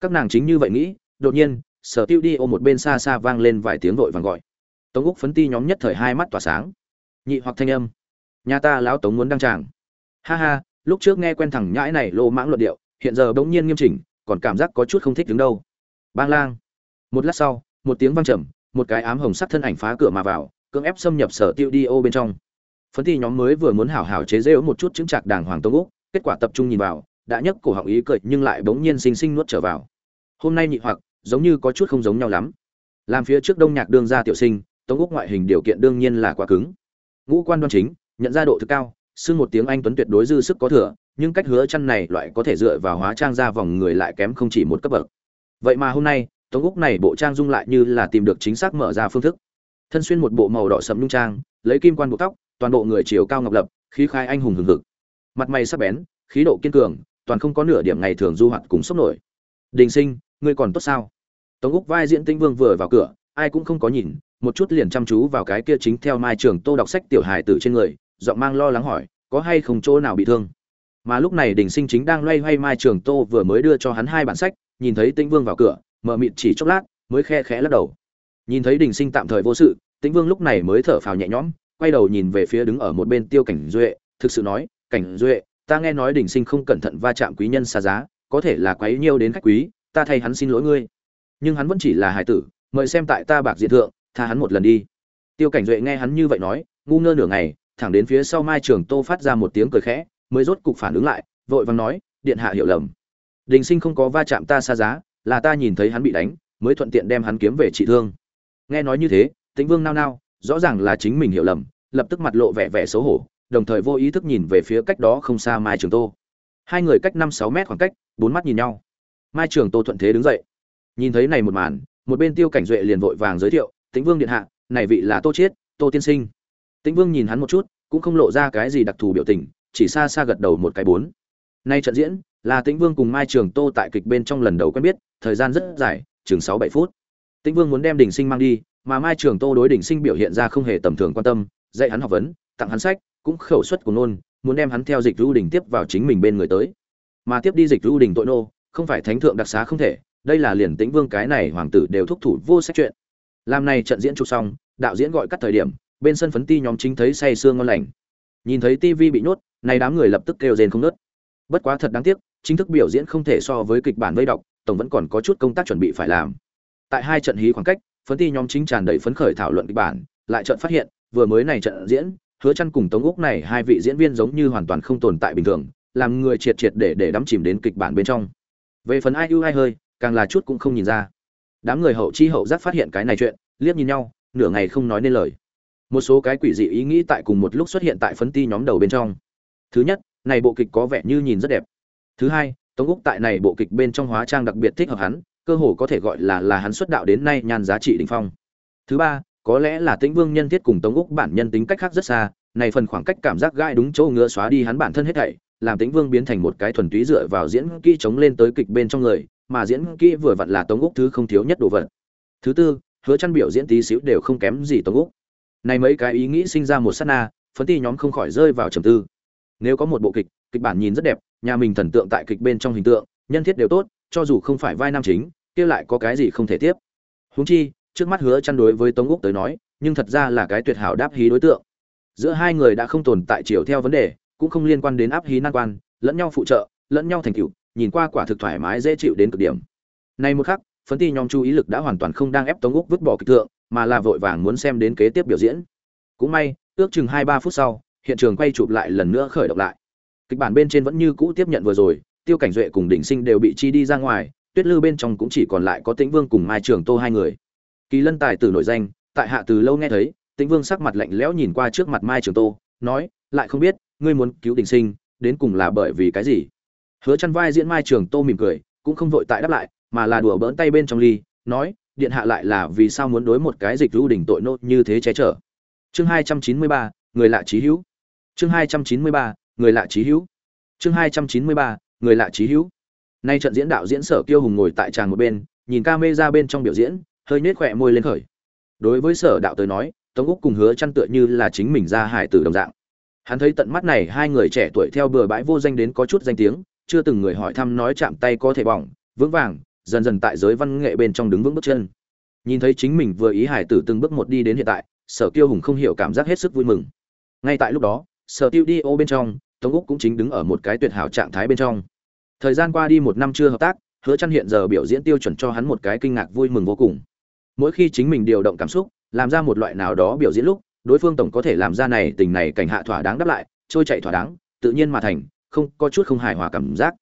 các nàng chính như vậy nghĩ, đột nhiên, sở tiêu đi ô một bên xa xa vang lên vài tiếng vội vàng gọi. Tống úc phấn ti nhóm nhất thời hai mắt tỏa sáng. Nhị hoặc thanh âm. Nhà ta lão tống muốn đăng tràng. Ha ha, lúc trước nghe quen thẳng nhãi này lô mãng luận điệu, hiện giờ bỗng nhiên nghiêm chỉnh, còn cảm giác có chút không thích đứng đâu. Bang lang. Một lát sau, một tiếng vang trầm, một cái ám hồng sắc thân ảnh phá cửa mà vào, cưỡng ép xâm nhập sở tiêu đi ô bên trong. Phấn ti nhóm mới vừa muốn hảo hảo chế rêu một chút chứng trạc đàng hoàng tống úc, kết quả tập trung nhìn vào, đã nhấc cổ họng ý cười nhưng lại bỗng nhiên xinh xinh nuốt trở vào hôm nay nhị hoặc, giống như có chút không giống nhau lắm. Làm phía trước đông nhạc đương gia tiểu sinh, tống úc ngoại hình điều kiện đương nhiên là quá cứng. Ngũ quan đoan chính, nhận ra độ thực cao, xưng một tiếng anh tuấn tuyệt đối dư sức có thừa, nhưng cách hứa chăn này loại có thể dựa vào hóa trang ra vòng người lại kém không chỉ một cấp bậc. Vậy mà hôm nay, tống úc này bộ trang dung lại như là tìm được chính xác mở ra phương thức. Thân xuyên một bộ màu đỏ sẫm nhung trang, lấy kim quan buộc tóc, toàn bộ người chiều cao ngọc lập, khí khai anh hùng hừng hực. Mặt mày sắc bén, khí độ kiên cường, toàn không có nửa điểm ngày thường du hoạt cùng sốc nổi. Đình sinh ngươi còn tốt sao? Tống úc vai diễn Tĩnh vương vừa vào cửa, ai cũng không có nhìn, một chút liền chăm chú vào cái kia chính theo mai trường tô đọc sách tiểu hài tử trên người, giọng mang lo lắng hỏi, có hay không chỗ nào bị thương? Mà lúc này đình sinh chính đang loay hoay mai trường tô vừa mới đưa cho hắn hai bản sách, nhìn thấy tĩnh vương vào cửa, mở mịt chỉ chốc lát, mới khe khẽ lắc đầu. Nhìn thấy đình sinh tạm thời vô sự, tĩnh vương lúc này mới thở phào nhẹ nhõm, quay đầu nhìn về phía đứng ở một bên tiêu cảnh duệ, thực sự nói, cảnh duệ, ta nghe nói đình sinh không cẩn thận va chạm quý nhân xa giá, có thể là quấy nhiêu đến khách quý ta thay hắn xin lỗi ngươi. Nhưng hắn vẫn chỉ là hải tử, mời xem tại ta bạc diện thượng, tha hắn một lần đi. Tiêu cảnh duệ nghe hắn như vậy nói, ngu ngơ nửa ngày, thẳng đến phía sau mai trường tô phát ra một tiếng cười khẽ, mới rốt cục phản ứng lại, vội vàng nói, điện hạ hiểu lầm. Đình sinh không có va chạm ta xa giá, là ta nhìn thấy hắn bị đánh, mới thuận tiện đem hắn kiếm về trị thương. Nghe nói như thế, tĩnh vương nao nao, rõ ràng là chính mình hiểu lầm, lập tức mặt lộ vẻ vẻ xấu hổ, đồng thời vô ý thức nhìn về phía cách đó không xa mai trường tô. Hai người cách năm sáu mét khoảng cách, bốn mắt nhìn nhau mai trường tô thuận thế đứng dậy. Nhìn thấy này một màn, một bên tiêu cảnh duệ liền vội vàng giới thiệu, tĩnh vương điện hạ, này vị là tô chiết, tô tiên sinh. Tĩnh vương nhìn hắn một chút, cũng không lộ ra cái gì đặc thù biểu tình, chỉ xa xa gật đầu một cái bốn. Nay trận diễn, là tĩnh vương cùng mai trường tô tại kịch bên trong lần đầu quen biết, thời gian rất dài, chừng sáu bảy phút. Tĩnh vương muốn đem đình sinh mang đi, mà mai trường tô đối đình sinh biểu hiện ra không hề tầm thường quan tâm, dạy hắn học vấn, tặng hắn sách, cũng khẩu suất của nôn muốn đem hắn theo dịch lưu đình tiếp vào chính mình bên người tới. Mà tiếp đi dịch lưu đình tội nô không phải thánh thượng đặc xá không thể, đây là liền tĩnh vương cái này hoàng tử đều thúc thủ vô sách chuyện. Làm này trận diễn chụp xong, đạo diễn gọi cắt thời điểm, bên sân phấn ti nhóm chính thấy say sương ngon lành. Nhìn thấy tivi bị nhốt, này đám người lập tức kêu rên không nớt bất quá thật đáng tiếc, chính thức biểu diễn không thể so với kịch bản vây đọc, tổng vẫn còn có chút công tác chuẩn bị phải làm. Tại hai trận hí khoảng cách, phấn ti nhóm chính tràn đầy phấn khởi thảo luận kịch bản, lại trận phát hiện, vừa mới này trận diễn, hứa chăn cùng tống úc này hai vị diễn viên giống như hoàn toàn không tồn tại bình thường, làm người triệt triệt để để đắm chìm đến kịch bản bên trong về phần ai ưu ai hơi, càng là chút cũng không nhìn ra. Đám người hậu chi hậu giác phát hiện cái này chuyện, liếc nhìn nhau, nửa ngày không nói nên lời. Một số cái quỷ dị ý nghĩ tại cùng một lúc xuất hiện tại phấn ti nhóm đầu bên trong. Thứ nhất, này bộ kịch có vẻ như nhìn rất đẹp. Thứ hai, tống úc tại này bộ kịch bên trong hóa trang đặc biệt thích hợp hắn, cơ hồ có thể gọi là là hắn xuất đạo đến nay nhan giá trị đỉnh phong. Thứ ba, có lẽ là tĩnh vương nhân thiết cùng tống úc bản nhân tính cách khác rất xa, này phần khoảng cách cảm giác gai đúng chỗ ngựa xóa đi hắn bản thân hết thảy làm tĩnh vương biến thành một cái thuần túy dựa vào diễn kỹ chống lên tới kịch bên trong người, mà diễn kỹ vừa vặn là tống úc thứ không thiếu nhất đồ vật. Thứ tư, hứa chăn biểu diễn tí xíu đều không kém gì tống úc. Này mấy cái ý nghĩ sinh ra một sát na, phấn ti nhóm không khỏi rơi vào trầm tư. Nếu có một bộ kịch kịch bản nhìn rất đẹp, nhà mình thần tượng tại kịch bên trong hình tượng, nhân thiết đều tốt, cho dù không phải vai nam chính, kia lại có cái gì không thể tiếp. Huống chi, trước mắt hứa chăn đối với tống úc tới nói, nhưng thật ra là cái tuyệt hảo đáp hí đối tượng. Giữa hai người đã không tồn tại chiều theo vấn đề cũng không liên quan đến áp hí nan quan, lẫn nhau phụ trợ, lẫn nhau thành tựu, nhìn qua quả thực thoải mái dễ chịu đến cực điểm. Nay một khắc, phấn ti nhóm chú ý lực đã hoàn toàn không đang ép tống úc vứt bỏ kịch tượng, mà là vội vàng muốn xem đến kế tiếp biểu diễn. Cũng may, ước chừng hai ba phút sau, hiện trường quay chụp lại lần nữa khởi động lại. Kịch bản bên trên vẫn như cũ tiếp nhận vừa rồi, tiêu cảnh duệ cùng đỉnh sinh đều bị chi đi ra ngoài, tuyết lư bên trong cũng chỉ còn lại có tĩnh vương cùng mai trường tô hai người. Kỳ lân tài tử nổi danh, tại hạ từ lâu nghe thấy, tĩnh vương sắc mặt lạnh lẽo nhìn qua trước mặt mai trường tô, nói, lại không biết ngươi muốn cứu tình sinh, đến cùng là bởi vì cái gì? Hứa chăn vai diễn mai trường tô mỉm cười, cũng không vội tại đáp lại, mà là đùa bỡn tay bên trong ly, nói, điện hạ lại là vì sao muốn đối một cái dịch lưu đỉnh tội nô như thế che chở? Chương hai trăm chín mươi ba, người lạ trí hữu. Chương hai trăm chín mươi ba, người lạ trí hữu. Chương hai trăm chín mươi ba, người lạ trí hữu. Nay trận diễn đạo diễn sở kiêu hùng ngồi tại tràng một bên, nhìn ca mê ra bên trong biểu diễn, hơi nết khỏe môi lên khởi. Đối với sở đạo tới nói, tống úc cùng hứa chăn tựa như là chính mình ra hải tử đồng dạng hắn thấy tận mắt này hai người trẻ tuổi theo bừa bãi vô danh đến có chút danh tiếng, chưa từng người hỏi thăm nói chạm tay có thể bỏng, vững vàng, dần dần tại giới văn nghệ bên trong đứng vững bước chân. Nhìn thấy chính mình vừa ý hải tử từng bước một đi đến hiện tại, sở tiêu hùng không hiểu cảm giác hết sức vui mừng. Ngay tại lúc đó, sở tiêu đi ô bên trong, tống úc cũng chính đứng ở một cái tuyệt hảo trạng thái bên trong. Thời gian qua đi một năm chưa hợp tác, hứa chăn hiện giờ biểu diễn tiêu chuẩn cho hắn một cái kinh ngạc vui mừng vô cùng. Mỗi khi chính mình điều động cảm xúc, làm ra một loại nào đó biểu diễn lúc đối phương tổng có thể làm ra này tình này cảnh hạ thỏa đáng đáp lại, trôi chạy thỏa đáng, tự nhiên mà thành, không, có chút không hài hòa cảm giác.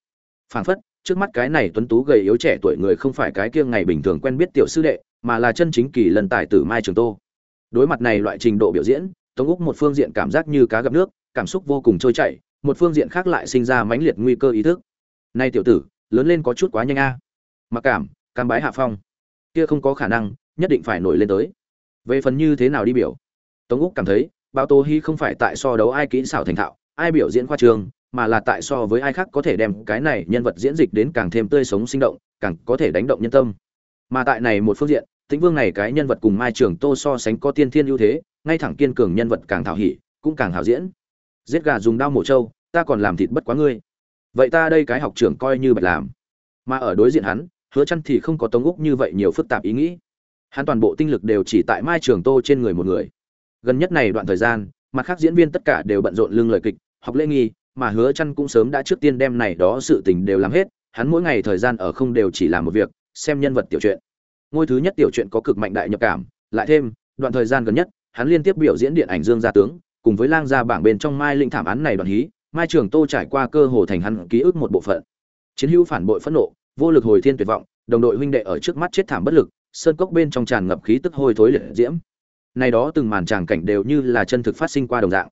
Phảng phất, trước mắt cái này tuấn tú gầy yếu trẻ tuổi người không phải cái kia ngày bình thường quen biết tiểu sư đệ, mà là chân chính kỳ lần tài tử mai trường tô. Đối mặt này loại trình độ biểu diễn, tống úc một phương diện cảm giác như cá gặp nước, cảm xúc vô cùng trôi chảy, một phương diện khác lại sinh ra mãnh liệt nguy cơ ý thức. Nay tiểu tử, lớn lên có chút quá nhanh a. Mặc cảm, cam bái hạ phong. Kia không có khả năng, nhất định phải nổi lên tới. Về phần như thế nào đi biểu tống úc cảm thấy bao tô hi không phải tại so đấu ai kỹ xảo thành thạo ai biểu diễn khoa trương, mà là tại so với ai khác có thể đem cái này nhân vật diễn dịch đến càng thêm tươi sống sinh động càng có thể đánh động nhân tâm. Mà tại này một phương diện tĩnh vương này cái nhân vật cùng mai trường tô so sánh có tiên thiên ưu thế ngay thẳng kiên cường nhân vật càng thảo hỉ cũng càng hảo diễn. Giết gà dùng đao mổ trâu ta còn làm thịt bất quá ngươi. Vậy ta đây cái học trưởng coi như bạch làm. Mà ở đối diện hắn hứa chăn thì không có tống úc như vậy nhiều phức tạp ý nghĩ. Hắn toàn bộ tinh lực đều chỉ tại mai trường tô trên người một người gần nhất này đoạn thời gian, mặt khác diễn viên tất cả đều bận rộn lương lời kịch, học lễ nghi, mà hứa chăn cũng sớm đã trước tiên đem này đó sự tình đều làm hết, hắn mỗi ngày thời gian ở không đều chỉ làm một việc, xem nhân vật tiểu truyện. Ngôi thứ nhất tiểu truyện có cực mạnh đại nhập cảm, lại thêm, đoạn thời gian gần nhất, hắn liên tiếp biểu diễn điện ảnh dương gia tướng, cùng với lang gia bảng bên trong mai linh thảm án này đoạn hí, mai trường tô trải qua cơ hồ thành hắn ký ức một bộ phận. Chiến hữu phản bội phẫn nộ, vô lực hồi thiên tuyệt vọng, đồng đội huynh đệ ở trước mắt chết thảm bất lực, sơn cốc bên trong tràn ngập khí tức hôi thối liệt diễm này đó từng màn tràng cảnh đều như là chân thực phát sinh qua đồng dạng.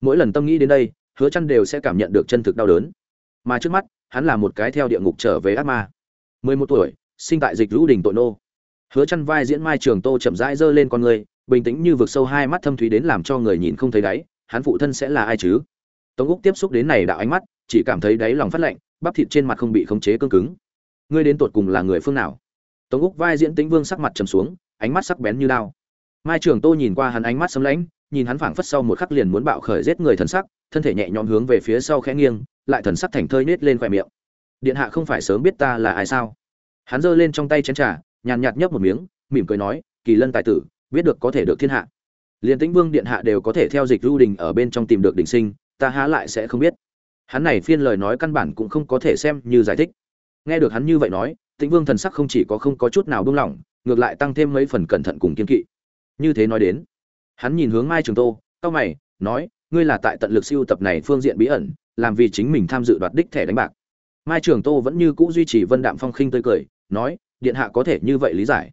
Mỗi lần tâm nghĩ đến đây, hứa chăn đều sẽ cảm nhận được chân thực đau đớn. Mà trước mắt, hắn là một cái theo địa ngục trở về ác ma. 11 tuổi, sinh tại dịch lũ đỉnh tội nô. Hứa chăn vai diễn mai trường tô chậm rãi rơi lên con người, bình tĩnh như vực sâu hai mắt thâm thúy đến làm cho người nhìn không thấy đáy, hắn phụ thân sẽ là ai chứ? Tống úc tiếp xúc đến này đạo ánh mắt, chỉ cảm thấy đáy lòng phát lạnh, bắp thịt trên mặt không bị khống chế cương cứng. Ngươi đến tột cùng là người phương nào? Tống úc vai diễn tĩnh vương sắc mặt trầm xuống, ánh mắt sắc bén như đao mai trường tô nhìn qua hắn ánh mắt sấm lãnh nhìn hắn phảng phất sau một khắc liền muốn bạo khởi giết người thần sắc, thân thể nhẹ nhõm hướng về phía sau khẽ nghiêng, lại thần sắc thành thơi nết lên khỏe miệng. Điện hạ không phải sớm biết ta là ai sao? Hắn giơ lên trong tay chén trà, nhàn nhạt nhấp một miếng, mỉm cười nói, kỳ lân tài tử, biết được có thể được thiên hạ. Liền tĩnh vương điện hạ đều có thể theo dịch lưu đình ở bên trong tìm được đỉnh sinh, ta há lại sẽ không biết. Hắn này phiên lời nói căn bản cũng không có thể xem như giải thích. Nghe được hắn như vậy nói, tĩnh vương thần sắc không chỉ có không có chút nào buông lỏng, ngược lại tăng thêm mấy phần cẩn thận cùng kiên kỵ như thế nói đến. Hắn nhìn hướng mai trường tô cao mày, nói, ngươi là tại tận lực siêu tập này phương diện bí ẩn, làm vì chính mình tham dự đoạt đích thẻ đánh bạc. Mai trường tô vẫn như cũ duy trì vân đạm phong khinh tươi cười, nói, điện hạ có thể như vậy lý giải.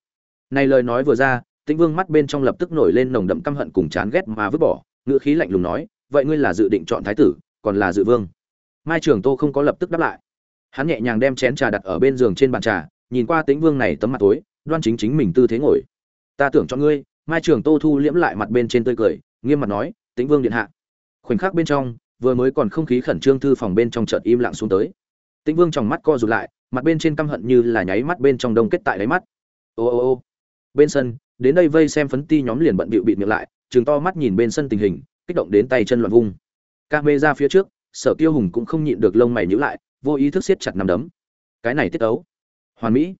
Này lời nói vừa ra, tĩnh vương mắt bên trong lập tức nổi lên nồng đậm căm hận cùng chán ghét mà vứt bỏ, ngữ khí lạnh lùng nói, vậy ngươi là dự định chọn thái tử, còn là dự vương? Mai trường tô không có lập tức đáp lại. Hắn nhẹ nhàng đem chén trà đặt ở bên giường trên bàn trà, nhìn qua tĩnh vương này tấm mặt tối, đoan chính chính mình tư thế ngồi. Ta tưởng cho ngươi mai trường tô thu liễm lại mặt bên trên tươi cười, nghiêm mặt nói, tĩnh vương điện hạ. Khoảnh khắc bên trong, vừa mới còn không khí khẩn trương thư phòng bên trong chợt im lặng xuống tới. Tĩnh vương trong mắt co rụt lại, mặt bên trên căm hận như là nháy mắt bên trong đông kết tại đáy mắt. Ô ô ô. Bên sân, đến đây vây xem phấn ti nhóm liền bận bịu bịt miệng lại chừng to mắt nhìn bên sân tình hình, kích động đến tay chân loạn vung. Ca mê ra phía trước, sở tiêu hùng cũng không nhịn được lông mày nhíu lại, vô ý thức siết chặt nằm đấm. Cái này tiết tấu. Hoàn mỹ.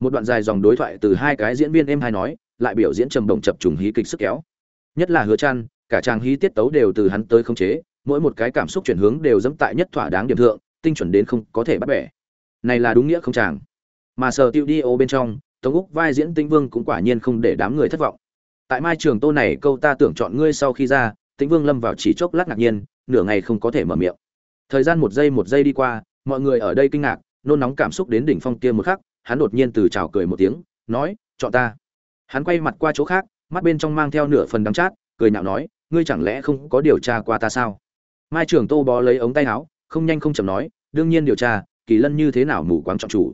Một đoạn dài dòng đối thoại từ hai cái diễn viên em hai nói lại biểu diễn trầm đồng chập trùng hí kịch sức kéo. Nhất là hứa chăn, cả trang hí tiết tấu đều từ hắn tới khống chế, mỗi một cái cảm xúc chuyển hướng đều dẫm tại nhất thỏa đáng điểm thượng, tinh chuẩn đến không có thể bắt bẻ. Này là đúng nghĩa không chàng. Mà sở tiêu đi ô bên trong, tống úc vai diễn tinh vương cũng quả nhiên không để đám người thất vọng. Tại mai trường tô này, câu ta tưởng chọn ngươi sau khi ra, tĩnh vương lâm vào chỉ chốc lát ngạc nhiên, nửa ngày không có thể mở miệng. Thời gian một giây một giây đi qua, mọi người ở đây kinh ngạc, nôn nóng cảm xúc đến đỉnh phong kia một khắc, hắn đột nhiên từ chào cười một tiếng, nói, chọn ta hắn quay mặt qua chỗ khác, mắt bên trong mang theo nửa phần đắng chát, cười nhạo nói, ngươi chẳng lẽ không có điều tra qua ta sao? Mai trưởng tô bó lấy ống tay áo, không nhanh không chậm nói, đương nhiên điều tra, kỳ lân như thế nào mù quáng trọng chủ.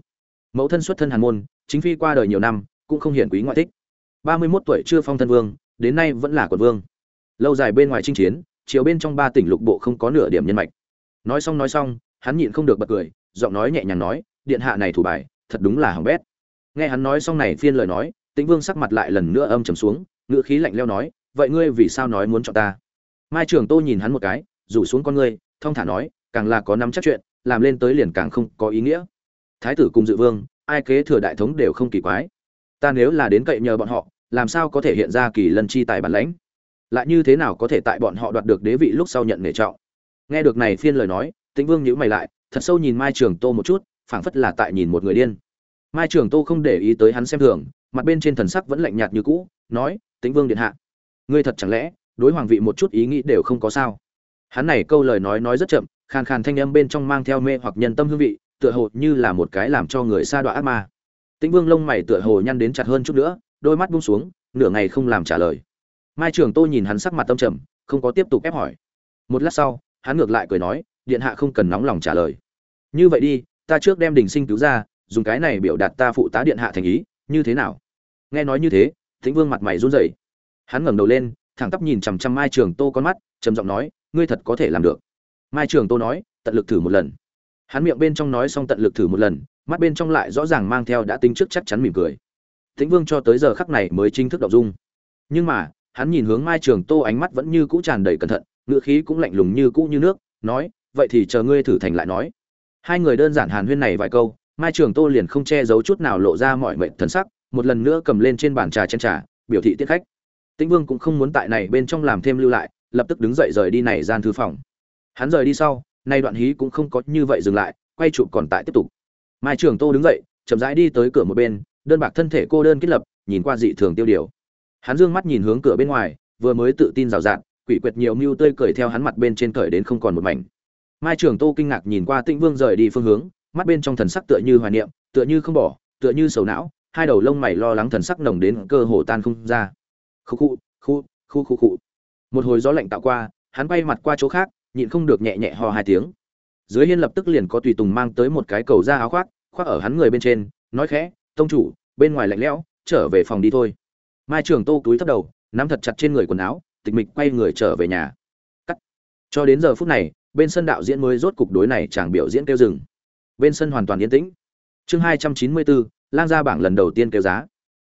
Mẫu thân xuất thân hàn môn, chính phi qua đời nhiều năm, cũng không hiển quý ngoại thích. Ba mươi 31 tuổi chưa phong thân vương, đến nay vẫn là quận vương. Lâu dài bên ngoài chinh chiến chiều bên trong ba tỉnh lục bộ không có nửa điểm nhân mạch. Nói xong nói xong, hắn nhịn không được bật cười, giọng nói nhẹ nhàng nói, điện hạ này thủ bài, thật đúng là hỏng bét. Nghe hắn nói xong này phiên lời nói tĩnh vương sắc mặt lại lần nữa âm trầm xuống, ngữ khí lạnh leo nói, vậy ngươi vì sao nói muốn chọn ta? Mai trường tô nhìn hắn một cái, rủ xuống con ngươi, thong thả nói, càng là có nắm chắc chuyện, làm lên tới liền càng không có ý nghĩa. Thái tử cùng dự vương, ai kế thừa đại thống đều không kỳ quái. Ta nếu là đến cậy nhờ bọn họ, làm sao có thể hiện ra kỳ lân chi tài bản lãnh? Lại như thế nào có thể tại bọn họ đoạt được đế vị lúc sau nhận nể trọng? Nghe được này phiên lời nói, tĩnh vương nhíu mày lại, thật sâu nhìn mai trường tô một chút, phảng phất là tại nhìn một người điên. Mai trường tô không để ý tới hắn xem thường mặt bên trên thần sắc vẫn lạnh nhạt như cũ, nói, tĩnh vương điện hạ, ngươi thật chẳng lẽ đối hoàng vị một chút ý nghĩ đều không có sao? Hắn này câu lời nói nói rất chậm, khàn khàn thanh âm bên trong mang theo mê hoặc nhân tâm hương vị, tựa hồ như là một cái làm cho người xa đoạn ác ma. Tĩnh vương lông mày tựa hồ nhăn đến chặt hơn chút nữa, đôi mắt buông xuống, nửa ngày không làm trả lời. Mai trường tô nhìn hắn sắc mặt tâm trầm, không có tiếp tục ép hỏi. Một lát sau, hắn ngược lại cười nói, điện hạ không cần nóng lòng trả lời. Như vậy đi, ta trước đem đình sinh cứu ra, dùng cái này biểu đạt ta phụ tá điện hạ thành ý như thế nào? Nghe nói như thế thịnh vương mặt mày run rẩy. Hắn ngẩng đầu lên, thẳng tắp nhìn chằm chằm mai trường tô con mắt, trầm giọng nói, ngươi thật có thể làm được. Mai trường tô nói, tận lực thử một lần. Hắn miệng bên trong nói xong tận lực thử một lần, mắt bên trong lại rõ ràng mang theo đã tính trước chắc chắn mỉm cười. Thịnh vương cho tới giờ khắc này mới chính thức động dung. Nhưng mà, hắn nhìn hướng mai trường tô ánh mắt vẫn như cũ tràn đầy cẩn thận ngựa khí cũng lạnh lùng như cũ như nước, nói, vậy thì chờ ngươi thử thành lại nói. Hai người đơn giản hàn huyên này vài câu mai trường tô liền không che giấu chút nào lộ ra mọi mệnh thần sắc, một lần nữa cầm lên trên bàn trà chen trà, biểu thị tiết khách. Tĩnh vương cũng không muốn tại này bên trong làm thêm lưu lại, lập tức đứng dậy rời đi này gian thư phòng. Hắn rời đi sau, nay đoạn hí cũng không có như vậy dừng lại, quay chụp còn tại tiếp tục. Mai trường tô đứng dậy, chậm rãi đi tới cửa một bên, đơn bạc thân thể cô đơn kết lập, nhìn qua dị thường tiêu điều. Hắn dương mắt nhìn hướng cửa bên ngoài, vừa mới tự tin rào rạt, quỷ quyệt nhiều mưu tươi cười theo hắn mặt bên trên cởi đến không còn một mảnh. Mai trường tô kinh ngạc nhìn qua tĩnh vương rời đi phương hướng mắt bên trong thần sắc tựa như hoài niệm, tựa như không bỏ, tựa như sầu não, hai đầu lông mày lo lắng thần sắc nồng đến cơ hồ tan không ra. Khu khu khu khu khu khu một hồi gió lạnh tạo qua, hắn quay mặt qua chỗ khác, nhịn không được nhẹ nhẹ ho hai tiếng. Dưới hiên lập tức liền có tùy tùng mang tới một cái cầu da áo khoác khoác ở hắn người bên trên, nói khẽ, tông chủ, bên ngoài lạnh lẽo, trở về phòng đi thôi. Mai trường tô túi thấp đầu, nắm thật chặt trên người quần áo, tịch mịch quay người trở về nhà. Cắt. Cho đến giờ phút này, bên sân đạo diễn mới rốt cục đối này chàng biểu diễn kêu dừng bên sân hoàn toàn yên tĩnh. Chương hai trăm chín mươi bốn, lang gia bảng lần đầu tiên kêu giá.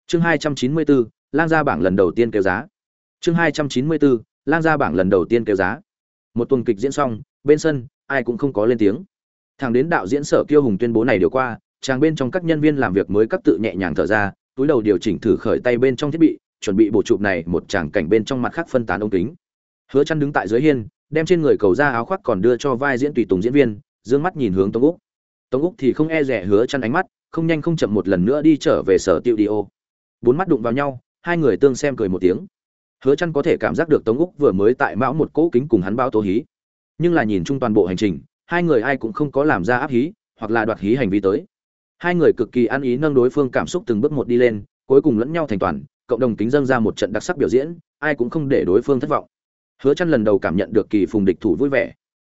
Chương hai trăm chín mươi bốn, lang gia bảng lần đầu tiên kêu giá. Chương hai trăm chín mươi bốn, lang gia bảng lần đầu tiên kêu giá. Một tuần kịch diễn xong, bên sân, ai cũng không có lên tiếng. Thằng đến đạo diễn sở kiêu hùng tuyên bố này điều qua, chàng bên trong các nhân viên làm việc mới cấp tự nhẹ nhàng thở ra, túi đầu điều chỉnh thử khởi tay bên trong thiết bị, chuẩn bị bổ chụp này một chàng cảnh bên trong mặt khác phân tán ống kính. Hứa chăn đứng tại dưới hiên, đem trên người cầu ra áo khoác còn đưa cho vai diễn tùy tùng diễn viên, dương mắt nhìn hướng tống úc tống úc thì không e rẻ hứa chăn ánh mắt, không nhanh không chậm một lần nữa đi trở về sở tiêu đi ô. Bốn mắt đụng vào nhau, hai người tương xem cười một tiếng. Hứa chăn có thể cảm giác được tống úc vừa mới tại mão một cỗ kính cùng hắn bao tố hí. Nhưng là nhìn chung toàn bộ hành trình, hai người ai cũng không có làm ra áp hí, hoặc là đoạt hí hành vi tới. Hai người cực kỳ ăn ý nâng đối phương cảm xúc từng bước một đi lên, cuối cùng lẫn nhau thành toàn, cộng đồng kính dâng ra một trận đặc sắc biểu diễn, ai cũng không để đối phương thất vọng. Hứa chăn lần đầu cảm nhận được kỳ phùng địch thủ vui vẻ.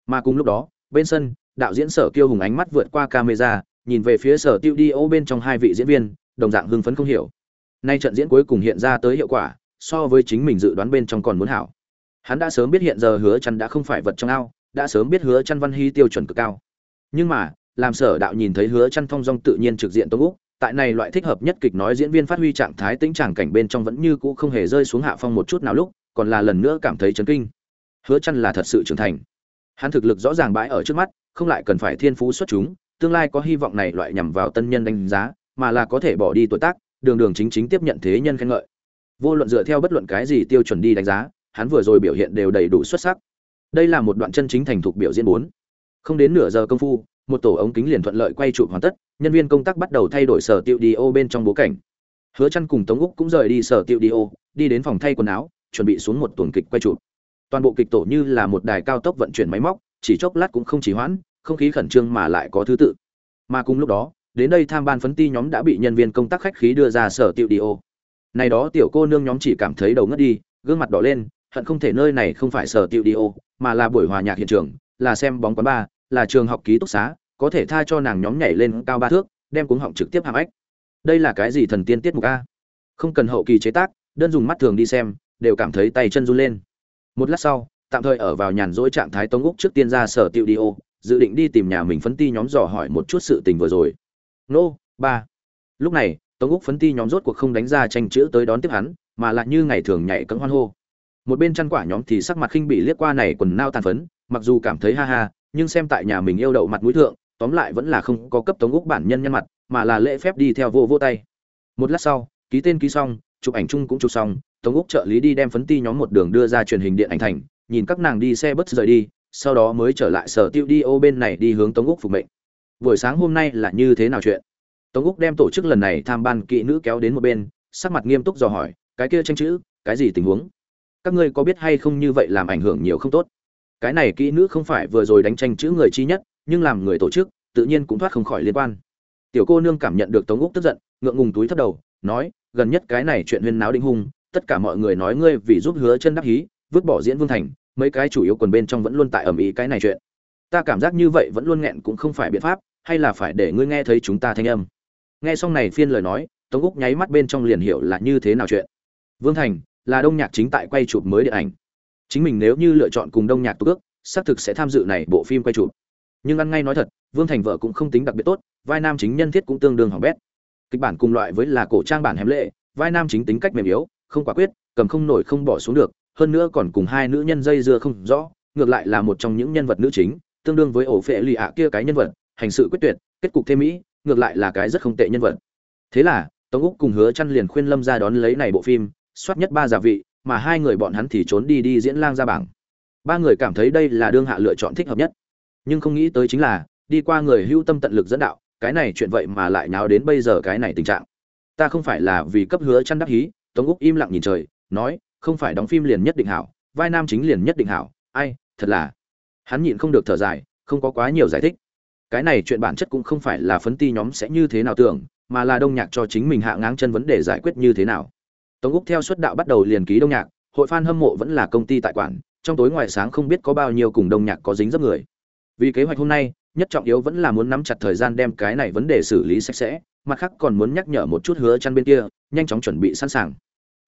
Mà cùng lúc đó, bên sân đạo diễn sở kiêu hùng ánh mắt vượt qua camera, nhìn về phía sở tiêu đi ô bên trong hai vị diễn viên, đồng dạng hưng phấn không hiểu. Nay trận diễn cuối cùng hiện ra tới hiệu quả, so với chính mình dự đoán bên trong còn muốn hảo. Hắn đã sớm biết hiện giờ hứa chăn đã không phải vật trong ao, đã sớm biết hứa chăn văn hy tiêu chuẩn cực cao. Nhưng mà, làm sở đạo nhìn thấy hứa chăn phong dong tự nhiên trực diện tông úc, tại này loại thích hợp nhất kịch nói diễn viên phát huy trạng thái tĩnh trạng cảnh bên trong vẫn như cũ không hề rơi xuống hạ phong một chút nào lúc, còn là lần nữa cảm thấy chấn kinh. Hứa chăn là thật sự trưởng thành. Hắn thực lực rõ ràng bãi ở trước mắt không lại cần phải thiên phú xuất chúng, tương lai có hy vọng này loại nhằm vào tân nhân đánh giá, mà là có thể bỏ đi tuổi tác, đường đường chính chính tiếp nhận thế nhân khen ngợi. Vô luận dựa theo bất luận cái gì tiêu chuẩn đi đánh giá, hắn vừa rồi biểu hiện đều đầy đủ xuất sắc. Đây là một đoạn chân chính thành thục biểu diễn bốn. Không đến nửa giờ công phu, một tổ ống kính liền thuận lợi quay chụp hoàn tất, nhân viên công tác bắt đầu thay đổi sở tiệu đi ô bên trong bố cảnh. Hứa chăn cùng tống úc cũng rời đi sở tiệu đi ô, đi đến phòng thay quần áo, chuẩn bị xuống một tuần kịch quay chụp. Toàn bộ kịch tổ như là một đài cao tốc vận chuyển máy móc, chỉ chốc lát cũng không chỉ hoãn không khí khẩn trương mà lại có thứ tự. Mà cùng lúc đó, đến đây tham ban phấn ti nhóm đã bị nhân viên công tác khách khí đưa ra sở tiệu đi ô. Này đó tiểu cô nương nhóm chỉ cảm thấy đầu ngất đi, gương mặt đỏ lên, hận không thể nơi này không phải sở tiệu đi ô, mà là buổi hòa nhạc hiện trường, là xem bóng quán bar là trường học ký túc xá, có thể tha cho nàng nhóm nhảy lên cao ba thước, đem cuống họng trực tiếp hàm ếch. Đây là cái gì thần tiên tiết mục a? Không cần hậu kỳ chế tác, đơn dùng mắt thường đi xem, đều cảm thấy tay chân run lên. Một lát sau, tạm thời ở vào nhàn rỗi trạng thái tống úc trước tiên ra sở tiệu đi ô dự định đi tìm nhà mình phấn ti nhóm dò hỏi một chút sự tình vừa rồi. Nô, ba. Lúc này, tống úc phấn ti nhóm rốt cuộc không đánh ra tranh chữ tới đón tiếp hắn, mà lại như ngày thường nhảy cấm hoan hô. Một bên chăn quả nhóm thì sắc mặt khinh bị liếc qua này quần nao tàn phấn, mặc dù cảm thấy ha ha, nhưng xem tại nhà mình yêu đậu mặt mũi thượng, tóm lại vẫn là không có cấp tống úc bản nhân nhân mặt, mà là lễ phép đi theo vô vô tay. Một lát sau, ký tên ký xong, chụp ảnh chung cũng chụp xong, tống úc trợ lý đi đem phấn ti nhóm một đường đưa ra truyền hình điện ảnh thành, nhìn các nàng đi xe bất rời đi sau đó mới trở lại sở tiêu đi ô bên này đi hướng tống úc phục mệnh. Buổi sáng hôm nay là như thế nào chuyện? Tống úc đem tổ chức lần này tham ban kỵ nữ kéo đến một bên, sắc mặt nghiêm túc dò hỏi, cái kia tranh chữ, cái gì tình huống? Các ngươi có biết hay không như vậy làm ảnh hưởng nhiều không tốt? Cái này kỹ nữ không phải vừa rồi đánh tranh chữ người chi nhất, nhưng làm người tổ chức, tự nhiên cũng thoát không khỏi liên quan. Tiểu cô nương cảm nhận được tống úc tức giận, ngượng ngùng túi thấp đầu, nói, gần nhất cái này chuyện huyên náo đinh hung tất cả mọi người nói ngươi vì giúp hứa chân đắc hí, vứt bỏ diễn vương thành mấy cái chủ yếu quần bên trong vẫn luôn tại ầm ĩ cái này chuyện. Ta cảm giác như vậy vẫn luôn nghẹn cũng không phải biện pháp, hay là phải để ngươi nghe thấy chúng ta thanh âm. Nghe xong này phiên lời nói, tống úc nháy mắt bên trong liền hiểu là như thế nào chuyện. Vương thành là đông nhạc chính tại quay chụp mới điện ảnh. Chính mình nếu như lựa chọn cùng đông nhạc tục ước xác thực sẽ tham dự này bộ phim quay chụp. Nhưng ăn ngay nói thật, vương thành vợ cũng không tính đặc biệt tốt, vai nam chính nhân thiết cũng tương đương hỏng bét. Kịch bản cùng loại với là cổ trang bản hẻm lệ, vai nam chính tính cách mềm yếu, không quả quyết, cầm không nổi không bỏ xuống được hơn nữa còn cùng hai nữ nhân dây dưa không rõ, ngược lại là một trong những nhân vật nữ chính, tương đương với ổ phệ lì ạ kia cái nhân vật, hành sự quyết tuyệt, kết cục thêm mỹ, ngược lại là cái rất không tệ nhân vật. Thế là, tống úc cùng hứa chăn liền khuyên lâm ra đón lấy này bộ phim, soát nhất ba giả vị, mà hai người bọn hắn thì trốn đi đi diễn lang ra bảng. Ba người cảm thấy đây là đương hạ lựa chọn thích hợp nhất. Nhưng không nghĩ tới chính là, đi qua người hưu tâm tận lực dẫn đạo, cái này chuyện vậy mà lại nháo đến bây giờ cái này tình trạng. Ta không phải là vì cấp hứa chăn đắc hí, tống úc im lặng nhìn trời, nói không phải đóng phim liền nhất định hảo, vai nam chính liền nhất định hảo, ai, thật là. Hắn nhịn không được thở dài, không có quá nhiều giải thích. Cái này chuyện bản chất cũng không phải là phấn ti nhóm sẽ như thế nào tưởng, mà là đông nhạc cho chính mình hạ ngáng chân vấn đề giải quyết như thế nào. Tống úc theo xuất đạo bắt đầu liền ký đông nhạc, hội fan hâm mộ vẫn là công ty tại quản, trong tối ngoài sáng không biết có bao nhiêu cùng đông nhạc có dính dấp người. Vì kế hoạch hôm nay, nhất trọng yếu vẫn là muốn nắm chặt thời gian đem cái này vấn đề xử lý sạch sẽ, mặt khác còn muốn nhắc nhở một chút hứa chăn bên kia, nhanh chóng chuẩn bị sẵn sàng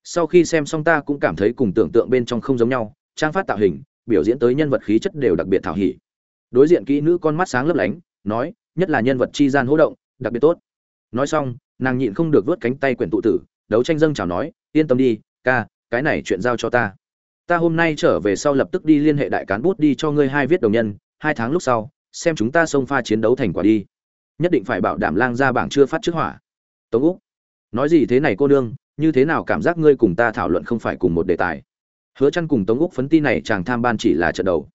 sau khi xem xong ta cũng cảm thấy cùng tưởng tượng bên trong không giống nhau, trang phát tạo hình, biểu diễn tới nhân vật khí chất đều đặc biệt thảo hỉ. Đối diện kỹ nữ con mắt sáng lấp lánh, nói, nhất là nhân vật chi gian hỗ động, đặc biệt tốt. Nói xong, nàng nhịn không được vớt cánh tay quyển tụ tử, đấu tranh dâng chào nói, yên tâm đi, ca, cái này chuyện giao cho ta. Ta hôm nay trở về sau lập tức đi liên hệ đại cán bút đi cho ngươi hai viết đồng nhân, hai tháng lúc sau, xem chúng ta xông pha chiến đấu thành quả đi. Nhất định phải bảo đảm lang ra bảng chưa phát trước hỏa. Tống úc, nói gì thế này cô nương như thế nào cảm giác ngươi cùng ta thảo luận không phải cùng một đề tài? Hứa chăn cùng tống úc phấn ti này chàng tham ban chỉ là trận đầu.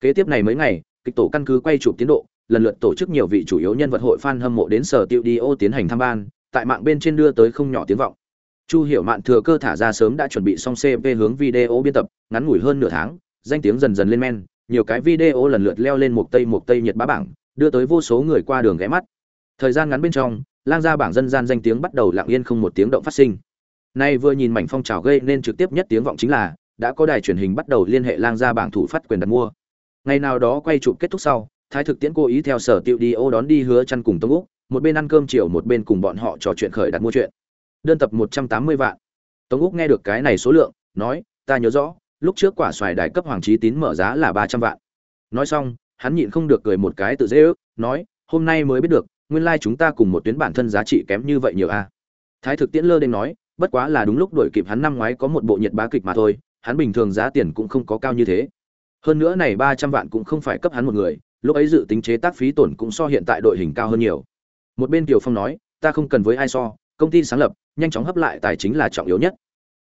Kế tiếp này mấy ngày, kịch tổ căn cứ quay chụp tiến độ, lần lượt tổ chức nhiều vị chủ yếu nhân vật hội fan hâm mộ đến sở tiêu đi ô tiến hành tham ban, tại mạng bên trên đưa tới không nhỏ tiếng vọng. Chu hiểu mạn thừa cơ thả ra sớm đã chuẩn bị xong cp hướng video biên tập, ngắn ngủi hơn nửa tháng, danh tiếng dần dần lên men, nhiều cái video lần lượt leo lên một tây một tây nhiệt bá bảng, đưa tới vô số người qua đường ghé mắt. Thời gian ngắn bên trong, lang ra bảng dân gian danh tiếng bắt đầu lặng yên không một tiếng động phát sinh nay vừa nhìn mảnh phong trào gây nên trực tiếp nhất tiếng vọng chính là, đã có đài truyền hình bắt đầu liên hệ lang gia bảng thủ phát quyền đặt mua. Ngày nào đó quay chụp kết thúc sau, thái thực tiễn cố ý theo sở tiệu đi ô đón đi hứa chăn cùng tống úc, một bên ăn cơm chiều một bên cùng bọn họ trò chuyện khởi đặt mua chuyện. Đơn tập 180 vạn. Tống úc nghe được cái này số lượng, nói, ta nhớ rõ, lúc trước quả xoài đài cấp hoàng trí tín mở giá là 300 vạn. Nói xong, hắn nhịn không được cười một cái tự dễ ước, nói, hôm nay mới biết được, nguyên lai like chúng ta cùng một tuyến bản thân giá trị kém như vậy nhiều a thái thực tiễn lơ đến nói bất quá là đúng lúc đổi kịp hắn năm ngoái có một bộ nhiệt bá kịch mà thôi, hắn bình thường giá tiền cũng không có cao như thế. Hơn nữa này 300 vạn cũng không phải cấp hắn một người, lúc ấy dự tính chế tác phí tổn cũng so hiện tại đội hình cao hơn nhiều. Một bên tiểu phong nói, ta không cần với ai so, công ty sáng lập, nhanh chóng hấp lại tài chính là trọng yếu nhất.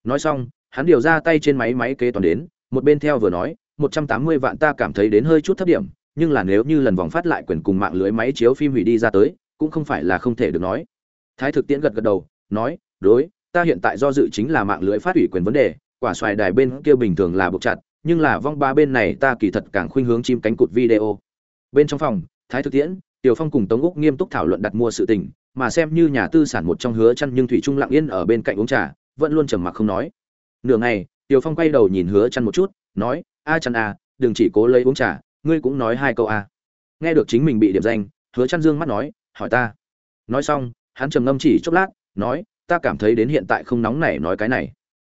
Nói xong, hắn điều ra tay trên máy máy kế toán đến, một bên theo vừa nói, một trăm tám mươi vạn ta cảm thấy đến hơi chút thấp điểm, nhưng là nếu như lần vòng phát lại quyền cùng mạng lưới máy chiếu phim hủy đi ra tới, cũng không phải là không thể được nói. Thái thực tiễn gật gật đầu, nói, đối ta hiện tại do dự chính là mạng lưới phát ủy quyền vấn đề, quả xoài đài bên kia bình thường là buộc chặt, nhưng là vong ba bên này ta kỳ thật càng khuynh hướng chim cánh cụt video. Bên trong phòng, thái thực tiễn, tiểu phong cùng tống úc nghiêm túc thảo luận đặt mua sự tình, mà xem như nhà tư sản một trong hứa chăn nhưng thủy trung lặng yên ở bên cạnh uống trà, vẫn luôn trầm mặc không nói. Nửa ngày, tiểu phong quay đầu nhìn hứa chăn một chút, nói, a chăn a đừng chỉ cố lấy uống trà, ngươi cũng nói hai câu a nghe được chính mình bị điểm danh, hứa chăn dương mắt nói, hỏi ta. Nói xong, hắn trầm ngâm chỉ chốc lát, nói ta cảm thấy đến hiện tại không nóng nảy nói cái này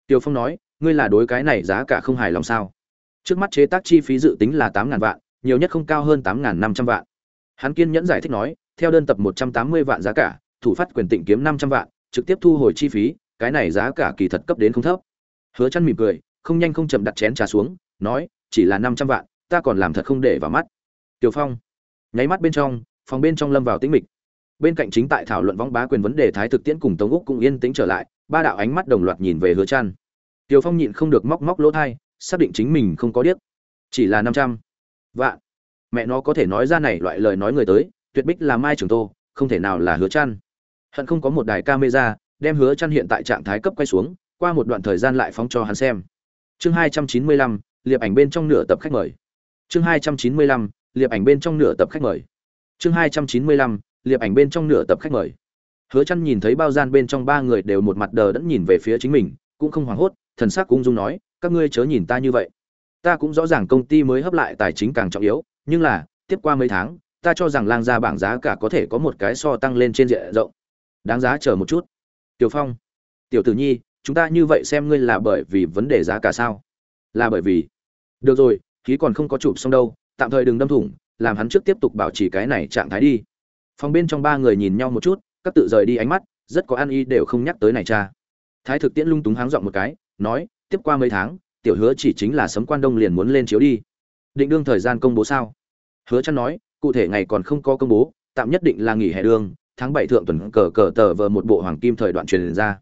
Tiêu phong nói ngươi là đối cái này giá cả không hài lòng sao trước mắt chế tác chi phí dự tính là tám ngàn vạn nhiều nhất không cao hơn tám ngàn năm trăm vạn hắn kiên nhẫn giải thích nói theo đơn tập 180 vạn giá cả, thủ phát quyền tịnh kiếm 500 vạn, trực tiếp thu hồi chi phí, cái này giá cả kỳ thật cấp đến không thấp. Hứa chăn mỉm cười, không nhanh không chậm đặt chén trà xuống, nói, chỉ là 500 vạn, ta còn làm thật không để vào mắt. Tiểu Phong, nháy mắt bên trong, phòng bên trong lâm vào tĩnh mịch bên cạnh chính tại thảo luận võng bá quyền vấn đề thái thực tiễn cùng tống úc cũng yên tĩnh trở lại, ba đạo ánh mắt đồng loạt nhìn về hứa trăn tiều phong nhịn không được móc móc lỗ thai, xác định chính mình không có điếc. Chỉ là năm trăm vạn. Mẹ nó có thể nói ra này loại lời nói người tới, tuyệt bích là mai trường tô, không thể nào là hứa trăn hận không có một đài camera, đem hứa trăn hiện tại trạng thái cấp quay xuống, qua một đoạn thời gian lại phóng cho hắn xem. Chương hai trăm chín mươi lăm, liệp ảnh bên trong nửa tập khách mời. Chương hai trăm chín mươi lăm, liệp ảnh bên trong nửa tập khách mời. Chương hai trăm chín mươi lăm liệp ảnh bên trong nửa tập khách mời. Hứa chăn nhìn thấy bao gian bên trong ba người đều một mặt đờ đẫn nhìn về phía chính mình, cũng không hoảng hốt, thần sắc cũng dung nói, các ngươi chớ nhìn ta như vậy. Ta cũng rõ ràng công ty mới hấp lại tài chính càng trọng yếu, nhưng là, tiếp qua mấy tháng, ta cho rằng lang gia bảng giá cả có thể có một cái so tăng lên trên diện rộng. Đáng giá chờ một chút. Tiểu phong, tiểu tử nhi, chúng ta như vậy xem ngươi là bởi vì vấn đề giá cả sao? Là bởi vì. Được rồi, khí còn không có chụp xong đâu, tạm thời đừng đâm thủng, làm hắn trước tiếp tục bảo trì cái này trạng thái đi phòng bên trong ba người nhìn nhau một chút, các tự rời đi ánh mắt, rất có ăn y đều không nhắc tới này cha. Thái thực tiễn lung túng háng dọn một cái, nói, tiếp qua mấy tháng, tiểu hứa chỉ chính là sấm quan đông liền muốn lên chiếu đi. Định đương thời gian công bố sao? Hứa chăn nói, cụ thể ngày còn không có công bố, tạm nhất định là nghỉ hè đương tháng bảy thượng tuần cờ cờ tờ vờ một bộ hoàng kim thời đoạn truyền ra.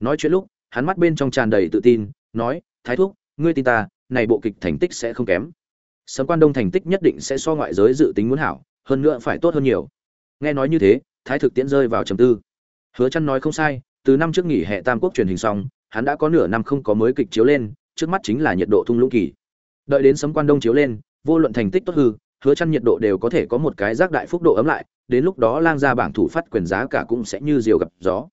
Nói chuyện lúc, hắn mắt bên trong tràn đầy tự tin, nói, thái thúc, ngươi tin ta, này bộ kịch thành tích sẽ không kém. Sấm quan đông thành tích nhất định sẽ so ngoại giới dự tính muốn hảo, hơn nữa phải tốt hơn nhiều nghe nói như thế, thái thực tiễn rơi vào trầm tư. Hứa chăn nói không sai, từ năm trước nghỉ hè tam quốc truyền hình xong, hắn đã có nửa năm không có mới kịch chiếu lên, trước mắt chính là nhiệt độ thung lũng kỳ. Đợi đến sấm quan đông chiếu lên, vô luận thành tích tốt hư, hứa chăn nhiệt độ đều có thể có một cái giác đại phúc độ ấm lại, đến lúc đó lang ra bảng thủ phát quyền giá cả cũng sẽ như diều gặp gió.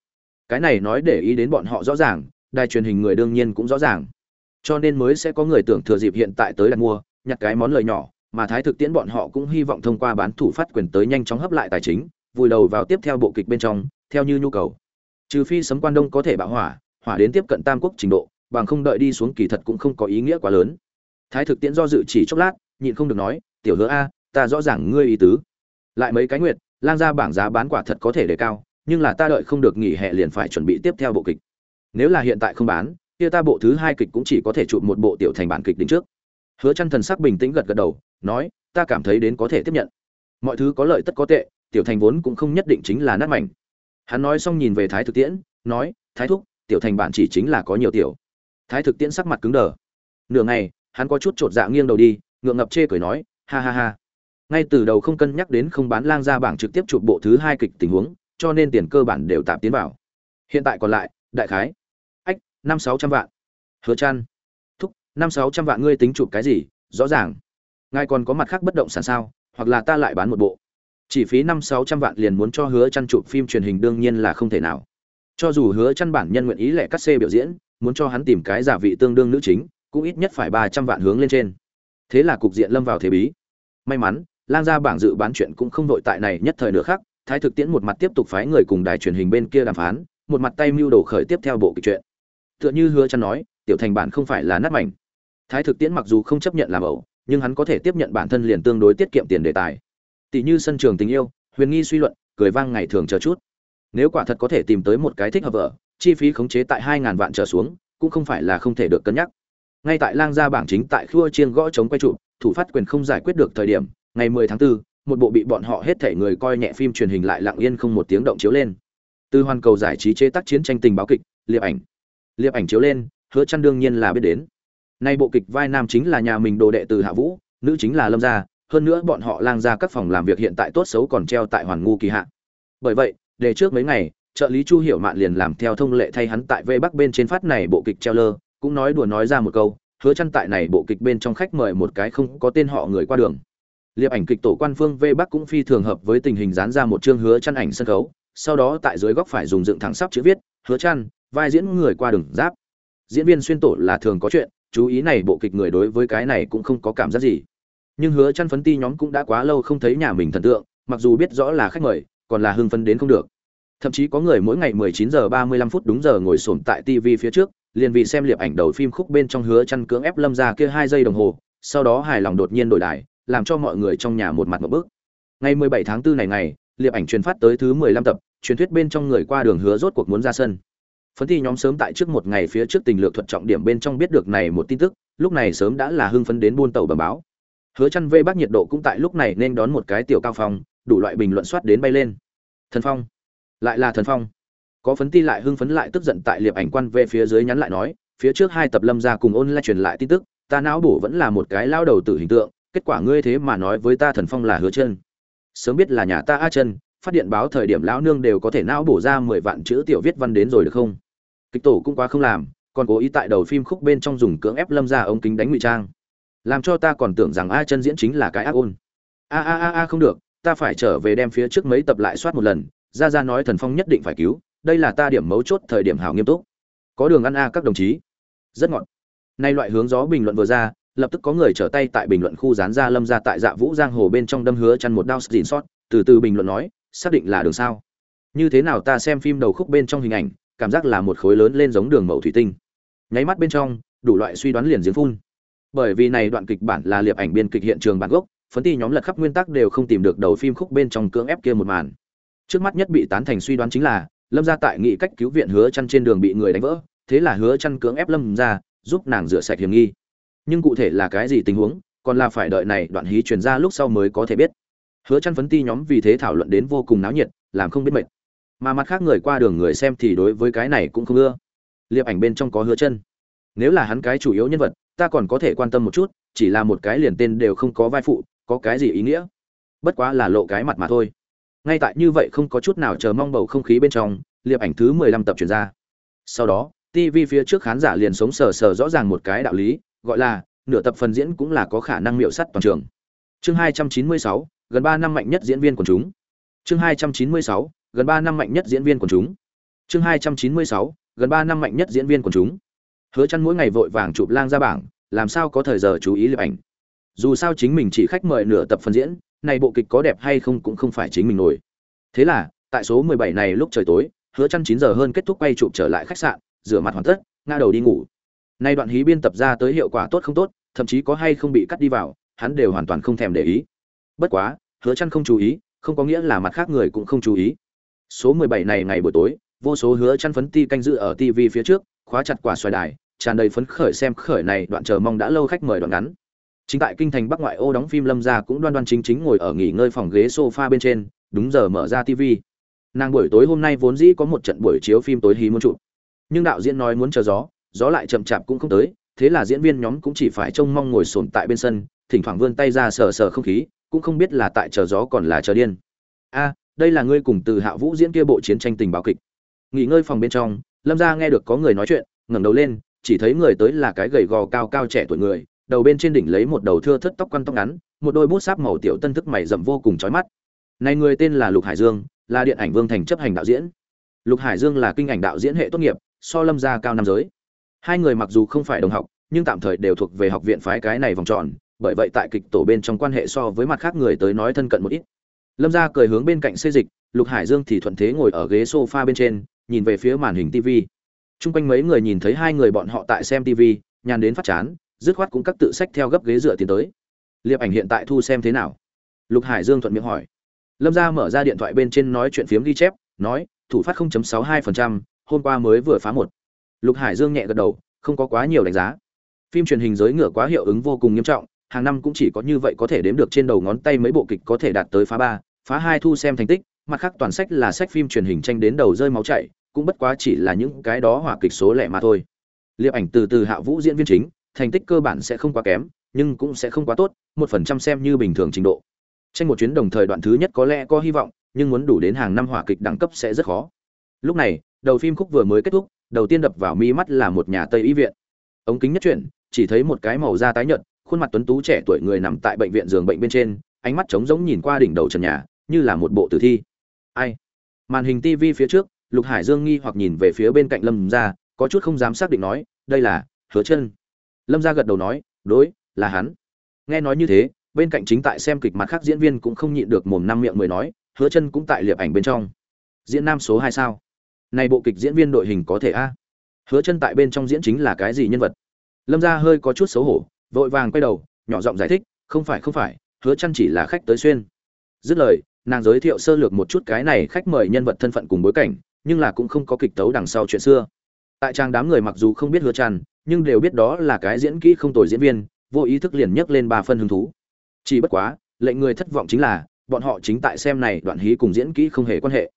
Cái này nói để ý đến bọn họ rõ ràng, đài truyền hình người đương nhiên cũng rõ ràng. Cho nên mới sẽ có người tưởng thừa dịp hiện tại tới đặt mua, nhặt cái món lời nhỏ mà thái thực tiễn bọn họ cũng hy vọng thông qua bán thủ phát quyền tới nhanh chóng hấp lại tài chính, vùi đầu vào tiếp theo bộ kịch bên trong, theo như nhu cầu. Trừ phi sấm quan đông có thể bạo hỏa hỏa đến tiếp cận tam quốc trình độ, bằng không đợi đi xuống kỳ thật cũng không có ý nghĩa quá lớn. Thái thực tiễn do dự chỉ chốc lát, nhịn không được nói, tiểu hứa a, ta rõ ràng ngươi ý tứ. Lại mấy cái nguyệt, lang ra bảng giá bán quả thật có thể đề cao, nhưng là ta đợi không được nghỉ hè liền phải chuẩn bị tiếp theo bộ kịch. Nếu là hiện tại không bán, kia ta bộ thứ hai kịch cũng chỉ có thể chụp một bộ tiểu thành bản kịch đến trước hứa chăn thần sắc bình tĩnh gật gật đầu, nói, ta cảm thấy đến có thể tiếp nhận. Mọi thứ có lợi tất có tệ, tiểu thành vốn cũng không nhất định chính là nát mảnh. Hắn nói xong nhìn về thái thực tiễn, nói, thái thúc, tiểu thành bản chỉ chính là có nhiều tiểu. Thái thực tiễn sắc mặt cứng đờ. Nửa ngày, hắn có chút trột dạ nghiêng đầu đi, ngượng ngập chê cười nói, ha ha ha. Ngay từ đầu không cân nhắc đến không bán lang ra bảng trực tiếp chụp bộ thứ hai kịch tình huống, cho nên tiền cơ bản đều tạm tiến vào. Hiện tại còn lại, đại khái, ách, năm sáu trăm vạn. Hứa chăn năm sáu trăm vạn ngươi tính chụp cái gì, rõ ràng. Ngài còn có mặt khác bất động sản sao, hoặc là ta lại bán một bộ. Chỉ phí năm sáu trăm vạn liền muốn cho hứa chăn chụp phim truyền hình đương nhiên là không thể nào. Cho dù hứa chăn bản nhân nguyện ý lẻ cắt xê biểu diễn, muốn cho hắn tìm cái giả vị tương đương nữ chính, cũng ít nhất phải ba trăm vạn hướng lên trên. Thế là cục diện lâm vào thế bí. May mắn, lang gia bảng dự bán chuyện cũng không đội tại này nhất thời nữa khác thái thực tiễn một mặt tiếp tục phái người cùng đài truyền hình bên kia đàm phán, một mặt tay mưu đồ khởi tiếp theo bộ kịch chuyện. Tựa như hứa chăn nói, tiểu thành bản không phải là nát mảnh thái thực tiễn mặc dù không chấp nhận làm ẩu nhưng hắn có thể tiếp nhận bản thân liền tương đối tiết kiệm tiền đề tài. Tỷ như sân trường tình yêu huyền nghi suy luận cười vang ngày thường chờ chút. Nếu quả thật có thể tìm tới một cái thích hợp vợ chi phí khống chế tại hai ngàn vạn trở xuống cũng không phải là không thể được cân nhắc. Ngay tại lang gia bảng chính tại khua chiên gõ chống quay trụ thủ phát quyền không giải quyết được thời điểm ngày 10 tháng 4, một bộ bị bọn họ hết thể người coi nhẹ phim truyền hình lại lặng yên không một tiếng động chiếu lên. Từ hoàn cầu giải trí chế tác chiến tranh tình báo kịch liệp ảnh. Liệp ảnh chiếu lên hứa chăn đương nhiên là biết đến nay bộ kịch vai nam chính là nhà mình đồ đệ từ hạ vũ, nữ chính là lâm gia, hơn nữa bọn họ lang ra các phòng làm việc hiện tại tốt xấu còn treo tại hoàn ngu kỳ hạ. Bởi vậy, để trước mấy ngày, trợ lý chu hiểu mạn liền làm theo thông lệ thay hắn tại vây bắc bên trên phát này bộ kịch treo lơ, cũng nói đùa nói ra một câu, hứa chăn tại này bộ kịch bên trong khách mời một cái không có tên họ người qua đường. Liệp ảnh kịch tổ quan phương vây bắc cũng phi thường hợp với tình hình dán ra một chương hứa chăn ảnh sân khấu, sau đó tại dưới góc phải dùng dựng thẳng sắp chữ viết, hứa chăn, vai diễn người qua đường giáp diễn viên xuyên tổ là thường có chuyện, chú ý này bộ kịch người đối với cái này cũng không có cảm giác gì. Nhưng hứa chăn phấn ti nhóm cũng đã quá lâu không thấy nhà mình thần tượng, mặc dù biết rõ là khách mời, còn là hưng phấn đến không được. Thậm chí có người mỗi ngày 19 giờ 35 phút đúng giờ ngồi sồn tại TV phía trước, liền vì xem liệp ảnh đầu phim khúc bên trong hứa chăn cưỡng ép lâm ra kia hai giây đồng hồ, sau đó hài lòng đột nhiên đổi đài, làm cho mọi người trong nhà một mặt một bước. Ngày 17 tháng 4 này ngày, liệp ảnh truyền phát tới thứ 15 tập, truyền thuyết bên trong người qua đường hứa rốt cuộc muốn ra sân phấn thi nhóm sớm tại trước một ngày phía trước tình lược thuật trọng điểm bên trong biết được này một tin tức, lúc này sớm đã là hưng phấn đến buôn tàu bẩm báo. Hứa chăn vê bác nhiệt độ cũng tại lúc này nên đón một cái tiểu cao phong, đủ loại bình luận soát đến bay lên. Thần phong. Lại là thần phong. Có phấn ti lại hưng phấn lại tức giận tại liệp ảnh quan về phía dưới nhắn lại nói, phía trước hai tập lâm gia cùng ôn lại truyền lại tin tức, ta não bổ vẫn là một cái lao đầu tử hình tượng, kết quả ngươi thế mà nói với ta thần phong là hứa chân. Sớm biết là nhà ta a chân phát điện báo thời điểm lão nương đều có thể não bổ ra mười vạn chữ tiểu viết văn đến rồi được không? Kịch tổ cũng quá không làm, còn cố ý tại đầu phim khúc bên trong dùng cưỡng ép lâm ra ống kính đánh ngụy trang. Làm cho ta còn tưởng rằng a chân diễn chính là cái ác ôn. A a a a không được, ta phải trở về đem phía trước mấy tập lại soát một lần ra ra nói thần phong nhất định phải cứu, đây là ta điểm mấu chốt thời điểm hảo nghiêm túc. Có đường ăn a các đồng chí. Rất ngọt. Nay loại hướng gió bình luận vừa ra, lập tức có người trở tay tại bình luận khu dán ra lâm ra tại dạ vũ giang hồ bên trong đâm hứa chăn một đao dìn sót, từ từ bình luận nói xác định là đường sao? Như thế nào ta xem phim đầu khúc bên trong hình ảnh, cảm giác là một khối lớn lên giống đường mẫu thủy tinh. Nháy mắt bên trong, đủ loại suy đoán liền giếng phun. Bởi vì này đoạn kịch bản là liệp ảnh biên kịch hiện trường bản gốc, phấn ti nhóm lật khắp nguyên tắc đều không tìm được đầu phim khúc bên trong cưỡng ép kia một màn. Trước mắt nhất bị tán thành suy đoán chính là, lâm gia tại nghị cách cứu viện hứa chăn trên đường bị người đánh vỡ, thế là hứa chăn cưỡng ép lâm gia giúp nàng rửa sạch hiểm nghi. Nhưng cụ thể là cái gì tình huống, còn là phải đợi này đoạn hí truyền ra lúc sau mới có thể biết hứa chăn phấn ti nhóm vì thế thảo luận đến vô cùng náo nhiệt làm không biết mệt. Mà mặt khác người qua đường người xem thì đối với cái này cũng không ưa. Liệp ảnh bên trong có hứa chân nếu là hắn cái chủ yếu nhân vật ta còn có thể quan tâm một chút chỉ là một cái liền tên đều không có vai phụ có cái gì ý nghĩa? Bất quá là lộ cái mặt mà thôi. Ngay tại như vậy không có chút nào chờ mong bầu không khí bên trong liệp ảnh thứ 15 tập truyền ra. Sau đó tv phía trước khán giả liền sống sờ sờ rõ ràng một cái đạo lý gọi là nửa tập phần diễn cũng là có khả năng miệu sắt toàn trường. Chương 296, gần 3 năm mạnh nhất diễn viên của chúng. Chương 296, gần 3 năm mạnh nhất diễn viên của chúng. Chương 296, gần 3 năm mạnh nhất diễn viên của chúng. Hứa Chân mỗi ngày vội vàng chụp lang ra bảng làm sao có thời giờ chú ý liệp ảnh. Dù sao chính mình chỉ khách mời nửa tập phần diễn này bộ kịch có đẹp hay không cũng không phải chính mình nổi. Thế là tại số 17 này lúc trời tối hứa Chân 9 giờ hơn kết thúc quay chụp trở lại khách sạn rửa mặt hoàn tất ngã đầu đi ngủ. Nay đoạn hí biên tập ra tới hiệu quả tốt không tốt thậm chí có hay không bị cắt đi vào hắn đều hoàn toàn không thèm để ý. Bất quá hứa chăn không chú ý, không có nghĩa là mặt khác người cũng không chú ý. Số 17 này ngày buổi tối, vô số hứa chăn phấn ti canh dự ở TV phía trước, khóa chặt quả xoài đài, tràn đầy phấn khởi xem khởi này đoạn chờ mong đã lâu khách mời đoạn ngắn. Chính tại kinh thành bắc ngoại ô đóng phim lâm gia cũng đoan đoan chính chính ngồi ở nghỉ ngơi phòng ghế sofa bên trên, đúng giờ mở ra tv nàng buổi tối hôm nay vốn dĩ có một trận buổi chiếu phim tối hí muốn chụp. Nhưng đạo diễn nói muốn chờ gió gió lại chậm chạp cũng không tới, thế là diễn viên nhóm cũng chỉ phải trông mong ngồi sồn tại bên sân, thỉnh thoảng vươn tay ra sờ sờ không khí cũng không biết là tại chờ gió còn là chờ điên. A, đây là ngươi cùng từ hạ vũ diễn kia bộ chiến tranh tình báo kịch. Nghỉ ngơi phòng bên trong, lâm gia nghe được có người nói chuyện, ngẩng đầu lên, chỉ thấy người tới là cái gầy gò cao cao trẻ tuổi người, đầu bên trên đỉnh lấy một đầu thưa thất tóc quăn tóc ngắn, một đôi bút sáp màu tiểu tân thức mày rậm vô cùng chói mắt. Này người tên là lục hải dương, là điện ảnh vương thành chấp hành đạo diễn. Lục hải dương là kinh ảnh đạo diễn hệ tốt nghiệp, so lâm gia cao năm giới. Hai người mặc dù không phải đồng học, nhưng tạm thời đều thuộc về học viện phái cái này vòng tròn bởi vậy tại kịch tổ bên trong quan hệ so với mặt khác người tới nói thân cận một ít lâm gia cười hướng bên cạnh xê dịch lục hải dương thì thuận thế ngồi ở ghế sofa bên trên nhìn về phía màn hình tv Trung quanh mấy người nhìn thấy hai người bọn họ tại xem TV, nhàn đến phát chán, dứt khoát cũng các tự sách theo gấp ghế dựa tiến tới. Liệp ảnh hiện tại thu xem thế nào? Lục Hải Dương thuận miệng hỏi. Lâm gia mở ra điện thoại bên trên nói chuyện phiếm ghi chép, nói, thủ phát 0.62%, hôm qua mới vừa phá một. Lục Hải Dương nhẹ gật đầu, không có quá nhiều đánh giá. Phim truyền hình giới ngựa quá hiệu ứng vô cùng nghiêm trọng, hàng năm cũng chỉ có như vậy có thể đếm được trên đầu ngón tay mấy bộ kịch có thể đạt tới phá ba, phá hai thu xem thành tích, mặt khác toàn sách là sách phim truyền hình tranh đến đầu rơi máu chảy, cũng bất quá chỉ là những cái đó hỏa kịch số lẻ mà thôi. Liệp ảnh từ từ hạ vũ diễn viên chính thành tích cơ bản sẽ không quá kém nhưng cũng sẽ không quá tốt một phần trăm xem như bình thường trình độ. Tranh một chuyến đồng thời đoạn thứ nhất có lẽ có hy vọng nhưng muốn đủ đến hàng năm hỏa kịch đẳng cấp sẽ rất khó. Lúc này đầu phim khúc vừa mới kết thúc đầu tiên đập vào mi mắt là một nhà tây y viện. Ống kính nhất chuyển chỉ thấy một cái màu da tái nhợt khuôn mặt tuấn tú trẻ tuổi người nằm tại bệnh viện giường bệnh bên trên, ánh mắt trống rỗng nhìn qua đỉnh đầu trần nhà, như là một bộ tử thi. Ai? Màn hình TV phía trước, lục hải dương nghi hoặc nhìn về phía bên cạnh lâm gia, có chút không dám xác định nói, đây là hứa chân. Lâm gia gật đầu nói, đối, là hắn. Nghe nói như thế, bên cạnh chính tại xem kịch mặt khác diễn viên cũng không nhịn được mồm năm miệng mười nói, hứa chân cũng tại liệp ảnh bên trong. Diễn nam số hai sao? Này bộ kịch diễn viên đội hình có thể a? Hứa chân tại bên trong diễn chính là cái gì nhân vật? Lâm gia hơi có chút xấu hổ vội vàng quay đầu, nhỏ giọng giải thích, không phải không phải, hứa chăn chỉ là khách tới xuyên. Dứt lời, nàng giới thiệu sơ lược một chút cái này khách mời nhân vật thân phận cùng bối cảnh, nhưng là cũng không có kịch tấu đằng sau chuyện xưa. Tại trang đám người mặc dù không biết hứa chăn, nhưng đều biết đó là cái diễn kỹ không tồi diễn viên, vô ý thức liền nhấc lên ba phân hứng thú. Chỉ bất quá, lệnh người thất vọng chính là, bọn họ chính tại xem này đoạn hí cùng diễn kỹ không hề quan hệ.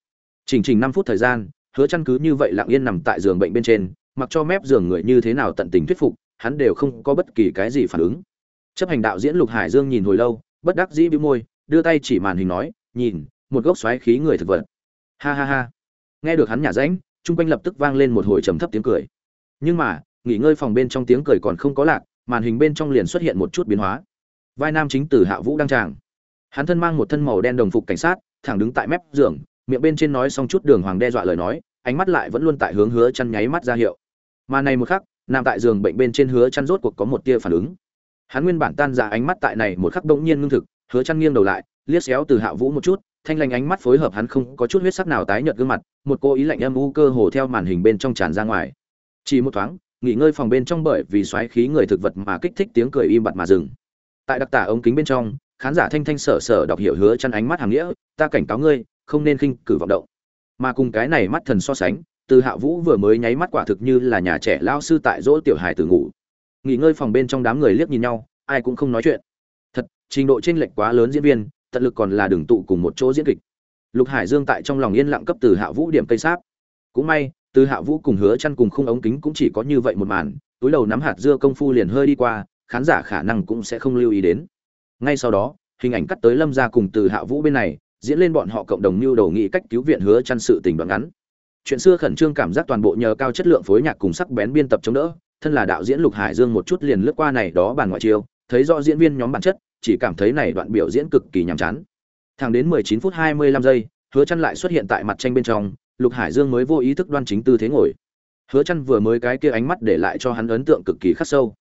Chỉnh chỉnh năm phút thời gian, hứa chăn cứ như vậy lặng yên nằm tại giường bệnh bên trên, mặc cho mép giường người như thế nào tận tình thuyết phục hắn đều không có bất kỳ cái gì phản ứng. Chấp hành đạo diễn lục hải dương nhìn hồi lâu, bất đắc dĩ bĩu môi, đưa tay chỉ màn hình nói, nhìn, một gốc xoáy khí người thực vật. Ha ha ha. Nghe được hắn nhả rãnh chung quanh lập tức vang lên một hồi trầm thấp tiếng cười. Nhưng mà, nghỉ ngơi phòng bên trong tiếng cười còn không có lạc, màn hình bên trong liền xuất hiện một chút biến hóa. Vai nam chính từ hạ vũ đăng tràng. Hắn thân mang một thân màu đen đồng phục cảnh sát, thẳng đứng tại mép giường, miệng bên trên nói xong chút đường hoàng đe dọa lời nói, ánh mắt lại vẫn luôn tại hướng hứa chăn nháy mắt ra hiệu. Mà này một khắc nằm tại giường bệnh bên trên hứa chăn rốt cuộc có một tia phản ứng. Hắn nguyên bản tan ra ánh mắt tại này một khắc đống nhiên ngưng thực, hứa chăn nghiêng đầu lại, liếc xéo từ hạ vũ một chút, thanh lành ánh mắt phối hợp hắn không có chút huyết sắc nào tái nhợt gương mặt, một cô ý lạnh âm u cơ hồ theo màn hình bên trong tràn ra ngoài. Chỉ một thoáng, nghỉ ngơi phòng bên trong bởi vì xoáy khí người thực vật mà kích thích tiếng cười im bặt mà dừng. Tại đặc tả ống kính bên trong, khán giả thanh thanh sở sở đọc hiểu hứa chăn ánh mắt hàng nghĩa, ta cảnh cáo ngươi, không nên khinh cử vọng động. Mà cùng cái này mắt thần so sánh từ hạ vũ vừa mới nháy mắt quả thực như là nhà trẻ lao sư tại dỗ tiểu hài tử ngủ. Nghỉ ngơi phòng bên trong đám người liếc nhìn nhau, ai cũng không nói chuyện. Thật, trình độ chênh lệch quá lớn diễn viên, tận lực còn là đường tụ cùng một chỗ diễn kịch. Lục hải dương tại trong lòng yên lặng cấp từ hạ vũ điểm cây sáp. Cũng may, từ hạ vũ cùng hứa chăn cùng khung ống kính cũng chỉ có như vậy một màn, túi đầu nắm hạt dưa công phu liền hơi đi qua, khán giả khả năng cũng sẽ không lưu ý đến. Ngay sau đó, hình ảnh cắt tới lâm gia cùng từ hạ vũ bên này, diễn lên bọn họ cộng đồng mưu đầu nghị cách cứu viện hứa chăn sự tình đoạn ngắn chuyện xưa khẩn trương cảm giác toàn bộ nhờ cao chất lượng phối nhạc cùng sắc bén biên tập chống đỡ, thân là đạo diễn lục hải dương một chút liền lướt qua này đó bàn ngoại chiêu, thấy rõ diễn viên nhóm bản chất, chỉ cảm thấy này đoạn biểu diễn cực kỳ nhàm chán. Thẳng đến 19 phút 25 giây, hứa chăn lại xuất hiện tại mặt tranh bên trong, lục hải dương mới vô ý thức đoan chính tư thế ngồi. Hứa chăn vừa mới cái kia ánh mắt để lại cho hắn ấn tượng cực kỳ khắc sâu.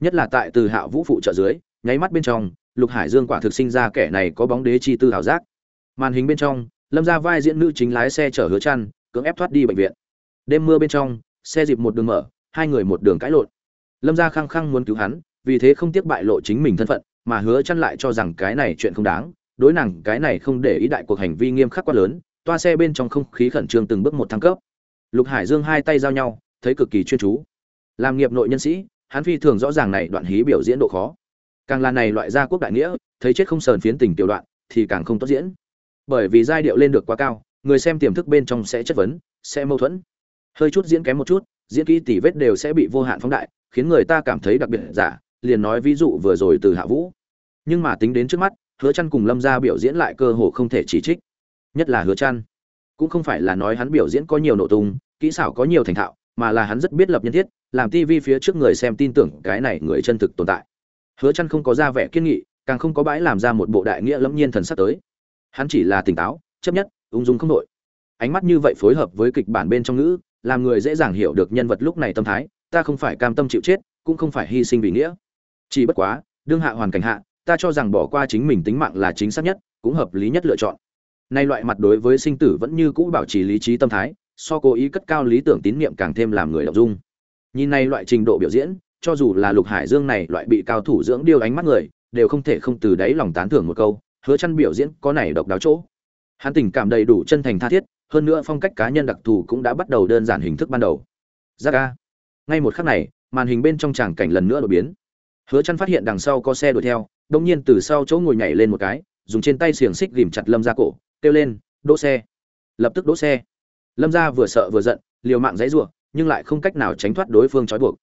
Nhất là tại từ hạ vũ phụ trợ dưới, nháy mắt bên trong, lục hải dương quả thực sinh ra kẻ này có bóng đế chi tư hảo giác. Màn hình bên trong, lâm ra vai diễn nữ chính lái xe chở hứa chăn cưỡng ép thoát đi bệnh viện. Đêm mưa bên trong, xe dịp một đường mở, hai người một đường cãi lộn. Lâm gia khăng khăng muốn cứu hắn, vì thế không tiếc bại lộ chính mình thân phận, mà hứa chăn lại cho rằng cái này chuyện không đáng, đối nàng cái này không để ý đại cuộc hành vi nghiêm khắc quá lớn, toa xe bên trong không khí khẩn trương từng bước một thăng cấp. Lục hải dương hai tay giao nhau, thấy cực kỳ chuyên chú. Làm nghiệp nội nhân sĩ, hắn phi thường rõ ràng này đoạn hí biểu diễn độ khó. Càng là này loại gia quốc đại nghĩa, thấy chết không sờn phiến tình tiểu đoạn, thì càng không tốt diễn. Bởi vì giai điệu lên được quá cao người xem tiềm thức bên trong sẽ chất vấn, sẽ mâu thuẫn. Hơi chút diễn kém một chút, diễn kỹ tỷ vết đều sẽ bị vô hạn phóng đại, khiến người ta cảm thấy đặc biệt giả, liền nói ví dụ vừa rồi từ hạ vũ. Nhưng mà tính đến trước mắt, hứa chăn cùng lâm gia biểu diễn lại cơ hồ không thể chỉ trích. Nhất là hứa chăn. Cũng không phải là nói hắn biểu diễn có nhiều nội tung, kỹ xảo có nhiều thành thạo, mà là hắn rất biết lập nhân thiết, làm tivi phía trước người xem tin tưởng cái này người chân thực tồn tại. Hứa chăn không có ra vẻ kiên nghị, càng không có bãi làm ra một bộ đại nghĩa lẫm nhiên thần sắc tới. Hắn chỉ là tỉnh táo, chấp nhất ung dung không đội. Ánh mắt như vậy phối hợp với kịch bản bên trong ngữ, làm người dễ dàng hiểu được nhân vật lúc này tâm thái, ta không phải cam tâm chịu chết, cũng không phải hy sinh vì nghĩa. Chỉ bất quá, đương hạ hoàn cảnh hạ, ta cho rằng bỏ qua chính mình tính mạng là chính xác nhất, cũng hợp lý nhất lựa chọn. Nay loại mặt đối với sinh tử vẫn như cũ bảo trì lý trí tâm thái, so cố ý cất cao lý tưởng tín niệm càng thêm làm người đọc dung. Nhìn này loại trình độ biểu diễn, cho dù là lục hải dương này loại bị cao thủ dưỡng điêu ánh mắt người, đều không thể không từ đáy lòng tán thưởng một câu, hứa chăn biểu diễn có này độc đáo chỗ hắn tình cảm đầy đủ chân thành tha thiết, hơn nữa phong cách cá nhân đặc thù cũng đã bắt đầu đơn giản hình thức ban đầu. Ra ca ngay một khắc này, màn hình bên trong tràng cảnh lần nữa đổi biến. Hứa chăn phát hiện đằng sau có xe đuổi theo, đột nhiên từ sau chỗ ngồi nhảy lên một cái, dùng trên tay xiềng xích ghìm chặt lâm gia cổ, kêu lên, đỗ xe. Lập tức đỗ xe. Lâm gia vừa sợ vừa giận, liều mạng dãy rủa nhưng lại không cách nào tránh thoát đối phương trói buộc.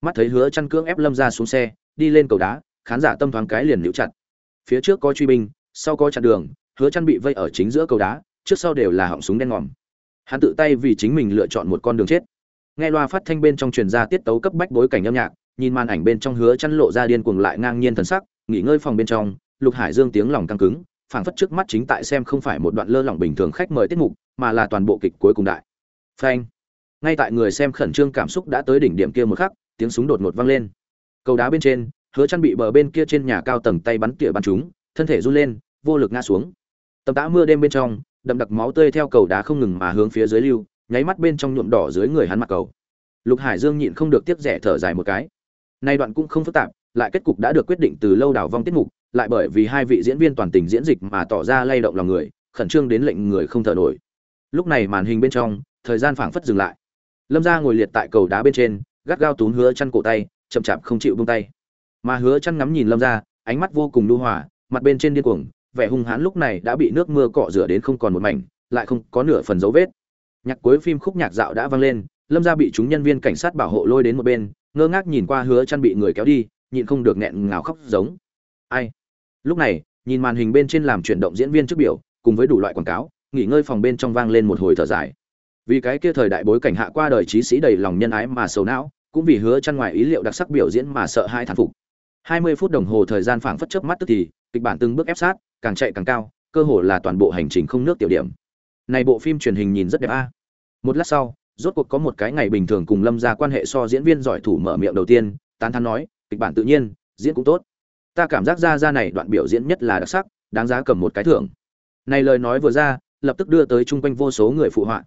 Mắt thấy hứa chăn cưỡng ép lâm gia xuống xe, đi lên cầu đá, khán giả tâm thoáng cái liền níu chặt. Phía trước có truy binh, sau có chặn đường hứa chăn bị vây ở chính giữa cầu đá, trước sau đều là họng súng đen ngòm. Hắn tự tay vì chính mình lựa chọn một con đường chết. Nghe loa phát thanh bên trong truyền ra tiết tấu cấp bách bối cảnh âm nhạc, nhìn màn ảnh bên trong hứa chăn lộ ra điên cuồng lại ngang nhiên thần sắc, nghỉ ngơi phòng bên trong, lục hải dương tiếng lòng căng cứng, phảng phất trước mắt chính tại xem không phải một đoạn lơ lỏng bình thường khách mời tiết mục, mà là toàn bộ kịch cuối cùng đại. Phanh. Ngay tại người xem khẩn trương cảm xúc đã tới đỉnh điểm kia một khắc, tiếng súng đột ngột vang lên. Cầu đá bên trên, hứa chăn bị bờ bên kia trên nhà cao tầng tay bắn tỉa bắn chúng thân thể run lên, vô lực ngã xuống tầm tã mưa đêm bên trong, đậm đặc máu tươi theo cầu đá không ngừng mà hướng phía dưới lưu, nháy mắt bên trong nhuộm đỏ dưới người hắn mặt cầu. Lục hải dương nhịn không được tiếc rẻ thở dài một cái. Nay đoạn cũng không phức tạp, lại kết cục đã được quyết định từ lâu đảo vong tiết mục, lại bởi vì hai vị diễn viên toàn tình diễn dịch mà tỏ ra lay động lòng người, khẩn trương đến lệnh người không thở nổi. Lúc này màn hình bên trong, thời gian phảng phất dừng lại. Lâm gia ngồi liệt tại cầu đá bên trên, gắt gao tún hứa chăn cổ tay, chậm chạp không chịu buông tay. Mà hứa chăn ngắm nhìn lâm gia, ánh mắt vô cùng nhu hòa, mặt bên trên điên cuồng vẻ hung hãn lúc này đã bị nước mưa cọ rửa đến không còn một mảnh, lại không có nửa phần dấu vết. Nhạc cuối phim khúc nhạc dạo đã vang lên, lâm gia bị chúng nhân viên cảnh sát bảo hộ lôi đến một bên, ngơ ngác nhìn qua hứa chăn bị người kéo đi, nhịn không được nghẹn ngào khóc giống. Ai? Lúc này, nhìn màn hình bên trên làm chuyển động diễn viên trước biểu, cùng với đủ loại quảng cáo, nghỉ ngơi phòng bên trong vang lên một hồi thở dài. Vì cái kia thời đại bối cảnh hạ qua đời trí sĩ đầy lòng nhân ái mà sầu não, cũng vì hứa chăn ngoài ý liệu đặc sắc biểu diễn mà sợ hai thán phục. 20 phút đồng hồ thời gian phảng phất chớp mắt tức thì kịch bản từng bước ép sát, càng chạy càng cao, cơ hồ là toàn bộ hành trình không nước tiểu điểm. Này bộ phim truyền hình nhìn rất đẹp a. Một lát sau, rốt cuộc có một cái ngày bình thường cùng lâm ra quan hệ so diễn viên giỏi thủ mở miệng đầu tiên, tán thán nói, kịch bản tự nhiên, diễn cũng tốt. Ta cảm giác ra ra này đoạn biểu diễn nhất là đặc sắc, đáng giá cầm một cái thưởng. Này lời nói vừa ra, lập tức đưa tới chung quanh vô số người phụ họa.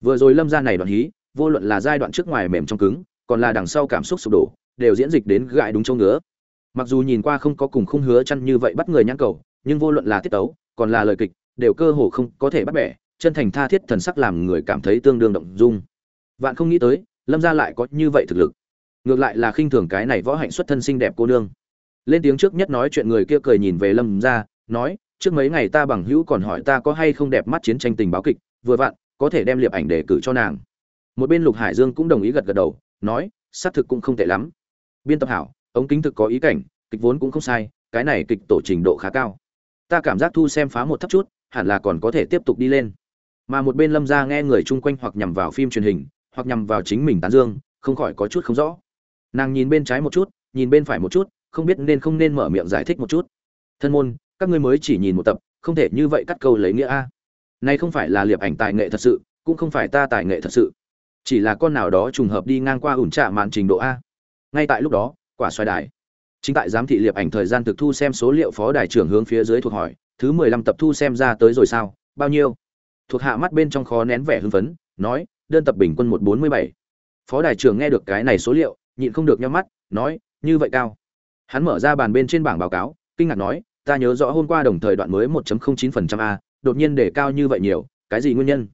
Vừa rồi lâm ra này đoạn hí, vô luận là giai đoạn trước ngoài mềm trong cứng, còn là đằng sau cảm xúc sụp đổ, đều diễn dịch đến gãi đúng châu ngứa mặc dù nhìn qua không có cùng khung hứa chăn như vậy bắt người nhãn cầu, nhưng vô luận là tiết tấu, còn là lời kịch, đều cơ hồ không có thể bắt bẻ, chân thành tha thiết thần sắc làm người cảm thấy tương đương động dung. Vạn không nghĩ tới, lâm gia lại có như vậy thực lực. Ngược lại là khinh thường cái này võ hạnh xuất thân xinh đẹp cô nương. Lên tiếng trước nhất nói chuyện người kia cười nhìn về lâm gia, nói, trước mấy ngày ta bằng hữu còn hỏi ta có hay không đẹp mắt chiến tranh tình báo kịch, vừa vặn, có thể đem liệp ảnh để cử cho nàng. Một bên lục hải dương cũng đồng ý gật gật đầu, nói, xác thực cũng không tệ lắm. Biên tập hảo ống kính thực có ý cảnh, kịch vốn cũng không sai, cái này kịch tổ trình độ khá cao. Ta cảm giác thu xem phá một thấp chút, hẳn là còn có thể tiếp tục đi lên. Mà một bên lâm ra nghe người chung quanh hoặc nhằm vào phim truyền hình, hoặc nhằm vào chính mình tán dương, không khỏi có chút không rõ. Nàng nhìn bên trái một chút, nhìn bên phải một chút, không biết nên không nên mở miệng giải thích một chút. Thân môn, các ngươi mới chỉ nhìn một tập, không thể như vậy cắt câu lấy nghĩa a. Này không phải là liệp ảnh tài nghệ thật sự, cũng không phải ta tài nghệ thật sự. Chỉ là con nào đó trùng hợp đi ngang qua ủn trạ màn trình độ a. Ngay tại lúc đó quả xoài đài. Chính tại giám thị liệp ảnh thời gian thực thu xem số liệu phó đài trưởng hướng phía dưới thuộc hỏi, thứ mười lăm tập thu xem ra tới rồi sao, bao nhiêu? Thuộc hạ mắt bên trong khó nén vẻ hưng phấn, nói, đơn tập bình quân một bốn mươi bảy. Phó đài trưởng nghe được cái này số liệu, nhịn không được nhắm mắt, nói, như vậy cao. Hắn mở ra bàn bên trên bảng báo cáo, kinh ngạc nói, ta nhớ rõ hôm qua đồng thời đoạn mới 1.09% a, đột nhiên để cao như vậy nhiều, cái gì nguyên nhân?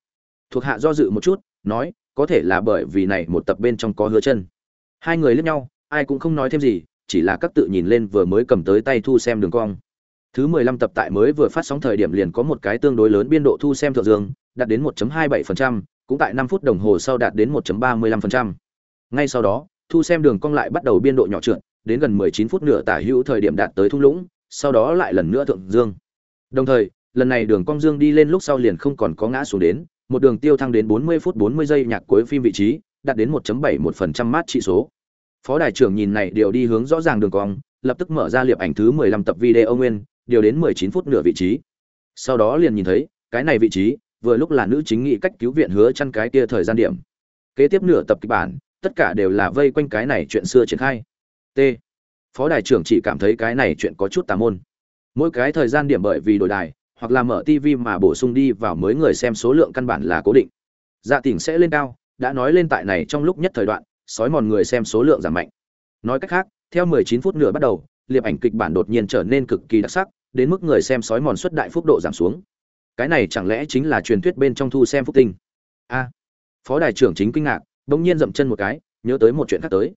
Thuộc hạ do dự một chút, nói, có thể là bởi vì này một tập bên trong có hứa chân. Hai người liếc nhau ai cũng không nói thêm gì chỉ là các tự nhìn lên vừa mới cầm tới tay thu xem đường cong. Thứ 15 tập tại mới vừa phát sóng thời điểm liền có một cái tương đối lớn biên độ thu xem thượng dương đạt đến 1.27%, cũng tại năm phút đồng hồ sau đạt đến 1.35%. ngay sau đó thu xem đường cong lại bắt đầu biên độ nhỏ trượt đến gần 19 phút nửa tả hữu thời điểm đạt tới thung lũng sau đó lại lần nữa thượng dương. Đồng thời lần này đường cong dương đi lên lúc sau liền không còn có ngã xuống đến một đường tiêu thăng đến 40 phút 40 giây nhạc cuối phim vị trí đạt đến 1.71% mát trị số phó đại trưởng nhìn này điều đi hướng rõ ràng đường cong, lập tức mở ra liệp ảnh thứ 15 tập video nguyên, điều đến 19 phút nửa vị trí. Sau đó liền nhìn thấy, cái này vị trí, vừa lúc là nữ chính nghị cách cứu viện hứa chăn cái kia thời gian điểm. Kế tiếp nửa tập kịch bản, tất cả đều là vây quanh cái này chuyện xưa triển khai. T. Phó đại trưởng chỉ cảm thấy cái này chuyện có chút tà môn. Mỗi cái thời gian điểm bởi vì đổi đài, hoặc là mở tv mà bổ sung đi vào mới người xem số lượng căn bản là cố định. Dạ tỉnh sẽ lên cao, đã nói lên tại này trong lúc nhất thời đoạn sói mòn người xem số lượng giảm mạnh. Nói cách khác, theo 19 phút nửa bắt đầu, liệp ảnh kịch bản đột nhiên trở nên cực kỳ đặc sắc, đến mức người xem sói mòn suất đại phúc độ giảm xuống. Cái này chẳng lẽ chính là truyền thuyết bên trong thu xem phúc tinh? A. Phó đại trưởng chính kinh ngạc, bỗng nhiên dậm chân một cái, nhớ tới một chuyện khác tới.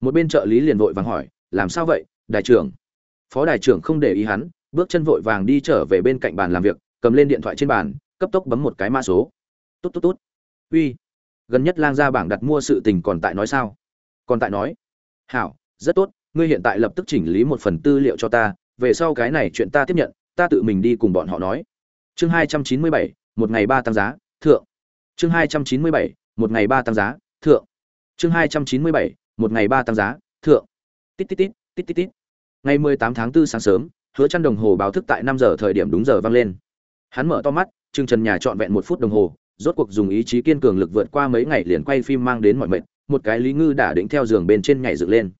Một bên trợ lý liền vội vàng hỏi, làm sao vậy đại trưởng? Phó đại trưởng không để ý hắn, bước chân vội vàng đi trở về bên cạnh bàn làm việc, cầm lên điện thoại trên bàn, cấp tốc bấm một cái mã số. Tốt tốt tốt uy gần nhất lang ra bảng đặt mua sự tình còn tại nói sao? Còn tại nói. Hảo, rất tốt, ngươi hiện tại lập tức chỉnh lý một phần tư liệu cho ta, về sau cái này chuyện ta tiếp nhận, ta tự mình đi cùng bọn họ nói. Chương hai trăm chín mươi bảy, một ngày ba tăng giá, thượng. Chương hai trăm chín mươi bảy, một ngày ba tăng giá, thượng. Chương hai trăm chín mươi bảy, một ngày ba tăng giá, thượng. Tít tít tít tít tít tít. Ngày mười tám tháng 4 sáng sớm, hứa chăn đồng hồ báo thức tại năm giờ thời điểm đúng giờ vang lên. Hắn mở to mắt trưng trần nhà trọn vẹn một phút đồng hồ rốt cuộc dùng ý chí kiên cường lực vượt qua mấy ngày liền quay phim mang đến mọi mệt, một cái lý ngư đã đĩnh theo giường bên trên nhảy dựng lên.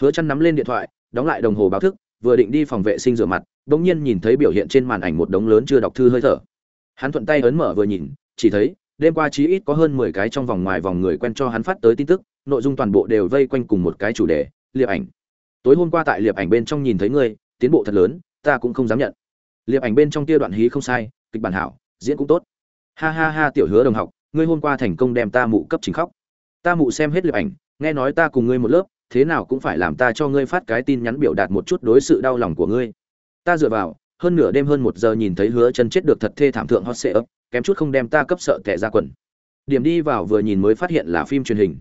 Hứa chăn nắm lên điện thoại, đóng lại đồng hồ báo thức, vừa định đi phòng vệ sinh rửa mặt, bỗng nhiên nhìn thấy biểu hiện trên màn ảnh một đống lớn chưa đọc thư hơi thở. Hắn thuận tay ấn mở vừa nhìn, chỉ thấy, đêm qua chí ít có hơn 10 cái trong vòng ngoài vòng người quen cho hắn phát tới tin tức, nội dung toàn bộ đều vây quanh cùng một cái chủ đề, liệp ảnh. Tối hôm qua tại liệp ảnh bên trong nhìn thấy ngươi, tiến bộ thật lớn, ta cũng không dám nhận. Liệp ảnh bên trong kia đoạn hí không sai, kịch bản hảo, diễn cũng tốt ha ha ha, tiểu hứa đồng học, ngươi hôm qua thành công đem ta mụ cấp chính khóc. Ta mụ xem hết liệp ảnh, nghe nói ta cùng ngươi một lớp, thế nào cũng phải làm ta cho ngươi phát cái tin nhắn biểu đạt một chút đối sự đau lòng của ngươi. Ta dựa vào, hơn nửa đêm hơn một giờ nhìn thấy hứa chân chết được thật thê thảm thượng hot sệ ấp, kém chút không đem ta cấp sợ tệ ra quần. Điểm đi vào vừa nhìn mới phát hiện là phim truyền hình.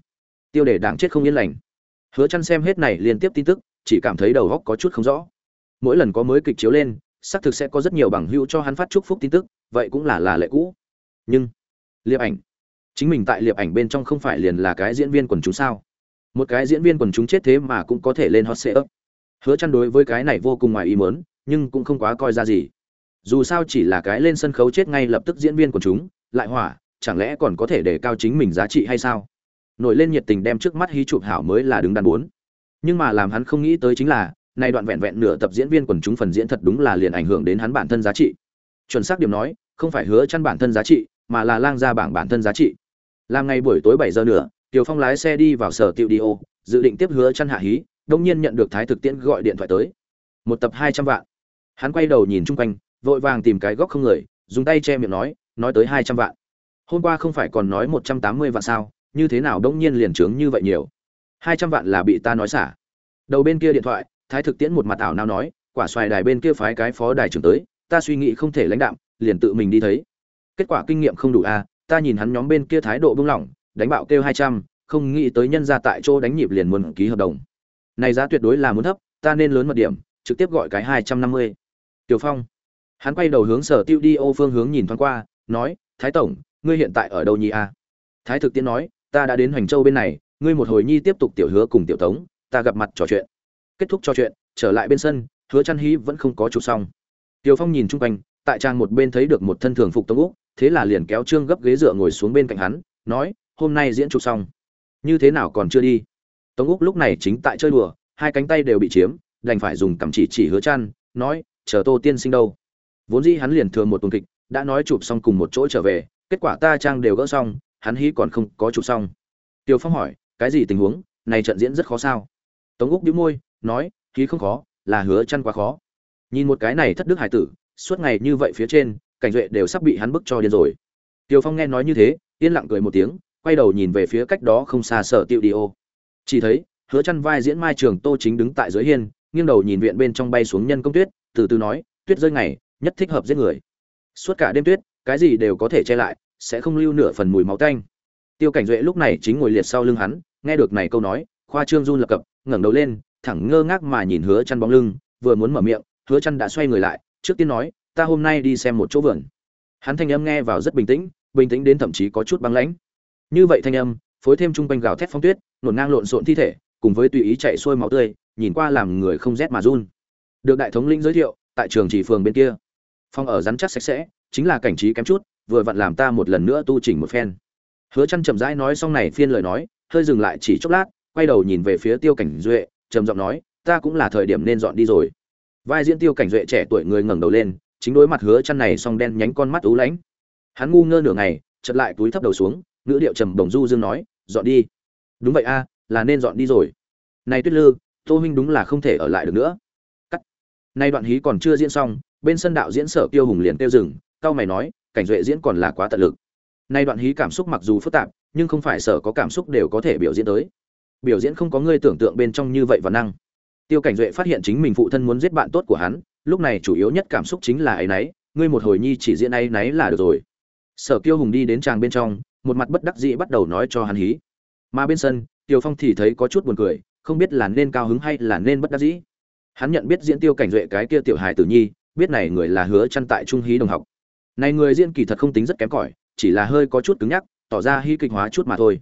Tiêu đề đáng chết không yên lành. Hứa chân xem hết này liên tiếp tin tức, chỉ cảm thấy đầu óc có chút không rõ. Mỗi lần có mới kịch chiếu lên, xác thực sẽ có rất nhiều bằng hữu cho hắn phát chúc phúc tin tức, vậy cũng là là lệ cũ nhưng, liệp ảnh, chính mình tại liệp ảnh bên trong không phải liền là cái diễn viên quần chúng sao? Một cái diễn viên quần chúng chết thế mà cũng có thể lên hot sale hứa chăn đối với cái này vô cùng ngoài ý muốn, nhưng cũng không quá coi ra gì. Dù sao chỉ là cái lên sân khấu chết ngay lập tức diễn viên quần chúng, lại hỏa, chẳng lẽ còn có thể để cao chính mình giá trị hay sao? Nổi lên nhiệt tình đem trước mắt hí chụp hảo mới là đứng đắn bốn. Nhưng mà làm hắn không nghĩ tới chính là nay đoạn vẹn vẹn nửa tập diễn viên quần chúng phần diễn thật đúng là liền ảnh hưởng đến hắn bản thân giá trị. Chuẩn xác điểm nói, không phải hứa chăn bản thân giá trị mà là lang ra bảng bản thân giá trị làm ngày buổi tối bảy giờ nữa Tiểu Phong lái xe đi vào sở tiệu đi ô, dự định tiếp hứa chăn hạ hí, đông nhiên nhận được Thái Thực Tiễn gọi điện thoại tới. Một tập 200 vạn. Hắn quay đầu nhìn chung quanh, vội vàng tìm cái góc không người, dùng tay che miệng nói, nói tới 200 vạn. Hôm qua không phải còn nói 180 vạn sao, như thế nào đông nhiên liền trướng như vậy nhiều. 200 vạn là bị ta nói xả. Đầu bên kia điện thoại, Thái Thực Tiễn một mặt ảo nào nói, quả xoài đài bên kia phái cái phó đài trưởng tới, ta suy nghĩ không thể lãnh đạm, liền tự mình đi thấy. Kết quả kinh nghiệm không đủ a, à, ta nhìn hắn nhóm bên kia thái độ bưng lỏng, đánh bạo kêu hai trăm không nghĩ tới nhân ra tại chỗ đánh nhịp liền muốn ký hợp đồng. Này giá tuyệt đối là muốn thấp ta nên lớn mật điểm trực tiếp gọi cái hai trăm năm mươi. Tiểu phong. Hắn quay đầu hướng sở tiêu đi ô phương hướng nhìn thoáng qua nói thái tổng ngươi hiện tại ở đâu nhi a à? thái thực tiễn nói ta đã đến hoành châu bên này ngươi một hồi nhi tiếp tục tiểu hứa cùng tiểu tống ta gặp mặt trò chuyện. Kết thúc trò chuyện trở lại bên sân hứa chăn hí vẫn không có chụp xong. Tiểu phong nhìn chung quanh tại trang một bên thấy được một thân thường phục tống úc thế là liền kéo trương gấp ghế dựa ngồi xuống bên cạnh hắn, nói, hôm nay diễn chụp xong. Như thế nào còn chưa đi? Tống úc lúc này chính tại chơi đùa, hai cánh tay đều bị chiếm, đành phải dùng cằm chỉ chỉ hứa chăn, nói, chờ tô tiên sinh đâu. Vốn dĩ hắn liền thừa một tuần kịch, đã nói chụp xong cùng một chỗ trở về, kết quả ta trang đều gỡ xong, hắn hí còn không có chụp xong. Tiêu phong hỏi, cái gì tình huống? Này trận diễn rất khó sao? Tống úc bĩu môi, nói, hí không khó, là hứa chăn quá khó. Nhìn một cái này thất đức hải tử, suốt ngày như vậy phía trên cảnh duệ đều sắp bị hắn bức cho điên rồi. Tiêu phong nghe nói như thế, yên lặng cười một tiếng, quay đầu nhìn về phía cách đó không xa sở tiệu đi ô. Chỉ thấy, hứa chăn vai diễn mai trường tô chính đứng tại dưới hiên, nghiêng đầu nhìn viện bên trong bay xuống nhân công tuyết, từ từ nói, tuyết rơi ngày, nhất thích hợp giết người. Suốt cả đêm tuyết, cái gì đều có thể che lại, sẽ không lưu nửa phần mùi máu tanh. Tiêu cảnh duệ lúc này chính ngồi liệt sau lưng hắn, nghe được này câu nói, khoa trương run lập cập, ngẩng đầu lên, thẳng ngơ ngác mà nhìn hứa chăn bóng lưng, vừa muốn mở miệng, hứa chăn đã xoay người lại, trước tiên nói ta hôm nay đi xem một chỗ vườn. Hắn thanh âm nghe vào rất bình tĩnh bình tĩnh đến thậm chí có chút băng lãnh. Như vậy thanh âm, phối thêm trung quanh gào thét phong tuyết, nổn ngang lộn xộn thi thể, cùng với tùy ý chạy xuôi máu tươi, nhìn qua làm người không rét mà run. Được đại thống lĩnh giới thiệu, tại trường chỉ phường bên kia. Phong ở rắn chắc sạch sẽ, chính là cảnh trí kém chút, vừa vặn làm ta một lần nữa tu chỉnh một phen. Hứa chăn chậm rãi nói xong này phiên lời nói, hơi dừng lại chỉ chốc lát, quay đầu nhìn về phía tiêu cảnh duệ, trầm giọng nói, ta cũng là thời điểm nên dọn đi rồi. Vai diễn tiêu cảnh duệ trẻ tuổi người ngẩng đầu lên chính đối mặt hứa chăn này song đen nhánh con mắt ú lãnh. Hắn ngu ngơ nửa ngày, chợt lại túi thấp đầu xuống, ngữ điệu trầm đồng du dương nói, dọn đi. Đúng vậy a, là nên dọn đi rồi. Này tuyết lư, tô huynh đúng là không thể ở lại được nữa. Cắt. Nay đoạn hí còn chưa diễn xong, bên sân đạo diễn sở tiêu hùng liền tiêu dừng cao mày nói, cảnh duệ diễn còn là quá tận lực. Nay đoạn hí cảm xúc mặc dù phức tạp, nhưng không phải sở có cảm xúc đều có thể biểu diễn tới. Biểu diễn không có người tưởng tượng bên trong như vậy và năng. Tiêu cảnh duệ phát hiện chính mình phụ thân muốn giết bạn tốt của hắn lúc này chủ yếu nhất cảm xúc chính là ấy nấy, ngươi một hồi nhi chỉ diễn ấy nấy là được rồi. Sở kiêu hùng đi đến tràng bên trong, một mặt bất đắc dĩ bắt đầu nói cho hắn hí. Mà bên sân tiêu phong thì thấy có chút buồn cười, không biết là nên cao hứng hay là nên bất đắc dĩ. Hắn nhận biết diễn tiêu cảnh duệ cái kia tiểu hài tử nhi, biết này người là hứa chăn tại trung hí đồng học. Này người diễn kỳ thật không tính rất kém cỏi, chỉ là hơi có chút cứng nhắc, tỏ ra hy kịch hóa chút mà thôi.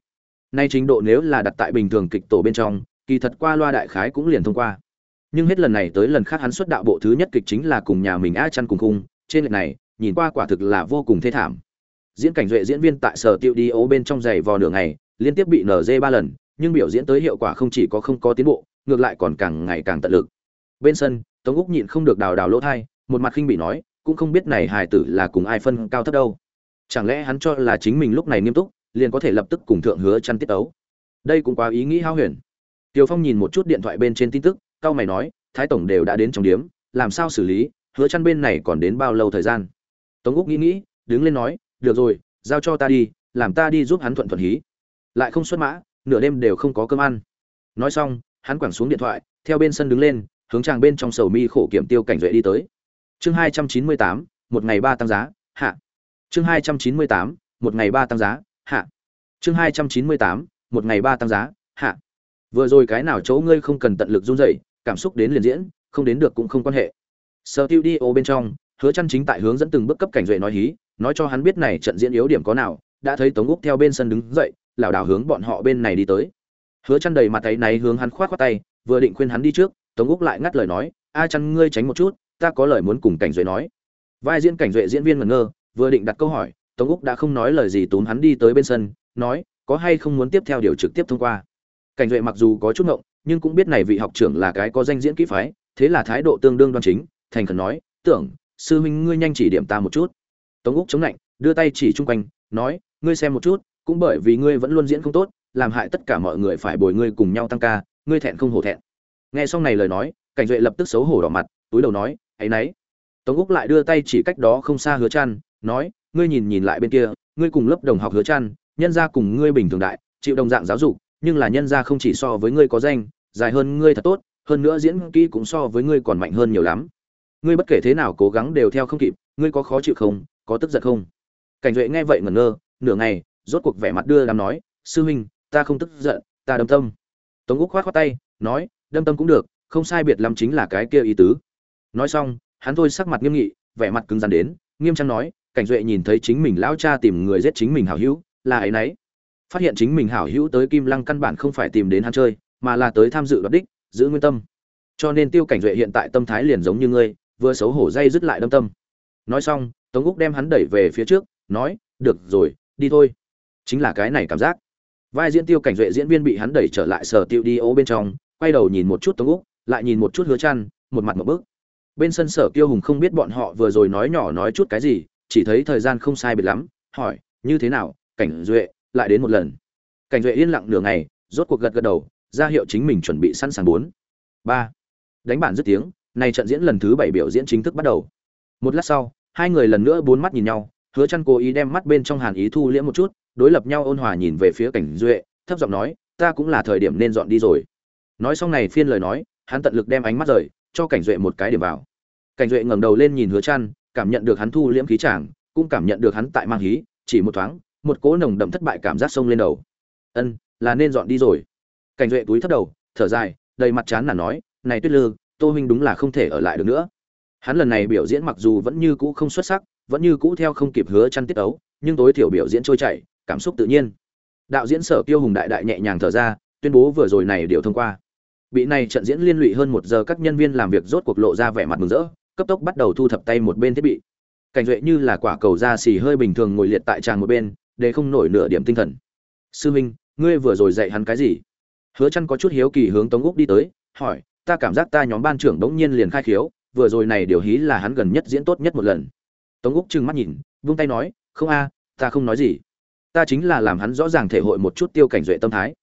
Nay trình độ nếu là đặt tại bình thường kịch tổ bên trong, kỳ thật qua loa đại khái cũng liền thông qua nhưng hết lần này tới lần khác hắn xuất đạo bộ thứ nhất kịch chính là cùng nhà mình a chăn cùng khung. Trên lệch này, nhìn qua quả thực là vô cùng thê thảm. Diễn cảnh duệ diễn viên tại sở tiêu đi ố bên trong giày vò nửa ngày, liên tiếp bị nz ba lần, nhưng biểu diễn tới hiệu quả không chỉ có không có tiến bộ, ngược lại còn càng ngày càng tận lực. Bên sân, tống úc nhịn không được đào đào lỗ thai, một mặt khinh bị nói, cũng không biết này hài tử là cùng ai phân cao thấp đâu. Chẳng lẽ hắn cho là chính mình lúc này nghiêm túc, liền có thể lập tức cùng thượng hứa chăn tiết ấu đây cũng quá ý nghĩ hao huyền. Tiều phong nhìn một chút điện thoại bên trên tin tức cao mày nói, thái tổng đều đã đến trong điếm, làm sao xử lý? Hứa chăn bên này còn đến bao lâu thời gian? Tống úc nghĩ nghĩ, đứng lên nói, được rồi, giao cho ta đi, làm ta đi giúp hắn thuận thuận hí. Lại không xuất mã, nửa đêm đều không có cơm ăn. Nói xong, hắn quẳng xuống điện thoại, theo bên sân đứng lên, hướng chàng bên trong sầu mi khổ kiểm tiêu cảnh duệ đi tới. Chương hai trăm chín mươi tám, một ngày ba tăng giá, hạ. Chương hai trăm chín mươi tám, một ngày ba tăng giá, hạ. Chương hai trăm chín mươi tám, một ngày ba tăng giá, hạ. Vừa rồi cái nào chỗ ngươi không cần tận lực run rẩy cảm xúc đến liền diễn, không đến được cũng không quan hệ. Sơ tiêu đi ô bên trong, hứa chăn chính tại hướng dẫn từng bước cấp cảnh duệ nói hí, nói cho hắn biết này trận diễn yếu điểm có nào, đã thấy tống úc theo bên sân đứng dậy, lảo đảo hướng bọn họ bên này đi tới. Hứa chăn đầy mặt tay này hướng hắn khoát khoát tay, vừa định khuyên hắn đi trước, tống úc lại ngắt lời nói, a chăn, ngươi tránh một chút, ta có lời muốn cùng cảnh duệ nói. Vai diễn cảnh duệ diễn viên ngẩn ngơ, vừa định đặt câu hỏi, tống úc đã không nói lời gì túm hắn đi tới bên sân, nói, có hay không muốn tiếp theo điều trực tiếp thông qua? Cảnh duệ mặc dù có chút ngộng nhưng cũng biết này vị học trưởng là cái có danh diễn kỹ phái thế là thái độ tương đương đoan chính thành khẩn nói tưởng sư huynh ngươi nhanh chỉ điểm ta một chút. Tống úc chống lạnh đưa tay chỉ chung quanh nói ngươi xem một chút cũng bởi vì ngươi vẫn luôn diễn không tốt làm hại tất cả mọi người phải bồi ngươi cùng nhau tăng ca ngươi thẹn không hổ thẹn. Nghe xong này lời nói cảnh duệ lập tức xấu hổ đỏ mặt túi đầu nói ấy nấy. Tống úc lại đưa tay chỉ cách đó không xa hứa Chân, nói ngươi nhìn nhìn lại bên kia ngươi cùng lớp đồng học hứa Chân, nhân gia cùng ngươi bình thường đại chịu đồng dạng giáo dục nhưng là nhân gia không chỉ so với ngươi có danh, dài hơn ngươi thật tốt, hơn nữa diễn kỹ cũng so với ngươi còn mạnh hơn nhiều lắm. Ngươi bất kể thế nào cố gắng đều theo không kịp, ngươi có khó chịu không, có tức giận không? Cảnh duệ nghe vậy ngẩn ngơ, nửa ngày, rốt cuộc vẻ mặt đưa làm nói, sư huynh, ta không tức giận, ta đâm tâm. Tống úc khoát khoát tay, nói, đâm tâm cũng được, không sai biệt lắm chính là cái kia ý tứ. Nói xong, hắn thôi sắc mặt nghiêm nghị, vẻ mặt cứng rắn đến, nghiêm trang nói, cảnh duệ nhìn thấy chính mình lão cha tìm người giết chính mình hảo hữu, là ấy nấy phát hiện chính mình hảo hữu tới kim lăng căn bản không phải tìm đến hắn chơi, mà là tới tham dự đoạt đích, giữ nguyên tâm. Cho nên tiêu cảnh duệ hiện tại tâm thái liền giống như ngươi, vừa xấu hổ dây dứt lại đâm tâm. Nói xong, tống úc đem hắn đẩy về phía trước, nói, được rồi, đi thôi. Chính là cái này cảm giác. Vai diễn tiêu cảnh duệ diễn viên bị hắn đẩy trở lại sở tiêu đi ô bên trong, quay đầu nhìn một chút tống úc, lại nhìn một chút hứa chăn một mặt một bước. Bên sân sở tiêu hùng không biết bọn họ vừa rồi nói nhỏ nói chút cái gì, chỉ thấy thời gian không sai biệt lắm, hỏi, như thế nào, cảnh duệ lại đến một lần. Cảnh duệ yên lặng nửa ngày, rốt cuộc gật gật đầu, ra hiệu chính mình chuẩn bị sẵn sàng bốn. Ba. Đánh bản dứt tiếng này trận diễn lần thứ bảy biểu diễn chính thức bắt đầu. Một lát sau, hai người lần nữa bốn mắt nhìn nhau, hứa chăn cố ý đem mắt bên trong hàn ý thu liễm một chút, đối lập nhau ôn hòa nhìn về phía cảnh duệ, thấp giọng nói, ta cũng là thời điểm nên dọn đi rồi. Nói xong này phiên lời nói, hắn tận lực đem ánh mắt rời, cho cảnh duệ một cái điểm vào. Cảnh duệ ngẩng đầu lên nhìn hứa chăn, cảm nhận được hắn thu liễm khí chàng, cũng cảm nhận được hắn tại mang hí, chỉ một thoáng một cỗ nồng đậm thất bại cảm giác sông lên đầu. Ân, là nên dọn đi rồi. Cảnh duệ túi thấp đầu, thở dài, đầy mặt chán là nói, này tuyết lư, tô huynh đúng là không thể ở lại được nữa. Hắn lần này biểu diễn mặc dù vẫn như cũ không xuất sắc, vẫn như cũ theo không kịp hứa chăn tiết ấu, nhưng tối thiểu biểu diễn trôi chảy, cảm xúc tự nhiên. Đạo diễn sở tiêu hùng đại đại nhẹ nhàng thở ra, tuyên bố vừa rồi này điều thông qua. Bị này trận diễn liên lụy hơn một giờ các nhân viên làm việc rốt cuộc lộ ra vẻ mặt mừng rỡ, cấp tốc bắt đầu thu thập tay một bên thiết bị. Cảnh duệ như là quả cầu da xì hơi bình thường ngồi liệt tại tràng một bên để không nổi nửa điểm tinh thần. Sư minh, ngươi vừa rồi dạy hắn cái gì? Hứa chăn có chút hiếu kỳ hướng tống úc đi tới, hỏi, ta cảm giác ta nhóm ban trưởng đống nhiên liền khai khiếu, vừa rồi này điều hí là hắn gần nhất diễn tốt nhất một lần. Tống úc trừng mắt nhìn, vung tay nói, không a, ta không nói gì. Ta chính là làm hắn rõ ràng thể hội một chút tiêu cảnh duệ tâm thái.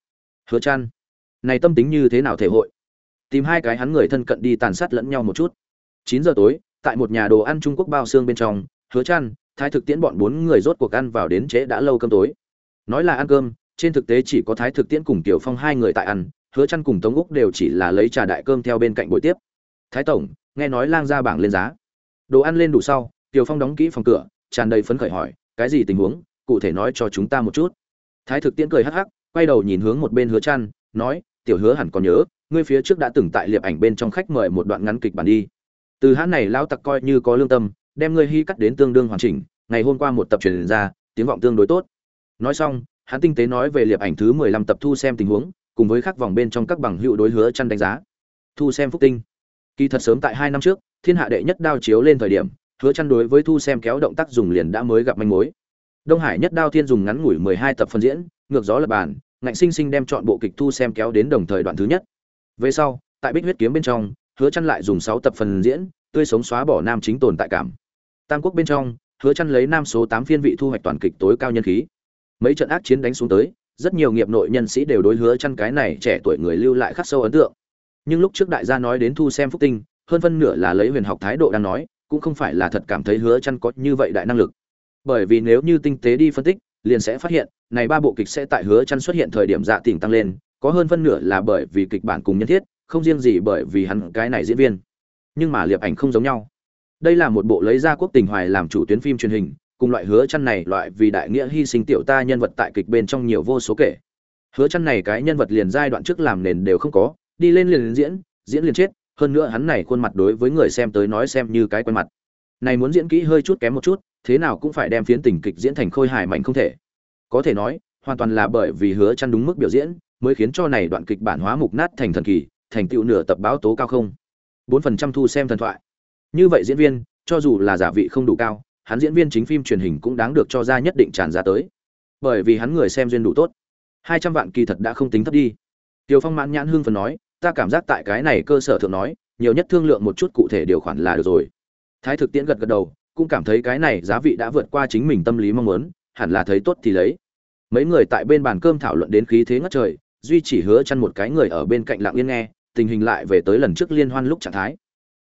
Hứa chăn này tâm tính như thế nào thể hội? Tìm hai cái hắn người thân cận đi tàn sát lẫn nhau một chút. Chín giờ tối, tại một nhà đồ ăn trung quốc bao xương bên trong, hứa chăn thái thực tiễn bọn bốn người rốt cuộc ăn vào đến trễ đã lâu cơm tối. Nói là ăn cơm, trên thực tế chỉ có thái thực tiễn cùng tiểu phong hai người tại ăn, hứa chăn cùng tống úc đều chỉ là lấy trà đại cơm theo bên cạnh buổi tiếp. Thái tổng, nghe nói lang ra bảng lên giá. Đồ ăn lên đủ sau, tiểu phong đóng kỹ phòng cửa, tràn đầy phấn khởi hỏi, cái gì tình huống? Cụ thể nói cho chúng ta một chút. Thái thực tiễn cười hắc hắc, quay đầu nhìn hướng một bên hứa chăn nói, tiểu hứa hẳn còn nhớ, ngươi phía trước đã từng tại liệp ảnh bên trong khách mời một đoạn ngắn kịch bản đi. Từ hãn này lão tặc coi như có lương tâm đem ngươi hy cắt đến tương đương hoàn chỉnh, ngày hôm qua một tập truyền ra, tiếng vọng tương đối tốt. Nói xong, hắn tinh tế nói về liệp ảnh thứ mười lăm tập thu xem tình huống, cùng với khắc vòng bên trong các bằng hữu đối hứa chăn đánh giá. Thu xem phúc tinh. Kỳ thật sớm tại hai năm trước, thiên hạ đệ nhất đao chiếu lên thời điểm, hứa chăn đối với thu xem kéo động tác dùng liền đã mới gặp manh mối. Đông hải nhất đao thiên dùng ngắn ngủi mười hai tập phân diễn, ngược gió lập bàn, ngạnh sinh sinh đem chọn bộ kịch thu xem kéo đến đồng thời đoạn thứ nhất. Về sau, tại bích huyết kiếm bên trong, hứa chăn lại dùng sáu tập phần diễn, tươi sống xóa bỏ nam chính tồn tại cảm tam quốc bên trong, hứa chăn lấy nam số 8 phiên vị thu hoạch toàn kịch tối cao nhân khí. Mấy trận ác chiến đánh xuống tới, rất nhiều nghiệp nội nhân sĩ đều đối hứa chăn cái này trẻ tuổi người lưu lại khắc sâu ấn tượng. Nhưng lúc trước đại gia nói đến thu xem phúc tinh, hơn phân nửa là lấy huyền học thái độ đang nói, cũng không phải là thật cảm thấy hứa chăn có như vậy đại năng lực. Bởi vì nếu như tinh tế đi phân tích, liền sẽ phát hiện, này ba bộ kịch sẽ tại hứa chăn xuất hiện thời điểm dạ tỉnh tăng lên, có hơn phân nửa là bởi vì kịch bản cùng nhân thiết, không riêng gì bởi vì hắn cái này diễn viên. Nhưng mà liệp ảnh không giống nhau đây là một bộ lấy ra quốc tình hoài làm chủ tuyến phim truyền hình, cùng loại hứa chăn này loại vì đại nghĩa hy sinh tiểu ta nhân vật tại kịch bên trong nhiều vô số kể. Hứa chăn này cái nhân vật liền giai đoạn trước làm nền đều không có, đi lên liền diễn diễn liền chết, hơn nữa hắn này khuôn mặt đối với người xem tới nói xem như cái quen mặt. Này muốn diễn kỹ hơi chút kém một chút, thế nào cũng phải đem phiến tình kịch diễn thành khôi hài mạnh không thể. Có thể nói, hoàn toàn là bởi vì hứa chăn đúng mức biểu diễn, mới khiến cho này đoạn kịch bản hóa mục nát thành thần kỳ, thành tựu nửa tập báo tố cao không. Bốn phần trăm thu xem thần thoại như vậy diễn viên cho dù là giả vị không đủ cao hắn diễn viên chính phim truyền hình cũng đáng được cho ra nhất định tràn ra tới bởi vì hắn người xem duyên đủ tốt hai trăm vạn kỳ thật đã không tính thấp đi tiều Phong mãn nhãn hương phần nói, ta cảm giác tại cái này cơ sở thượng nói, nhiều nhất thương lượng một chút cụ thể điều khoản là được rồi. Thái thực tiễn gật gật đầu, cũng cảm thấy cái này giá vị đã vượt qua chính mình tâm lý mong muốn, hẳn là thấy tốt thì lấy. Mấy người tại bên bàn cơm thảo luận đến khí thế ngất trời, duy chỉ hứa chăn một cái người ở bên cạnh lặng yên nghe, tình hình lại về tới lần trước liên hoan lúc trạng thái.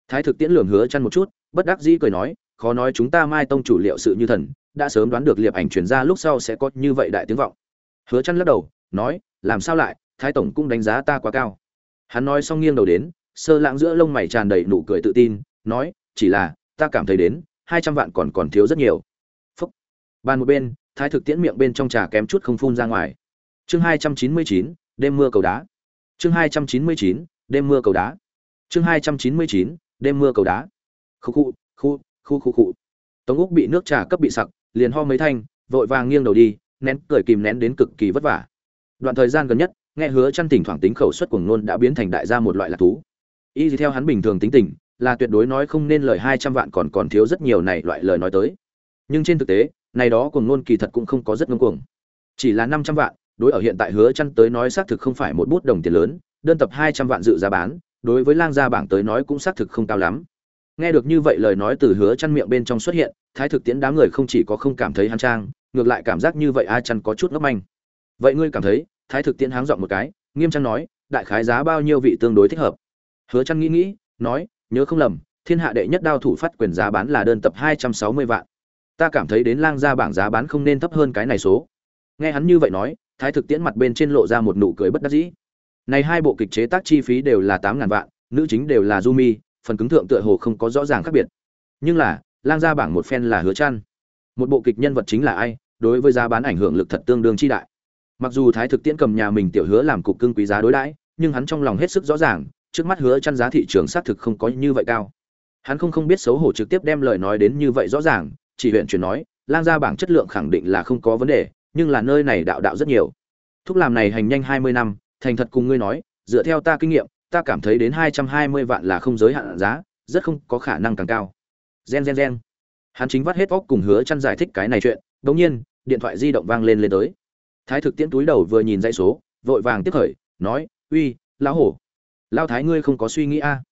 Thái thực tiễn lườm hứa chăn một chút, bất đắc dĩ cười nói, khó nói chúng ta Mai tông chủ liệu sự như thần, đã sớm đoán được liệp ảnh truyền ra lúc sau sẽ có như vậy đại tiếng vọng. Hứa chăn lắc đầu, nói, làm sao lại, thái tổng cũng đánh giá ta quá cao. Hắn nói xong nghiêng đầu đến sơ lãng giữa lông mày tràn đầy nụ cười tự tin nói chỉ là ta cảm thấy đến hai trăm vạn còn còn thiếu rất nhiều. Phúc. Bàn một bên thái thực tiễn miệng bên trong trà kém chút không phun ra ngoài. Chương hai trăm chín mươi chín đêm mưa cầu đá. Chương hai trăm chín mươi chín đêm mưa cầu đá. Chương hai trăm chín mươi chín đêm mưa cầu đá. Khu khu khu khu khu khu. Tống úc bị nước trà cấp bị sặc, liền ho mấy thanh, vội vàng nghiêng đầu đi, nén, cười kìm nén đến cực kỳ vất vả. Đoạn thời gian gần nhất, nghe hứa chăn tỉnh thoảng tính khẩu suất cuồng nôn đã biến thành đại gia một loại lạc thú. Y theo hắn bình thường tính tình, là tuyệt đối nói không nên lời hai trăm vạn còn còn thiếu rất nhiều này loại lời nói tới. Nhưng trên thực tế, này đó cuồng nôn kỳ thật cũng không có rất ngông cuồng. Chỉ là năm trăm vạn, đối ở hiện tại hứa chăn tới nói xác thực không phải một bút đồng tiền lớn, đơn tập hai trăm vạn dự giá bán đối với lang gia bảng tới nói cũng xác thực không cao lắm. Nghe được như vậy lời nói từ hứa chăn miệng bên trong xuất hiện, thái thực tiễn đám người không chỉ có không cảm thấy hắn trang, ngược lại cảm giác như vậy a chăn có chút ngốc manh. Vậy ngươi cảm thấy, thái thực tiễn háng dọn một cái, nghiêm trang nói, đại khái giá bao nhiêu vị tương đối thích hợp? Hứa chăn nghĩ nghĩ, nói, nhớ không lầm, thiên hạ đệ nhất đao thủ phát quyền giá bán là đơn tập hai trăm sáu mươi vạn. Ta cảm thấy đến lang gia bảng giá bán không nên thấp hơn cái này số. Nghe hắn như vậy nói, thái thực tiễn mặt bên trên lộ ra một nụ cười bất đắc dĩ này hai bộ kịch chế tác chi phí đều là tám ngàn vạn nữ chính đều là Jumi, phần cứng thượng tựa hồ không có rõ ràng khác biệt. Nhưng là lang gia bảng một phen là hứa chăn. Một bộ kịch nhân vật chính là ai đối với giá bán ảnh hưởng lực thật tương đương chi đại. Mặc dù thái thực tiễn cầm nhà mình tiểu hứa làm cục cưng quý giá đối đãi nhưng hắn trong lòng hết sức rõ ràng trước mắt hứa chăn giá thị trường xác thực không có như vậy cao. Hắn không không biết xấu hổ trực tiếp đem lời nói đến như vậy rõ ràng chỉ huyện chuyển nói lang gia bảng chất lượng khẳng định là không có vấn đề nhưng là nơi này đạo đạo rất nhiều. Thúc làm này hành nhanh 20 năm thành thật cùng ngươi nói, dựa theo ta kinh nghiệm, ta cảm thấy đến 220 vạn là không giới hạn giá, rất không có khả năng càng cao. Gen gen gen. Hắn chính vắt hết óc cùng hứa chăn giải thích cái này chuyện đống nhiên, điện thoại di động vang lên lên tới. Thái thực tiễn túi đầu vừa nhìn dãy số, vội vàng tiếp khởi, nói, uy, lão hổ lao thái ngươi không có suy nghĩ a? À.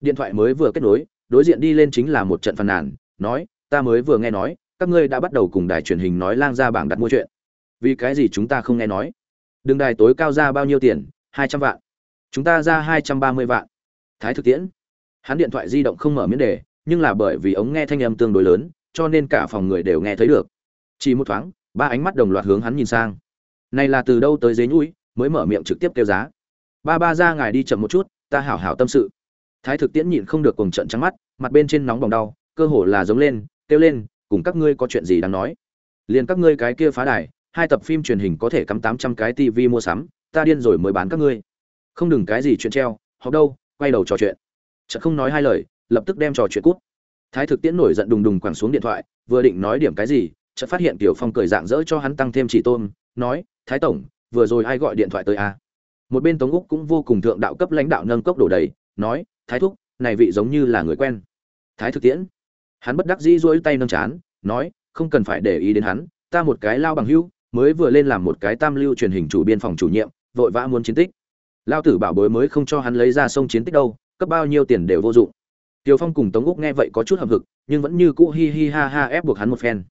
điện thoại mới vừa kết nối, đối diện đi lên chính là một trận phàn nàn, nói, ta mới vừa nghe nói, các ngươi đã bắt đầu cùng đài truyền hình nói lang ra bảng đặt mua chuyện. Vì cái gì chúng ta không nghe nói? Đường đài tối cao ra bao nhiêu tiền? Hai trăm vạn. Chúng ta ra hai trăm ba mươi vạn. Thái thực tiễn. Hắn điện thoại di động không mở miễn đề, nhưng là bởi vì ống nghe thanh âm tương đối lớn, cho nên cả phòng người đều nghe thấy được. Chỉ một thoáng, ba ánh mắt đồng loạt hướng hắn nhìn sang. Này là từ đâu tới dế nhũi, mới mở miệng trực tiếp kêu giá. Ba ba ra ngài đi chậm một chút, ta hảo hảo tâm sự. Thái thực tiễn nhịn không được cùng trận trắng mắt, mặt bên trên nóng bỏng đau, cơ hồ là giống lên, kêu lên, cùng các ngươi có chuyện gì đáng nói. Liền các ngươi cái kia phá đài hai tập phim truyền hình có thể cắm tám trăm cái tivi mua sắm, ta điên rồi mới bán các ngươi. Không đừng cái gì chuyện treo, học đâu, quay đầu trò chuyện. Chợt không nói hai lời, lập tức đem trò chuyện cút. Thái thực tiễn nổi giận đùng đùng quẳng xuống điện thoại, vừa định nói điểm cái gì, chợt phát hiện tiểu phong cười dạng dỡ cho hắn tăng thêm chỉ tôn nói, thái tổng, vừa rồi ai gọi điện thoại tới a à? một bên tống úc cũng vô cùng thượng đạo cấp lãnh đạo nâng cốc đổ đầy, nói, thái thúc, này vị giống như là người quen. Thái thực tiễn, hắn bất đắc dĩ duỗi tay nâng chán, nói, không cần phải để ý đến hắn, ta một cái lao bằng hưu mới vừa lên làm một cái tam lưu truyền hình chủ biên phòng chủ nhiệm vội vã muốn chiến tích. Lao tử bảo bối mới không cho hắn lấy ra sông chiến tích đâu cấp bao nhiêu tiền đều vô dụng. Tiêu Phong cùng Tống Úc nghe vậy có chút hậm hực, nhưng vẫn như cũ hi hi ha ha ép buộc hắn một phen.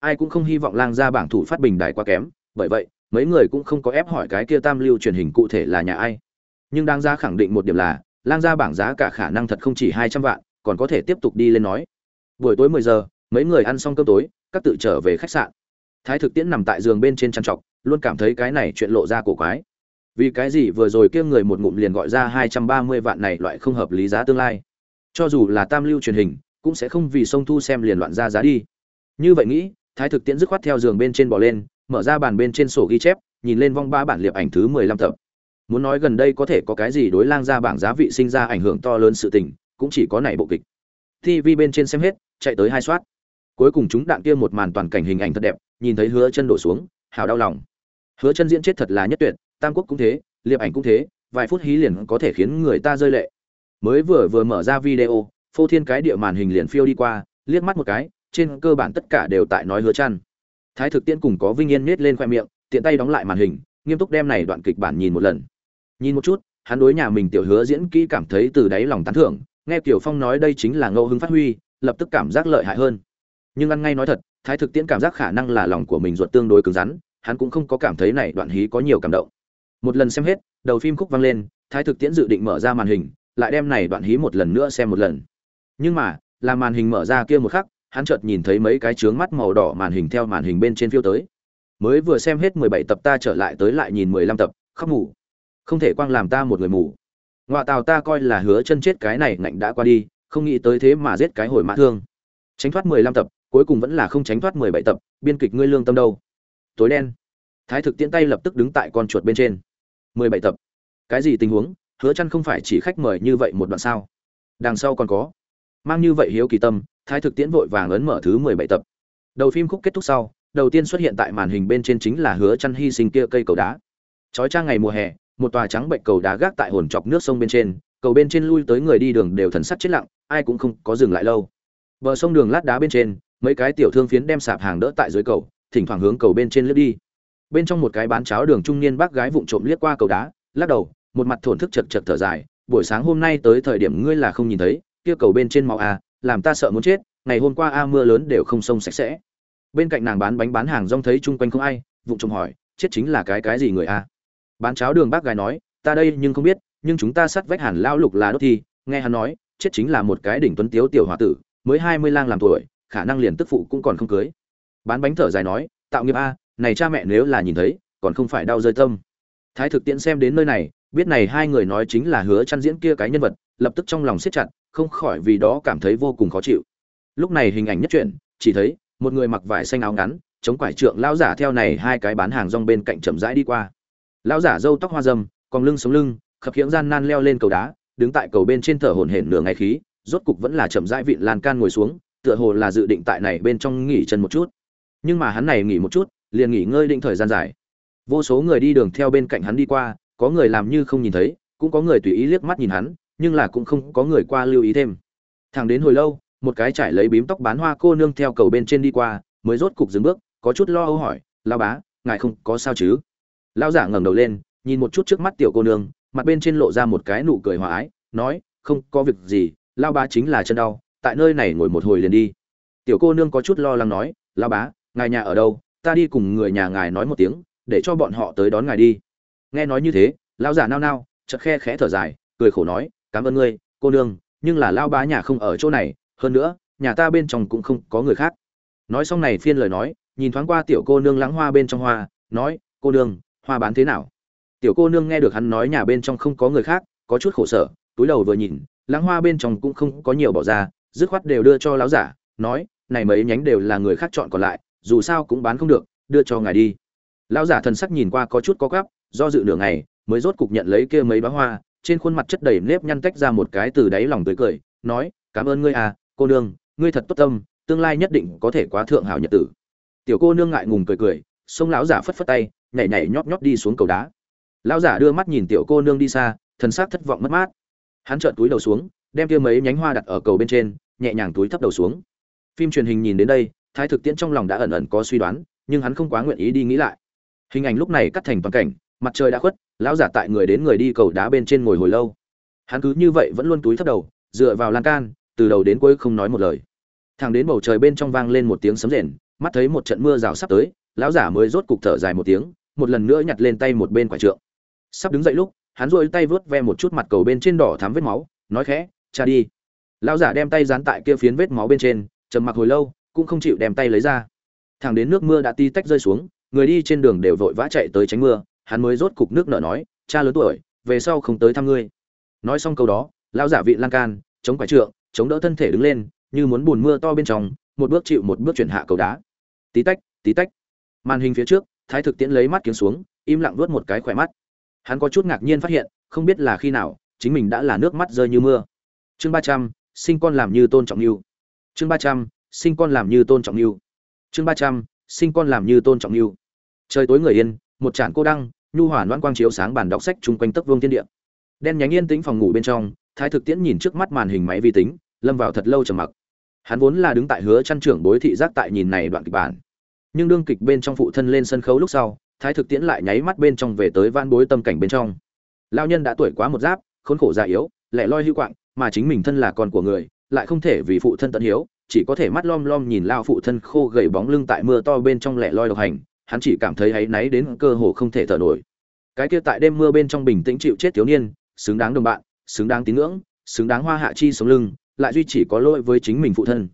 Ai cũng không hy vọng Lang gia bảng thủ phát bình đại quá kém, bởi vậy, mấy người cũng không có ép hỏi cái kia tam lưu truyền hình cụ thể là nhà ai. Nhưng đáng ra khẳng định một điểm là lang gia bảng giá cả khả năng thật không chỉ hai trăm vạn còn có thể tiếp tục đi lên nói. Buổi tối mười giờ mấy người ăn xong cơm tối các tự trở về khách sạn thái thực tiễn nằm tại giường bên trên trăn trọc, luôn cảm thấy cái này chuyện lộ ra cổ quái. Vì cái gì vừa rồi kia người một ngụm liền gọi ra hai trăm ba mươi vạn này loại không hợp lý giá tương lai. Cho dù là tam lưu truyền hình, cũng sẽ không vì sông thu xem liền loạn ra giá đi. Như vậy nghĩ, thái thực tiễn dứt khoát theo giường bên trên bỏ lên, mở ra bàn bên trên sổ ghi chép, nhìn lên vong ba bản liệp ảnh thứ mười lăm tập. Muốn nói gần đây có thể có cái gì đối lang ra bảng giá vị sinh ra ảnh hưởng to lớn sự tình, cũng chỉ có này bộ kịch. Tv bên trên xem hết, chạy tới hai soát. Cuối cùng chúng đạn kia một màn toàn cảnh hình ảnh thật đẹp nhìn thấy hứa chân đổ xuống, hào đau lòng. Hứa chân diễn chết thật là nhất tuyệt, tam quốc cũng thế, liệp ảnh cũng thế, vài phút hí liền có thể khiến người ta rơi lệ. Mới vừa vừa mở ra video, phô thiên cái địa màn hình liền phiêu đi qua, liếc mắt một cái, trên cơ bản tất cả đều tại nói hứa chăn thái thực tiên cùng có vinh yên nết lên khoe miệng, tiện tay đóng lại màn hình, nghiêm túc đem này đoạn kịch bản nhìn một lần. Nhìn một chút, hắn đối nhà mình tiểu hứa diễn kỹ cảm thấy từ đáy lòng tán thưởng, nghe tiểu phong nói đây chính là ngẫu hứng phát huy, lập tức cảm giác lợi hại hơn. Nhưng ăn ngay nói thật thái thực tiễn cảm giác khả năng là lòng của mình ruột tương đối cứng rắn, hắn cũng không có cảm thấy này đoạn hí có nhiều cảm động. Một lần xem hết, đầu phim khúc vang lên, thái thực tiễn dự định mở ra màn hình, lại đem này đoạn hí một lần nữa xem một lần. Nhưng mà làm màn hình mở ra kia một khắc, hắn chợt nhìn thấy mấy cái trướng mắt màu đỏ màn hình theo màn hình bên trên phiêu tới. Mới vừa xem hết mười bảy tập ta trở lại tới lại nhìn mười lăm tập, khóc mù. Không thể quang làm ta một người mù. Ngoại tào ta coi là hứa chân chết cái này ngạnh đã qua đi, không nghĩ tới thế mà giết cái hồi mã thương. Tránh thoát mười lăm tập cuối cùng vẫn là không tránh thoát mười bảy tập, biên kịch ngươi lương tâm đâu? Tối đen. Thái thực tiễn tay lập tức đứng tại con chuột bên trên. Mười bảy tập. Cái gì tình huống? Hứa chăn không phải chỉ khách mời như vậy một đoạn sao? Đằng sau còn có. Mang như vậy hiếu kỳ tâm, thái thực tiễn vội vàng ấn mở thứ mười bảy tập. Đầu phim khúc kết thúc sau, đầu tiên xuất hiện tại màn hình bên trên chính là hứa chăn hy sinh kia cây cầu đá. Chói trang ngày mùa hè, một tòa trắng bệnh cầu đá gác tại hồn chọc nước sông bên trên, cầu bên trên lui tới người đi đường đều thần sắc chết lặng, ai cũng không có dừng lại lâu. Bờ sông đường lát đá bên trên mấy cái tiểu thương phiến đem sạp hàng đỡ tại dưới cầu, thỉnh thoảng hướng cầu bên trên lướt đi. Bên trong một cái bán cháo đường trung niên bác gái vụng trộm liếc qua cầu đá, lắc đầu, một mặt thổn thức chật chật thở dài, buổi sáng hôm nay tới thời điểm ngươi là không nhìn thấy, kia cầu bên trên màu a à, làm ta sợ muốn chết, ngày hôm qua a à, mưa lớn đều không sông sạch sẽ. Bên cạnh nàng bán bánh bán hàng rong thấy chung quanh không ai, vụng trộm hỏi, chết chính là cái cái gì người a? Bán cháo đường bác gái nói, ta đây nhưng không biết, nhưng chúng ta sát vách hẳn lao lục là đốt thi. Nghe hắn nói, chết chính là một cái đỉnh tuấn tiếu tiểu hòa tử, mới hai mươi lang làm tuổi khả năng liền tức phụ cũng còn không cưới. Bán bánh thở dài nói, tạo nghiệp a, này cha mẹ nếu là nhìn thấy, còn không phải đau rơi tâm. Thái thực tiễn xem đến nơi này, biết này hai người nói chính là hứa chăn diễn kia cái nhân vật, lập tức trong lòng siết chặt, không khỏi vì đó cảm thấy vô cùng khó chịu. Lúc này hình ảnh nhất chuyển chỉ thấy, một người mặc vải xanh áo ngắn, chống quải trượng lão giả theo này hai cái bán hàng rong bên cạnh chậm rãi đi qua. Lão giả râu tóc hoa râm còn lưng sống lưng, khập khiễng gian nan leo lên cầu đá, đứng tại cầu bên trên thở hổn hển nửa ngày khí, rốt cục vẫn là chậm rãi vịn lan can ngồi xuống tựa hồ là dự định tại này bên trong nghỉ chân một chút. Nhưng mà hắn này nghỉ một chút, liền nghỉ ngơi định thời gian dài. Vô số người đi đường theo bên cạnh hắn đi qua, có người làm như không nhìn thấy, cũng có người tùy ý liếc mắt nhìn hắn, nhưng là cũng không có người qua lưu ý thêm. Thẳng đến hồi lâu, một cái trải lấy bím tóc bán hoa cô nương theo cầu bên trên đi qua, mới rốt cục dừng bước, có chút lo âu hỏi lao bá, ngài không có sao chứ? Lao giả ngẩng đầu lên, nhìn một chút trước mắt tiểu cô nương, mặt bên trên lộ ra một cái nụ cười hòa ái, nói, không có việc gì lao bá chính là chân đau tại nơi này ngồi một hồi liền đi. Tiểu cô nương có chút lo lắng nói lao bá, ngài nhà ở đâu? Ta đi cùng người nhà ngài nói một tiếng, để cho bọn họ tới đón ngài đi. Nghe nói như thế lao giả nao nao, chợt khe khẽ thở dài, cười khổ nói, cảm ơn ngươi, cô nương, nhưng là lao bá nhà không ở chỗ này, hơn nữa, nhà ta bên trong cũng không có người khác. Nói xong này phiên lời nói, nhìn thoáng qua tiểu cô nương lãng hoa bên trong hoa, nói, cô nương, hoa bán thế nào? Tiểu cô nương nghe được hắn nói nhà bên trong không có người khác, có chút khổ sở, túi đầu vừa nhìn, lãng hoa bên trong cũng không có nhiều bỏ ra dứt khoát đều đưa cho lão giả, nói, này mấy nhánh đều là người khác chọn còn lại, dù sao cũng bán không được, đưa cho ngài đi. Lão giả thần sắc nhìn qua có chút có gắp do dự nửa ngày, mới rốt cục nhận lấy kia mấy bá hoa, trên khuôn mặt chất đầy nếp nhăn tách ra một cái từ đáy lòng tươi cười, nói, cảm ơn ngươi à cô nương, ngươi thật tốt tâm, tương lai nhất định có thể quá thượng hảo nhật tử. Tiểu cô nương ngại ngùng cười cười, xông lão giả phất phất tay, nhảy nhảy nhót nhót đi xuống cầu đá. Lão giả đưa mắt nhìn tiểu cô nương đi xa, thần sắc thất vọng mất mát. Hắn trợn túi đầu xuống đem kia mấy nhánh hoa đặt ở cầu bên trên, nhẹ nhàng túi thấp đầu xuống. Phim truyền hình nhìn đến đây, thái thực tiễn trong lòng đã ẩn ẩn có suy đoán, nhưng hắn không quá nguyện ý đi nghĩ lại. Hình ảnh lúc này cắt thành toàn cảnh, mặt trời đã khuất, lão giả tại người đến người đi cầu đá bên trên ngồi hồi lâu. Hắn cứ như vậy vẫn luôn túi thấp đầu, dựa vào lan can, từ đầu đến cuối không nói một lời. Thẳng đến bầu trời bên trong vang lên một tiếng sấm rền, mắt thấy một trận mưa rào sắp tới, lão giả mới rốt cục thở dài một tiếng, một lần nữa nhặt lên tay một bên quả trượng. Sắp đứng dậy lúc, hắn duỗi tay vớt ve một chút mặt cầu bên trên đỏ thắm vết máu, nói khẽ cha đi. Lão giả đem tay dán tại kia phiến vết máu bên trên, trầm mặc hồi lâu, cũng không chịu đem tay lấy ra. Thẳng đến nước mưa đã ti tách rơi xuống, người đi trên đường đều vội vã chạy tới tránh mưa, hắn mới rốt cục nước nở nói, cha lớn tuổi, về sau không tới thăm ngươi. Nói xong câu đó, lão giả vị lan can, chống quả trượng, chống đỡ thân thể đứng lên, như muốn bùn mưa to bên trong, một bước chịu một bước chuyển hạ cầu đá. Tí tách tí tách. Màn hình phía trước, thái thực tiễn lấy mắt kiếm xuống, im lặng nuốt một cái khỏe mắt. Hắn có chút ngạc nhiên phát hiện, không biết là khi nào, chính mình đã là nước mắt rơi như mưa chương ba trăm, sinh con làm như tôn trọng lưu chương ba trăm, sinh con làm như tôn trọng lưu chương ba trăm, sinh con làm như tôn trọng lưu trời tối người yên, một tràn cô đăng, nhu hòa loan quang chiếu sáng bàn đọc sách chung quanh tấc vương thiên địa. Đen nhánh yên tĩnh phòng ngủ bên trong, thái thực tiễn nhìn trước mắt màn hình máy vi tính, lâm vào thật lâu trầm mặc. Hắn vốn là đứng tại hứa chăn trưởng bối thị giác tại nhìn này đoạn kịch bản. Nhưng đương kịch bên trong phụ thân lên sân khấu lúc sau, thái thực tiễn lại nháy mắt bên trong về tới van bối tâm cảnh bên trong. Lao nhân đã tuổi quá một giáp, khốn khổ già yếu, lẻ loi hưu quạng mà chính mình thân là con của người, lại không thể vì phụ thân tận hiếu, chỉ có thể mắt lom lom nhìn lao phụ thân khô gầy bóng lưng tại mưa to bên trong lẻ loi độc hành, hắn chỉ cảm thấy áy náy đến cơ hồ không thể thở nổi. Cái kia tại đêm mưa bên trong bình tĩnh chịu chết thiếu niên, xứng đáng đồng bạn, xứng đáng tín ngưỡng, xứng đáng hoa hạ chi sống lưng, lại duy chỉ có lỗi với chính mình phụ thân.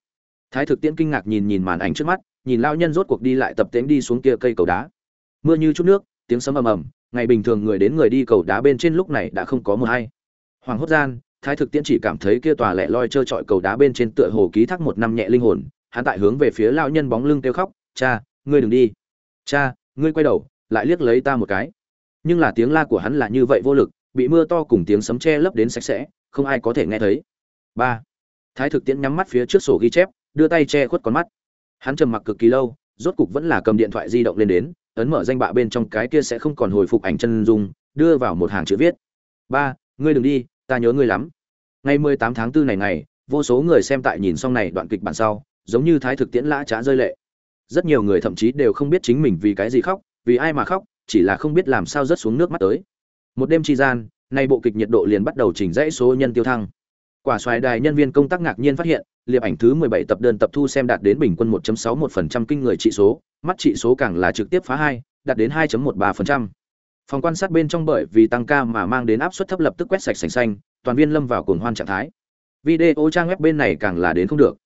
Thái thực tiễn kinh ngạc nhìn nhìn màn ảnh trước mắt, nhìn lao nhân rốt cuộc đi lại tập tễnh đi xuống kia cây cầu đá. Mưa như chút nước, tiếng sấm ầm ầm, ngày bình thường người đến người đi cầu đá bên trên lúc này đã không có mưa hay. Hoàng hốt gian thái thực tiễn chỉ cảm thấy kia tòa lẻ loi trơ trọi cầu đá bên trên tựa hồ ký thác một năm nhẹ linh hồn, hắn tại hướng về phía lao nhân bóng lưng kêu khóc, cha, ngươi đừng đi. Cha, ngươi quay đầu, lại liếc lấy ta một cái. Nhưng là tiếng la của hắn là như vậy vô lực, bị mưa to cùng tiếng sấm che lấp đến sạch sẽ, không ai có thể nghe thấy. Ba. Thái thực tiễn nhắm mắt phía trước sổ ghi chép, đưa tay che khuất con mắt. Hắn trầm mặc cực kỳ lâu, rốt cục vẫn là cầm điện thoại di động lên đến, ấn mở danh bạ bên trong cái kia sẽ không còn hồi phục ảnh chân dung, đưa vào một hàng chữ viết. Ba, ngươi đừng đi ta nhớ ngươi lắm. Ngày mười tám tháng 4 này ngày, vô số người xem tại nhìn xong này đoạn kịch bản sau, giống như thái thực tiễn lã trá rơi lệ. Rất nhiều người thậm chí đều không biết chính mình vì cái gì khóc, vì ai mà khóc, chỉ là không biết làm sao rớt xuống nước mắt tới. Một đêm tri gian, nay bộ kịch nhiệt độ liền bắt đầu chỉnh dãy số nhân tiêu thăng. Quả xoài đài nhân viên công tác ngạc nhiên phát hiện, liệp ảnh thứ 17 tập đơn tập thu xem đạt đến bình quân 1.61% kinh người trị số, mắt trị số càng là trực tiếp phá hai, đạt đến 2.13% phòng quan sát bên trong bởi vì tăng ca mà mang đến áp suất thấp lập tức quét sạch sành xanh, toàn viên lâm vào cuồng hoan trạng thái. Video trang web bên này càng là đến không được.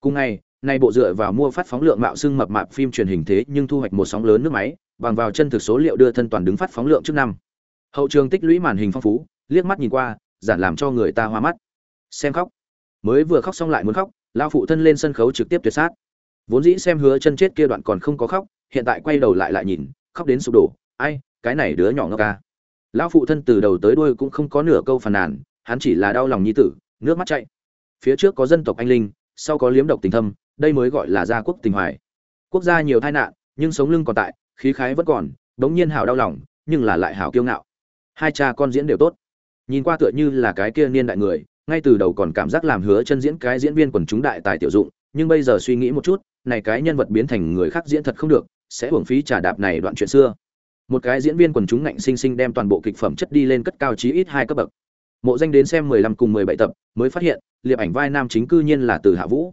Cùng ngày nay bộ dựa vào mua phát phóng lượng mạo xưng mập mạp phim truyền hình thế nhưng thu hoạch một sóng lớn nước máy, bằng vào chân thực số liệu đưa thân toàn đứng phát phóng lượng trước năm. Hậu trường tích lũy màn hình phong phú, liếc mắt nhìn qua, giản làm cho người ta hoa mắt. Xem khóc. Mới vừa khóc xong lại muốn khóc lao phụ thân lên sân khấu trực tiếp tuyệt sát. Vốn dĩ xem hứa chân chết kia đoạn còn không có khóc, hiện tại quay đầu lại lại nhìn, khóc đến sụp đổ. Ai cái này đứa nhỏ ngốc ca lão phụ thân từ đầu tới đuôi cũng không có nửa câu phàn nàn, hắn chỉ là đau lòng nhi tử, nước mắt chạy phía trước có dân tộc anh linh, sau có liếm độc tình thâm, đây mới gọi là gia quốc tình hoài. Quốc gia nhiều tai nạn, nhưng sống lưng còn tại, khí khái vẫn còn bỗng nhiên hảo đau lòng, nhưng là lại hảo kiêu ngạo. Hai cha con diễn đều tốt. Nhìn qua tựa như là cái kia niên đại người, ngay từ đầu còn cảm giác làm hứa chân diễn cái diễn viên quần chúng đại tài tiểu dụng, nhưng bây giờ suy nghĩ một chút, này cái nhân vật biến thành người khác diễn thật không được, sẽ hưởng phí trả đạp này đoạn chuyện xưa một cái diễn viên quần chúng ngạnh sinh sinh đem toàn bộ kịch phẩm chất đi lên cất cao chí ít hai cấp bậc. Mộ danh đến xem 15 cùng 17 tập, mới phát hiện, liệp ảnh vai nam chính cư nhiên là từ hạ vũ.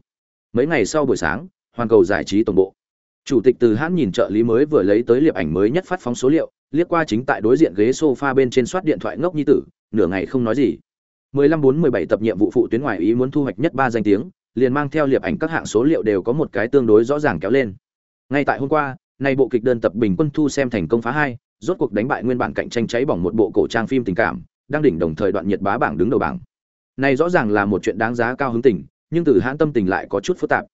Mấy ngày sau buổi sáng, hoàn cầu giải trí tổng bộ. Chủ tịch từ hãn nhìn trợ lý mới vừa lấy tới liệp ảnh mới nhất phát phóng số liệu, liếc qua chính tại đối diện ghế sofa bên trên soát điện thoại ngốc nhi tử, nửa ngày không nói gì. 15 4 17 tập nhiệm vụ phụ tuyến ngoài ý muốn thu hoạch nhất ba danh tiếng, liền mang theo liệp ảnh các hạng số liệu đều có một cái tương đối rõ ràng kéo lên. Ngay tại hôm qua nay bộ kịch đơn tập bình quân thu xem thành công phá hai, rốt cuộc đánh bại nguyên bản cạnh tranh cháy bỏng một bộ cổ trang phim tình cảm, đang đỉnh đồng thời đoạn nhiệt bá bảng đứng đầu bảng. Này rõ ràng là một chuyện đáng giá cao hứng tình, nhưng từ hãn tâm tình lại có chút phức tạp.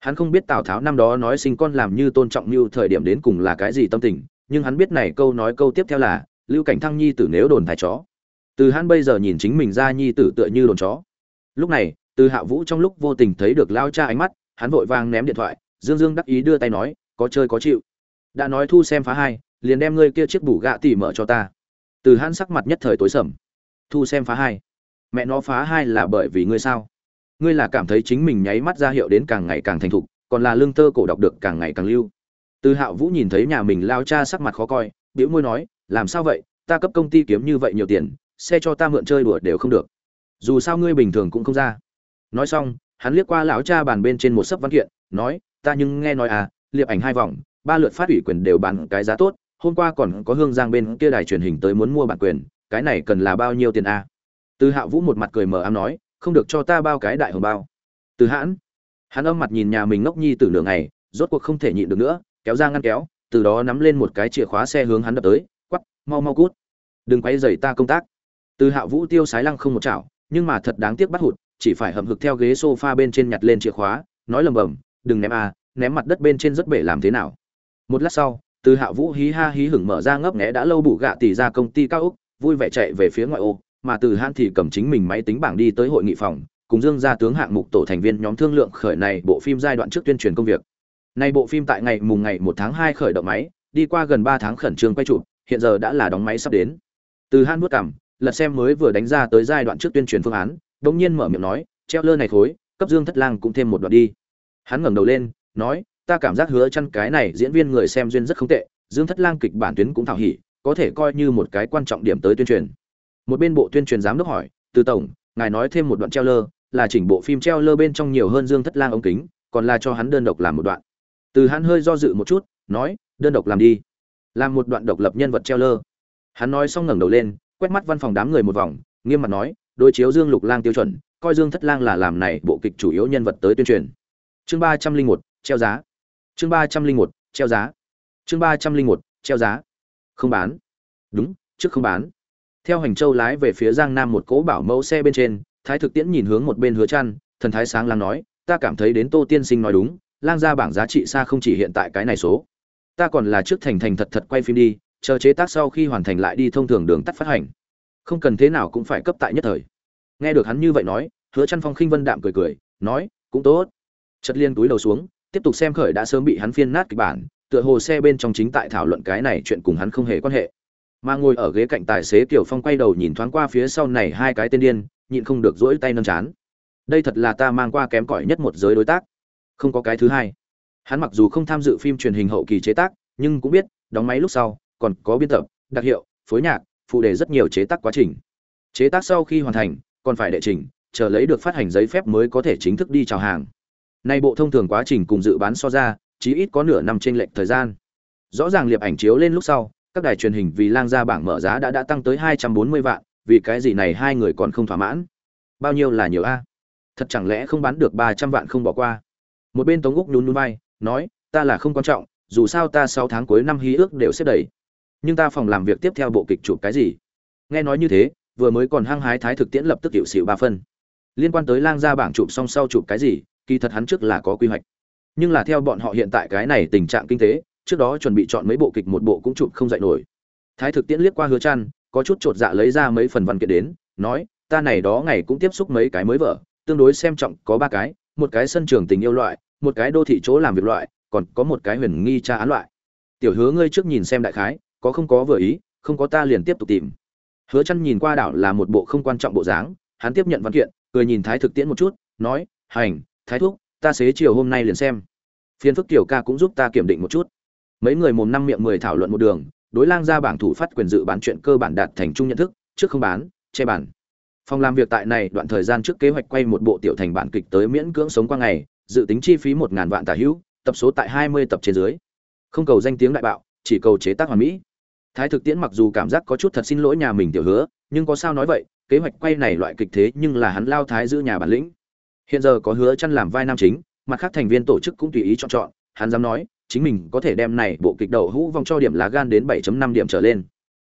Hắn không biết tào tháo năm đó nói sinh con làm như tôn trọng như thời điểm đến cùng là cái gì tâm tình, nhưng hắn biết này câu nói câu tiếp theo là, lưu cảnh thăng nhi tử nếu đồn thái chó. Từ hắn bây giờ nhìn chính mình ra nhi tử tựa như đồn chó. Lúc này, từ hạ vũ trong lúc vô tình thấy được lao cha ánh mắt, hắn vội vang ném điện thoại, dương dương đắc ý đưa tay nói có chơi có chịu. Đã nói thu xem phá hai, liền đem ngươi kia chiếc bủ gạ tỉ mở cho ta. Từ hắn sắc mặt nhất thời tối sầm. Thu xem phá hai. Mẹ nó phá hai là bởi vì ngươi sao? Ngươi là cảm thấy chính mình nháy mắt ra hiệu đến càng ngày càng thành thục, còn là lương tơ cổ đọc được càng ngày càng lưu. Từ Hạo vũ nhìn thấy nhà mình lao cha sắc mặt khó coi biểu môi nói, làm sao vậy? Ta cấp công ty kiếm như vậy nhiều tiền, xe cho ta mượn chơi đùa đều không được. Dù sao ngươi bình thường cũng không ra. Nói xong, hắn liếc qua lão cha bàn bên trên một sấp văn kiện, nói, ta nhưng nghe nói à liệp ảnh hai vòng, ba lượt phát ủy quyền đều bán cái giá tốt, hôm qua còn có hương giang bên kia đài truyền hình tới muốn mua bản quyền, cái này cần là bao nhiêu tiền à? từ hạ vũ một mặt cười mờ ám nói, không được cho ta bao cái đại hồng bao. Từ hãn, hắn âm mặt nhìn nhà mình ngốc nhi từ lửa ngày, rốt cuộc không thể nhịn được nữa, kéo ra ngăn kéo, từ đó nắm lên một cái chìa khóa xe hướng hắn đập tới quắp mau mau cút. Đừng quay dày ta công tác. Từ hạ vũ tiêu sái lăng không một chảo, nhưng mà thật đáng tiếc bắt hụt, chỉ phải hầm hực theo ghế sofa bên trên nhặt lên chìa khóa, nói lầm bầm, đừng ném à ném mặt đất bên trên rất bể làm thế nào. Một lát sau, từ hạ vũ hí ha hí hửng mở ra ngấp nghé đã lâu bù gạ tỷ ra công ty cao úc, vui vẻ chạy về phía ngoại ô, mà từ hãn thì cầm chính mình máy tính bảng đi tới hội nghị phòng, cùng dương gia tướng hạng mục tổ thành viên nhóm thương lượng khởi này bộ phim giai đoạn trước tuyên truyền công việc. Này bộ phim tại ngày mùng ngày một tháng hai khởi động máy, đi qua gần ba tháng khẩn trương quay chụp, hiện giờ đã là đóng máy sắp đến. Từ hãn vuốt cảm lật xem mới vừa đánh ra tới giai đoạn trước tuyên truyền phương án bỗng nhiên mở miệng nói treo lơ này thối, cấp dương thất lang cũng thêm một đoạn đi. Hắn ngẩng đầu lên nói, ta cảm giác hứa chăn cái này diễn viên người xem duyên rất không tệ, dương thất lang kịch bản tuyến cũng thảo hỉ, có thể coi như một cái quan trọng điểm tới tuyên truyền. Một bên bộ tuyên truyền giám đốc hỏi, từ tổng, ngài nói thêm một đoạn treo lơ là chỉnh bộ phim treo lơ bên trong nhiều hơn dương thất lang ống kính, còn là cho hắn đơn độc làm một đoạn. Từ hắn hơi do dự một chút, nói, đơn độc làm đi. Làm một đoạn độc lập nhân vật treo lơ hắn nói xong ngẩng đầu lên, quét mắt văn phòng đám người một vòng, nghiêm mặt nói, đối chiếu dương lục lang tiêu chuẩn, coi dương thất lang là làm này bộ kịch chủ yếu nhân vật tới tuyên truyền. Chương ba trăm linh một treo giá. Chương ba trăm linh một, treo giá. Chương ba trăm linh một, treo giá. Không bán. Đúng, trước không bán. Theo hành châu lái về phía giang nam một cỗ bảo mẫu xe bên trên, thái thực tiễn nhìn hướng một bên hứa trăn thần thái sáng lắng nói, ta cảm thấy đến tô tiên sinh nói đúng, lang ra bảng giá trị xa không chỉ hiện tại cái này số. Ta còn là trước thành thành thật thật quay phim đi, chờ chế tác sau khi hoàn thành lại đi thông thường đường tắt phát hành. Không cần thế nào cũng phải cấp tại nhất thời. Nghe được hắn như vậy nói, hứa trăn phong khinh vân đạm cười cười, nói, cũng tốt. Chất liên túi đầu xuống tiếp tục xem khởi đã sớm bị hắn phiên nát kịch bản tựa hồ xe bên trong chính tại thảo luận cái này chuyện cùng hắn không hề quan hệ mà ngồi ở ghế cạnh tài xế Tiểu Phong quay đầu nhìn thoáng qua phía sau này hai cái tên điên, nhịn không được rỗi tay nâng chán. Đây thật là ta mang qua kém cỏi nhất một giới đối tác. Không có cái thứ hai. Hắn mặc dù không tham dự phim truyền hình hậu kỳ chế tác, nhưng cũng biết, đóng máy lúc sau, còn có biên tập, đặc hiệu, phối nhạc, phụ đề rất nhiều chế tác quá trình. Chế tác sau khi hoàn thành, còn phải đệ trình, chờ lấy được phát hành giấy phép mới có thể chính thức đi chào hàng. Nay bộ thông thường quá trình cùng dự bán so ra, chí ít có nửa năm trên lệch thời gian. Rõ ràng liệp ảnh chiếu lên lúc sau, các đài truyền hình vì lang gia bảng mở giá đã đã tăng tới hai trăm bốn mươi vạn, vì cái gì này hai người còn không thỏa mãn? Bao nhiêu là nhiều a? Thật chẳng lẽ không bán được ba trăm vạn không bỏ qua? Một bên Tống Úc nhún nhún vai, nói, ta là không quan trọng, dù sao ta sáu tháng cuối năm hí ước đều xếp đầy. Nhưng ta phòng làm việc tiếp theo bộ kịch chụp cái gì? Nghe nói như thế, vừa mới còn hăng hái thái thực tiễn lập tức tiểu xỉu ba phân. Liên quan tới lang gia bảng chụp xong sau chụp cái gì, kỳ thật hắn trước là có quy hoạch. Nhưng là theo bọn họ hiện tại cái này tình trạng kinh tế, trước đó chuẩn bị chọn mấy bộ kịch một bộ cũng chụp không dạy nổi. Thái thực tiễn liếc qua hứa trăn có chút chột dạ lấy ra mấy phần văn kiện đến nói ta này đó ngày cũng tiếp xúc mấy cái mới vợ tương đối xem trọng có ba cái một cái sân trường tình yêu loại một cái đô thị chỗ làm việc loại còn có một cái huyền nghi tra án loại. Tiểu hứa ngươi trước nhìn xem đại khái có không có vừa ý không có ta liền tiếp tục tìm. Hứa chăn nhìn qua đảo là một bộ không quan trọng bộ dáng hắn tiếp nhận văn kiện cười nhìn thái thực tiễn một chút nói hành thái thúc, ta xế chiều hôm nay liền xem. Phiên phức tiểu ca cũng giúp ta kiểm định một chút. Mấy người mồm năm miệng mười thảo luận một đường, đối lang ra bảng thủ phát quyền dự bán chuyện cơ bản đạt thành chung nhận thức, trước không bán, che bản phòng làm việc tại này, đoạn thời gian trước kế hoạch quay một bộ tiểu thành bản kịch tới miễn cưỡng sống qua ngày, dự tính chi phí một ngàn vạn tả hữu, tập số tại hai mươi tập trên dưới. Không cầu danh tiếng đại bạo, chỉ cầu chế tác hoàn mỹ. Thái thực tiễn mặc dù cảm giác có chút thật xin lỗi nhà mình tiểu hứa, nhưng có sao nói vậy, kế hoạch quay này loại kịch thế nhưng là hắn lao thái giữ nhà bản lĩnh hiện giờ có hứa chăn làm vai nam chính mặt khác thành viên tổ chức cũng tùy ý chọn chọn hắn dám nói chính mình có thể đem này bộ kịch đầu hũ vong cho điểm lá gan đến 7.5 điểm trở lên.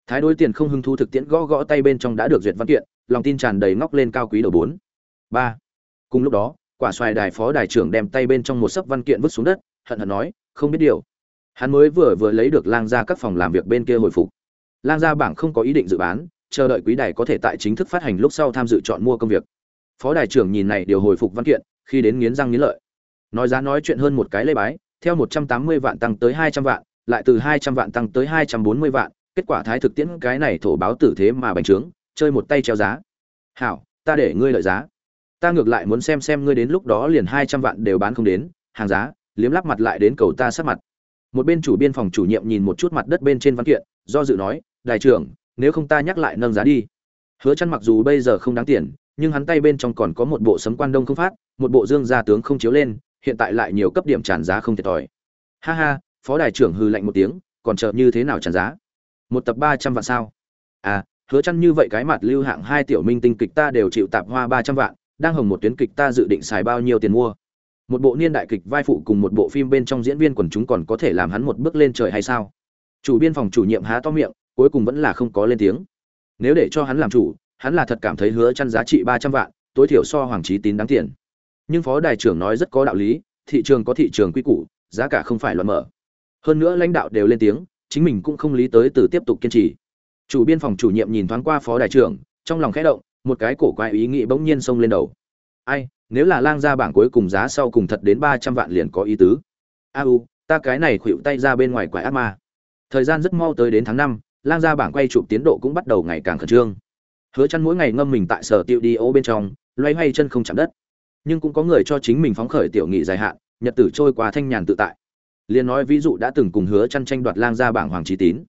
Thái đối tiền không hứng thú thực tiễn gõ gõ tay bên trong đã được duyệt văn kiện, lòng tin tràn đầy ngóc lên cao quý đầu 4. 3. Cùng lúc đó, quả xoài đài phó đài trưởng đem tay bên trong một sấp văn kiện vứt xuống đất, hận hận nói, không biết điều. Hắn mới vừa vừa lấy được lang gia các phòng làm việc bên kia hồi phục. Lang gia bảng không có ý định dự bán, chờ đợi quý đài có thể tại chính thức phát hành lúc sau tham dự chọn mua công việc. Phó đại trưởng nhìn này điều hồi phục văn kiện, khi đến nghiến răng nghiến lợi. Nói giá nói chuyện hơn một cái lê bái, theo 180 vạn tăng tới 200 vạn, lại từ 200 vạn tăng tới 240 vạn, kết quả thái thực tiễn cái này thổ báo tử thế mà bành trướng, chơi một tay treo giá. "Hảo, ta để ngươi lợi giá. Ta ngược lại muốn xem xem ngươi đến lúc đó liền 200 vạn đều bán không đến, hàng giá." Liếm lắp mặt lại đến cầu ta sát mặt. Một bên chủ biên phòng chủ nhiệm nhìn một chút mặt đất bên trên văn kiện, do dự nói, "Đại trưởng, nếu không ta nhắc lại nâng giá đi." Hứa Chân mặc dù bây giờ không đáng tiền, nhưng hắn tay bên trong còn có một bộ sấm quan đông không phát, một bộ dương gia tướng không chiếu lên, hiện tại lại nhiều cấp điểm tràn giá không thiệt thòi. Ha ha phó đài trưởng hừ lạnh một tiếng còn chờ như thế nào tràn giá? Một tập ba trăm vạn sao? À hứa chăn như vậy cái mặt lưu hạng hai tiểu minh tinh kịch ta đều chịu tạp hoa ba trăm vạn đang hồng một tuyến kịch ta dự định xài bao nhiêu tiền mua? Một bộ niên đại kịch vai phụ cùng một bộ phim bên trong diễn viên quần chúng còn có thể làm hắn một bước lên trời hay sao? Chủ biên phòng chủ nhiệm há to miệng cuối cùng vẫn là không có lên tiếng. Nếu để cho hắn làm chủ hắn là thật cảm thấy hứa chăn giá trị ba trăm vạn, tối thiểu so hoàng chí tín đáng tiền. Nhưng phó đại trưởng nói rất có đạo lý, thị trường có thị trường quy củ, giá cả không phải loạn mở. Hơn nữa lãnh đạo đều lên tiếng, chính mình cũng không lý tới từ tiếp tục kiên trì. Chủ biên phòng chủ nhiệm nhìn thoáng qua phó đại trưởng, trong lòng khẽ động, một cái cổ quái ý nghĩ bỗng nhiên xông lên đầu. Ai, nếu là lang ra bảng cuối cùng giá sau cùng thật đến ba trăm vạn liền có ý tứ. A u, ta cái này khuỵu tay ra bên ngoài quái ác ma. Thời gian rất mau tới đến tháng năm, lang ra bảng quay chụp tiến độ cũng bắt đầu ngày càng khẩn trương hứa chăn mỗi ngày ngâm mình tại sở tiêu đi ô bên trong, loay hoay chân không chạm đất. Nhưng cũng có người cho chính mình phóng khởi tiểu nghị dài hạn, nhật tử trôi qua thanh nhàn tự tại. Liền nói ví dụ đã từng cùng hứa chăn tranh đoạt lang ra bảng hoàng trí tín.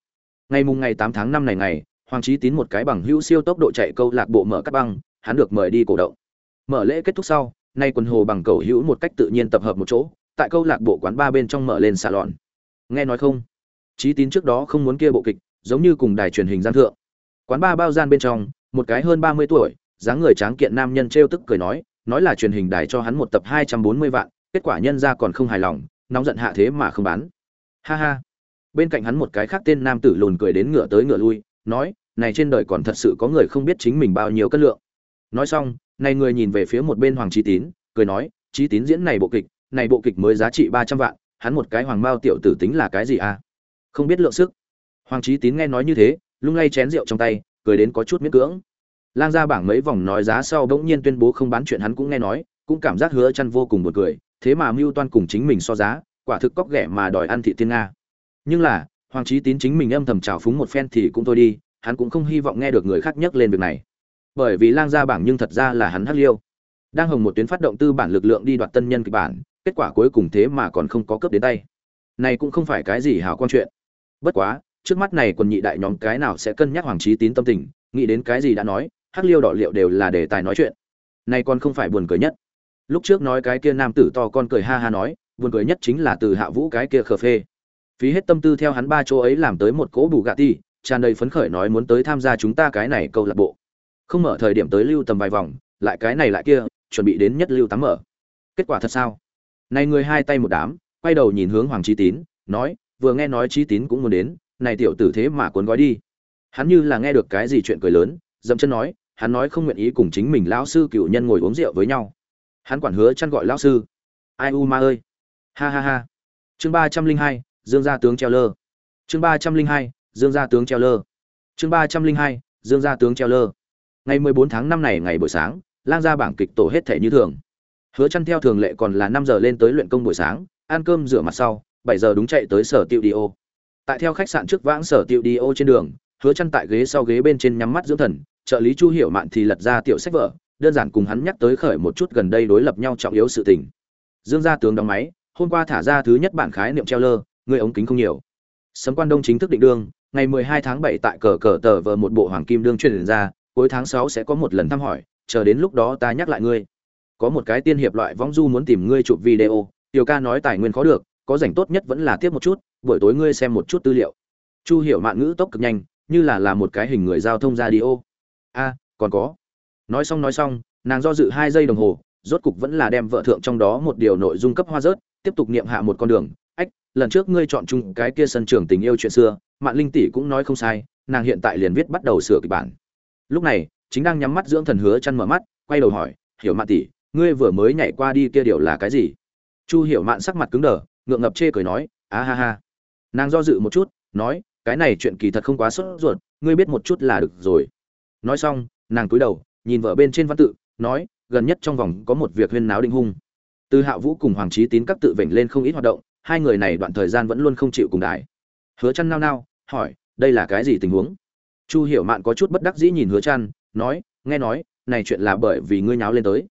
Ngày mùng ngày 8 tháng 5 này ngày, hoàng trí tín một cái bằng hữu siêu tốc độ chạy câu lạc bộ mở cắt băng, hắn được mời đi cổ động. Mở lễ kết thúc sau, nay quần hồ bằng cầu hữu một cách tự nhiên tập hợp một chỗ, tại câu lạc bộ quán ba bên trong mở lên xà lòn nghe nói không? Trí tín trước đó không muốn kia bộ kịch, giống như cùng đài truyền hình gian thượng. Quán ba bao gian bên trong một cái hơn 30 tuổi, dáng người tráng kiện nam nhân trêu tức cười nói nói là truyền hình đài cho hắn một tập 240 vạn, kết quả nhân ra còn không hài lòng, nóng giận hạ thế mà không bán. Ha ha. Bên cạnh hắn một cái khác tên nam tử lùn cười đến ngựa tới ngựa lui, nói, này trên đời còn thật sự có người không biết chính mình bao nhiêu cân lượng. Nói xong, này người nhìn về phía một bên hoàng trí tín, cười nói trí tín diễn này bộ kịch, này bộ kịch mới giá trị ba trăm vạn, hắn một cái hoàng bao tiểu tử tính là cái gì à? Không biết lượng sức. Hoàng trí tín nghe nói như thế, lung lay chén rượu trong tay cười đến có chút miễn cưỡng. Lang ra bảng mấy vòng nói giá sau bỗng nhiên tuyên bố không bán chuyện hắn cũng nghe nói, cũng cảm giác hứa chăn vô cùng buồn cười, thế mà mưu toan cùng chính mình so giá, quả thực cóc ghẻ mà đòi ăn thị tiên nga. Nhưng là, hoàng trí tín chính mình âm thầm trào phúng một phen thì cũng thôi đi, hắn cũng không hy vọng nghe được người khác nhắc lên việc này. Bởi vì lang gia bảng nhưng thật ra là hắn hắc liêu. Đang hồng một tuyến phát động tư bản lực lượng đi đoạt tân nhân kịch bản, kết quả cuối cùng thế mà còn không có cấp đến tay. Này cũng không phải cái gì hảo quan chuyện. Bất quá trước mắt này quần nhị đại nhóm cái nào sẽ cân nhắc hoàng trí tín tâm tình, nghĩ đến cái gì đã nói, hắc liêu đỏ liệu đều là đề tài nói chuyện. Này còn không phải buồn cười nhất. Lúc trước nói cái kia nam tử to con cười ha ha nói, buồn cười nhất chính là từ hạ vũ cái kia khờ phê. Phí hết tâm tư theo hắn ba chỗ ấy làm tới một cỗ bù gạ ti, tràn đầy phấn khởi nói muốn tới tham gia chúng ta cái này câu lạc bộ. Không mở thời điểm tới lưu tầm vài vòng, lại cái này lại kia, chuẩn bị đến nhất lưu tắm mở. Kết quả thật sao? Này người hai tay một đám, quay đầu nhìn hướng hoàng trí tín, nói, vừa nghe nói trí tín cũng muốn đến này tiểu tử thế mà cuốn gói đi. Hắn như là nghe được cái gì chuyện cười lớn, dậm chân nói, hắn nói không nguyện ý cùng chính mình lão sư cựu nhân ngồi uống rượu với nhau. Hắn quản hứa chăn gọi lão sư. Ai u ma ơi. Ha ha ha. Chương ba trăm linh hai, dương gia tướng treo lơ. Chương ba trăm linh hai, dương gia tướng treo lơ. Chương ba trăm linh hai, dương gia tướng treo lơ. Ngày mười bốn tháng năm này ngày buổi sáng, lang gia bảng kịch tổ hết thể như thường. Hứa chăn theo thường lệ còn là năm giờ lên tới luyện công buổi sáng, ăn cơm rửa mặt sau, bảy giờ đúng chạy tới sở tiêu đi ô tại theo khách sạn trước vãng sở tiệu đi ô trên đường, hứa chăn tại ghế sau ghế bên trên nhắm mắt dưỡng thần, trợ lý chu hiểu mạn thì lật ra tiểu sách vở, đơn giản cùng hắn nhắc tới khởi một chút gần đây đối lập nhau trọng yếu sự tình. Dương gia tướng đóng máy, hôm qua thả ra thứ nhất bản khái niệm treo lơ, người ống kính không nhiều. Sấm quan đông chính thức định đương, ngày 12 tháng 7 tại cờ cờ tờ vờ một bộ hoàng kim đương truyền ra, cuối tháng 6 sẽ có một lần thăm hỏi, chờ đến lúc đó ta nhắc lại ngươi. Có một cái tiên hiệp loại vong du muốn tìm ngươi chụp video, tiểu ca nói tài nguyên khó được có rảnh tốt nhất vẫn là tiếp một chút, buổi tối ngươi xem một chút tư liệu. Chu hiểu mạn ngữ tốc cực nhanh, như là là một cái hình người giao thông radio. A, còn có. Nói xong nói xong, nàng do dự hai giây đồng hồ, rốt cục vẫn là đem vợ thượng trong đó một điều nội dung cấp hoa rớt, tiếp tục niệm hạ một con đường. Ách, lần trước ngươi chọn chung cái kia sân trường tình yêu chuyện xưa, Mạn linh tỷ cũng nói không sai, nàng hiện tại liền viết bắt đầu sửa kịch bản. Lúc này, chính đang nhắm mắt dưỡng thần hứa chăn mở mắt, quay đầu hỏi, hiểu mạn tỷ, ngươi vừa mới nhảy qua đi kia điều là cái gì? Chu hiểu mạn sắc mặt cứng đờ ngượng ngập chê cười nói, á ha ha. Nàng do dự một chút, nói, cái này chuyện kỳ thật không quá sốt ruột, ngươi biết một chút là được rồi. Nói xong, nàng cúi đầu, nhìn vợ bên trên văn tự, nói, gần nhất trong vòng có một việc huyên náo định hung. Từ hạ vũ cùng hoàng trí tín các tự vểnh lên không ít hoạt động, hai người này đoạn thời gian vẫn luôn không chịu cùng đài. Hứa chăn nao nao, hỏi, đây là cái gì tình huống? Chu hiểu mạn có chút bất đắc dĩ nhìn hứa chăn nói, nghe nói, này chuyện là bởi vì ngươi nháo lên tới.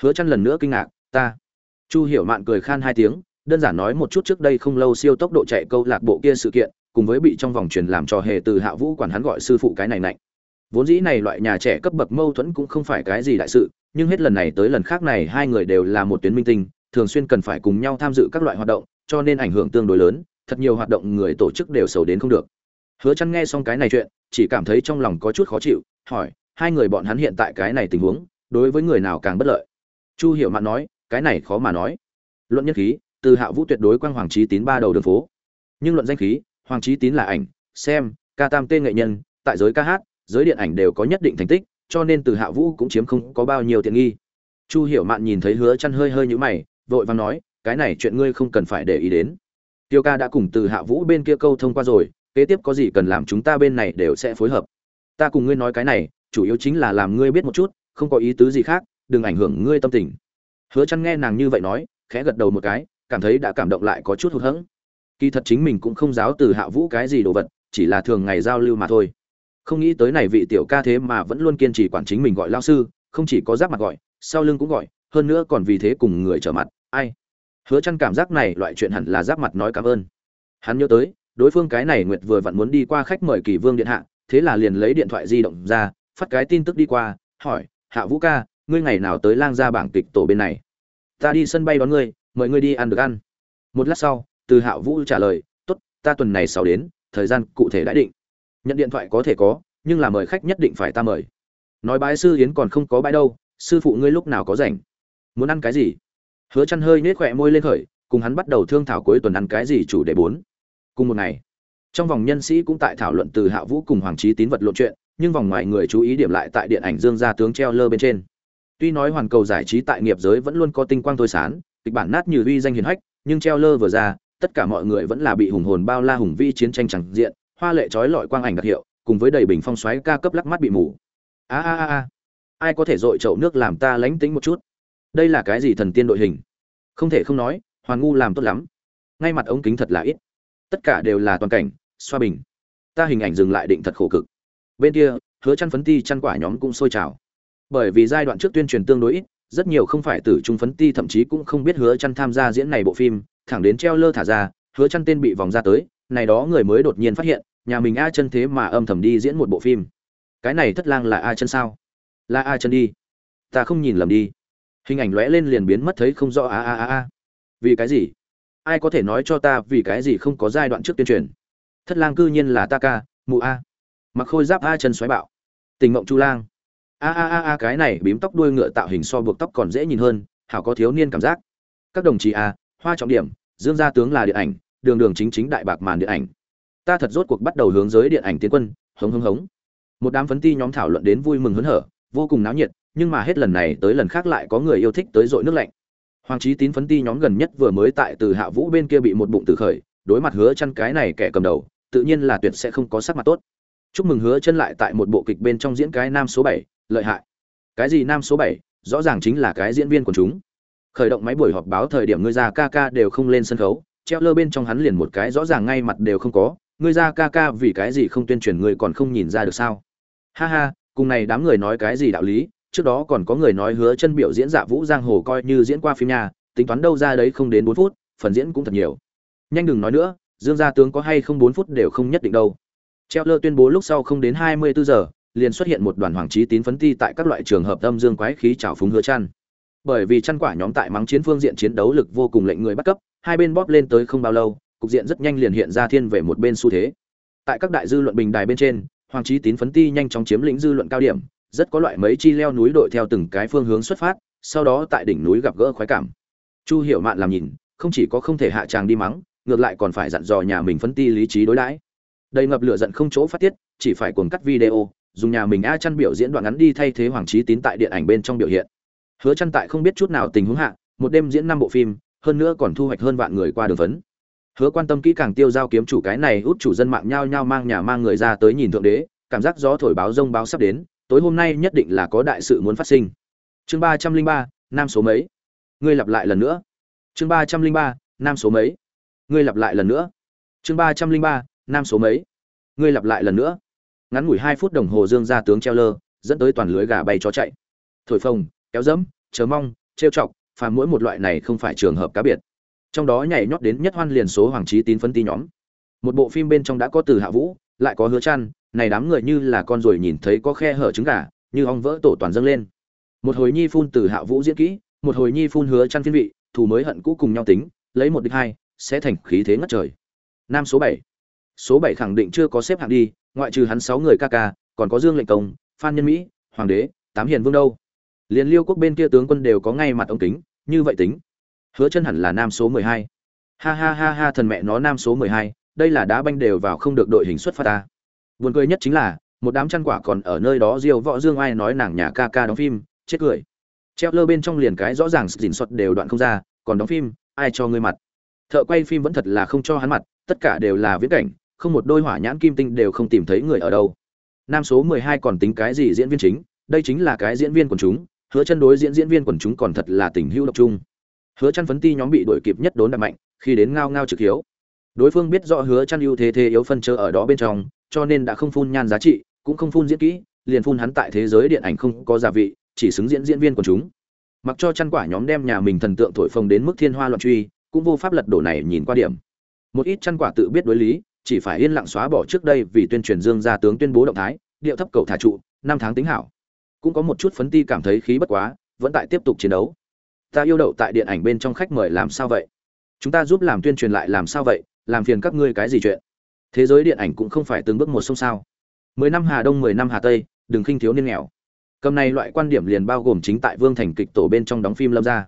Hứa chăn lần nữa kinh ngạc, ta? Chu hiểu mạn cười khan hai tiếng đơn giản nói một chút trước đây không lâu siêu tốc độ chạy câu lạc bộ kia sự kiện, cùng với bị trong vòng truyền làm trò hề từ hạ vũ quản hắn gọi sư phụ cái này nạnh vốn dĩ này loại nhà trẻ cấp bậc mâu thuẫn cũng không phải cái gì đại sự, nhưng hết lần này tới lần khác này hai người đều là một tuyến minh tinh, thường xuyên cần phải cùng nhau tham dự các loại hoạt động, cho nên ảnh hưởng tương đối lớn, thật nhiều hoạt động người tổ chức đều sầu đến không được. Hứa chăn nghe xong cái này chuyện, chỉ cảm thấy trong lòng có chút khó chịu, hỏi, hai người bọn hắn hiện tại cái này tình huống, đối với người nào càng bất lợi? Chu hiểu mạn nói, cái này khó mà nói. Luận nhất khí từ hạ vũ tuyệt đối quang hoàng trí tín ba đầu đường phố. Nhưng luận danh khí, hoàng trí tín là ảnh, xem, ca tam tên nghệ nhân, tại giới ca hát, giới điện ảnh đều có nhất định thành tích, cho nên từ hạ vũ cũng chiếm không có bao nhiêu tiện nghi. Chu hiểu mạn nhìn thấy hứa chăn hơi hơi nhũ mày, vội vàng nói, cái này chuyện ngươi không cần phải để ý đến. Tiêu ca đã cùng từ hạ vũ bên kia câu thông qua rồi, kế tiếp có gì cần làm chúng ta bên này đều sẽ phối hợp. Ta cùng ngươi nói cái này, chủ yếu chính là làm ngươi biết một chút, không có ý tứ gì khác, đừng ảnh hưởng ngươi tâm tình. Hứa chăn nghe nàng như vậy nói, khẽ gật đầu một cái cảm thấy đã cảm động lại có chút hụt hẫng. Kỳ thật chính mình cũng không giáo từ hạ vũ cái gì đồ vật, chỉ là thường ngày giao lưu mà thôi. Không nghĩ tới này vị tiểu ca thế mà vẫn luôn kiên trì quản chính mình gọi lao sư, không chỉ có giáp mặt gọi, sau lưng cũng gọi, hơn nữa còn vì thế cùng người trở mặt, ai? Hứa chăn cảm giác này loại chuyện hẳn là giáp mặt nói cảm ơn. Hắn nhớ tới, đối phương cái này nguyệt vừa vặn muốn đi qua khách mời kỳ vương điện hạ, thế là liền lấy điện thoại di động ra, phát cái tin tức đi qua, hỏi, hạ vũ ca, ngươi ngày nào tới lang gia bảng kịch tổ bên này? Ta đi sân bay đón ngươi mời ngươi đi ăn được ăn. Một lát sau, từ Hạo vũ trả lời, tốt, ta tuần này sau đến, thời gian cụ thể đã định. Nhận điện thoại có thể có, nhưng là mời khách nhất định phải ta mời. Nói bái sư yến còn không có bãi đâu, sư phụ ngươi lúc nào có rảnh? Muốn ăn cái gì? Hứa chăn hơi nết khỏe môi lên khởi, cùng hắn bắt đầu thương thảo cuối tuần ăn cái gì chủ đề bốn. Cùng một ngày, trong vòng nhân sĩ cũng tại thảo luận từ hạ vũ cùng hoàng trí tín vật lộn chuyện, nhưng vòng ngoài người chú ý điểm lại tại điện ảnh dương gia tướng treo lơ bên trên. Tuy nói hoàn cầu giải trí tại nghiệp giới vẫn luôn có tinh quang thôi sán kịch bản nát như uy danh hiền hách, nhưng treo lơ vừa ra, tất cả mọi người vẫn là bị hùng hồn bao la hùng vi chiến tranh chẳng diện, hoa lệ chói lọi quang ảnh đặc hiệu, cùng với đầy bình phong xoáy ca cấp lắc mắt bị mù. A a a a. Ai có thể dội chậu nước làm ta lánh tính một chút? Đây là cái gì thần tiên đội hình? Không thể không nói hoàn ngu làm tốt lắm. Ngay mặt ống kính thật là ít. Tất cả đều là toàn cảnh, xoa bình. Ta hình ảnh dừng lại định thật khổ cực. Bên kia, hứa chăn phấn ti chăn quả nhóm cũng sôi trào. Bởi vì giai đoạn trước tuyên truyền tương đối ít rất nhiều không phải tử trung phấn ti thậm chí cũng không biết hứa chăn tham gia diễn này bộ phim, thẳng đến treo lơ thả ra, hứa chăn tên bị vòng ra tới, này đó người mới đột nhiên phát hiện, nhà mình a chân thế mà âm thầm đi diễn một bộ phim. Cái này thất lang là a chân sao? Là a chân đi. Ta không nhìn lầm đi. Hình ảnh lóe lên liền biến mất thấy không rõ, a a a a. Vì cái gì? Ai có thể nói cho ta vì cái gì không có giai đoạn trước tuyên truyền? Thất lang cư nhiên là ta ca, mụ a. Mặc khôi giáp a chân xoáy bạo. Tình mộng chu lang a a a a cái này bím tóc đuôi ngựa tạo hình so buộc tóc còn dễ nhìn hơn hảo có thiếu niên cảm giác. Các đồng chí a hoa trọng điểm dương gia tướng là điện ảnh đường đường chính chính đại bạc màn điện ảnh. Ta thật rốt cuộc bắt đầu hướng giới điện ảnh tiến quân hống hống hống. Một đám phấn ti nhóm thảo luận đến vui mừng hớn hở vô cùng náo nhiệt nhưng mà hết lần này tới lần khác lại có người yêu thích tới dội nước lạnh. Hoàng trí tín phấn ti nhóm gần nhất vừa mới tại từ hạ vũ bên kia bị một bụng từ khởi đối mặt hứa chân cái này kẻ cầm đầu tự nhiên là tuyệt sẽ không có sắc mặt tốt. Chúc mừng hứa chân lại tại một bộ kịch bên trong diễn cái nam số 7, lợi hại. Cái gì nam số bảy, rõ ràng chính là cái diễn viên của chúng. Khởi động máy buổi họp báo thời điểm ngươi ra ca ca đều không lên sân khấu, treo lơ bên trong hắn liền một cái rõ ràng ngay mặt đều không có, ngươi ra ca ca vì cái gì không tuyên truyền ngươi còn không nhìn ra được sao? Ha ha, cùng này đám người nói cái gì đạo lý, trước đó còn có người nói hứa chân biểu diễn dạ vũ giang hồ coi như diễn qua phim nhà, tính toán đâu ra đấy không đến bốn phút, phần diễn cũng thật nhiều. Nhanh đừng nói nữa, dương gia tướng có hay không bốn phút đều không nhất định đâu. Treo lơ tuyên bố lúc sau không đến 24 giờ liền xuất hiện một đoàn hoàng trí tín phấn ti tại các loại trường hợp âm dương quái khí trào phúng hứa chăn. Bởi vì chăn quả nhóm tại mắng chiến phương diện chiến đấu lực vô cùng lệnh người bắt cấp, hai bên bóp lên tới không bao lâu, cục diện rất nhanh liền hiện ra thiên về một bên xu thế. Tại các đại dư luận bình đài bên trên, hoàng trí tín phấn ti nhanh chóng chiếm lĩnh dư luận cao điểm, rất có loại mấy chi leo núi đội theo từng cái phương hướng xuất phát, sau đó tại đỉnh núi gặp gỡ khoái cảm. Chu hiểu mạn làm nhìn, không chỉ có không thể hạ tràng đi mắng, ngược lại còn phải dặn dò nhà mình phấn ti lý trí đối đãi. Đầy ngập lửa giận không chỗ phát tiết, chỉ phải cuồng cắt video dùng nhà mình a chăn biểu diễn đoạn ngắn đi thay thế hoàng trí tín tại điện ảnh bên trong biểu hiện. Hứa chăn tại không biết chút nào tình huống hạ, một đêm diễn năm bộ phim, hơn nữa còn thu hoạch hơn vạn người qua đường phấn. Hứa quan tâm kỹ càng tiêu giao kiếm chủ cái này út chủ dân mạng nhao nhao mang nhà mang người ra tới nhìn thượng đế, cảm giác gió thổi báo rông báo sắp đến, tối hôm nay nhất định là có đại sự muốn phát sinh. Chương ba trăm linh ba, nam số mấy? Ngươi lặp lại lần nữa. Chương ba trăm linh ba, nam số mấy? Ngươi lặp lại lần nữa. Chương ba trăm linh ba, nam số mấy? Ngươi lặp lại lần nữa ngắn ngủi hai phút đồng hồ dương ra tướng treo lơ, dẫn tới toàn lưới gà bay chó chạy. Thổi phồng, kéo dẫm, chờ mong, trêu chọc, phàm mỗi một loại này không phải trường hợp cá biệt. Trong đó nhảy nhót đến nhất hoan liền số hoàng trí tín phân tí nhóm. Một bộ phim bên trong đã có từ hạ vũ, lại có hứa chăn này đám người như là con rồi nhìn thấy có khe hở trứng gà, như ong vỡ tổ toàn dâng lên. Một hồi nhi phun từ hạ vũ diễn kỹ, một hồi nhi phun hứa chăn phiên vị, thù mới hận cũ cùng nhau tính, lấy một địch hai, sẽ thành khí thế ngất trời. Nam số 7 số 7 khẳng định chưa có xếp hạng đi ngoại trừ hắn 6 người ca ca còn có dương lệnh công phan nhân mỹ hoàng đế tám hiền vương đâu. Liền liêu quốc bên kia tướng quân đều có ngay mặt ông kính như vậy tính. Hứa chân hẳn là nam số 12. ha ha ha ha thần mẹ nó nam số 12, đây là đá banh đều vào không được đội hình xuất phát ta. Buồn cười nhất chính là một đám chăn quả còn ở nơi đó diêu võ dương ai nói nàng nhà ca ca đóng phim chết cười. Treo lơ bên trong liền cái rõ ràng dình xuất đều đoạn không ra còn đóng phim ai cho ngươi mặt. Thợ quay phim vẫn thật là không cho hắn mặt tất cả đều là viễn cảnh không một đôi hỏa nhãn kim tinh đều không tìm thấy người ở đâu. Nam số mười hai còn tính cái gì diễn viên chính? Đây chính là cái diễn viên quần chúng. Hứa chân đối diễn diễn viên quần chúng còn thật là tình hữu độc trung hứa chân phấn ti nhóm bị đuổi kịp nhất đốn đập mạnh, khi đến ngao ngao trực hiếu. Đối phương biết rõ hứa chân ưu thế thế yếu phân chớ ở đó bên trong, cho nên đã không phun nhan giá trị, cũng không phun diễn kỹ, liền phun hắn tại thế giới điện ảnh không có giả vị, chỉ xứng diễn diễn viên quần chúng. Mặc cho chăn quả nhóm đem nhà mình thần tượng thổi phồng đến mức thiên hoa loạn truy, cũng vô pháp lật đổ này nhìn qua điểm. Một ít chăn quả tự biết đối lý chỉ phải yên lặng xóa bỏ trước đây vì tuyên truyền dương gia tướng tuyên bố động thái, điệu thấp cầu thả trụ, năm tháng tính hảo. Cũng có một chút phấn ti cảm thấy khí bất quá, vẫn tại tiếp tục chiến đấu. Ta yêu đậu tại điện ảnh bên trong khách mời làm sao vậy? Chúng ta giúp làm tuyên truyền lại làm sao vậy? Làm phiền các ngươi cái gì chuyện? Thế giới điện ảnh cũng không phải từng bước một sông sao. Mười năm hà đông, mười năm hà tây, đừng khinh thiếu niên nghèo. Cầm này loại quan điểm liền bao gồm chính tại vương thành kịch tổ bên trong đóng phim lâm gia.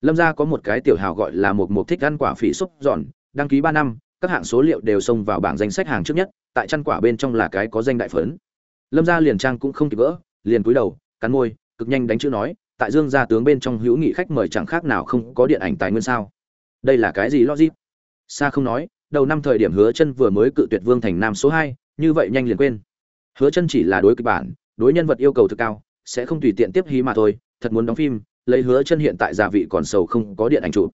Lâm gia có một cái tiểu hào gọi là một mục thích ăn quả phỉ xúc giòn, đăng ký ba năm các hạng số liệu đều xông vào bảng danh sách hàng trước nhất, tại chăn quả bên trong là cái có danh đại phấn. Lâm gia liền trang cũng không kịp gỡ, liền cúi đầu, cắn môi, cực nhanh đánh chữ nói, tại dương gia tướng bên trong hữu nghị khách mời chẳng khác nào không có điện ảnh tài nguyên sao? Đây là cái gì logic? Xa không nói, đầu năm thời điểm hứa chân vừa mới cự tuyệt vương thành nam số hai, như vậy nhanh liền quên. Hứa chân chỉ là đối kịch bản, đối nhân vật yêu cầu thực cao, sẽ không tùy tiện tiếp hí mà thôi, thật muốn đóng phim, lấy hứa chân hiện tại giả vị còn sầu không có điện ảnh chụp.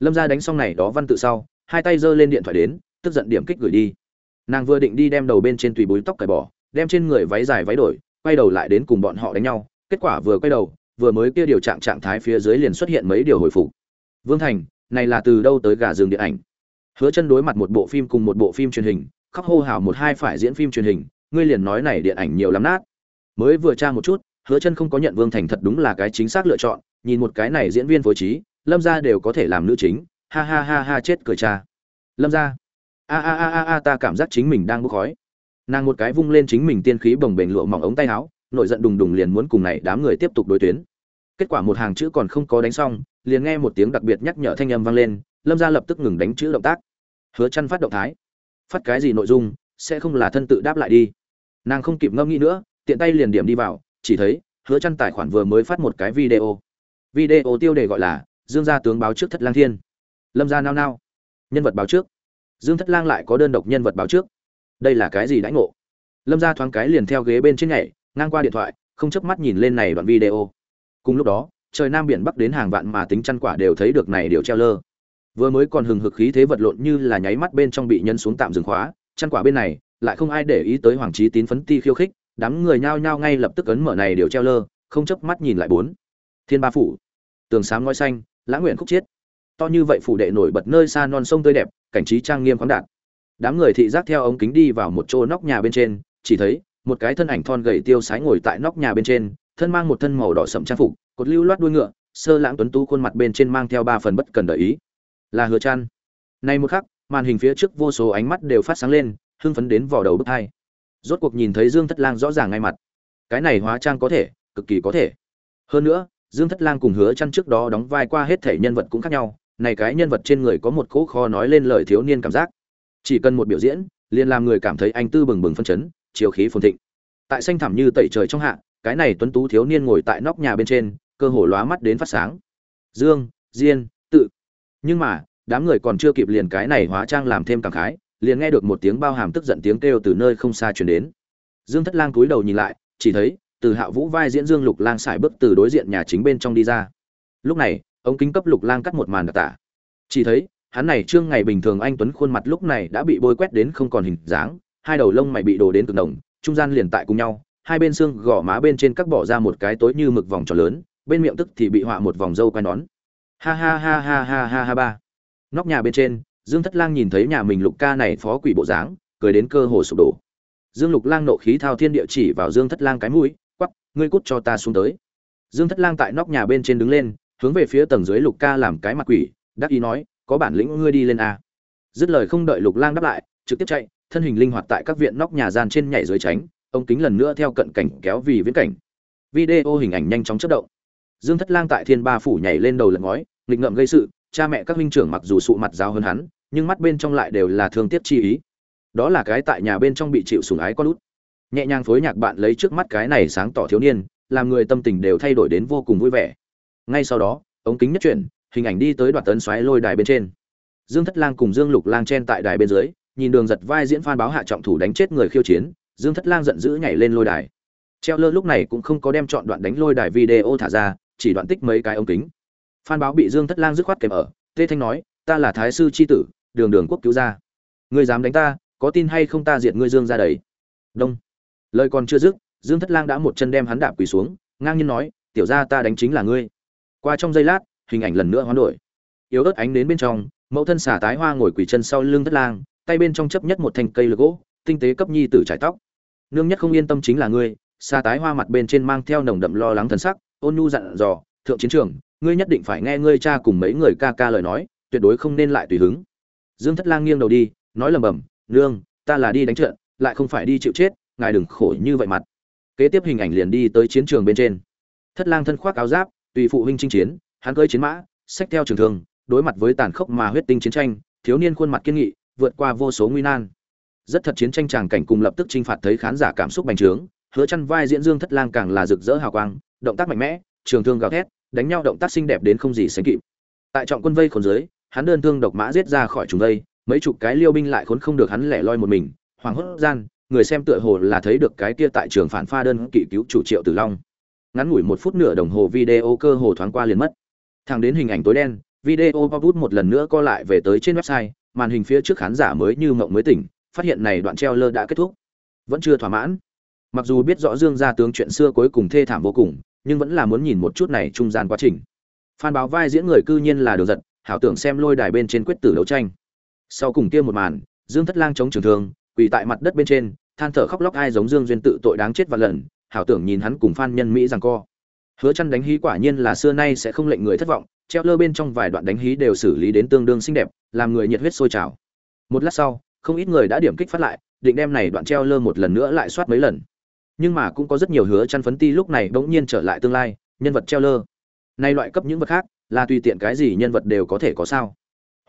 Lâm gia đánh xong này đó văn tự sau hai tay giơ lên điện thoại đến, tức giận điểm kích gửi đi. Nàng vừa định đi đem đầu bên trên tùy búi tóc cởi bỏ, đem trên người váy dài váy đổi, quay đầu lại đến cùng bọn họ đánh nhau, kết quả vừa quay đầu, vừa mới kia điều trạng trạng thái phía dưới liền xuất hiện mấy điều hồi phục. Vương thành, này là từ đâu tới gà rừng điện ảnh? Hứa chân đối mặt một bộ phim cùng một bộ phim truyền hình, khóc hô hào một hai phải diễn phim truyền hình, ngươi liền nói này điện ảnh nhiều lắm nát. Mới vừa tra một chút, hứa chân không có nhận vương thành thật đúng là cái chính xác lựa chọn, nhìn một cái này diễn viên phối trí, lâm gia đều có thể làm nữ chính ha ha ha ha chết cười cha. Lâm gia a a a a a, ta cảm giác chính mình đang bốc khói. Nàng một cái vung lên chính mình tiên khí bồng bềnh lụa mỏng ống tay áo, nổi giận đùng đùng liền muốn cùng này đám người tiếp tục đối tuyến. Kết quả một hàng chữ còn không có đánh xong, liền nghe một tiếng đặc biệt nhắc nhở thanh âm vang lên, lâm gia lập tức ngừng đánh chữ động tác. Hứa chăn phát động thái. Phát cái gì nội dung, sẽ không là thân tự đáp lại đi. Nàng không kịp ngâm nghĩ nữa, tiện tay liền điểm đi vào, chỉ thấy, hứa chăn tài khoản vừa mới phát một cái video. Video tiêu đề gọi là, dương gia tướng báo trước thất lang thiên lâm gia nao nao. Nhân vật báo trước. Dương thất lang lại có đơn độc nhân vật báo trước. Đây là cái gì đãi ngộ? Lâm gia thoáng cái liền theo ghế bên trên nhảy, ngang qua điện thoại, không chớp mắt nhìn lên này đoạn video. Cùng lúc đó, trời nam biển bắc đến hàng vạn mà tính chăn quả đều thấy được này điều treo lơ. Vừa mới còn hừng hực khí thế vật lộn như là nháy mắt bên trong bị nhân xuống tạm dừng khóa, chăn quả bên này, lại không ai để ý tới hoàng trí tín phấn ti khiêu khích, đám người nhao nhao ngay lập tức ấn mở này điều treo lơ, không chớp mắt nhìn lại bốn. Thiên ba phủ. Tường sáng ngói xanh lãng nguyện khúc chiết to như vậy phủ đệ nổi bật nơi xa non sông tươi đẹp, cảnh trí trang nghiêm khoáng đạt. Đám người thị giác theo ống kính đi vào một chỗ nóc nhà bên trên, chỉ thấy một cái thân ảnh thon gầy tiêu sái ngồi tại nóc nhà bên trên, thân mang một thân màu đỏ sậm trang phục, cột lưu loát đuôi ngựa, sơ lãng tuấn tú khuôn mặt bên trên mang theo ba phần bất cần đợi ý. Là hứa trăn. Nay một khắc, màn hình phía trước vô số ánh mắt đều phát sáng lên, hưng phấn đến vỏ đầu bức hai. Rốt cuộc nhìn thấy dương thất lang rõ ràng ngay mặt. Cái này hóa trang có thể, cực kỳ có thể. Hơn nữa, dương thất lang cùng hứa chăn trước đó đóng vai qua hết thể nhân vật cũng khác nhau này cái nhân vật trên người có một cỗ kho nói lên lời thiếu niên cảm giác. Chỉ cần một biểu diễn, liền làm người cảm thấy anh tư bừng bừng phân chấn, chiều khí phồn thịnh. Tại xanh thẳm như tẩy trời trong hạ, cái này tuấn tú thiếu niên ngồi tại nóc nhà bên trên, cơ hồ lóa mắt đến phát sáng. Dương, diên, tự. Nhưng mà, đám người còn chưa kịp liền cái này hóa trang làm thêm cảm khái, liền nghe được một tiếng bao hàm tức giận tiếng kêu từ nơi không xa truyền đến. Dương thất lang cúi đầu nhìn lại, chỉ thấy, từ hạ vũ vai diễn dương lục lang xài bước từ đối diện nhà chính bên trong đi ra. Lúc này ống kính cấp lục lang cắt một màn đặc tả. Chỉ thấy, hắn này trương ngày bình thường anh tuấn khuôn mặt lúc này đã bị bôi quét đến không còn hình dáng, hai đầu lông mày bị đổ đến cực đồng trung gian liền tại cùng nhau, hai bên xương gò má bên trên cắt bỏ ra một cái tối như mực vòng tròn lớn, bên miệng tức thì bị họa một vòng râu quai nón. Ha ha ha ha ha ha ha ba. Nóc nhà bên trên, dương thất lang nhìn thấy nhà mình lục ca này phó quỷ bộ dáng, cười đến cơ hồ sụp đổ. Dương lục lang nộ khí thao thiên địa chỉ vào dương thất lang cái mũi quắp ngươi cút cho ta xuống tới. Dương thất lang tại nóc nhà bên trên đứng lên hướng về phía tầng dưới lục ca làm cái mặt quỷ, đắc ý nói, có bản lĩnh ngươi đi lên a. Dứt lời không đợi lục lang đáp lại, trực tiếp chạy, thân hình linh hoạt tại các viện nóc nhà gian trên nhảy dưới tránh, ông kính lần nữa theo cận cảnh kéo vì viễn cảnh. Video hình ảnh nhanh chóng chất động. Dương thất lang tại thiên ba phủ nhảy lên đầu lật ngói, nghịch ngợm gây sự, cha mẹ các huynh trưởng mặc dù sụ mặt giáo hơn hắn, nhưng mắt bên trong lại đều là thương tiếc chi ý. Đó là cái tại nhà bên trong bị chịu sủng ái con út nhẹ nhàng phối nhạc bạn lấy trước mắt cái này sáng tỏ thiếu niên, làm người tâm tình đều thay đổi đến vô cùng vui vẻ ngay sau đó, ống kính nhất chuyển, hình ảnh đi tới đoạn tấn xoáy lôi đài bên trên. Dương thất lang cùng dương lục lang chen tại đài bên dưới, nhìn đường giật vai diễn phan báo hạ trọng thủ đánh chết người khiêu chiến, dương thất lang giận dữ nhảy lên lôi đài. Treo lơ lúc này cũng không có đem chọn đoạn đánh lôi đài video thả ra, chỉ đoạn tích mấy cái ống kính. Phan báo bị dương thất lang dứt khoát kèm ở, tê thanh nói, ta là thái sư c h i tử, đường đường quốc cứu gia ngươi dám đánh ta, có tin hay không ta diệt ngươi dương ra đấy? Đông. Lời còn chưa dứt, dương thất lang đã một chân đem hắn đạp quỳ xuống, ngang nhiên nói, tiểu ra ta đánh chính là ngươi qua trong giây lát, hình ảnh lần nữa hoán đổi. Yếu ớt ánh đến bên trong, mẫu thân xà tái hoa ngồi quỳ chân sau lưng thất lang, tay bên trong chấp nhất một thanh cây lược gỗ, tinh tế cấp nhi tử trải tóc. Nương nhất không yên tâm chính là ngươi xà tái hoa mặt bên trên mang theo nồng đậm lo lắng thần sắc, ôn nhu dặn dò, thượng chiến trường, ngươi nhất định phải nghe ngươi cha cùng mấy người ca ca lời nói, tuyệt đối không nên lại tùy hứng. Dương thất lang nghiêng đầu đi, nói lầm bầm, nương, ta là đi đánh trận, lại không phải đi chịu chết, ngài đừng khổ như vậy mặt. Kế tiếp hình ảnh liền đi tới chiến trường bên trên. Thất lang thân khoác áo giáp tùy phụ huynh chinh chiến, hắn cưỡi chiến mã sách theo trường thương, đối mặt với tàn khốc mà huyết tinh chiến tranh, thiếu niên khuôn mặt kiên nghị, vượt qua vô số nguy nan. Rất thật chiến tranh tràng cảnh cùng lập tức chinh phạt thấy khán giả cảm xúc bành trướng, hứa chăn vai diễn dương thất lang càng là rực rỡ hào quang, động tác mạnh mẽ, trường thương gào thét, đánh nhau động tác xinh đẹp đến không gì sánh kịp. Tại trọng quân vây khốn dưới, hắn đơn thương độc mã giết ra khỏi chúng vây, mấy chục cái liêu binh lại khốn không được hắn lẻ loi một mình hoàng hốt gian, người xem tựa hồ là thấy được cái kia tại trường phản pha đơn kỵ cứu chủ triệu tử long ngắn ngủi một phút nửa đồng hồ video cơ hồ thoáng qua liền mất. Thẳng đến hình ảnh tối đen, video pop một lần nữa co lại về tới trên website, màn hình phía trước khán giả mới như mộng mới tỉnh, phát hiện này đoạn treo lơ đã kết thúc. Vẫn chưa thỏa mãn. Mặc dù biết rõ dương gia tướng chuyện xưa cuối cùng thê thảm vô cùng, nhưng vẫn là muốn nhìn một chút này trung gian quá trình. Phan báo vai diễn người cư nhiên là đường giật, hảo tưởng xem lôi đài bên trên quyết tử đấu tranh. Sau cùng kia một màn, dương thất lang chống trường thương, quỳ tại mặt đất bên trên, than thở khóc lóc ai giống dương duyên tự tội đáng chết và lần hảo tưởng nhìn hắn cùng phan nhân mỹ rằng co. Hứa chăn đánh hí quả nhiên là xưa nay sẽ không lệnh người thất vọng, treo lơ bên trong vài đoạn đánh hí đều xử lý đến tương đương xinh đẹp, làm người nhiệt huyết sôi trào. Một lát sau, không ít người đã điểm kích phát lại, định đem này đoạn treo lơ một lần nữa lại soát mấy lần. Nhưng mà cũng có rất nhiều hứa chăn phấn ti lúc này bỗng nhiên trở lại tương lai, nhân vật treo lơ. Nay loại cấp những vật khác, là tùy tiện cái gì nhân vật đều có thể có sao.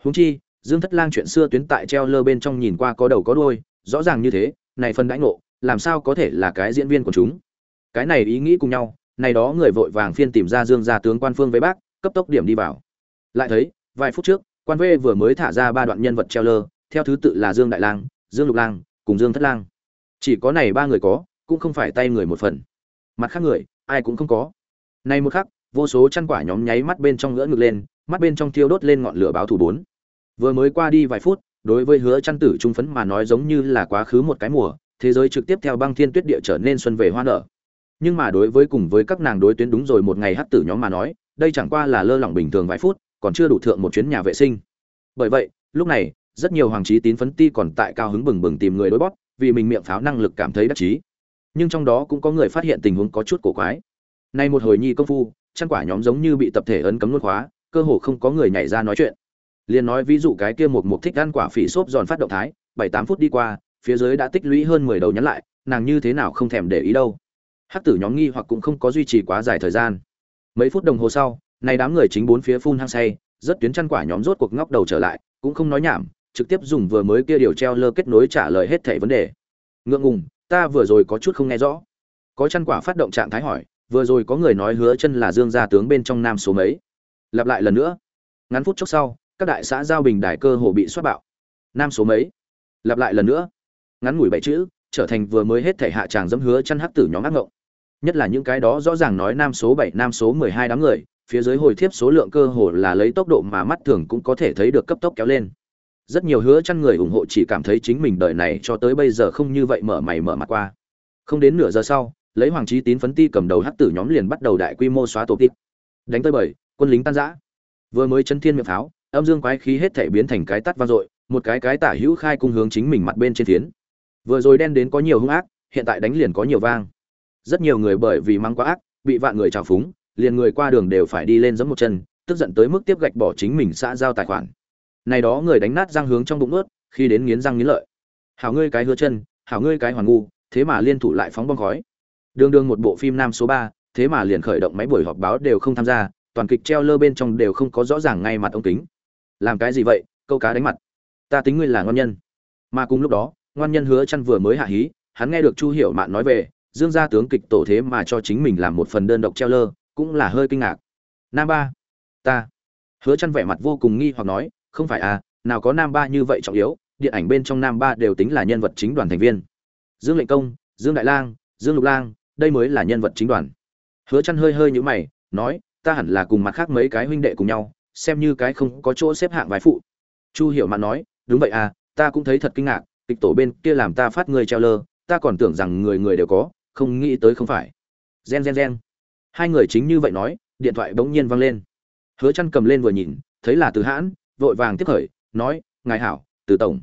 Huống chi, dương thất lang chuyện xưa tuyến tại treo lơ bên trong nhìn qua có đầu có đuôi, rõ ràng như thế, này phần đãi ngộ, làm sao có thể là cái diễn viên của chúng? Cái này ý nghĩ cùng nhau, này đó người vội vàng phiên tìm ra dương gia tướng quan phương với bác, cấp tốc điểm đi vào. Lại thấy, vài phút trước, quan vê vừa mới thả ra ba đoạn nhân vật treo lơ, theo thứ tự là dương đại lang, dương lục lang, cùng dương thất lang. Chỉ có này ba người có, cũng không phải tay người một phần. Mặt khác người, ai cũng không có. Này một khắc, vô số chăn quả nhóm nháy mắt bên trong ngỡ ngực lên, mắt bên trong thiêu đốt lên ngọn lửa báo thù bốn. Vừa mới qua đi vài phút, đối với hứa chăn tử trung phấn mà nói giống như là quá khứ một cái mùa, thế giới trực tiếp theo băng thiên tuyết địa trở nên xuân về hoa nở nhưng mà đối với cùng với các nàng đối tuyến đúng rồi một ngày hát tử nhóm mà nói, đây chẳng qua là lơ lỏng bình thường vài phút, còn chưa đủ thượng một chuyến nhà vệ sinh. Bởi vậy, lúc này, rất nhiều hoàng trí tín phấn ti còn tại cao hứng bừng bừng tìm người đối bóp, vì mình miệng pháo năng lực cảm thấy đắc chí. Nhưng trong đó cũng có người phát hiện tình huống có chút cổ quái. Nay một hồi nhi công phu, chăn quả nhóm giống như bị tập thể ấn cấm luân khóa, cơ hồ không có người nhảy ra nói chuyện. Liền nói ví dụ cái kia một mục thích ăn quả phỉ xốp giòn phát động thái, bảy tám phút đi qua, phía dưới đã tích lũy hơn mười đầu nhắn lại, nàng như thế nào không thèm để ý đâu hắc tử nhóm nghi hoặc cũng không có duy trì quá dài thời gian. Mấy phút đồng hồ sau, này đám người chính bốn phía phun hăng say, rất tuyến chăn quả nhóm rốt cuộc ngóc đầu trở lại, cũng không nói nhảm, trực tiếp dùng vừa mới kia điều treo lơ kết nối trả lời hết thảy vấn đề. Ngượng ngùng, ta vừa rồi có chút không nghe rõ. Có chăn quả phát động trạng thái hỏi, vừa rồi có người nói hứa chân là dương gia tướng bên trong nam số mấy? Lặp lại lần nữa. Ngắn phút chốc sau, các đại xã giao bình đài cơ hồ bị xoát bạo. Nam số mấy? Lặp lại lần nữa. Ngắn ngủi bảy chữ, trở thành vừa mới hết thể hạ tràng dẫm hứa chăn hắc tử nhóm ác ngộng nhất là những cái đó rõ ràng nói nam số bảy, nam số mười hai đám người, phía dưới hồi thiếp số lượng cơ hồ là lấy tốc độ mà mắt thường cũng có thể thấy được cấp tốc kéo lên. Rất nhiều hứa chăn người ủng hộ chỉ cảm thấy chính mình đời này cho tới bây giờ không như vậy mở mày mở mặt qua. Không đến nửa giờ sau, lấy hoàng trí tín phấn ti cầm đầu hắc tử nhóm liền bắt đầu đại quy mô xóa tổ tít đánh tới bảy, quân lính tan rã. Vừa mới chân thiên miệng pháo, âm dương quái khí hết thể biến thành cái tắt vang dội, một cái cái tả hữu khai cung hướng chính mình mặt bên trên tiến vừa rồi đen đến có nhiều hung ác, hiện tại đánh liền có nhiều vang rất nhiều người bởi vì mang quá ác, bị vạn người trào phúng, liền người qua đường đều phải đi lên giẫm một chân, tức giận tới mức tiếp gạch bỏ chính mình xã giao tài khoản. Này đó người đánh nát răng hướng trong bụng ướt, khi đến nghiến răng nghiến lợi. Hảo ngươi cái hứa chân, hảo ngươi cái hoàn ngu, thế mà liên thủ lại phóng bom khói. Đương đương một bộ phim nam số ba, thế mà liền khởi động máy buổi họp báo đều không tham gia, toàn kịch treo lơ bên trong đều không có rõ ràng ngay mặt ông kính. Làm cái gì vậy, câu cá đánh mặt. Ta tính ngươi là ngon nhân. Mà cùng lúc đó ngoan nhân hứa chăn vừa mới hạ hí, hắn nghe được chu hiểu mạn nói về dương gia tướng kịch tổ thế mà cho chính mình làm một phần đơn độc treo lơ, cũng là hơi kinh ngạc. Nam ba, ta. Hứa chăn vẻ mặt vô cùng nghi hoặc nói, không phải à nào có nam ba như vậy trọng yếu, điện ảnh bên trong nam ba đều tính là nhân vật chính đoàn thành viên. Dương lệnh công, dương đại lang, dương lục lang, đây mới là nhân vật chính đoàn. Hứa chăn hơi hơi nhũ mày, nói, ta hẳn là cùng mặt khác mấy cái huynh đệ cùng nhau, xem như cái không có chỗ xếp hạng vài phụ. Chu hiểu mạn nói, đúng vậy à ta cũng thấy thật kinh ngạc, kịch tổ bên kia làm ta phát người treo lơ, ta còn tưởng rằng người người đều có không nghĩ tới không phải. Gen gen gen. Hai người chính như vậy nói, điện thoại bỗng nhiên vang lên. Hứa chăn cầm lên vừa nhìn, thấy là từ hãn, vội vàng tiếp khởi, nói, ngài hảo, từ tổng.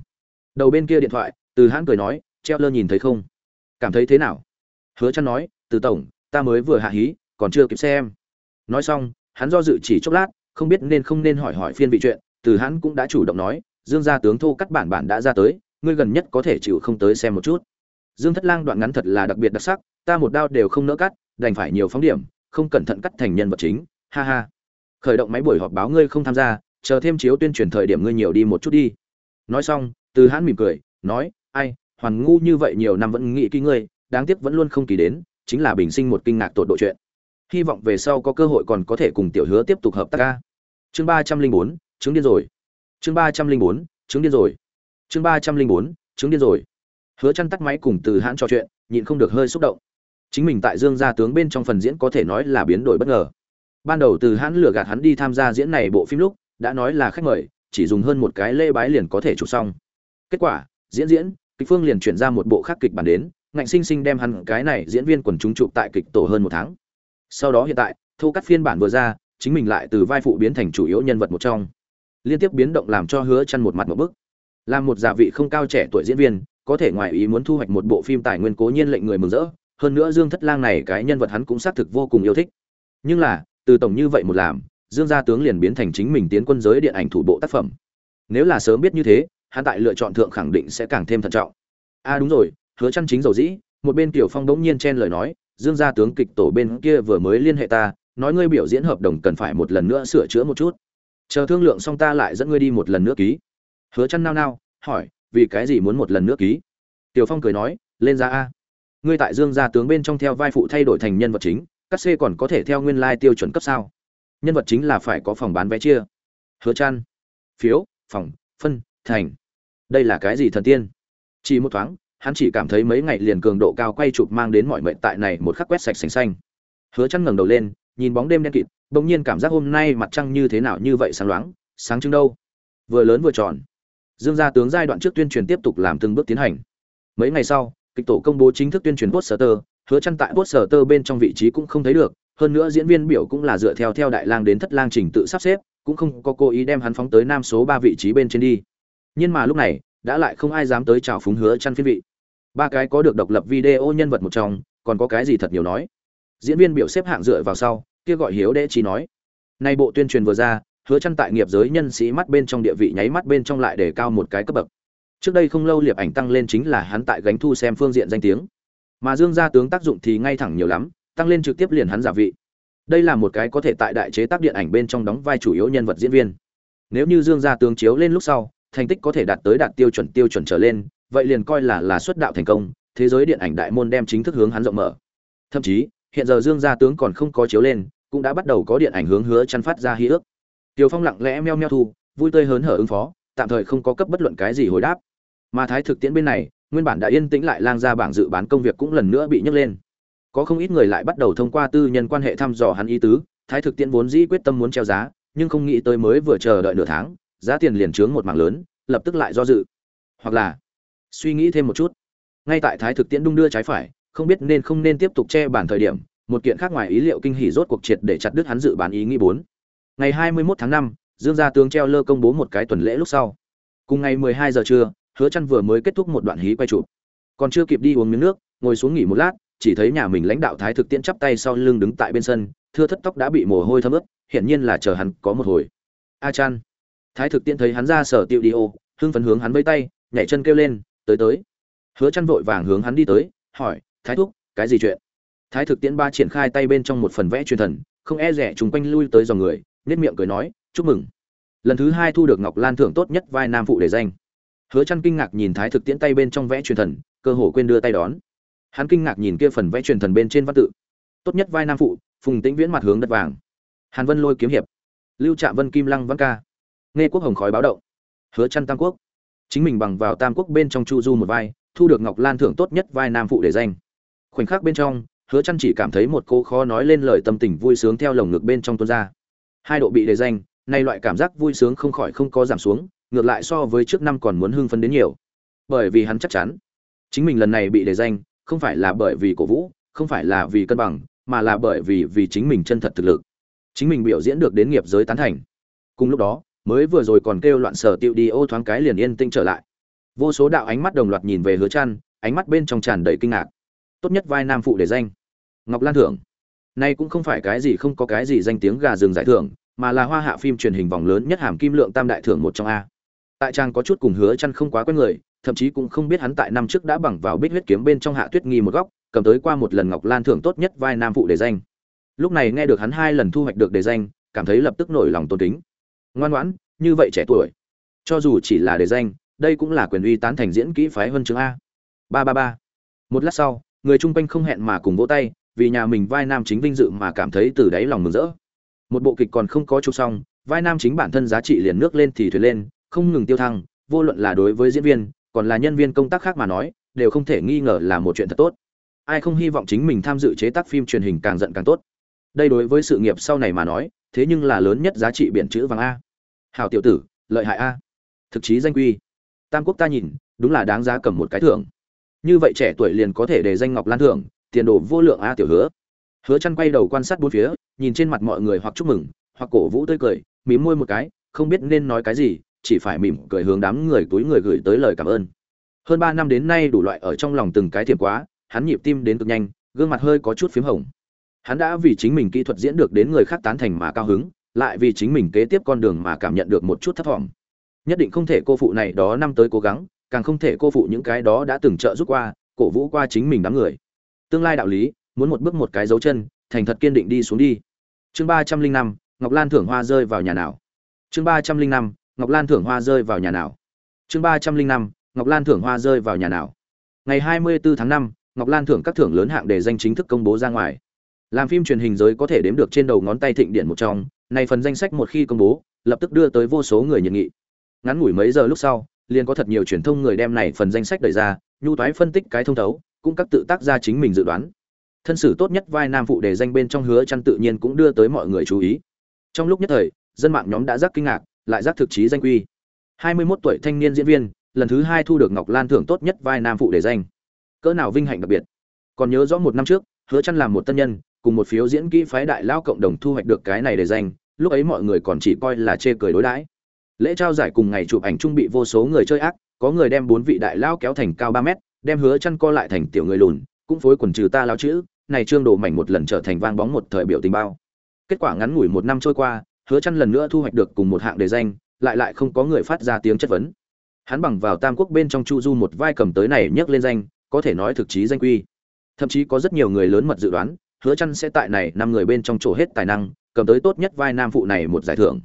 Đầu bên kia điện thoại, từ hãn cười nói, treo lơ nhìn thấy không? Cảm thấy thế nào? Hứa chăn nói, từ tổng, ta mới vừa hạ hí, còn chưa kịp xem. Nói xong, hắn do dự chỉ chốc lát, không biết nên không nên hỏi hỏi phiên vị chuyện, từ hắn cũng đã chủ động nói, dương gia tướng thô cắt bản bản đã ra tới, ngươi gần nhất có thể chịu không tới xem một chút dương thất lang đoạn ngắn thật là đặc biệt đặc sắc, ta một đao đều không nỡ cắt, đành phải nhiều phóng điểm, không cẩn thận cắt thành nhân vật chính, ha ha. Khởi động máy buổi họp báo ngươi không tham gia, chờ thêm chiếu tuyên truyền thời điểm ngươi nhiều đi một chút đi. Nói xong, từ Hãn mỉm cười, nói, ai, hoàn ngu như vậy nhiều năm vẫn nghĩ kỹ ngươi, đáng tiếc vẫn luôn không kỳ đến, chính là bình sinh một kinh ngạc tột độ chuyện. Hy vọng về sau có cơ hội còn có thể cùng tiểu hứa tiếp tục hợp tác ca. Chương ba trăm linh bốn, chứng điên rồi. Chương ba trăm linh bốn, chứng điên rồi. Chương ba trăm linh bốn, chứng điên rồi hứa chăn tắt máy cùng từ hãn trò chuyện, nhịn không được hơi xúc động. Chính mình tại dương gia tướng bên trong phần diễn có thể nói là biến đổi bất ngờ. Ban đầu từ hãn lừa gạt hắn đi tham gia diễn này bộ phim lúc, đã nói là khách mời, chỉ dùng hơn một cái lễ bái liền có thể chụp xong. Kết quả, diễn diễn, kịch phương liền chuyển ra một bộ khác kịch bản đến, ngạnh sinh sinh đem hắn cái này diễn viên quần chúng chụp tại kịch tổ hơn một tháng. Sau đó hiện tại, thu cắt phiên bản vừa ra, chính mình lại từ vai phụ biến thành chủ yếu nhân vật một trong. Liên tiếp biến động làm cho hứa chăn một mặt một bức. Làm một giả vị không cao trẻ tuổi diễn viên có thể ngoài ý muốn thu hoạch một bộ phim tài nguyên cố nhiên lệnh người mừng rỡ, hơn nữa dương thất lang này cái nhân vật hắn cũng xác thực vô cùng yêu thích. Nhưng là, từ tổng như vậy một làm, dương gia tướng liền biến thành chính mình tiến quân giới điện ảnh thủ bộ tác phẩm. Nếu là sớm biết như thế, hắn tại lựa chọn thượng khẳng định sẽ càng thêm thận trọng. A đúng rồi, hứa chăn chính dầu dĩ, một bên tiểu phong đống nhiên chen lời nói, dương gia tướng kịch tổ bên kia vừa mới liên hệ ta, nói ngươi biểu diễn hợp đồng cần phải một lần nữa sửa chữa một chút. Chờ thương lượng xong ta lại dẫn ngươi đi một lần nữa ký. Hứa chăn nao nao, hỏi vì cái gì muốn một lần nữa ký? Tiểu phong cười nói, lên ra a. Ngươi tại dương gia tướng bên trong theo vai phụ thay đổi thành nhân vật chính, các c còn có thể theo nguyên lai tiêu chuẩn cấp sao? Nhân vật chính là phải có phòng bán vé chia. Hứa chăn phiếu, phòng, phân, thành. Đây là cái gì thần tiên? Chỉ một thoáng, hắn chỉ cảm thấy mấy ngày liền cường độ cao quay chụp mang đến mọi mệnh tại này một khắc quét sạch sành xanh. Hứa chăn ngẩng đầu lên, nhìn bóng đêm đen kịt, bỗng nhiên cảm giác hôm nay mặt trăng như thế nào như vậy sáng loáng, sáng trưng đâu? Vừa lớn vừa tròn dương gia tướng giai đoạn trước tuyên truyền tiếp tục làm từng bước tiến hành. Mấy ngày sau, kịch tổ công bố chính thức tuyên truyền poster, hứa chăn tại poster bên trong vị trí cũng không thấy được, hơn nữa diễn viên biểu cũng là dựa theo theo đại lang đến thất lang trình tự sắp xếp, cũng không có cố ý đem hắn phóng tới nam số 3 vị trí bên trên đi. Nhưng mà lúc này, đã lại không ai dám tới chào phúng hứa chăn phiên vị. Ba cái có được độc lập video nhân vật một trong, còn có cái gì thật nhiều nói? Diễn viên biểu xếp hạng dựa vào sau, kia gọi hiếu đệ chỉ nói. Nay bộ tuyên truyền vừa ra hứa chăn tại nghiệp giới nhân sĩ mắt bên trong địa vị nháy mắt bên trong lại để cao một cái cấp bậc. Trước đây không lâu liệp ảnh tăng lên chính là hắn tại gánh thu xem phương diện danh tiếng. Mà dương gia tướng tác dụng thì ngay thẳng nhiều lắm, tăng lên trực tiếp liền hắn giả vị. Đây là một cái có thể tại đại chế tác điện ảnh bên trong đóng vai chủ yếu nhân vật diễn viên. Nếu như dương gia tướng chiếu lên lúc sau, thành tích có thể đạt tới đạt tiêu chuẩn tiêu chuẩn trở lên, vậy liền coi là là xuất đạo thành công, thế giới điện ảnh đại môn đem chính thức hướng hắn rộng mở. Thậm chí, hiện giờ dương gia tướng còn không có chiếu lên, cũng đã bắt đầu có điện ảnh hướng hứa chăn phát ra hí ước. Tiêu Phong lặng lẽ meo meo thu, vui tươi hớn hở ứng phó, tạm thời không có cấp bất luận cái gì hồi đáp. Mà Thái thực tiễn bên này, nguyên bản đã yên tĩnh lại lang ra bảng dự bán công việc cũng lần nữa bị nhấc lên. Có không ít người lại bắt đầu thông qua tư nhân quan hệ thăm dò hắn ý tứ, Thái thực tiễn vốn dĩ quyết tâm muốn treo giá, nhưng không nghĩ tới mới vừa chờ đợi nửa tháng, giá tiền liền trướng một mảng lớn, lập tức lại do dự. Hoặc là suy nghĩ thêm một chút. Ngay tại Thái thực tiễn đung đưa trái phải, không biết nên không nên tiếp tục che bản thời điểm, một kiện khác ngoài ý liệu kinh hỉ rốt cuộc triệt để chặt đứt hắn dự bán ý nghĩ bốn ngày 21 tháng 5, Dương gia tướng treo lơ công bố một cái tuần lễ lúc sau. Cùng ngày 12 giờ trưa, Hứa Chân vừa mới kết thúc một đoạn hí quay chụp. Còn chưa kịp đi uống miếng nước, ngồi xuống nghỉ một lát, chỉ thấy nhà mình lãnh đạo Thái Thực Tiễn chắp tay sau lưng đứng tại bên sân, thưa thất tóc đã bị mồ hôi thấm ướt, hiển nhiên là chờ hắn có một hồi. A Chan. Thái Thực Tiễn thấy hắn ra sở tiêu đi ô, hưng phấn hướng hắn vẫy tay, nhảy chân kêu lên, tới tới. Hứa Chân vội vàng hướng hắn đi tới, hỏi, "Thái thúc, cái gì chuyện?" Thái Thực Tiễn ba triển khai tay bên trong một phần vẽ truyền thần, không e rẻ trùng quanh lui tới dòng người, nét miệng cười nói, chúc mừng. Lần thứ hai thu được ngọc lan thưởng tốt nhất vai nam phụ để danh. Hứa chăn kinh ngạc nhìn thái thực tiễn tay bên trong vẽ truyền thần, cơ hồ quên đưa tay đón. Hắn kinh ngạc nhìn kia phần vẽ truyền thần bên trên văn tự. Tốt nhất vai nam phụ, phùng tĩnh viễn mặt hướng đất vàng. Hàn vân lôi kiếm hiệp. Lưu trạm vân kim lăng văn ca. Nghe quốc hồng khói báo động. Hứa chăn tam quốc. Chính mình bằng vào tam quốc bên trong chu du một vai, thu được ngọc lan thưởng tốt nhất vai nam phụ để danh. Khoảnh khắc bên trong, hứa chăn chỉ cảm thấy một cô khó nói lên lời tâm tình vui sướng theo lồng ngực bên trong tuôn ra hai độ bị đề danh, nay loại cảm giác vui sướng không khỏi không có giảm xuống, ngược lại so với trước năm còn muốn hưng phấn đến nhiều. Bởi vì hắn chắc chắn, chính mình lần này bị đề danh, không phải là bởi vì cổ vũ, không phải là vì cân bằng, mà là bởi vì vì chính mình chân thật thực lực. Chính mình biểu diễn được đến nghiệp giới tán thành. Cùng lúc đó, mới vừa rồi còn kêu loạn sở tiêu đi ô thoáng cái liền yên tĩnh trở lại. Vô số đạo ánh mắt đồng loạt nhìn về hứa trăn ánh mắt bên trong tràn đầy kinh ngạc. Tốt nhất vai nam phụ để danh. Ngọc lan thưởng nay cũng không phải cái gì không có cái gì danh tiếng gà rừng giải thưởng, mà là hoa hạ phim truyền hình vòng lớn nhất hàm kim lượng tam đại thưởng một trong a. Tại trang có chút cùng hứa chăn không quá quen người, thậm chí cũng không biết hắn tại năm trước đã bằng vào bích huyết kiếm bên trong hạ tuyết nghi một góc, cầm tới qua một lần ngọc lan thưởng tốt nhất vai nam phụ để danh. Lúc này nghe được hắn hai lần thu hoạch được để danh, cảm thấy lập tức nổi lòng tôn kính. Ngoan ngoãn, như vậy trẻ tuổi, cho dù chỉ là để danh, đây cũng là quyền uy tán thành diễn kỹ phái hơn chương a. Ba ba ba. Một lát sau, người chung quanh không hẹn mà cùng vỗ tay vì nhà mình vai nam chính vinh dự mà cảm thấy từ đáy lòng mừng rỡ. Một bộ kịch còn không có chụp xong, vai nam chính bản thân giá trị liền nước lên thì thuyền lên, không ngừng tiêu thăng, vô luận là đối với diễn viên, còn là nhân viên công tác khác mà nói, đều không thể nghi ngờ là một chuyện thật tốt. Ai không hy vọng chính mình tham dự chế tác phim truyền hình càng giận càng tốt? Đây đối với sự nghiệp sau này mà nói, thế nhưng là lớn nhất giá trị biển chữ vàng a. Hào tiểu tử, lợi hại a. Thực chí danh quy. Tam quốc ta nhìn, đúng là đáng giá cầm một cái thưởng. Như vậy trẻ tuổi liền có thể để danh ngọc lan thưởng tiền đồ vô lượng a tiểu hứa. Hứa chăn quay đầu quan sát bốn phía, nhìn trên mặt mọi người hoặc chúc mừng, hoặc cổ vũ tươi cười mím môi một cái, không biết nên nói cái gì, chỉ phải mỉm cười hướng đám người túi người gửi tới lời cảm ơn. Hơn ba năm đến nay đủ loại ở trong lòng từng cái thiệp quá, hắn nhịp tim đến cực nhanh, gương mặt hơi có chút phím hồng. Hắn đã vì chính mình kỹ thuật diễn được đến người khác tán thành mà cao hứng, lại vì chính mình kế tiếp con đường mà cảm nhận được một chút thất vọng. Nhất định không thể cô phụ này đó năm tới cố gắng, càng không thể cô phụ những cái đó đã từng trợ giúp qua, cổ vũ qua chính mình đám người tương lai đạo lý, muốn một bước một cái dấu chân, thành thật kiên định đi xuống đi. Chương ba trăm linh năm, ngọc lan thưởng hoa rơi vào nhà nào. Chương ba trăm linh năm, ngọc lan thưởng hoa rơi vào nhà nào. Chương ba trăm linh năm, ngọc lan thưởng hoa rơi vào nhà nào. Ngày hai mươi bốn tháng năm, ngọc lan thưởng các thưởng lớn hạng để danh chính thức công bố ra ngoài. Làm phim truyền hình giới có thể đếm được trên đầu ngón tay thịnh điện một trong, này phần danh sách một khi công bố, lập tức đưa tới vô số người nhiệt nghị. Ngắn ngủi mấy giờ lúc sau, liền có thật nhiều truyền thông người đem này phần danh sách đẩy ra, nhu toái phân tích cái thông thấu cũng các tự tác ra chính mình dự đoán. Thân sử tốt nhất vai nam phụ đề danh bên trong hứa chăn tự nhiên cũng đưa tới mọi người chú ý. Trong lúc nhất thời, dân mạng nhóm đã rất kinh ngạc, lại giác thực chí danh quy. 21 tuổi thanh niên diễn viên, lần thứ hai thu được ngọc lan thưởng tốt nhất vai nam phụ đề danh. Cỡ nào vinh hạnh đặc biệt. Còn nhớ rõ một năm trước, hứa chăn làm một tân nhân, cùng một phiếu diễn kỹ phái đại lao cộng đồng thu hoạch được cái này để danh, lúc ấy mọi người còn chỉ coi là chê cười đối đãi. Lễ trao giải cùng ngày chụp ảnh trung bị vô số người chơi ác, có người đem bốn vị đại lao kéo thành cao ba mét đem hứa chăn co lại thành tiểu người lùn, cũng phối quần trừ ta lao chữ, này trương đồ mảnh một lần trở thành vang bóng một thời biểu tình bao. Kết quả ngắn ngủi một năm trôi qua, hứa chăn lần nữa thu hoạch được cùng một hạng đề danh, lại lại không có người phát ra tiếng chất vấn. Hắn bằng vào tam quốc bên trong chu du một vai cầm tới này nhấc lên danh, có thể nói thực chí danh quy. Thậm chí có rất nhiều người lớn mật dự đoán, hứa chăn sẽ tại này năm người bên trong chỗ hết tài năng, cầm tới tốt nhất vai nam phụ này một giải thưởng.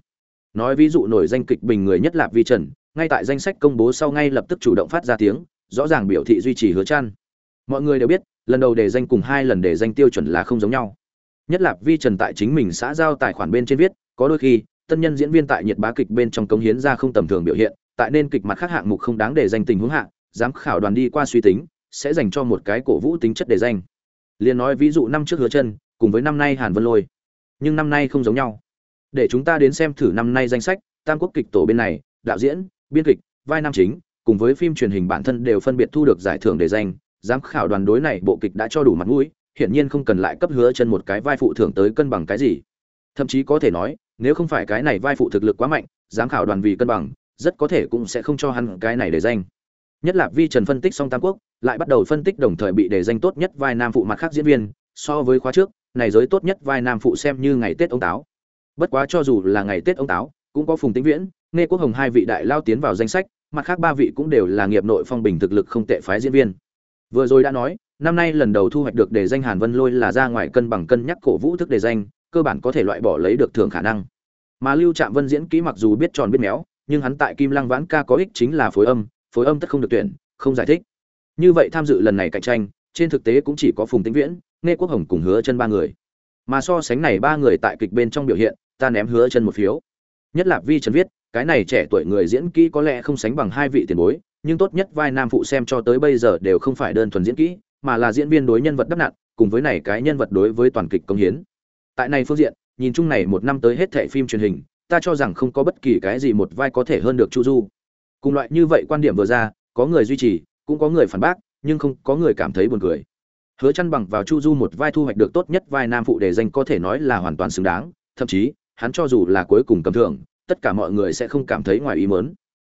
Nói ví dụ nổi danh kịch bình người nhất lạp vi trần, ngay tại danh sách công bố sau ngay lập tức chủ động phát ra tiếng rõ ràng biểu thị duy trì hứa chăn. Mọi người đều biết, lần đầu đề danh cùng hai lần đề danh tiêu chuẩn là không giống nhau. Nhất là vi trần tại chính mình xã giao tài khoản bên trên viết, có đôi khi, tân nhân diễn viên tại nhiệt bá kịch bên trong cống hiến ra không tầm thường biểu hiện, tại nên kịch mặt khác hạng mục không đáng để danh tình huống hạng giám khảo đoàn đi qua suy tính, sẽ dành cho một cái cổ vũ tính chất đề danh. Liền nói ví dụ năm trước hứa chân, cùng với năm nay hàn vân lôi. Nhưng năm nay không giống nhau. Để chúng ta đến xem thử năm nay danh sách, tam quốc kịch tổ bên này, đạo diễn, biên kịch, vai nam chính cùng với phim truyền hình bản thân đều phân biệt thu được giải thưởng để danh giám khảo đoàn đối này bộ kịch đã cho đủ mặt mũi, hiển nhiên không cần lại cấp hứa chân một cái vai phụ thưởng tới cân bằng cái gì. Thậm chí có thể nói, nếu không phải cái này vai phụ thực lực quá mạnh, giám khảo đoàn vì cân bằng, rất có thể cũng sẽ không cho hắn cái này để danh nhất là vi trần phân tích song tam quốc, lại bắt đầu phân tích đồng thời bị để danh tốt nhất vai nam phụ mặt khác diễn viên, so với khóa trước, này giới tốt nhất vai nam phụ xem như ngày tết ông táo. Bất quá cho dù là ngày tết ông táo, cũng có phùng tĩnh viễn, nghe quốc hồng hai vị đại lao tiến vào danh sách mặt khác ba vị cũng đều là nghiệp nội phong bình thực lực không tệ phái diễn viên. Vừa rồi đã nói, năm nay lần đầu thu hoạch được đề danh hàn vân lôi là ra ngoài cân bằng cân nhắc cổ vũ thức đề danh, cơ bản có thể loại bỏ lấy được thưởng khả năng. Mà lưu trạm vân diễn kỹ mặc dù biết tròn biết méo, nhưng hắn tại kim lăng vãn ca có ích chính là phối âm phối âm tất không được tuyển, không giải thích. Như vậy tham dự lần này cạnh tranh, trên thực tế cũng chỉ có phùng tĩnh viễn, nghe quốc hồng cùng hứa chân ba người. Mà so sánh này ba người tại kịch bên trong biểu hiện, ta ném hứa chân một phiếu. Nhất là vi trần viết cái này trẻ tuổi người diễn kỹ có lẽ không sánh bằng hai vị tiền bối, nhưng tốt nhất vai nam phụ xem cho tới bây giờ đều không phải đơn thuần diễn kỹ, mà là diễn viên đối nhân vật đắp nặn, cùng với này cái nhân vật đối với toàn kịch công hiến. Tại này phương diện, nhìn chung này một năm tới hết thệ phim truyền hình, ta cho rằng không có bất kỳ cái gì một vai có thể hơn được chu du. Cùng loại như vậy quan điểm vừa ra, có người duy trì, cũng có người phản bác, nhưng không có người cảm thấy buồn cười. Hứa chăn bằng vào chu du một vai thu hoạch được tốt nhất vai nam phụ để danh có thể nói là hoàn toàn xứng đáng, thậm chí, hắn cho dù là cuối cùng cầm thưởng tất cả mọi người sẽ không cảm thấy ngoài ý mớn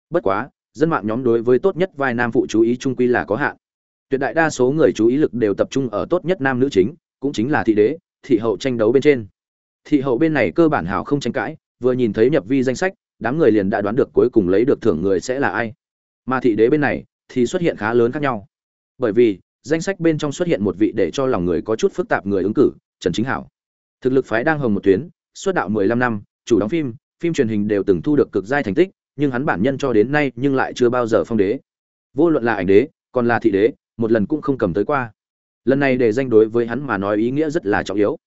bất quá, dân mạng nhóm đối với tốt nhất vai nam phụ chú ý trung quy là có hạn. Tuyệt đại đa số người chú ý lực đều tập trung ở tốt nhất nam nữ chính, cũng chính là thị đế, thị hậu tranh đấu bên trên. Thị hậu bên này cơ bản hào không tranh cãi, vừa nhìn thấy nhập vi danh sách, đám người liền đã đoán được cuối cùng lấy được thưởng người sẽ là ai. Mà thị đế bên này, thì xuất hiện khá lớn khác nhau. Bởi vì, danh sách bên trong xuất hiện một vị để cho lòng người có chút phức tạp người ứng cử, trần chính hảo. Thực lực phái đang hồng một tuyến xuất đạo 15 năm, chủ đóng phim phim truyền hình đều từng thu được cực giai thành tích, nhưng hắn bản nhân cho đến nay nhưng lại chưa bao giờ phong đế. Vô luận là ảnh đế, còn là thị đế, một lần cũng không cầm tới qua. Lần này để danh đối với hắn mà nói ý nghĩa rất là trọng yếu.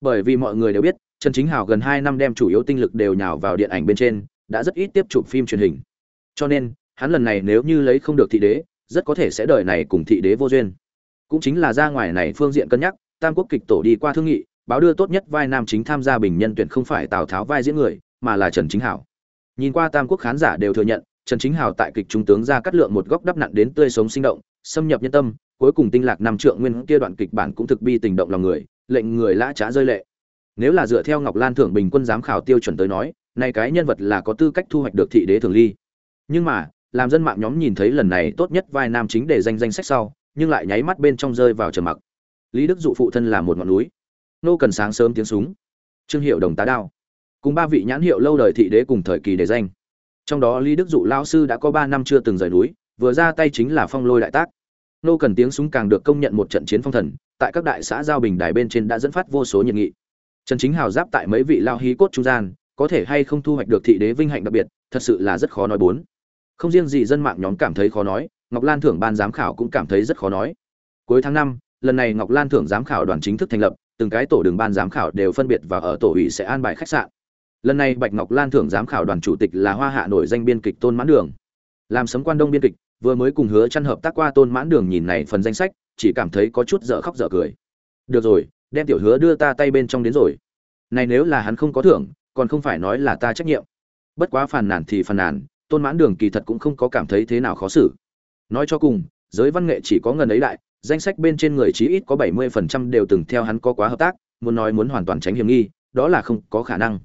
Bởi vì mọi người đều biết, trần chính hảo gần hai năm đem chủ yếu tinh lực đều nhào vào điện ảnh bên trên, đã rất ít tiếp chụp phim truyền hình. Cho nên, hắn lần này nếu như lấy không được thị đế, rất có thể sẽ đời này cùng thị đế vô duyên. Cũng chính là ra ngoài này phương diện cân nhắc, tam quốc kịch tổ đi qua thương nghị, báo đưa tốt nhất vai nam chính tham gia bình nhân tuyển không phải tào tháo vai diễn người mà là trần chính hảo. Nhìn qua tam quốc khán giả đều thừa nhận, trần chính hảo tại kịch trung tướng ra cắt lượng một góc đắp nặn đến tươi sống sinh động, xâm nhập nhân tâm, cuối cùng tinh lạc năm trượng nguyên kia đoạn kịch bản cũng thực bi tình động lòng người, lệnh người lã trá rơi lệ. Nếu là dựa theo ngọc lan thưởng bình quân giám khảo tiêu chuẩn tới nói, nay cái nhân vật là có tư cách thu hoạch được thị đế thường ly. Nhưng mà, làm dân mạng nhóm nhìn thấy lần này tốt nhất vai nam chính để danh danh sách sau, nhưng lại nháy mắt bên trong rơi vào trầm mặc. Lý đức dụ phụ thân là một ngọn núi. Nô cần sáng sớm tiếng súng. Trương hiệu đồng tá đao cùng ba vị nhãn hiệu lâu đời thị đế cùng thời kỳ đề danh. Trong đó lý đức dụ lao sư đã có ba năm chưa từng rời núi, vừa ra tay chính là phong lôi đại tác. Nô cần tiếng súng càng được công nhận một trận chiến phong thần, tại các đại xã giao bình đài bên trên đã dẫn phát vô số nhiệt nghị. Trần chính hào giáp tại mấy vị lao hí cốt trung gian, có thể hay không thu hoạch được thị đế vinh hạnh đặc biệt, thật sự là rất khó nói bốn. Không riêng gì dân mạng nhóm cảm thấy khó nói, ngọc lan thưởng ban giám khảo cũng cảm thấy rất khó nói. Cuối tháng năm, lần này ngọc lan thưởng giám khảo đoàn chính thức thành lập, từng cái tổ đường ban giám khảo đều phân biệt và ở tổ ủy sẽ an bài khách sạn lần này bạch ngọc lan thưởng giám khảo đoàn chủ tịch là hoa hạ nổi danh biên kịch tôn mãn đường. Làm sấm quan đông biên kịch, vừa mới cùng hứa chăn hợp tác qua tôn mãn đường nhìn này phần danh sách, chỉ cảm thấy có chút dở khóc dở cười. Được rồi, đem tiểu hứa đưa ta tay bên trong đến rồi. Này nếu là hắn không có thưởng, còn không phải nói là ta trách nhiệm. Bất quá phàn nàn thì phàn nàn, tôn mãn đường kỳ thật cũng không có cảm thấy thế nào khó xử. Nói cho cùng, giới văn nghệ chỉ có ngần ấy đại, danh sách bên trên người chí ít có bảy mươi phần trăm đều từng theo hắn có quá hợp tác, muốn nói muốn hoàn toàn tránh hiểm nghi, đó là không có khả năng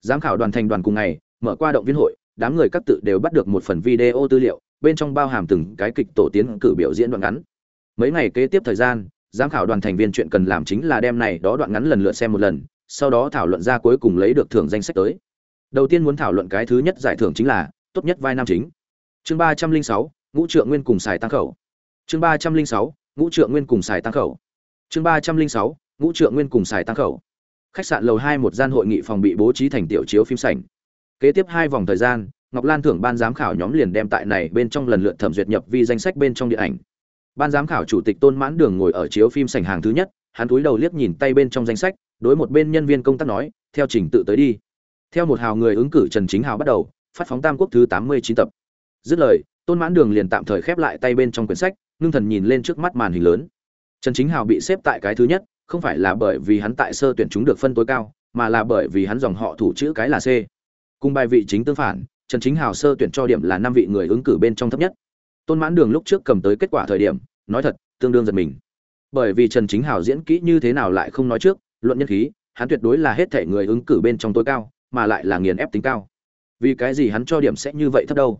giám khảo đoàn thành đoàn cùng ngày, mở qua động viên hội, đám người các tự đều bắt được một phần video tư liệu, bên trong bao hàm từng cái kịch tổ tiến cử biểu diễn đoạn ngắn. Mấy ngày kế tiếp thời gian, giám khảo đoàn thành viên chuyện cần làm chính là đem này đó đoạn ngắn lần lượt xem một lần, sau đó thảo luận ra cuối cùng lấy được thưởng danh sách tới. Đầu tiên muốn thảo luận cái thứ nhất giải thưởng chính là tốt nhất vai nam chính. Chương ba trăm linh sáu, ngũ trượng nguyên cùng xài tăng khẩu. Chương ba trăm linh sáu, ngũ trượng nguyên cùng xài tăng khẩu. Chương ba trăm linh sáu, ngũ trượng nguyên cùng xài tăng khẩu khách sạn lầu hai một gian hội nghị phòng bị bố trí thành tiểu chiếu phim sảnh. Kế tiếp hai vòng thời gian, ngọc lan thưởng ban giám khảo nhóm liền đem tại này bên trong lần lượt thẩm duyệt nhập vi danh sách bên trong điện ảnh. Ban giám khảo chủ tịch tôn mãn đường ngồi ở chiếu phim sảnh hàng thứ nhất, hắn túi đầu liếc nhìn tay bên trong danh sách, đối một bên nhân viên công tác nói, theo trình tự tới đi. Theo một hào người ứng cử trần chính hào bắt đầu, phát phóng tam quốc thứ tám mươi chín tập. Dứt lời, tôn mãn đường liền tạm thời khép lại tay bên trong quyển sách, ngưng thần nhìn lên trước mắt màn hình lớn. Trần chính hào bị xếp tại cái thứ nhất không phải là bởi vì hắn tại sơ tuyển chúng được phân tối cao, mà là bởi vì hắn dòng họ thủ chữ cái là c. Cùng bài vị chính tương phản, trần chính hào sơ tuyển cho điểm là năm vị người ứng cử bên trong thấp nhất. Tôn mãn đường lúc trước cầm tới kết quả thời điểm, nói thật, tương đương giật mình. Bởi vì trần chính hào diễn kỹ như thế nào lại không nói trước, luận nhân khí, hắn tuyệt đối là hết thể người ứng cử bên trong tối cao, mà lại là nghiền ép tính cao. Vì cái gì hắn cho điểm sẽ như vậy thấp đâu?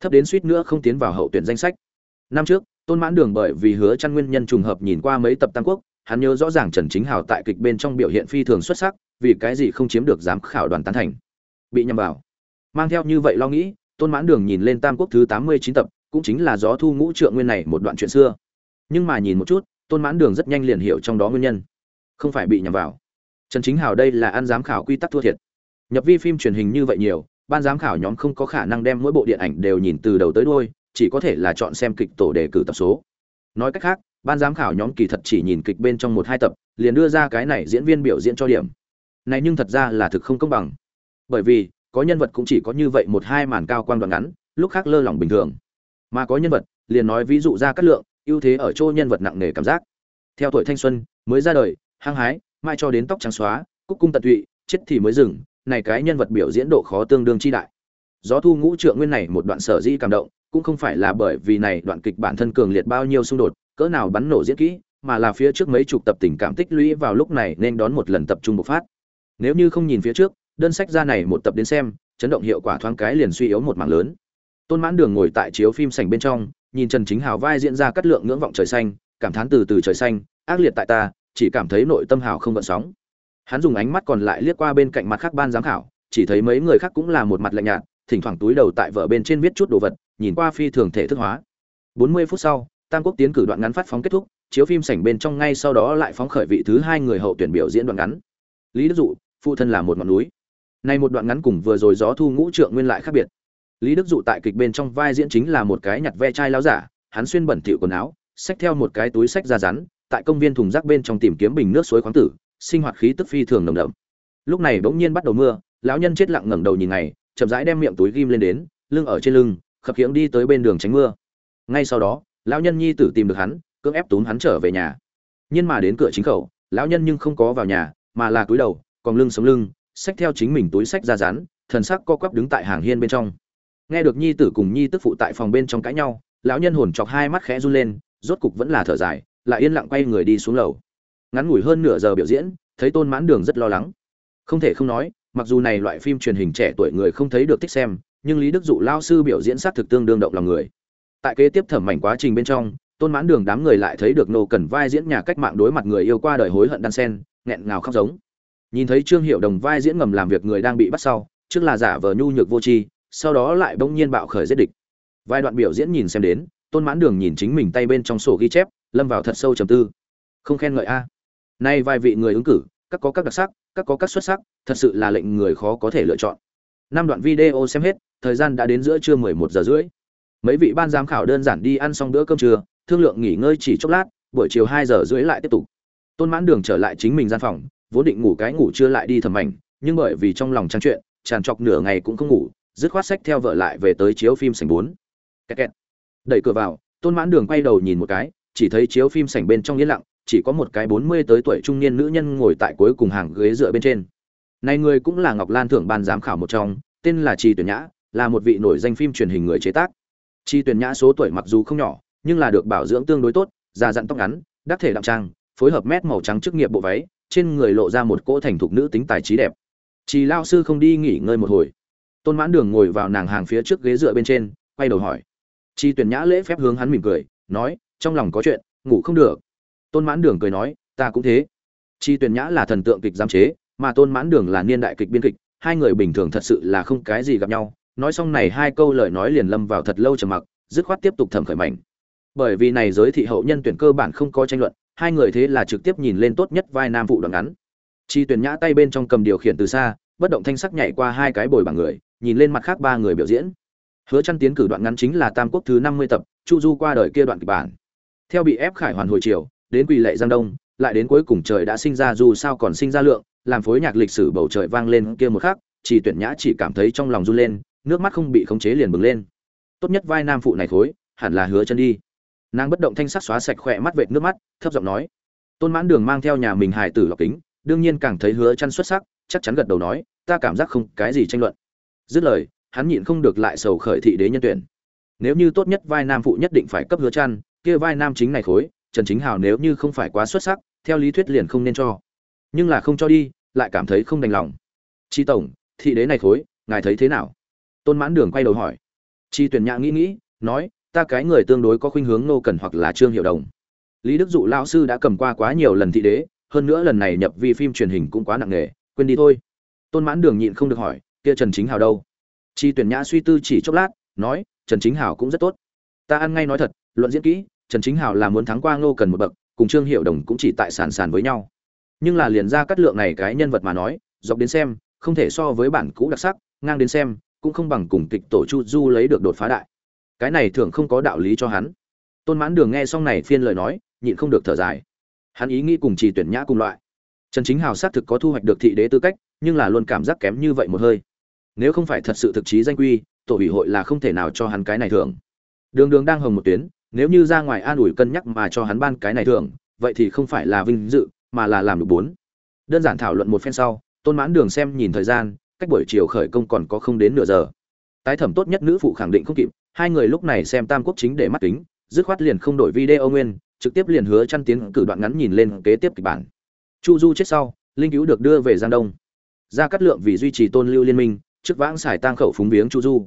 Thấp đến suýt nữa không tiến vào hậu tuyển danh sách. Năm trước, tôn mãn đường bởi vì hứa chăn nguyên nhân trùng hợp nhìn qua mấy tập tam quốc hắn nhớ rõ ràng trần chính hào tại kịch bên trong biểu hiện phi thường xuất sắc, vì cái gì không chiếm được giám khảo đoàn tán thành. Bị nhầm vào. Mang theo như vậy lo nghĩ, tôn mãn đường nhìn lên tam quốc thứ tám mươi chín tập, cũng chính là gió thu ngũ trượng nguyên này một đoạn chuyện xưa. Nhưng mà nhìn một chút, tôn mãn đường rất nhanh liền hiểu trong đó nguyên nhân. Không phải bị nhầm vào. Trần chính hào đây là ăn giám khảo quy tắc thua thiệt. Nhập vi phim truyền hình như vậy nhiều, ban giám khảo nhóm không có khả năng đem mỗi bộ điện ảnh đều nhìn từ đầu tới đuôi, chỉ có thể là chọn xem kịch tổ đề cử tập số. Nói cách khác ban giám khảo nhóm kỳ thật chỉ nhìn kịch bên trong một hai tập, liền đưa ra cái này diễn viên biểu diễn cho điểm. Này nhưng thật ra là thực không công bằng. Bởi vì, có nhân vật cũng chỉ có như vậy một hai màn cao quan đoạn ngắn, lúc khác lơ lỏng bình thường. Mà có nhân vật, liền nói ví dụ ra cát lượng, ưu thế ở chỗ nhân vật nặng nề cảm giác. Theo tuổi thanh xuân, mới ra đời, hăng hái, mai cho đến tóc trắng xóa, cúc cung tận tụy, chết thì mới dừng, này cái nhân vật biểu diễn độ khó tương đương chi đại. Gió thu ngũ trượng nguyên này một đoạn sở dĩ cảm động, cũng không phải là bởi vì này đoạn kịch bản thân cường liệt bao nhiêu xung đột cỡ nào bắn nổ diễn kỹ, mà là phía trước mấy chục tập tình cảm tích lũy vào lúc này nên đón một lần tập trung bộc phát. Nếu như không nhìn phía trước, đơn sách ra này một tập đến xem, chấn động hiệu quả thoáng cái liền suy yếu một mảng lớn. Tôn mãn đường ngồi tại chiếu phim sảnh bên trong, nhìn trần chính hào vai diễn ra cắt lượng ngưỡng vọng trời xanh, cảm thán từ từ trời xanh, ác liệt tại ta, chỉ cảm thấy nội tâm hào không gợn sóng. Hắn dùng ánh mắt còn lại liếc qua bên cạnh mặt khác ban giám khảo, chỉ thấy mấy người khác cũng là một mặt lạnh nhạt, thỉnh thoảng túi đầu tại vợ bên trên viết chút đồ vật, nhìn qua phi thường thể thức hóa. 40 phút sau tam quốc tiến cử đoạn ngắn phát phóng kết thúc, chiếu phim sảnh bên trong ngay sau đó lại phóng khởi vị thứ hai người hậu tuyển biểu diễn đoạn ngắn. Lý đức dụ, phụ thân là một ngọn núi. Nay một đoạn ngắn cùng vừa rồi gió thu ngũ trượng nguyên lại khác biệt. Lý đức dụ tại kịch bên trong vai diễn chính là một cái nhặt ve chai láo giả, hắn xuyên bẩn thịu quần áo, xách theo một cái túi sách da rắn, tại công viên thùng rác bên trong tìm kiếm bình nước suối khoáng tử, sinh hoạt khí tức phi thường nồng đậm. Lúc này bỗng nhiên bắt đầu mưa, lão nhân chết lặng ngẩng đầu nhìn ngày, chậm rãi đem miệng túi ghim lên đến, lưng ở trên lưng, khập khiễng đi tới bên đường tránh mưa. Ngay sau đó lão nhân nhi tử tìm được hắn, cưỡng ép túm hắn trở về nhà. Nhưng mà đến cửa chính khẩu, lão nhân nhưng không có vào nhà, mà là cúi đầu, còn lưng sống lưng, xách theo chính mình túi sách ra rán, thần sắc co quắp đứng tại hàng hiên bên trong. Nghe được nhi tử cùng nhi tức phụ tại phòng bên trong cãi nhau, lão nhân hồn chọc hai mắt khẽ run lên, rốt cục vẫn là thở dài, lại yên lặng quay người đi xuống lầu. Ngắn ngủi hơn nửa giờ biểu diễn, thấy tôn mãn đường rất lo lắng. Không thể không nói, mặc dù này loại phim truyền hình trẻ tuổi người không thấy được thích xem, nhưng lý đức dụ lao sư biểu diễn sát thực tương đương động lòng người tại kế tiếp thẩm mảnh quá trình bên trong, tôn mãn đường đám người lại thấy được nô cần vai diễn nhà cách mạng đối mặt người yêu qua đời hối hận đan sen, nghẹn ngào khóc giống. Nhìn thấy trương hiệu đồng vai diễn ngầm làm việc người đang bị bắt sau, trước là giả vờ nhu nhược vô tri, sau đó lại bỗng nhiên bạo khởi giết địch. Vài đoạn biểu diễn nhìn xem đến, tôn mãn đường nhìn chính mình tay bên trong sổ ghi chép, lâm vào thật sâu trầm tư. Không khen ngợi a. Nay vài vị người ứng cử, các có các đặc sắc, các có các xuất sắc, thật sự là lệnh người khó có thể lựa chọn. Năm đoạn video xem hết, thời gian đã đến giữa trưa 11 giờ rưỡi mấy vị ban giám khảo đơn giản đi ăn xong bữa cơm trưa thương lượng nghỉ ngơi chỉ chốc lát buổi chiều hai giờ rưỡi lại tiếp tục tôn mãn đường trở lại chính mình gian phòng vốn định ngủ cái ngủ trưa lại đi thẩm ảnh nhưng bởi vì trong lòng trang chuyện tràn trọc nửa ngày cũng không ngủ dứt khoát sách theo vợ lại về tới chiếu phim sảnh bốn kẹt kẹt. đẩy cửa vào tôn mãn đường quay đầu nhìn một cái chỉ thấy chiếu phim sảnh bên trong yên lặng chỉ có một cái bốn mươi tới tuổi trung niên nữ nhân ngồi tại cuối cùng hàng ghế dựa bên trên này người cũng là ngọc lan thưởng ban giám khảo một trong tên là trì Tuyển Nhã, là một vị nổi danh phim truyền hình người chế tác. Chi Tuyển Nhã số tuổi mặc dù không nhỏ, nhưng là được bảo dưỡng tương đối tốt, da dặn tóc ngắn, đắc thể đậm trang, phối hợp mét màu trắng chức nghiệp bộ váy, trên người lộ ra một cỗ thành thục nữ tính tài trí đẹp. Chỉ lão sư không đi nghỉ ngơi một hồi. Tôn Mãn Đường ngồi vào nàng hàng phía trước ghế dựa bên trên, quay đầu hỏi. Chi Tuyển Nhã lễ phép hướng hắn mỉm cười, nói, trong lòng có chuyện, ngủ không được. Tôn Mãn Đường cười nói, ta cũng thế. Chi Tuyển Nhã là thần tượng kịch giám chế, mà Tôn Mãn Đường là niên đại kịch biên kịch, hai người bình thường thật sự là không cái gì gặp nhau nói xong này hai câu lời nói liền lâm vào thật lâu trầm mặc dứt khoát tiếp tục thẩm khởi mảnh. Bởi vì này giới thị hậu nhân tuyển cơ bản không có tranh luận hai người thế là trực tiếp nhìn lên tốt nhất vai nam phụ đoạn ngắn. Chi tuyển nhã tay bên trong cầm điều khiển từ xa bất động thanh sắc nhảy qua hai cái bồi bằng người nhìn lên mặt khác ba người biểu diễn. Hứa chăn tiến cử đoạn ngắn chính là tam quốc thứ 50 tập chu du qua đời kia đoạn kịch bản. Theo bị ép khải hoàn hồi chiều đến quỳ lệ giang đông lại đến cuối cùng trời đã sinh ra dù sao còn sinh ra lượng làm phối nhạc lịch sử bầu trời vang lên kia một khắc, chỉ tuyển nhã chỉ cảm thấy trong lòng run lên, nước mắt không bị khống chế liền bừng lên. Tốt nhất vai nam phụ này thối, hẳn là hứa chân đi. Nàng bất động thanh sắc xóa sạch khỏe mắt vệt nước mắt, thấp giọng nói. Tôn Mãn Đường mang theo nhà mình hài tử lọc kính, đương nhiên càng thấy hứa chân xuất sắc, chắc chắn gật đầu nói, ta cảm giác không cái gì tranh luận. Dứt lời, hắn nhịn không được lại sầu khởi thị đế nhân tuyển. Nếu như tốt nhất vai nam phụ nhất định phải cấp hứa chân, kia vai nam chính này khối, Trần Chính Hào nếu như không phải quá xuất sắc, theo lý thuyết liền không nên cho. Nhưng là không cho đi, lại cảm thấy không đành lòng chi tổng thị đế này khối ngài thấy thế nào tôn mãn đường quay đầu hỏi. Chi tuyển nhã nghĩ nghĩ, nói, ta cái người tương đối có khuynh hướng nô cần hoặc là trương hiệu đồng. Lý đức dụ lão sư đã cầm qua quá nhiều lần thị đế, hơn nữa lần này nhập vi phim truyền hình cũng quá nặng nề, quên đi thôi. Tôn mãn đường nhịn không được hỏi, kia trần chính hào đâu? Chi tuyển nhã suy tư chỉ chốc lát, nói, trần chính hào cũng rất tốt. Ta ăn ngay nói thật, luận diễn kỹ, trần chính hào là muốn thắng qua ngô cần một bậc, cùng trương hiệu đồng cũng chỉ tại sàn sàn với nhau. Nhưng là liền ra cắt lượng này cái nhân vật mà nói, dọc đến xem, không thể so với bản cũ đặc sắc, ngang đến xem cũng không bằng cùng kịch tổ chu du lấy được đột phá đại. Cái này thường không có đạo lý cho hắn. Tôn mãn đường nghe xong này phiên lời nói, nhịn không được thở dài. Hắn ý nghĩ cùng trì tuyển nhã cùng loại. Trần chính hào xác thực có thu hoạch được thị đế tư cách, nhưng là luôn cảm giác kém như vậy một hơi. Nếu không phải thật sự thực chí danh quy, tổ ủy hội là không thể nào cho hắn cái này thường đường đường đang hồng một tuyến, nếu như ra ngoài an ủi cân nhắc mà cho hắn ban cái này thường vậy thì không phải là vinh dự, mà là làm được bốn. Đơn giản thảo luận một phen sau, tôn mãn đường xem nhìn thời gian cách buổi chiều khởi công còn có không đến nửa giờ. Tái thẩm tốt nhất nữ phụ khẳng định không kịp, hai người lúc này xem tam quốc chính để mắt kính, dứt khoát liền không đổi video nguyên, trực tiếp liền hứa chăn tiến cử đoạn ngắn nhìn lên kế tiếp kịch bản. Chu du chết sau, linh cứu được đưa về giang đông. Ra cắt lượng vì duy trì tôn lưu liên minh, trước vãng xài tang khẩu phúng viếng chu du.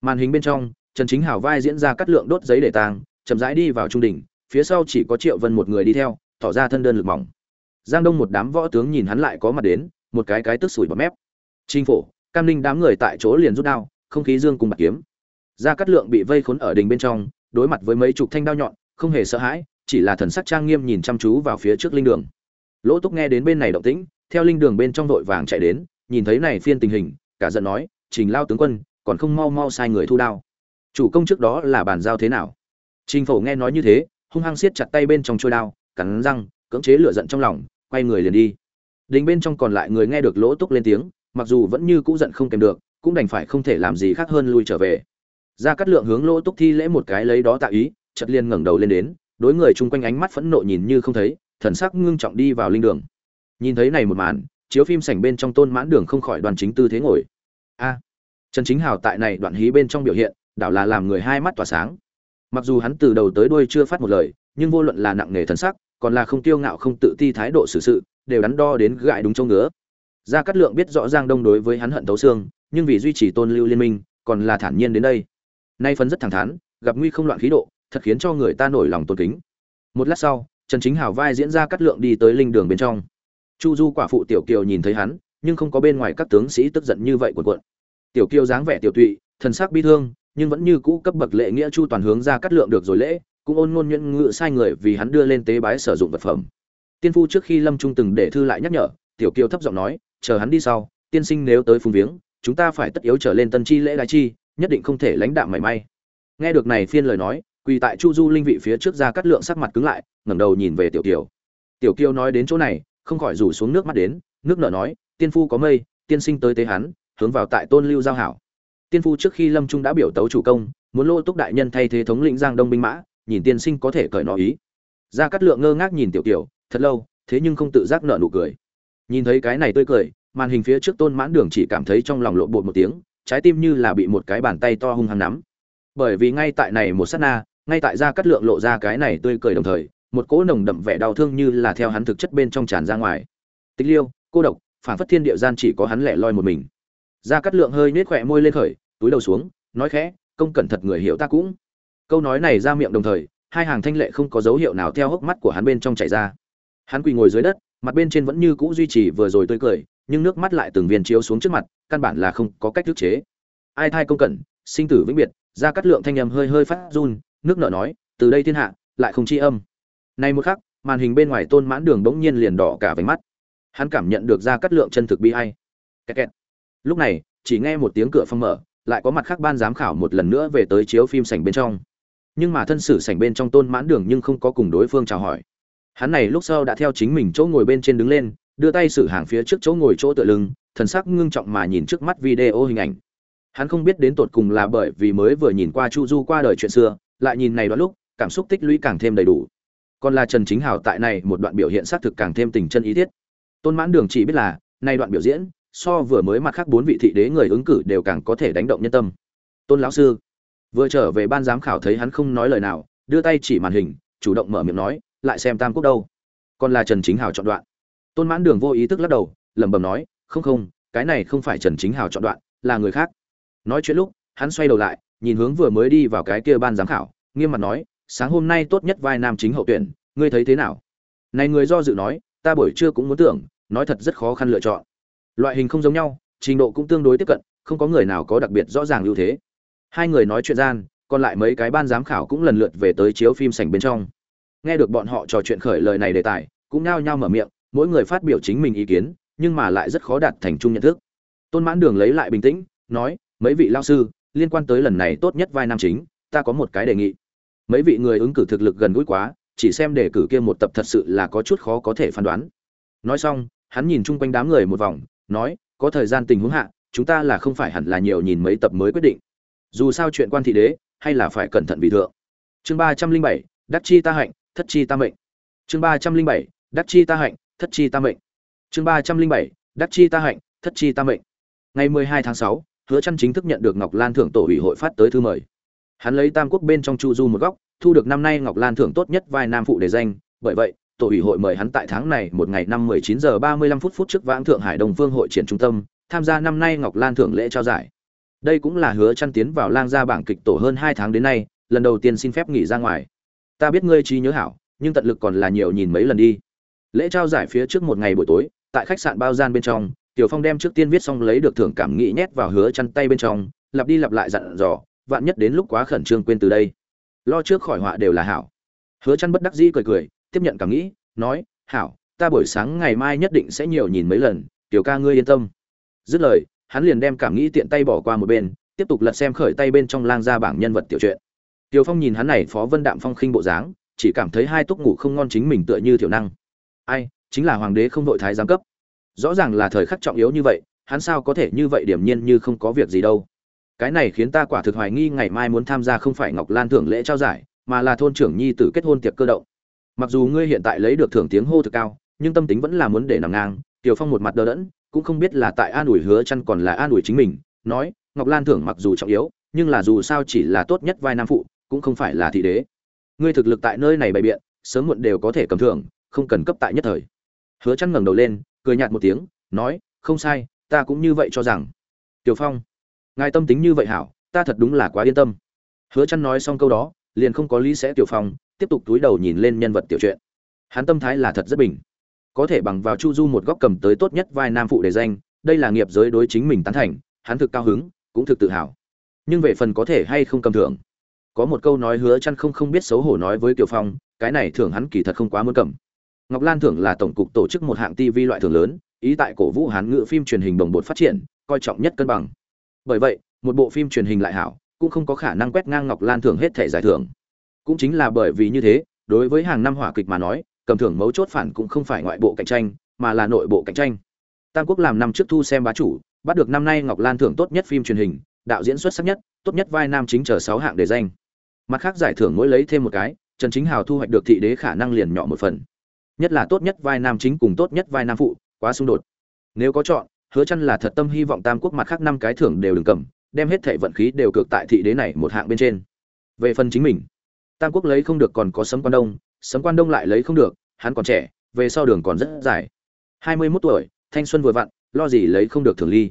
Màn hình bên trong, trần chính hảo vai diễn ra cắt lượng đốt giấy để tang, chậm rãi đi vào trung đỉnh, phía sau chỉ có triệu vân một người đi theo, tỏ ra thân đơn lực mỏng. Giang đông một đám võ tướng nhìn hắn lại có mặt đến, một cái cái tức sủi bọt mép. Trình phổ, cam ninh đám người tại chỗ liền rút đao, không khí dương cùng bạc kiếm. Gia cát lượng bị vây khốn ở đình bên trong, đối mặt với mấy chục thanh đao nhọn, không hề sợ hãi, chỉ là thần sắc trang nghiêm nhìn chăm chú vào phía trước linh đường. Lỗ túc nghe đến bên này động tĩnh, theo linh đường bên trong vội vàng chạy đến, nhìn thấy này phiên tình hình, cả giận nói, trình lao tướng quân, còn không mau mau sai người thu đao. Chủ công trước đó là bàn giao thế nào? Trình phổ nghe nói như thế, hung hăng siết chặt tay bên trong trôi đao, cắn răng, cưỡng chế lửa giận trong lòng, quay người liền đi. Đình bên trong còn lại người nghe được lỗ túc lên tiếng mặc dù vẫn như cũ giận không kèm được, cũng đành phải không thể làm gì khác hơn lui trở về. Ra cắt lượng hướng lỗ túc thi lễ một cái lấy đó tạo ý, chợt liền ngẩng đầu lên đến, đối người chung quanh ánh mắt phẫn nộ nhìn như không thấy, thần sắc ngưng trọng đi vào linh đường. Nhìn thấy này một màn, chiếu phim sảnh bên trong tôn mãn đường không khỏi đoàn chính tư thế ngồi. A! Trần chính hào tại này đoạn hí bên trong biểu hiện, đảo là làm người hai mắt tỏa sáng. Mặc dù hắn từ đầu tới đuôi chưa phát một lời, nhưng vô luận là nặng nề thần sắc, còn là không tiêu ngạo không tự ti thái độ xử sự, đều đắn đo đến gại đúng châu ngứa gia cát lượng biết rõ giang đông đối với hắn hận thấu xương, nhưng vì duy trì tôn lưu liên minh, còn là thản nhiên đến đây. Nay phấn rất thẳng thắn, gặp nguy không loạn khí độ, thật khiến cho người ta nổi lòng tôn kính. Một lát sau, trần chính hào vai diễn ra cát lượng đi tới linh đường bên trong. Chu du quả phụ tiểu kiều nhìn thấy hắn, nhưng không có bên ngoài các tướng sĩ tức giận như vậy cuộn cuộn. Tiểu kiều dáng vẻ tiểu tụy, thần sắc bi thương, nhưng vẫn như cũ cấp bậc lệ nghĩa chu toàn hướng ra cắt lượng được rồi lễ, cũng ôn ngôn nhuyễn ngự sai người vì hắn đưa lên tế bái sử dụng vật phẩm. Tiên phu trước khi lâm trung từng để thư lại nhắc nhở, tiểu kiều thấp giọng nói chờ hắn đi sau, tiên sinh nếu tới phùng viếng, chúng ta phải tất yếu trở lên tân chi lễ đại chi, nhất định không thể lãnh đạm mảy may. Nghe được này phiên lời nói, quỳ tại chu du linh vị phía trước ra cắt lượng sắc mặt cứng lại, ngẩng đầu nhìn về tiểu kiều. Tiểu kiều nói đến chỗ này, không khỏi rủ xuống nước mắt đến, nước nở nói, tiên phu có mây, tiên sinh tới tế hắn, hướng vào tại tôn lưu giao hảo. Tiên phu trước khi lâm trung đã biểu tấu chủ công, muốn lô túc đại nhân thay thế thống lĩnh giang đông binh mã, nhìn tiên sinh có thể cởi nó ý. Ra cắt lượng ngơ ngác nhìn tiểu kiều, thật lâu, thế nhưng không tự giác nở nụ cười nhìn thấy cái này tươi cười, màn hình phía trước tôn mãn đường chỉ cảm thấy trong lòng lộn bột một tiếng, trái tim như là bị một cái bàn tay to hung hăng nắm. Bởi vì ngay tại này một sát na, ngay tại gia cắt lượng lộ ra cái này tươi cười đồng thời, một cỗ nồng đậm vẻ đau thương như là theo hắn thực chất bên trong tràn ra ngoài. Tích liêu, cô độc, phản phất thiên địa gian chỉ có hắn lẻ loi một mình. Gia cắt lượng hơi nết khỏe môi lên khởi, túi đầu xuống, nói khẽ, công cẩn thật người hiểu ta cũng. Câu nói này ra miệng đồng thời, hai hàng thanh lệ không có dấu hiệu nào theo hốc mắt của hắn bên trong chảy ra. Hắn quỳ ngồi dưới đất mặt bên trên vẫn như cũ duy trì vừa rồi tươi cười, nhưng nước mắt lại từng viên chiếu xuống trước mặt, căn bản là không có cách thức chế. Ai thai công cẩn, sinh tử vĩnh biệt ra cắt lượng thanh âm hơi hơi phát run, nước nợ nói, từ đây thiên hạ, lại không chi âm. Nay một khắc, màn hình bên ngoài tôn mãn đường bỗng nhiên liền đỏ cả váy mắt. Hắn cảm nhận được ra cắt lượng chân thực bi hay kẹt kẹt. lúc này, chỉ nghe một tiếng cửa phong mở, lại có mặt khác ban giám khảo một lần nữa về tới chiếu phim sảnh bên trong. Nhưng mà thân sử sảnh bên trong tôn mãn đường nhưng không có cùng đối phương chào hỏi hắn này lúc sau đã theo chính mình chỗ ngồi bên trên đứng lên, đưa tay xử hàng phía trước chỗ ngồi chỗ tựa lưng, thần sắc ngưng trọng mà nhìn trước mắt video hình ảnh. Hắn không biết đến tột cùng là bởi vì mới vừa nhìn qua chu du qua đời chuyện xưa, lại nhìn này đoạn lúc, cảm xúc tích lũy càng thêm đầy đủ. Còn là trần chính hảo tại này một đoạn biểu hiện xác thực càng thêm tình chân ý thiết. Tôn mãn đường chỉ biết là nay đoạn biểu diễn, so vừa mới mặt khác bốn vị thị đế người ứng cử đều càng có thể đánh động nhân tâm. Tôn lão sư, vừa trở về ban giám khảo thấy hắn không nói lời nào, đưa tay chỉ màn hình, chủ động mở miệng nói lại xem tam quốc đâu. Còn là trần chính hào chọn đoạn. Tôn mãn đường vô ý thức lắc đầu, lẩm bẩm nói, không không, cái này không phải trần chính hào chọn đoạn, là người khác. Nói chuyện lúc, hắn xoay đầu lại, nhìn hướng vừa mới đi vào cái kia ban giám khảo, nghiêm mặt nói, sáng hôm nay tốt nhất vai nam chính hậu tuyển, ngươi thấy thế nào? Này người do dự nói, ta buổi trưa cũng muốn tưởng, nói thật rất khó khăn lựa chọn. Loại hình không giống nhau, trình độ cũng tương đối tiếp cận, không có người nào có đặc biệt rõ ràng ưu thế. Hai người nói chuyện gian, còn lại mấy cái ban giám khảo cũng lần lượt về tới chiếu phim sảnh bên trong nghe được bọn họ trò chuyện khởi lời này đề tài, cũng nao nhao mở miệng, mỗi người phát biểu chính mình ý kiến, nhưng mà lại rất khó đạt thành chung nhận thức. Tôn mãn đường lấy lại bình tĩnh, nói, mấy vị lao sư, liên quan tới lần này tốt nhất vai nam chính, ta có một cái đề nghị. Mấy vị người ứng cử thực lực gần gũi quá, chỉ xem đề cử kia một tập thật sự là có chút khó có thể phán đoán. Nói xong, hắn nhìn chung quanh đám người một vòng, nói, có thời gian tình huống hạ, chúng ta là không phải hẳn là nhiều nhìn mấy tập mới quyết định. Dù sao chuyện quan thị đế, hay là phải cẩn thận vì thượng. Chương ba trăm linh bảy, đắc chi ta hạnh thất chi ta mệnh. Chương ba trăm linh bảy, đắc chi ta hạnh, thất chi ta mệnh. Chương ba trăm linh bảy, đắc chi ta hạnh, thất chi ta mệnh. Ngày mười hai tháng sáu, hứa chăn chính thức nhận được ngọc lan thưởng tổ ủy hội phát tới thư mời. Hắn lấy tam quốc bên trong chu du một góc, thu được năm nay ngọc lan thưởng tốt nhất vai nam phụ để danh. Bởi vậy, tổ ủy hội mời hắn tại tháng này một ngày năm 19 giờ 35 phút phút trước vãng thượng hải đồng phương hội triển trung tâm, tham gia năm nay ngọc lan thưởng lễ trao giải. Đây cũng là hứa chăn tiến vào lang gia bảng kịch tổ hơn hai tháng đến nay, lần đầu tiên xin phép nghỉ ra ngoài ta biết ngươi trí nhớ hảo, nhưng tận lực còn là nhiều nhìn mấy lần đi. Lễ trao giải phía trước một ngày buổi tối, tại khách sạn bao gian bên trong, tiểu phong đem trước tiên viết xong lấy được thưởng cảm nghĩ nhét vào hứa chăn tay bên trong, lặp đi lặp lại dặn dò, vạn nhất đến lúc quá khẩn trương quên từ đây. Lo trước khỏi họa đều là hảo. Hứa chăn bất đắc dĩ cười cười, tiếp nhận cảm nghĩ, nói, hảo, ta buổi sáng ngày mai nhất định sẽ nhiều nhìn mấy lần, tiểu ca ngươi yên tâm. Dứt lời, hắn liền đem cảm nghĩ tiện tay bỏ qua một bên, tiếp tục lật xem khởi tay bên trong lang ra bảng nhân vật tiểu truyện tiểu phong nhìn hắn này phó vân đạm phong khinh bộ dáng, chỉ cảm thấy hai túc ngủ không ngon chính mình tựa như tiểu năng. Ai, chính là hoàng đế không đội thái giám cấp. Rõ ràng là thời khắc trọng yếu như vậy, hắn sao có thể như vậy điểm nhiên như không có việc gì đâu. Cái này khiến ta quả thực hoài nghi ngày mai muốn tham gia không phải ngọc lan thưởng lễ trao giải, mà là thôn trưởng nhi tử kết hôn tiệc cơ động. Mặc dù ngươi hiện tại lấy được thưởng tiếng hô thực cao, nhưng tâm tính vẫn là muốn để nằm ngang, tiểu phong một mặt đờ đẫn, cũng không biết là tại an ủi hứa chăn còn là an ủi chính mình, nói, ngọc lan thưởng mặc dù trọng yếu, nhưng là dù sao chỉ là tốt nhất vai nam phụ cũng không phải là thị đế. Ngươi thực lực tại nơi này bày biện, sớm muộn đều có thể cầm thưởng, không cần cấp tại nhất thời. Hứa chăn ngẩng đầu lên, cười nhạt một tiếng, nói, không sai, ta cũng như vậy cho rằng. Tiểu phong, ngài tâm tính như vậy hảo, ta thật đúng là quá yên tâm. Hứa chăn nói xong câu đó, liền không có lý sẽ tiểu phong, tiếp tục túi đầu nhìn lên nhân vật tiểu truyện. Hắn tâm thái là thật rất bình. Có thể bằng vào chu du một góc cầm tới tốt nhất vai nam phụ để danh, đây là nghiệp giới đối chính mình tán thành, hắn thực cao hứng, cũng thực tự hào. Nhưng về phần có thể hay không cầm thưởng có một câu nói hứa chăn không không biết xấu hổ nói với Kiều Phong, cái này thưởng hắn kỳ thật không quá muốn cầm. Ngọc Lan thưởng là tổng cục tổ chức một hạng TV loại thưởng lớn, ý tại cổ vũ hán ngữ phim truyền hình đồng bộ phát triển, coi trọng nhất cân bằng. Bởi vậy, một bộ phim truyền hình lại hảo, cũng không có khả năng quét ngang Ngọc Lan thưởng hết thể giải thưởng. Cũng chính là bởi vì như thế, đối với hàng năm hỏa kịch mà nói, cầm thưởng mấu chốt phản cũng không phải ngoại bộ cạnh tranh, mà là nội bộ cạnh tranh. Tam Quốc làm năm trước thu xem bá chủ, bắt được năm nay Ngọc Lan thưởng tốt nhất phim truyền hình, đạo diễn xuất sắc nhất, tốt nhất vai nam chính chờ 6 hạng để danh. Mặt khác giải thưởng mỗi lấy thêm một cái, Trần Chính Hào thu hoạch được thị đế khả năng liền nhỏ một phần. Nhất là tốt nhất vai nam chính cùng tốt nhất vai nam phụ, quá xung đột. Nếu có chọn, Hứa Chân là thật tâm hy vọng Tam Quốc mặt khác năm cái thưởng đều đừng cầm, đem hết thảy vận khí đều cược tại thị đế này một hạng bên trên. Về phần chính mình, Tam Quốc lấy không được còn có Sấm Quan Đông, Sấm Quan Đông lại lấy không được, hắn còn trẻ, về sau đường còn rất dài. 21 tuổi, thanh xuân vừa vặn, lo gì lấy không được thường ly.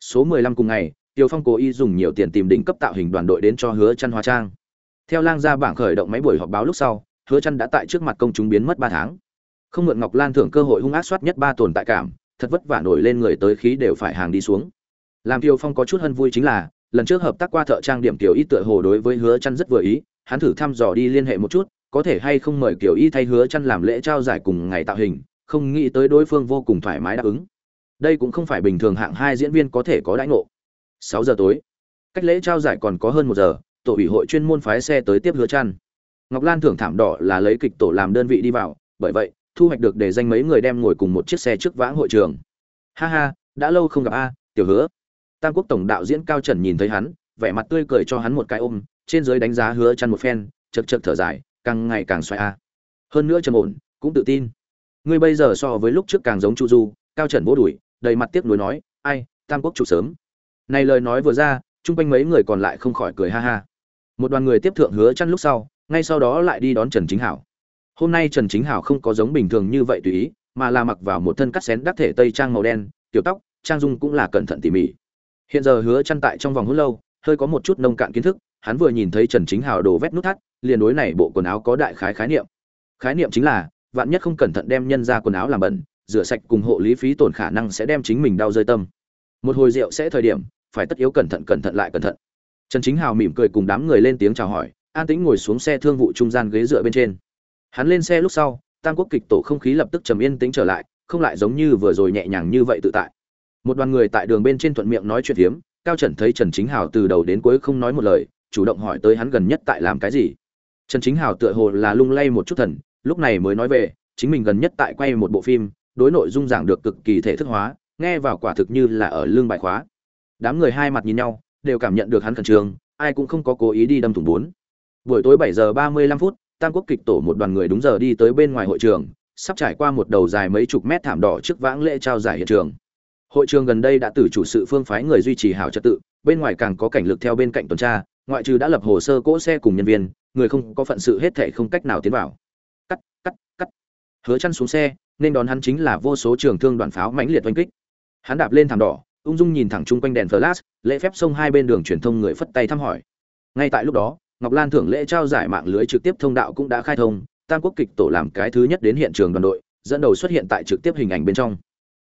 Số 15 cùng ngày, Tiêu Phong cố ý dùng nhiều tiền tìm đỉnh cấp tạo hình đoàn đội đến cho Hứa Chân hóa trang. Theo lang gia bảng khởi động máy buổi họp báo lúc sau, Hứa Chân đã tại trước mặt công chúng biến mất 3 tháng. Không mượn Ngọc Lan thưởng cơ hội hung ác soát nhất ba tồn tại cảm, thật vất vả nổi lên người tới khí đều phải hàng đi xuống. Làm Tiêu Phong có chút hân vui chính là, lần trước hợp tác qua thợ trang điểm tiểu y tựa hồ đối với Hứa Chân rất vừa ý, hắn thử thăm dò đi liên hệ một chút, có thể hay không mời kiểu y thay Hứa Chân làm lễ trao giải cùng ngày tạo hình, không nghĩ tới đối phương vô cùng thoải mái đáp ứng. Đây cũng không phải bình thường hạng hai diễn viên có thể có đãi ngộ. 6 giờ tối. Cách lễ trao giải còn có hơn một giờ, tổ ủy hội chuyên môn phái xe tới tiếp hứa chăn. Ngọc lan thưởng thảm đỏ là lấy kịch tổ làm đơn vị đi vào, bởi vậy, thu hoạch được để danh mấy người đem ngồi cùng một chiếc xe trước vãng hội trường. Ha ha, đã lâu không gặp a, tiểu hứa. Tam quốc tổng đạo diễn cao trần nhìn thấy hắn, vẻ mặt tươi cười cho hắn một cái ôm, trên dưới đánh giá hứa chăn một phen chật chật thở dài, càng ngày càng xoay a. Hơn nữa trầm ổn, cũng tự tin. Ngươi bây giờ so với lúc trước càng giống chu du, cao trần vỗ đuổi, đầy mặt tiếc nuối nói, ai, tam quốc chủ sớm. Này lời nói vừa ra, chung quanh mấy người còn lại không khỏi cười ha ha một đoàn người tiếp thượng hứa chăn lúc sau, ngay sau đó lại đi đón trần chính hảo. Hôm nay trần chính hảo không có giống bình thường như vậy tùy ý, mà là mặc vào một thân cắt xén đắc thể tây trang màu đen tiểu tóc, trang dung cũng là cẩn thận tỉ mỉ. Hiện giờ hứa chăn tại trong vòng hôn lâu, hơi có một chút nông cạn kiến thức, hắn vừa nhìn thấy trần chính hảo đổ vét nút thắt, liền đối này bộ quần áo có đại khái khái niệm. Khái niệm chính là, vạn nhất không cẩn thận đem nhân ra quần áo làm bẩn, rửa sạch cùng hộ lý phí tổn khả năng sẽ đem chính mình đau rơi tâm. Một hồi rượu sẽ thời điểm, phải tất yếu cẩn thận cẩn thận lại cẩn thận trần chính hào mỉm cười cùng đám người lên tiếng chào hỏi, an tĩnh ngồi xuống xe thương vụ trung gian ghế dựa bên trên. Hắn lên xe lúc sau, tam quốc kịch tổ không khí lập tức trầm yên tĩnh trở lại, không lại giống như vừa rồi nhẹ nhàng như vậy tự tại. Một đoàn người tại đường bên trên thuận miệng nói chuyện hiếm cao trần thấy trần chính hào từ đầu đến cuối không nói một lời, chủ động hỏi tới hắn gần nhất tại làm cái gì. Trần chính hào tựa hồ là lung lay một chút thần, lúc này mới nói về, chính mình gần nhất tại quay một bộ phim, đối nội dung giảng được cực kỳ thể thức hóa, nghe vào quả thực như là ở lương bài khóa. Đám người hai mặt nhìn nhau đều cảm nhận được hắn khẩn trương, ai cũng không có cố ý đi đâm thủng bốn. Buổi tối bảy giờ ba mươi lăm phút, tam quốc kịch tổ một đoàn người đúng giờ đi tới bên ngoài hội trường, sắp trải qua một đầu dài mấy chục mét thảm đỏ trước vãng lễ trao giải hiện trường. Hội trường gần đây đã từ chủ sự phương phái người duy trì hảo trật tự, bên ngoài càng có cảnh lực theo bên cạnh tuần tra, ngoại trừ đã lập hồ sơ cỗ xe cùng nhân viên, người không có phận sự hết thảy không cách nào tiến vào. Cắt cắt cắt. Hứa chăn xuống xe, nên đón hắn chính là vô số trường thương đoàn pháo mãnh liệt oanh kích. Hắn đạp lên thảm đỏ ung dung nhìn thẳng chung quanh đèn flash, lễ phép sông hai bên đường truyền thông người phất tay thăm hỏi. Ngay tại lúc đó, ngọc lan thưởng lễ trao giải mạng lưới trực tiếp thông đạo cũng đã khai thông, tam quốc kịch tổ làm cái thứ nhất đến hiện trường đoàn đội, dẫn đầu xuất hiện tại trực tiếp hình ảnh bên trong.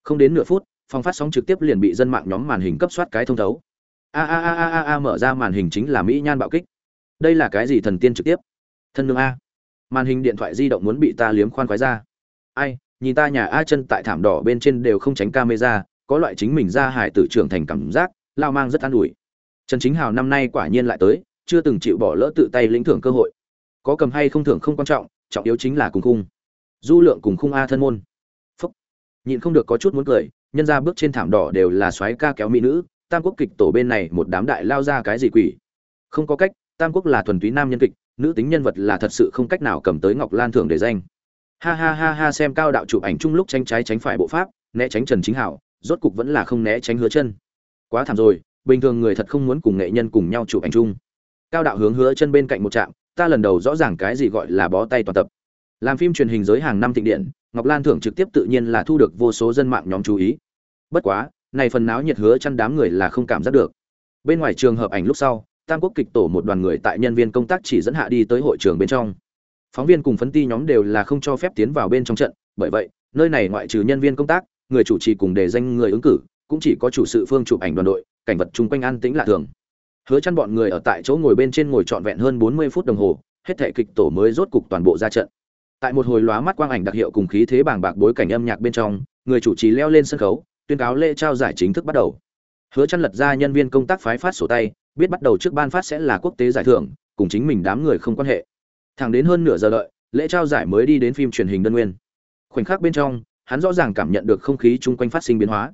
Không đến nửa phút, phòng phát sóng trực tiếp liền bị dân mạng nhóm màn hình cấp soát cái thông thấu. A a a a a a mở ra màn hình chính là mỹ nhan bạo kích. Đây là cái gì thần tiên trực tiếp? Thân nương a. Màn hình điện thoại di động muốn bị ta liếm khoan khoái ra. Ai, nhìn ta nhà a chân tại thảm đỏ bên trên đều không tránh camera có loại chính mình ra hải tử trưởng thành cảm giác, lao mang rất an ủi. Trần chính hào năm nay quả nhiên lại tới, chưa từng chịu bỏ lỡ tự tay lĩnh thưởng cơ hội. Có cầm hay không thưởng không quan trọng trọng yếu chính là cùng khung. Du lượng cùng khung a thân môn. Phúc. Nhịn không được có chút muốn cười, nhân ra bước trên thảm đỏ đều là soái ca kéo mỹ nữ, tam quốc kịch tổ bên này một đám đại lao ra cái gì quỷ? Không có cách, tam quốc là thuần túy nam nhân kịch, nữ tính nhân vật là thật sự không cách nào cầm tới ngọc lan thưởng để danh. Ha ha ha ha, xem cao đạo chụp ảnh chung lúc tranh trái tránh phải bộ pháp, né tránh trần chính hảo rốt cục vẫn là không né tránh hứa chân. Quá thảm rồi, bình thường người thật không muốn cùng nghệ nhân cùng nhau chụp ảnh chung. Cao đạo hướng hứa chân bên cạnh một trạm, ta lần đầu rõ ràng cái gì gọi là bó tay toàn tập. Làm phim truyền hình giới hàng năm thịnh điện, ngọc lan thưởng trực tiếp tự nhiên là thu được vô số dân mạng nhóm chú ý. Bất quá, này phần náo nhiệt hứa chăn đám người là không cảm giác được. Bên ngoài trường hợp ảnh lúc sau, tam quốc kịch tổ một đoàn người tại nhân viên công tác chỉ dẫn hạ đi tới hội trường bên trong. Phóng viên cùng phấn ti nhóm đều là không cho phép tiến vào bên trong trận, bởi vậy, nơi này ngoại trừ nhân viên công tác người chủ trì cùng đề danh người ứng cử, cũng chỉ có chủ sự phương chụp ảnh đoàn đội, cảnh vật chung quanh an tĩnh lạ thường. Hứa chăn bọn người ở tại chỗ ngồi bên trên ngồi trọn vẹn hơn 40 phút đồng hồ, hết thể kịch tổ mới rốt cục toàn bộ ra trận. Tại một hồi lóa mắt quang ảnh đặc hiệu cùng khí thế bàng bạc bối cảnh âm nhạc bên trong, người chủ trì leo lên sân khấu, tuyên cáo lễ trao giải chính thức bắt đầu. Hứa chăn lật ra nhân viên công tác phái phát sổ tay, biết bắt đầu trước ban phát sẽ là quốc tế giải thưởng, cùng chính mình đám người không quan hệ. Thẳng đến hơn nửa giờ đợi, lễ trao giải mới đi đến phim truyền hình đơn nguyên. Khoảnh khắc bên trong hắn rõ ràng cảm nhận được không khí chung quanh phát sinh biến hóa.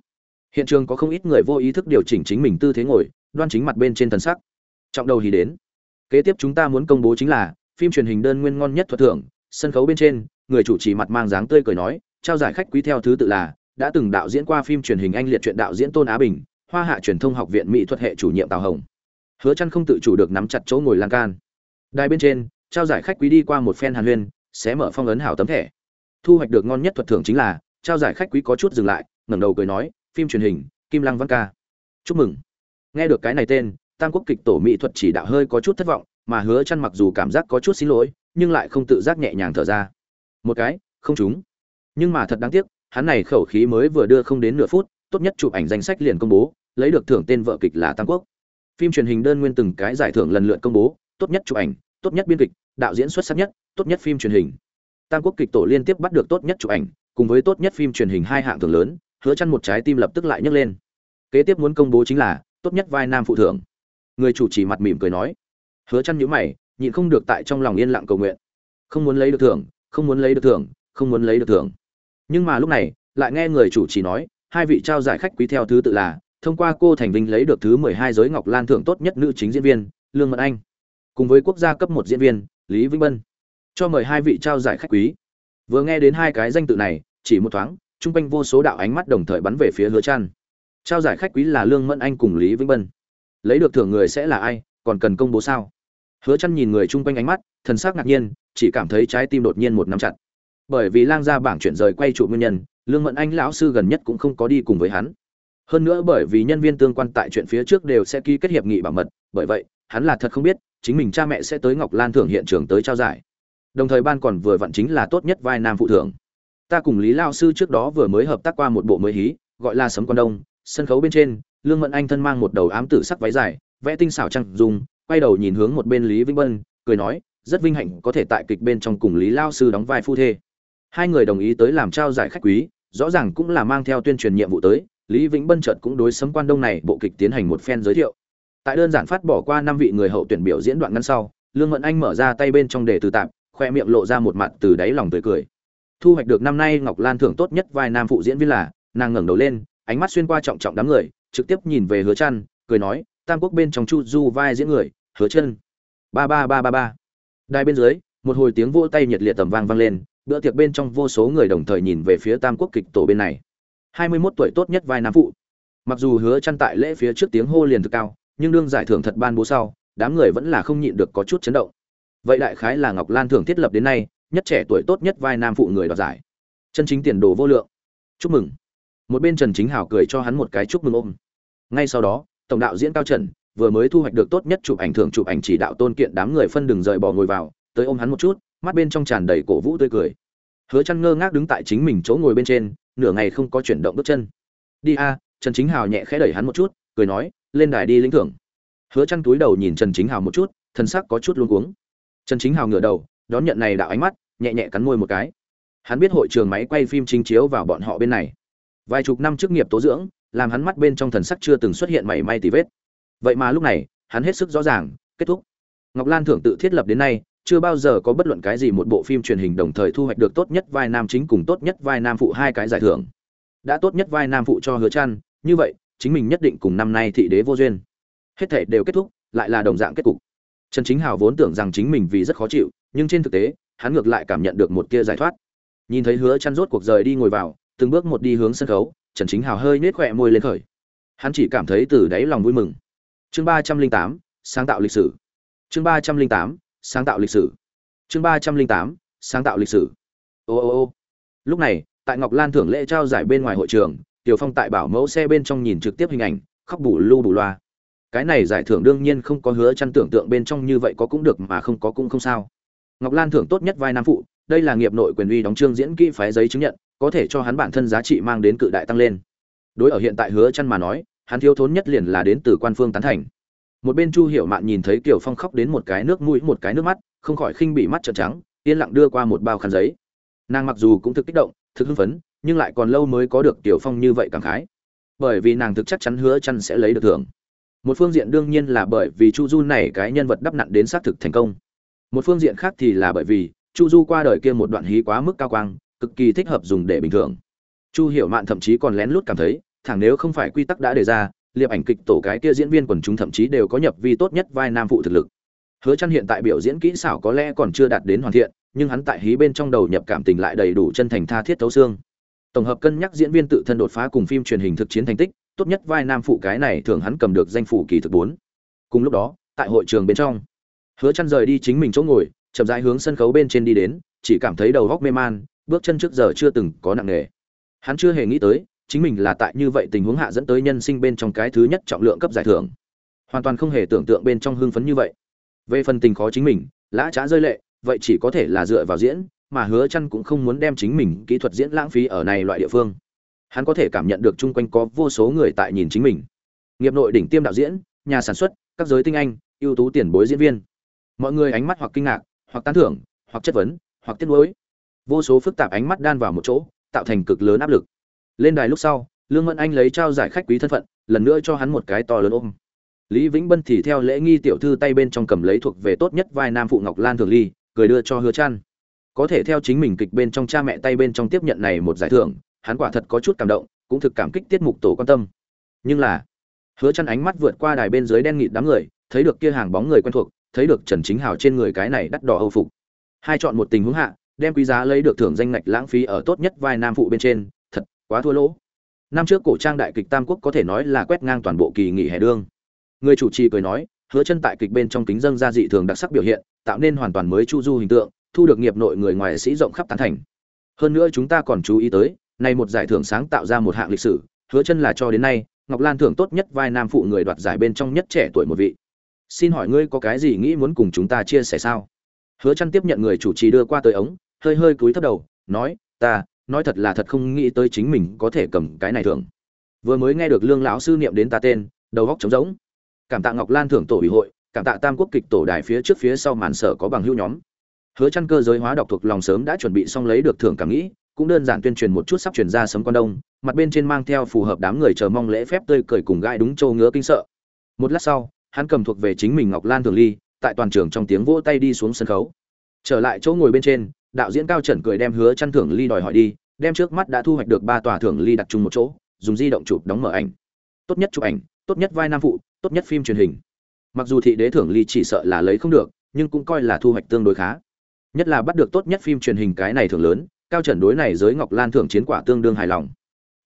Hiện trường có không ít người vô ý thức điều chỉnh chính mình tư thế ngồi, đoan chính mặt bên trên thần sắc. Trọng đầu thì đến. Kế tiếp chúng ta muốn công bố chính là, phim truyền hình đơn nguyên ngon nhất thuật thưởng, sân khấu bên trên, người chủ trì mặt mang dáng tươi cười nói, trao giải khách quý theo thứ tự là, đã từng đạo diễn qua phim truyền hình anh liệt truyện đạo diễn tôn á bình, hoa hạ truyền thông học viện mỹ thuật hệ chủ nhiệm tào hồng. Hứa chăn không tự chủ được nắm chặt chỗ ngồi lan can. Đài bên trên, trao giải khách quý đi qua một phen hàn huyên, sẽ mở phong ấn hảo tấm thẻ thu hoạch được ngon nhất thuật thưởng chính là, trao giải khách quý có chút dừng lại, ngẩng đầu cười nói, phim truyền hình, kim lăng văn ca. Chúc mừng. Nghe được cái này tên, tam quốc kịch tổ mỹ thuật chỉ đạo hơi có chút thất vọng, mà hứa chăn mặc dù cảm giác có chút xin lỗi, nhưng lại không tự giác nhẹ nhàng thở ra. Một cái, không trúng. Nhưng mà thật đáng tiếc, hắn này khẩu khí mới vừa đưa không đến nửa phút, tốt nhất chụp ảnh danh sách liền công bố, lấy được thưởng tên vợ kịch là tam quốc. Phim truyền hình đơn nguyên từng cái giải thưởng lần lượt công bố, tốt nhất chụp ảnh, tốt nhất biên kịch, đạo diễn xuất sắc nhất, tốt nhất phim truyền hình tam quốc kịch tổ liên tiếp bắt được tốt nhất chụp ảnh, cùng với tốt nhất phim truyền hình hai hạng thưởng lớn, hứa chăn một trái tim lập tức lại nhấc lên. Kế tiếp muốn công bố chính là, tốt nhất vai nam phụ thưởng. Người chủ trì mặt mỉm cười nói. Hứa chăn nhíu mày, nhịn không được tại trong lòng yên lặng cầu nguyện. Không muốn lấy được thưởng, không muốn lấy được thưởng, không muốn lấy được thưởng. Nhưng mà lúc này, lại nghe người chủ trì nói, hai vị trao giải khách quý theo thứ tự là, thông qua cô thành vinh lấy được thứ 12 giới ngọc lan thưởng tốt nhất nữ chính diễn viên, lương mật anh. Cùng với quốc gia cấp một diễn viên, lý vĩnh bân cho mời hai vị trao giải khách quý. Vừa nghe đến hai cái danh tự này, chỉ một thoáng trung quanh vô số đạo ánh mắt đồng thời bắn về phía hứa trăn. Trao giải khách quý là lương mẫn anh cùng lý vĩnh bân. Lấy được thưởng người sẽ là ai, còn cần công bố sao? Hứa trăn nhìn người chung quanh ánh mắt, thần sắc ngạc nhiên, chỉ cảm thấy trái tim đột nhiên một nắm chặt. Bởi vì lang gia bảng chuyển rời quay trụ nguyên nhân, lương mẫn anh lão sư gần nhất cũng không có đi cùng với hắn. Hơn nữa bởi vì nhân viên tương quan tại chuyện phía trước đều sẽ ký kết hiệp nghị bảo mật, bởi vậy, hắn là thật không biết, chính mình cha mẹ sẽ tới ngọc lan thưởng hiện trường tới trao giải đồng thời ban còn vừa vặn chính là tốt nhất vai nam phụ thưởng ta cùng lý lao sư trước đó vừa mới hợp tác qua một bộ mới hí, gọi là sấm quan đông, sân khấu bên trên, lương mẫn anh thân mang một đầu ám tử sắc váy dài, vẽ tinh xảo trăng dùng quay đầu nhìn hướng một bên lý vĩnh bân, cười nói, rất vinh hạnh có thể tại kịch bên trong cùng lý lao sư đóng vai phu thê. Hai người đồng ý tới làm trao giải khách quý, rõ ràng cũng là mang theo tuyên truyền nhiệm vụ tới, lý vĩnh bân chợt cũng đối sấm quan đông này bộ kịch tiến hành một phen giới thiệu. Tại đơn giản phát bỏ qua năm vị người hậu tuyển biểu diễn đoạn ngắn sau, lương mẫn anh mở ra tay bên trong để từ tạm khoe miệng lộ ra một mặt từ đáy lòng tươi cười. Thu hoạch được năm nay ngọc lan thưởng tốt nhất vai nam phụ diễn viên là, nàng ngẩng đầu lên, ánh mắt xuyên qua trọng trọng đám người, trực tiếp nhìn về hứa chăn cười nói, tam quốc bên trong chu du vai diễn người, hứa chân ba ba ba ba ba. Đài bên dưới, một hồi tiếng vỗ tay nhiệt liệt tầm vang vang lên, bữa tiệc bên trong vô số người đồng thời nhìn về phía tam quốc kịch tổ bên này. 21 tuổi tốt nhất vai nam phụ. Mặc dù hứa chăn tại lễ phía trước tiếng hô liền thực cao, nhưng đương giải thưởng thật ban bố sau, đám người vẫn là không nhịn được có chút chấn động vậy đại khái là ngọc lan thưởng thiết lập đến nay, nhất trẻ tuổi tốt nhất vai nam phụ người đoạt giải. Chân chính tiền đồ vô lượng. Chúc mừng. Một bên trần chính hảo cười cho hắn một cái chúc mừng ôm. Ngay sau đó, tổng đạo diễn cao trần vừa mới thu hoạch được tốt nhất chụp ảnh thưởng chụp ảnh chỉ đạo tôn kiện đám người phân đường rời bỏ ngồi vào, tới ôm hắn một chút, mắt bên trong tràn đầy cổ vũ tươi cười. Hứa chăn ngơ ngác đứng tại chính mình chỗ ngồi bên trên, nửa ngày không có chuyển động bước chân. Đi a. Trần chính hào nhẹ khẽ đẩy hắn một chút, cười nói, lên đài đi lĩnh thưởng. Hứa chăn túi đầu nhìn trần chính hào một chút thân sắc có chút luống cuống trần chính hào ngửa đầu, đón nhận này đạo ánh mắt, nhẹ nhẹ cắn môi một cái. Hắn biết hội trường máy quay phim chính chiếu vào bọn họ bên này. Vài chục năm trước nghiệp tố dưỡng, làm hắn mắt bên trong thần sắc chưa từng xuất hiện mảy may tì vết. Vậy mà lúc này, hắn hết sức rõ ràng, kết thúc. Ngọc lan thưởng tự thiết lập đến nay, chưa bao giờ có bất luận cái gì một bộ phim truyền hình đồng thời thu hoạch được tốt nhất vai nam chính cùng tốt nhất vai nam phụ hai cái giải thưởng. Đã tốt nhất vai nam phụ cho hứa chăn như vậy, chính mình nhất định cùng năm nay thị đế vô duyên. Hết thể đều kết thúc, lại là đồng dạng kết cục trần chính hào vốn tưởng rằng chính mình vì rất khó chịu, nhưng trên thực tế, hắn ngược lại cảm nhận được một tia giải thoát. Nhìn thấy hứa chân rốt cuộc rời đi ngồi vào, từng bước một đi hướng sân khấu, trần chính hào hơi nhếch khóe môi lên khởi. Hắn chỉ cảm thấy từ đáy lòng vui mừng. Chương ba trăm linh tám, sáng tạo lịch sử. Chương ba trăm linh tám, sáng tạo lịch sử. Chương ba trăm linh tám, sáng tạo lịch sử. Ô ô ô. Lúc này, tại ngọc lan thưởng lễ trao giải bên ngoài hội trường, tiểu phong tại bảo mẫu xe bên trong nhìn trực tiếp hình ảnh, khóc bù lu bù loa cái này giải thưởng đương nhiên không có hứa chăn tưởng tượng bên trong như vậy có cũng được mà không có cũng không sao. Ngọc lan thưởng tốt nhất vai nam phụ, đây là nghiệp nội quyền uy đóng trương diễn kỹ phái giấy chứng nhận, có thể cho hắn bản thân giá trị mang đến cự đại tăng lên. Đối ở hiện tại hứa chăn mà nói, hắn thiếu thốn nhất liền là đến từ quan phương tán thành. Một bên chu hiểu mạn nhìn thấy kiều phong khóc đến một cái nước mũi, một cái nước mắt, không khỏi khinh bị mắt trợn trắng, yên lặng đưa qua một bao khăn giấy. Nàng mặc dù cũng thực kích động, thực hưng phấn, nhưng lại còn lâu mới có được tiểu phong như vậy cảm khái. Bởi vì nàng thực chắc chắn hứa chăn sẽ lấy được thưởng một phương diện đương nhiên là bởi vì chu du này cái nhân vật đắp nặn đến xác thực thành công. Một phương diện khác thì là bởi vì chu du qua đời kia một đoạn hí quá mức cao quang, cực kỳ thích hợp dùng để bình thường. Chu hiểu mạn thậm chí còn lén lút cảm thấy, thẳng nếu không phải quy tắc đã đề ra, liệp ảnh kịch tổ cái kia diễn viên quần chúng thậm chí đều có nhập vi tốt nhất vai nam phụ thực lực. Hứa chăn hiện tại biểu diễn kỹ xảo có lẽ còn chưa đạt đến hoàn thiện, nhưng hắn tại hí bên trong đầu nhập cảm tình lại đầy đủ chân thành tha thiết thấu xương. Tổng hợp cân nhắc diễn viên tự thân đột phá cùng phim truyền hình thực chiến thành tích tốt nhất vai nam phụ cái này thường hắn cầm được danh phủ kỳ thực bốn. Cùng lúc đó, tại hội trường bên trong, hứa chăn rời đi chính mình chỗ ngồi, chậm rãi hướng sân khấu bên trên đi đến, chỉ cảm thấy đầu óc mê man, bước chân trước giờ chưa từng có nặng nề. Hắn chưa hề nghĩ tới, chính mình là tại như vậy tình huống hạ dẫn tới nhân sinh bên trong cái thứ nhất trọng lượng cấp giải thưởng. Hoàn toàn không hề tưởng tượng bên trong hưng phấn như vậy. Về phần tình khó chính mình, lã trá rơi lệ, vậy chỉ có thể là dựa vào diễn, mà hứa chăn cũng không muốn đem chính mình kỹ thuật diễn lãng phí ở này loại địa phương hắn có thể cảm nhận được chung quanh có vô số người tại nhìn chính mình. Nghiệp nội đỉnh tiêm đạo diễn, nhà sản xuất, các giới tinh anh, ưu tú tiền bối diễn viên. Mọi người ánh mắt hoặc kinh ngạc, hoặc tán thưởng, hoặc chất vấn, hoặc tiếc nuối. Vô số phức tạp ánh mắt đan vào một chỗ, tạo thành cực lớn áp lực. Lên đài lúc sau, lương mẫn anh lấy trao giải khách quý thân phận, lần nữa cho hắn một cái to lớn ôm. Lý vĩnh bân thì theo lễ nghi tiểu thư tay bên trong cầm lấy thuộc về tốt nhất vai nam phụ ngọc lan thường ly, cười đưa cho hứa trăn. có thể theo chính mình kịch bên trong cha mẹ tay bên trong tiếp nhận này một giải thưởng hắn quả thật có chút cảm động, cũng thực cảm kích tiết mục tổ quan tâm. Nhưng là, hứa chăn ánh mắt vượt qua đài bên dưới đen nghịt đám người, thấy được kia hàng bóng người quen thuộc, thấy được trần chính hào trên người cái này đắt đỏ âu phục. Hai chọn một tình huống hạ, đem quý giá lấy được thưởng danh ngạch lãng phí ở tốt nhất vai nam phụ bên trên, thật, quá thua lỗ. Năm trước cổ trang đại kịch tam quốc có thể nói là quét ngang toàn bộ kỳ nghỉ hè đương. Người chủ trì cười nói, hứa chân tại kịch bên trong kính dâng ra dị thường đặc sắc biểu hiện, tạo nên hoàn toàn mới chu du hình tượng, thu được nghiệp nội người ngoài sĩ rộng khắp tán thành. Hơn nữa chúng ta còn chú ý tới này một giải thưởng sáng tạo ra một hạng lịch sử, hứa chân là cho đến nay, ngọc lan thưởng tốt nhất vai nam phụ người đoạt giải bên trong nhất trẻ tuổi một vị. Xin hỏi ngươi có cái gì nghĩ muốn cùng chúng ta chia sẻ sao? Hứa chân tiếp nhận người chủ trì đưa qua tới ống, hơi hơi cúi thấp đầu, nói, ta, nói thật là thật không nghĩ tới chính mình có thể cầm cái này thưởng. Vừa mới nghe được lương lão sư niệm đến ta tên, đầu góc trống rỗng. Cảm tạ ngọc lan thưởng tổ ủy hội, cảm tạ tam quốc kịch tổ đài phía trước phía sau màn sở có bằng hữu nhóm. Hứa chân cơ giới hóa đọc thuộc lòng sớm đã chuẩn bị xong lấy được thưởng cảm nghĩ cũng đơn giản tuyên truyền một chút sắp truyền ra sớm quan đông, mặt bên trên mang theo phù hợp đám người chờ mong lễ phép tươi cười cùng gai đúng châu ngứa kinh sợ. Một lát sau, hắn cầm thuộc về chính mình ngọc lan thường ly, tại toàn trường trong tiếng vỗ tay đi xuống sân khấu. Trở lại chỗ ngồi bên trên, đạo diễn cao trần cười đem hứa chăn thưởng ly đòi hỏi đi, đem trước mắt đã thu hoạch được ba tòa thưởng ly đặt chung một chỗ, dùng di động chụp đóng mở ảnh. Tốt nhất chụp ảnh, tốt nhất vai nam phụ, tốt nhất phim truyền hình. Mặc dù thị đế thưởng ly chỉ sợ là lấy không được, nhưng cũng coi là thu hoạch tương đối khá. Nhất là bắt được tốt nhất phim truyền hình cái này thường lớn cao trần đối này giới ngọc lan thưởng chiến quả tương đương hài lòng.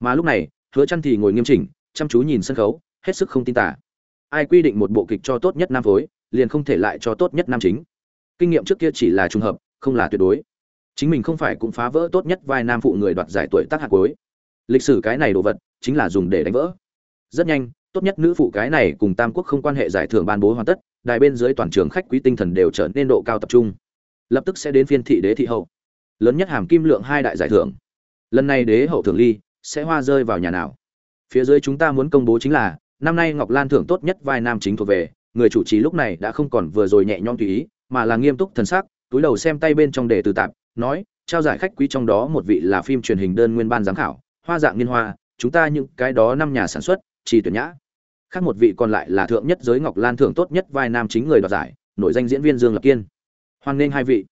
Mà lúc này, hứa chăn thì ngồi nghiêm chỉnh, chăm chú nhìn sân khấu, hết sức không tin tả. Ai quy định một bộ kịch cho tốt nhất nam phối, liền không thể lại cho tốt nhất nam chính. Kinh nghiệm trước kia chỉ là trùng hợp, không là tuyệt đối. Chính mình không phải cũng phá vỡ tốt nhất vai nam phụ người đoạt giải tuổi tác hạt cuối lịch sử cái này đồ vật, chính là dùng để đánh vỡ. Rất nhanh, tốt nhất nữ phụ cái này cùng tam quốc không quan hệ giải thưởng ban bố hoàn tất, đài bên dưới toàn trường khách quý tinh thần đều trở nên độ cao tập trung. Lập tức sẽ đến phiên thị đế thị hậu lớn nhất hàm kim lượng hai đại giải thưởng. Lần này đế hậu thưởng ly sẽ hoa rơi vào nhà nào? Phía dưới chúng ta muốn công bố chính là, năm nay ngọc lan thưởng tốt nhất vai nam chính thuộc về, người chủ trì lúc này đã không còn vừa rồi nhẹ nhõm tùy ý, mà là nghiêm túc thần sắc, túi đầu xem tay bên trong đề từ tạp nói, trao giải khách quý trong đó một vị là phim truyền hình đơn nguyên ban giám khảo, hoa dạng niên hoa, chúng ta những cái đó năm nhà sản xuất chỉ tuyển nhã. Khác một vị còn lại là thượng nhất giới ngọc lan thưởng tốt nhất vai nam chính người đoạt giải nội danh diễn viên dương lập kiên. Hoan nghênh hai vị.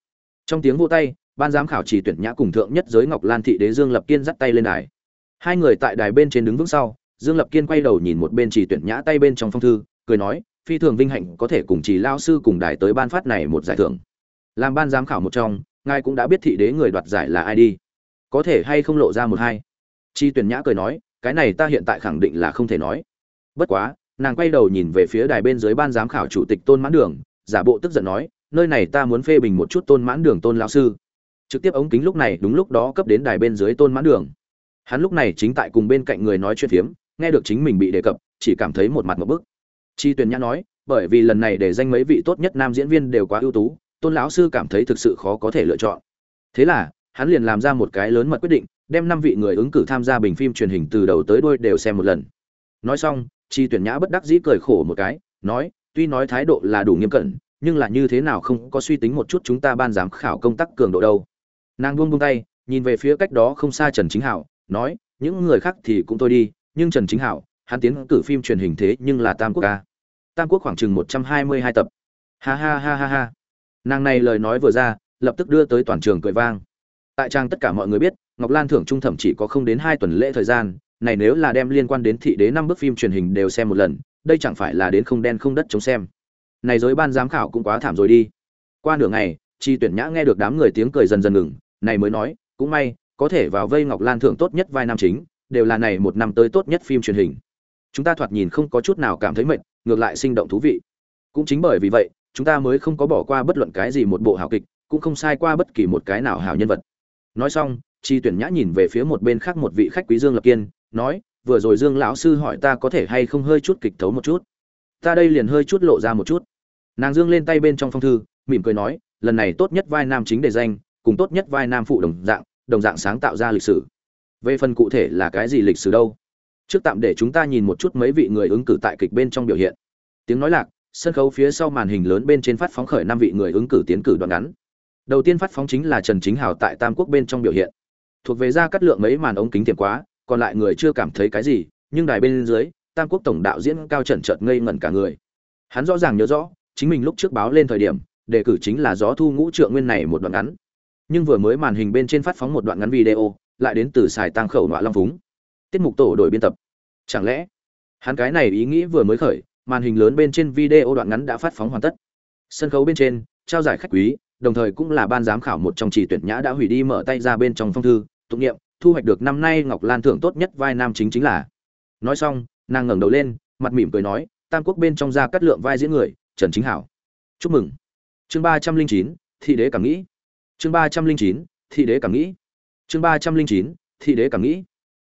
Trong tiếng vô tay ban giám khảo chỉ tuyển nhã cùng thượng nhất giới ngọc lan thị đế dương lập kiên dắt tay lên đài. Hai người tại đài bên trên đứng vững sau, dương lập kiên quay đầu nhìn một bên chỉ tuyển nhã tay bên trong phong thư, cười nói, phi thường vinh hạnh có thể cùng chỉ lao sư cùng đài tới ban phát này một giải thưởng. Làm ban giám khảo một trong, ngài cũng đã biết thị đế người đoạt giải là ai đi. Có thể hay không lộ ra một hai? Chi tuyển nhã cười nói, cái này ta hiện tại khẳng định là không thể nói. Bất quá, nàng quay đầu nhìn về phía đài bên dưới ban giám khảo chủ tịch tôn mãn đường, giả bộ tức giận nói, nơi này ta muốn phê bình một chút tôn mãn đường tôn lao sư trực tiếp ống kính lúc này đúng lúc đó cấp đến đài bên dưới tôn mãn đường. Hắn lúc này chính tại cùng bên cạnh người nói chuyện phiếm, nghe được chính mình bị đề cập, chỉ cảm thấy một mặt một bức. Chi tuyền nhã nói, bởi vì lần này để danh mấy vị tốt nhất nam diễn viên đều quá ưu tú, tôn lão sư cảm thấy thực sự khó có thể lựa chọn. Thế là, hắn liền làm ra một cái lớn mật quyết định, đem năm vị người ứng cử tham gia bình phim truyền hình từ đầu tới đuôi đều xem một lần. Nói xong, chi tuyển nhã bất đắc dĩ cười khổ một cái, nói, tuy nói thái độ là đủ nghiêm cẩn, nhưng là như thế nào không có suy tính một chút chúng ta ban giám khảo công tác cường độ đâu nàng buông buông tay, nhìn về phía cách đó không xa trần chính hảo, nói, những người khác thì cũng thôi đi, nhưng trần chính hảo, hắn tiến cử phim truyền hình thế nhưng là tam quốc ca. Tam quốc khoảng chừng một trăm hai mươi hai tập. Ha ha ha ha ha. Nàng này lời nói vừa ra, lập tức đưa tới toàn trường cười vang. Tại trang tất cả mọi người biết, ngọc lan thưởng trung thẩm chỉ có không đến hai tuần lễ thời gian, này nếu là đem liên quan đến thị đế năm bức phim truyền hình đều xem một lần, đây chẳng phải là đến không đen không đất chống xem. Này giới ban giám khảo cũng quá thảm rồi đi. Qua nửa ngày chi tuyển nhã nghe được đám người tiếng cười dần dần ngừng này mới nói, cũng may, có thể vào vây ngọc lan thưởng tốt nhất vai nam chính, đều là này một năm tới tốt nhất phim truyền hình. Chúng ta thoạt nhìn không có chút nào cảm thấy mệt, ngược lại sinh động thú vị. Cũng chính bởi vì vậy, chúng ta mới không có bỏ qua bất luận cái gì một bộ hảo kịch, cũng không sai qua bất kỳ một cái nào hảo nhân vật. Nói xong, chi tuyển nhã nhìn về phía một bên khác một vị khách quý dương lập kiên, nói, vừa rồi dương lão sư hỏi ta có thể hay không hơi chút kịch thấu một chút? Ta đây liền hơi chút lộ ra một chút. Nàng dương lên tay bên trong phong thư, mỉm cười nói, lần này tốt nhất vai nam chính đề danh cùng tốt nhất vai nam phụ đồng dạng đồng dạng sáng tạo ra lịch sử. Về phần cụ thể là cái gì lịch sử đâu? Trước tạm để chúng ta nhìn một chút mấy vị người ứng cử tại kịch bên trong biểu hiện. Tiếng nói lạc, sân khấu phía sau màn hình lớn bên trên phát phóng khởi năm vị người ứng cử tiến cử đoạn ngắn. Đầu tiên phát phóng chính là trần chính hào tại tam quốc bên trong biểu hiện. Thuộc về ra cắt lượng mấy màn ống kính tiệm quá, còn lại người chưa cảm thấy cái gì, nhưng đài bên dưới, tam quốc tổng đạo diễn cao trần chợt ngây ngẩn cả người. Hắn rõ ràng nhớ rõ, chính mình lúc trước báo lên thời điểm, đề cử chính là gió thu ngũ trượng nguyên này một đoạn ngắn nhưng vừa mới màn hình bên trên phát phóng một đoạn ngắn video, lại đến từ xài tăng khẩu nọa long phúng. Tiết mục tổ đổi biên tập. Chẳng lẽ, hắn cái này ý nghĩ vừa mới khởi, màn hình lớn bên trên video đoạn ngắn đã phát phóng hoàn tất. Sân khấu bên trên, trao giải khách quý, đồng thời cũng là ban giám khảo một trong chỉ tuyển nhã đã hủy đi mở tay ra bên trong phong thư, tụng niệm, thu hoạch được năm nay ngọc lan thưởng tốt nhất vai nam chính chính là. Nói xong, nàng ngẩng đầu lên, mặt mỉm cười nói, tam quốc bên trong ra cắt lượng vai diễn người, trần chính hảo. Chúc mừng. Chương ba trăm linh chín, thị đế cảm nghĩ chương ba trăm linh chín, thị đế cảm nghĩ. Chương ba trăm linh chín, thị đế cảm nghĩ.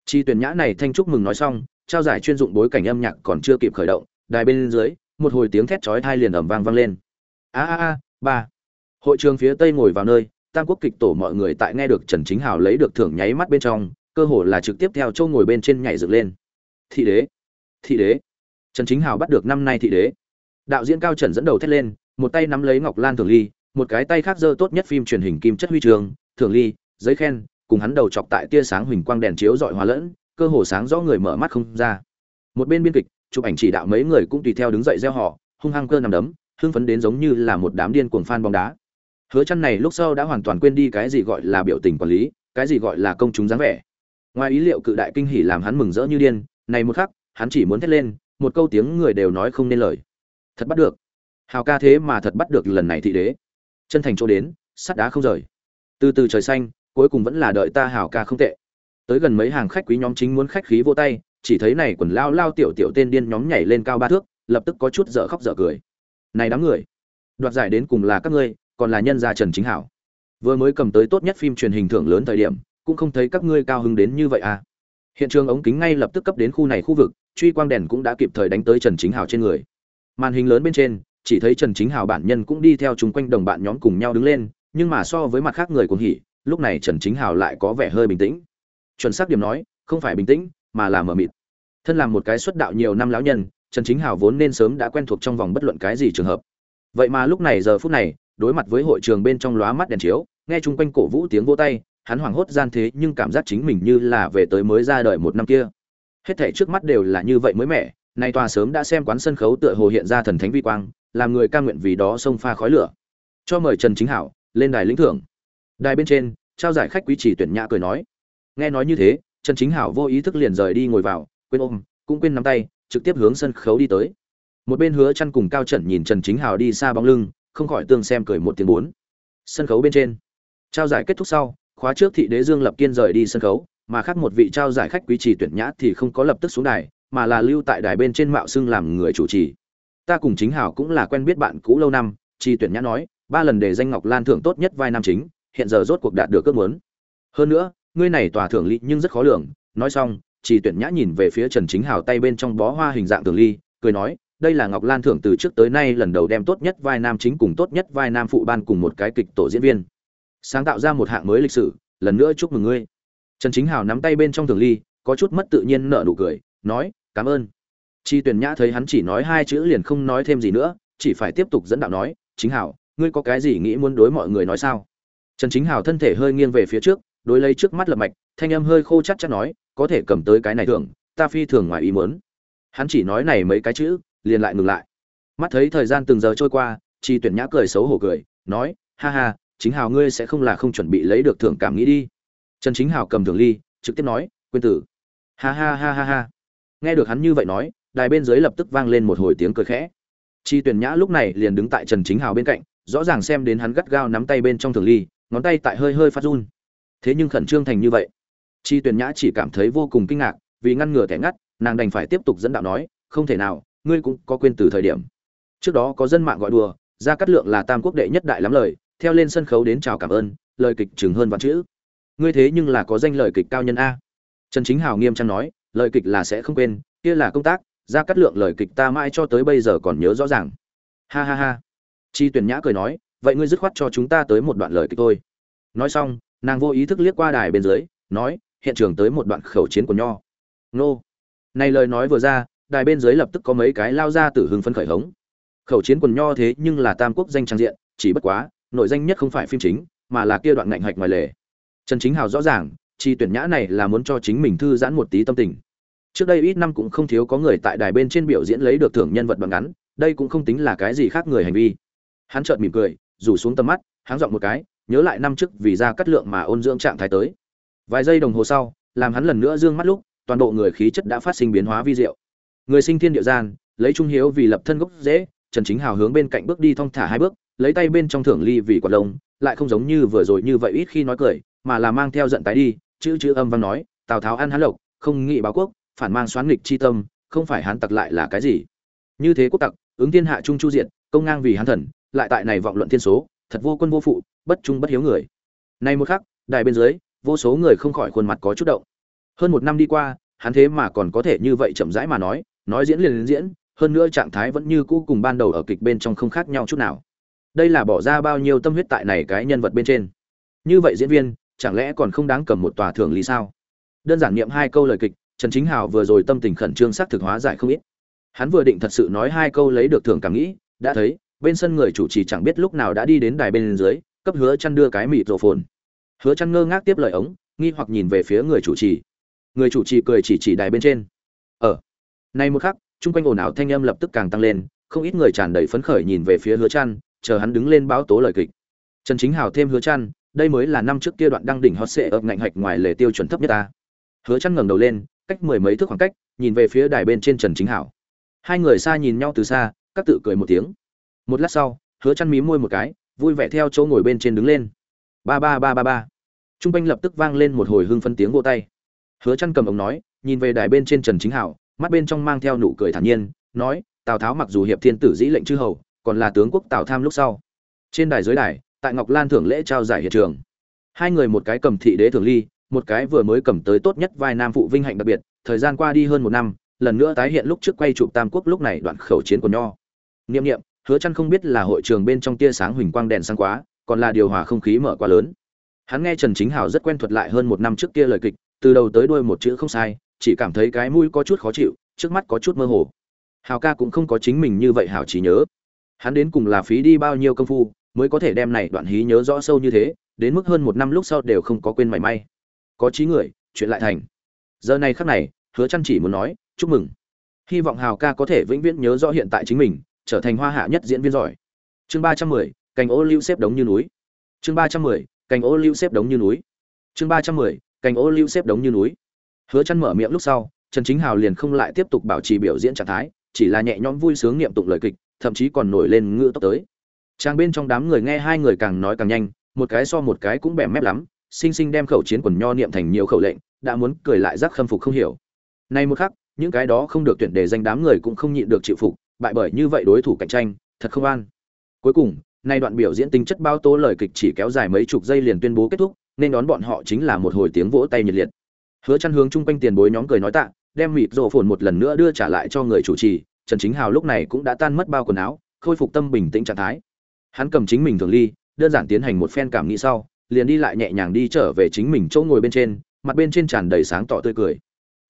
Chi tuyển nhã này thanh chúc mừng nói xong, trao giải chuyên dụng bối cảnh âm nhạc còn chưa kịp khởi động, đài bên dưới, một hồi tiếng thét chói tai liền ầm vang vang lên. A a a, ba. Hội trường phía tây ngồi vào nơi, tam quốc kịch tổ mọi người tại nghe được trần chính hào lấy được thưởng nháy mắt bên trong, cơ hồ là trực tiếp theo châu ngồi bên trên nhảy dựng lên. Thị đế. Thị đế. Trần chính hào bắt được năm nay thị đế. Đạo diễn cao trần dẫn đầu thét lên, một tay nắm lấy ngọc lan thường ly một cái tay khác giơ tốt nhất phim truyền hình kim chất huy trường thường ly giấy khen cùng hắn đầu chọc tại tia sáng huỳnh quang đèn chiếu rọi hòa lẫn cơ hồ sáng rõ người mở mắt không ra. Một bên biên kịch chụp ảnh chỉ đạo mấy người cũng tùy theo đứng dậy reo hò, hung hăng cơ nằm đấm hưng phấn đến giống như là một đám điên cuồng fan bóng đá. Hứa Chân này lúc sau đã hoàn toàn quên đi cái gì gọi là biểu tình quản lý cái gì gọi là công chúng dáng vẻ. Ngoài ý liệu cự đại kinh hỉ làm hắn mừng rỡ như điên này một khắc hắn chỉ muốn thét lên một câu tiếng người đều nói không nên lời. Thật bắt được. Hào ca thế mà thật bắt được lần này thị đế chân thành chỗ đến, sắt đá không rời. Từ từ trời xanh, cuối cùng vẫn là đợi ta hào ca không tệ. Tới gần mấy hàng khách quý nhóm chính muốn khách khí vô tay, chỉ thấy này quần lao lao tiểu tiểu tên điên nhóm nhảy lên cao ba thước, lập tức có chút dở khóc dở cười. Này đám người, đoạt giải đến cùng là các ngươi, còn là nhân gia trần chính hảo. Vừa mới cầm tới tốt nhất phim truyền hình thưởng lớn thời điểm, cũng không thấy các ngươi cao hứng đến như vậy à. Hiện trường ống kính ngay lập tức cấp đến khu này khu vực, truy quang đèn cũng đã kịp thời đánh tới trần chính hảo trên người. Màn hình lớn bên trên chỉ thấy trần chính hào bản nhân cũng đi theo chúng quanh đồng bạn nhóm cùng nhau đứng lên, nhưng mà so với mặt khác người cuồng hỉ, lúc này trần chính hào lại có vẻ hơi bình tĩnh. Chuẩn xác điểm nói, không phải bình tĩnh, mà là mờ mịt. Thân làm một cái xuất đạo nhiều năm lão nhân, trần chính hào vốn nên sớm đã quen thuộc trong vòng bất luận cái gì trường hợp. Vậy mà lúc này giờ phút này, đối mặt với hội trường bên trong lóa mắt đèn chiếu, nghe chung quanh cổ vũ tiếng vỗ tay, hắn hoảng hốt gian thế nhưng cảm giác chính mình như là về tới mới ra đời một năm kia. Hết thảy trước mắt đều là như vậy mới mẻ, nay tòa sớm đã xem quán sân khấu tựa hồ hiện ra thần thánh vi quang làm người ca nguyện vì đó xông pha khói lửa. Cho mời trần chính hảo lên đài lĩnh thưởng. Đài bên trên, trao giải khách quý chỉ tuyển nhã cười nói. Nghe nói như thế, trần chính hảo vô ý thức liền rời đi ngồi vào, quên ôm, cũng quên nắm tay, trực tiếp hướng sân khấu đi tới. Một bên hứa chăn cùng cao trần nhìn trần chính hảo đi xa bóng lưng, không khỏi tương xem cười một tiếng bốn. Sân khấu bên trên. Trao giải kết thúc sau, khóa trước thị đế dương lập kiên rời đi sân khấu, mà khác một vị trao giải khách quý chỉ tuyển nhã thì không có lập tức xuống đài, mà là lưu tại đài bên trên mạo xưng làm người chủ trì ta cùng chính hảo cũng là quen biết bạn cũ lâu năm chi tuyển nhã nói, ba lần để danh ngọc lan thưởng tốt nhất vai nam chính, hiện giờ rốt cuộc đạt được ước muốn. Hơn nữa, ngươi này tòa thưởng ly nhưng rất khó lường. Nói xong chi tuyển nhã nhìn về phía trần chính Hảo tay bên trong bó hoa hình dạng tường ly, cười nói, đây là ngọc lan thưởng từ trước tới nay lần đầu đem tốt nhất vai nam chính cùng tốt nhất vai nam phụ ban cùng một cái kịch tổ diễn viên. Sáng tạo ra một hạng mới lịch sử, lần nữa chúc mừng ngươi. Trần chính hào nắm tay bên trong thường ly, có chút mất tự nhiên nở nụ cười, nói, cảm ơn chi tuyển nhã thấy hắn chỉ nói hai chữ liền không nói thêm gì nữa, chỉ phải tiếp tục dẫn đạo nói, chính hảo, ngươi có cái gì nghĩ muốn đối mọi người nói sao? Trần chính hảo thân thể hơi nghiêng về phía trước, đối lấy trước mắt lập mạch, thanh âm hơi khô chắc chắc nói, có thể cầm tới cái này thường ta phi thường ngoài ý muốn. Hắn chỉ nói này mấy cái chữ, liền lại ngừng lại. Mắt thấy thời gian từng giờ trôi qua, chi tuyển nhã cười xấu hổ cười, nói, ha ha, chính hào ngươi sẽ không là không chuẩn bị lấy được thưởng cảm nghĩ đi. Trần chính hào cầm thưởng ly, trực tiếp nói quên tử. Ha ha ha ha ha. Nghe được hắn như vậy nói đài bên dưới lập tức vang lên một hồi tiếng cười khẽ. Chi tuyển nhã lúc này liền đứng tại trần chính hào bên cạnh, rõ ràng xem đến hắn gắt gao nắm tay bên trong thường ly, ngón tay tại hơi hơi phát run. Thế nhưng khẩn trương thành như vậy. Chi tuyển nhã chỉ cảm thấy vô cùng kinh ngạc, vì ngăn ngừa thẻ ngắt, nàng đành phải tiếp tục dẫn đạo nói, không thể nào, ngươi cũng có quên từ thời điểm. Trước đó có dân mạng gọi đùa ra cắt lượng là tam quốc đệ nhất đại lắm lời, theo lên sân khấu đến chào cảm ơn, lời kịch chừng hơn vạn chữ. Ngươi thế nhưng là có danh lời kịch cao nhân a. Trần chính hào nghiêm trang nói, lời kịch là sẽ không quên, kia là công tác ra cắt lượng lời kịch ta mãi cho tới bây giờ còn nhớ rõ ràng. Ha ha ha. Chi tuyển nhã cười nói, vậy ngươi dứt khoát cho chúng ta tới một đoạn lời kịch thôi. Nói xong, nàng vô ý thức liếc qua đài bên dưới, nói, hiện trường tới một đoạn khẩu chiến của nho. Nô. Này lời nói vừa ra, đài bên dưới lập tức có mấy cái lao ra từ hưng phân khởi hống. Khẩu chiến quần nho thế nhưng là tam quốc danh trang diện, chỉ bất quá, nội danh nhất không phải phim chính, mà là kia đoạn ngạnh hạch ngoài lề. Trần chính hào rõ ràng, chi tuyển nhã này là muốn cho chính mình thư giãn một tí tâm tình trước đây ít năm cũng không thiếu có người tại đài bên trên biểu diễn lấy được thưởng nhân vật bằng ngắn, đây cũng không tính là cái gì khác người hành vi. Hắn chợt mỉm cười, rủ xuống tầm mắt hắn dọn một cái, nhớ lại năm trước vì ra cắt lượng mà ôn dưỡng trạng thái tới. Vài giây đồng hồ sau, làm hắn lần nữa dương mắt lúc, toàn bộ người khí chất đã phát sinh biến hóa vi diệu. Người sinh thiên địa gian, lấy trung hiếu vì lập thân gốc dễ trần chính hào hướng bên cạnh bước đi thong thả hai bước, lấy tay bên trong thưởng ly vì quạt lông, lại không giống như vừa rồi như vậy ít khi nói cười, mà là mang theo giận tái đi, chữ chữ âm văn nói, tào tháo ăn hắn lộc, không nghị báo quốc phản mang xoán nghịch chi tâm, không phải hắn tặc lại là cái gì? Như thế quốc tặc, ứng thiên hạ trung chu diện công ngang vì hắn thần, lại tại này vọng luận thiên số, thật vô quân vô phụ, bất trung bất hiếu người. Nay một khắc, đài bên dưới, vô số người không khỏi khuôn mặt có chút động. Hơn một năm đi qua hắn thế mà còn có thể như vậy chậm rãi mà nói nói diễn liền diễn, hơn nữa trạng thái vẫn như cũ cùng ban đầu ở kịch bên trong không khác nhau chút nào. Đây là bỏ ra bao nhiêu tâm huyết tại này cái nhân vật bên trên? Như vậy diễn viên, chẳng lẽ còn không đáng cầm một tòa thưởng lý sao? Đơn giản niệm hai câu lời kịch trần chính hào vừa rồi tâm tình khẩn trương xác thực hóa giải không ít. Hắn vừa định thật sự nói hai câu lấy được thưởng cảm nghĩ, đã thấy, bên sân người chủ trì chẳng biết lúc nào đã đi đến đài bên dưới, cấp hứa chăn đưa cái mịt rồ phồn. Hứa chăn ngơ ngác tiếp lời ống, nghi hoặc nhìn về phía người chủ trì. Người chủ trì cười chỉ chỉ đài bên trên. Ở ờ. nay một khắc trung quanh ồn ào thanh âm lập tức càng tăng lên, không ít người tràn đầy phấn khởi nhìn về phía hứa chăn, chờ hắn đứng lên báo tố lời kịch. Trần chính hào thêm hứa chăn, đây mới là năm trước kia đoạn đăng đỉnh hot sệ ập ngạnh hạch ngoài lề tiêu chuẩn thấp nhất ta. Hứa chăn ngẩng đầu lên cách mười mấy thước khoảng cách, nhìn về phía đài bên trên trần chính hảo. Hai người xa nhìn nhau từ xa, các tự cười một tiếng. Một lát sau, hứa chăn mí môi một cái, vui vẻ theo chỗ ngồi bên trên đứng lên. Ba ba ba ba ba. Trung quanh lập tức vang lên một hồi hưng phân tiếng vỗ tay. Hứa chăn cầm ống nói, nhìn về đài bên trên trần chính hảo, mắt bên trong mang theo nụ cười thản nhiên, nói, tào tháo mặc dù hiệp thiên tử dĩ lệnh chư hầu, còn là tướng quốc tào tham lúc sau. Trên đài dưới đài, tại ngọc lan thưởng lễ trao giải hiện trường. Hai người một cái cầm thị đế thường ly một cái vừa mới cầm tới tốt nhất vai nam phụ vinh hạnh đặc biệt, thời gian qua đi hơn một năm, lần nữa tái hiện lúc trước quay chụp tam quốc lúc này đoạn khẩu chiến của nho. Niệm niệm, hứa chăn không biết là hội trường bên trong tia sáng huỳnh quang đèn sáng quá, còn là điều hòa không khí mở quá lớn. Hắn nghe trần chính hảo rất quen thuật lại hơn một năm trước kia lời kịch, từ đầu tới đuôi một chữ không sai, chỉ cảm thấy cái mũi có chút khó chịu, trước mắt có chút mơ hồ. Hào ca cũng không có chính mình như vậy hảo chỉ nhớ. Hắn đến cùng là phí đi bao nhiêu công phu, mới có thể đem này đoạn hí nhớ rõ sâu như thế, đến mức hơn một năm lúc sau đều không có quên mảy may có trí người chuyện lại thành. Giờ này khắc này hứa chăn chỉ muốn nói chúc mừng. Hy vọng hào ca có thể vĩnh viễn nhớ rõ hiện tại chính mình trở thành hoa hạ nhất diễn viên giỏi. Chương 310, cành ô lưu xếp đống như núi. Chương 310, cành ô lưu xếp đống như núi. Chương 310, cành ô lưu xếp đống như núi. Hứa chăn mở miệng lúc sau trần chính hào liền không lại tiếp tục bảo trì biểu diễn trạng thái chỉ là nhẹ nhõm vui sướng niệm tụng lời kịch thậm chí còn nổi lên ngựa tốc tới. Trang bên trong đám người nghe hai người càng nói càng nhanh một cái so một cái cũng bẻ mép lắm sinh sinh đem khẩu chiến quần nho niệm thành nhiều khẩu lệnh, đã muốn cười lại giác khâm phục không hiểu. Nay một khắc, những cái đó không được tuyển để danh đám người cũng không nhịn được chịu phục, bại bởi như vậy đối thủ cạnh tranh, thật không an. Cuối cùng, nay đoạn biểu diễn tính chất bao tố lời kịch chỉ kéo dài mấy chục giây liền tuyên bố kết thúc, nên đón bọn họ chính là một hồi tiếng vỗ tay nhiệt liệt. Hứa chân hướng chung quanh tiền bối nhóm cười nói tạ, đem mịt rồ phồn một lần nữa đưa trả lại cho người chủ trì, trần chính hào lúc này cũng đã tan mất bao quần áo, khôi phục tâm bình tĩnh trạng thái. Hắn cầm chính mình thường ly, đơn giản tiến hành một phen cảm nghĩ sau liền đi lại nhẹ nhàng đi trở về chính mình chỗ ngồi bên trên, mặt bên trên tràn đầy sáng tỏ tươi cười.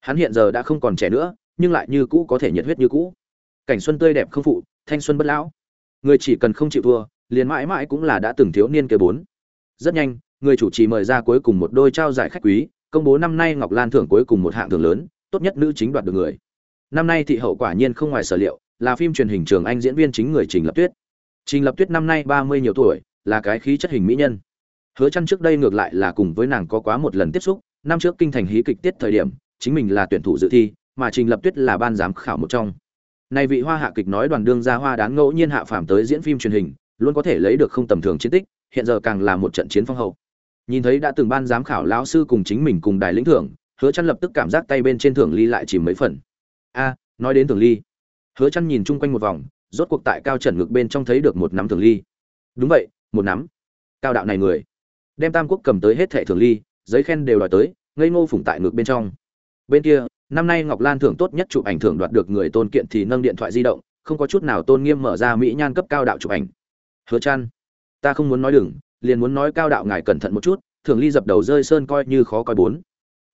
Hắn hiện giờ đã không còn trẻ nữa, nhưng lại như cũ có thể nhiệt huyết như cũ. Cảnh xuân tươi đẹp không phụ, thanh xuân bất lão. Người chỉ cần không chịu thua, liền mãi mãi cũng là đã từng thiếu niên kế bốn. Rất nhanh, người chủ trì mời ra cuối cùng một đôi trao giải khách quý, công bố năm nay ngọc lan thưởng cuối cùng một hạng thưởng lớn, tốt nhất nữ chính đoạt được người. Năm nay thị hậu quả nhiên không ngoài sở liệu, là phim truyền hình trường anh diễn viên chính người trình lập tuyết. Trình lập tuyết năm nay ba mươi nhiều tuổi, là cái khí chất hình mỹ nhân hứa chăn trước đây ngược lại là cùng với nàng có quá một lần tiếp xúc, năm trước kinh thành hí kịch tiết thời điểm, chính mình là tuyển thủ dự thi, mà trình lập tuyết là ban giám khảo một trong. Này vị hoa hạ kịch nói đoàn đương gia hoa đáng ngẫu nhiên hạ phàm tới diễn phim truyền hình, luôn có thể lấy được không tầm thường chiến tích, hiện giờ càng là một trận chiến phong hậu. Nhìn thấy đã từng ban giám khảo lão sư cùng chính mình cùng đài lĩnh thưởng, hứa chăn lập tức cảm giác tay bên trên thưởng ly lại chìm mấy phần. A, nói đến thưởng ly. Hứa chăn nhìn chung quanh một vòng, rốt cuộc tại cao trần ngực bên trong thấy được một nắm thưởng ly. Đúng vậy, một nắm. Cao đạo này người đem tam quốc cầm tới hết thẻ thường ly, giấy khen đều đòi tới, ngây ngô phủng tại ngược bên trong. Bên kia, năm nay ngọc lan thưởng tốt nhất chụp ảnh thưởng đoạt được người tôn kiện thì nâng điện thoại di động, không có chút nào tôn nghiêm mở ra mỹ nhan cấp cao đạo chụp ảnh. Hứa chan ta không muốn nói đừng, liền muốn nói cao đạo ngài cẩn thận một chút thường ly dập đầu rơi sơn coi như khó coi bốn.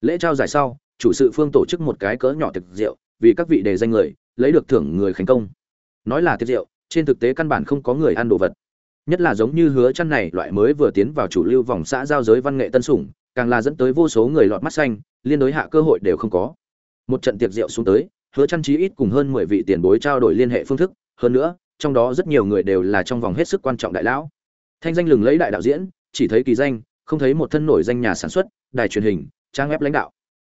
Lễ trao giải sau, chủ sự phương tổ chức một cái cỡ nhỏ thực rượu, vì các vị đề danh người, lấy được thưởng người thành công. Nói là tiệc rượu, trên thực tế căn bản không có người ăn đồ vật nhất là giống như hứa chăn này, loại mới vừa tiến vào chủ lưu vòng xã giao giới văn nghệ tân sủng, càng là dẫn tới vô số người lọt mắt xanh, liên đối hạ cơ hội đều không có. Một trận tiệc rượu xuống tới, hứa chăn chí ít cùng hơn 10 vị tiền bối trao đổi liên hệ phương thức, hơn nữa, trong đó rất nhiều người đều là trong vòng hết sức quan trọng đại lão. Thanh danh lừng lấy đại đạo diễn, chỉ thấy kỳ danh, không thấy một thân nổi danh nhà sản xuất, đài truyền hình, trang web lãnh đạo.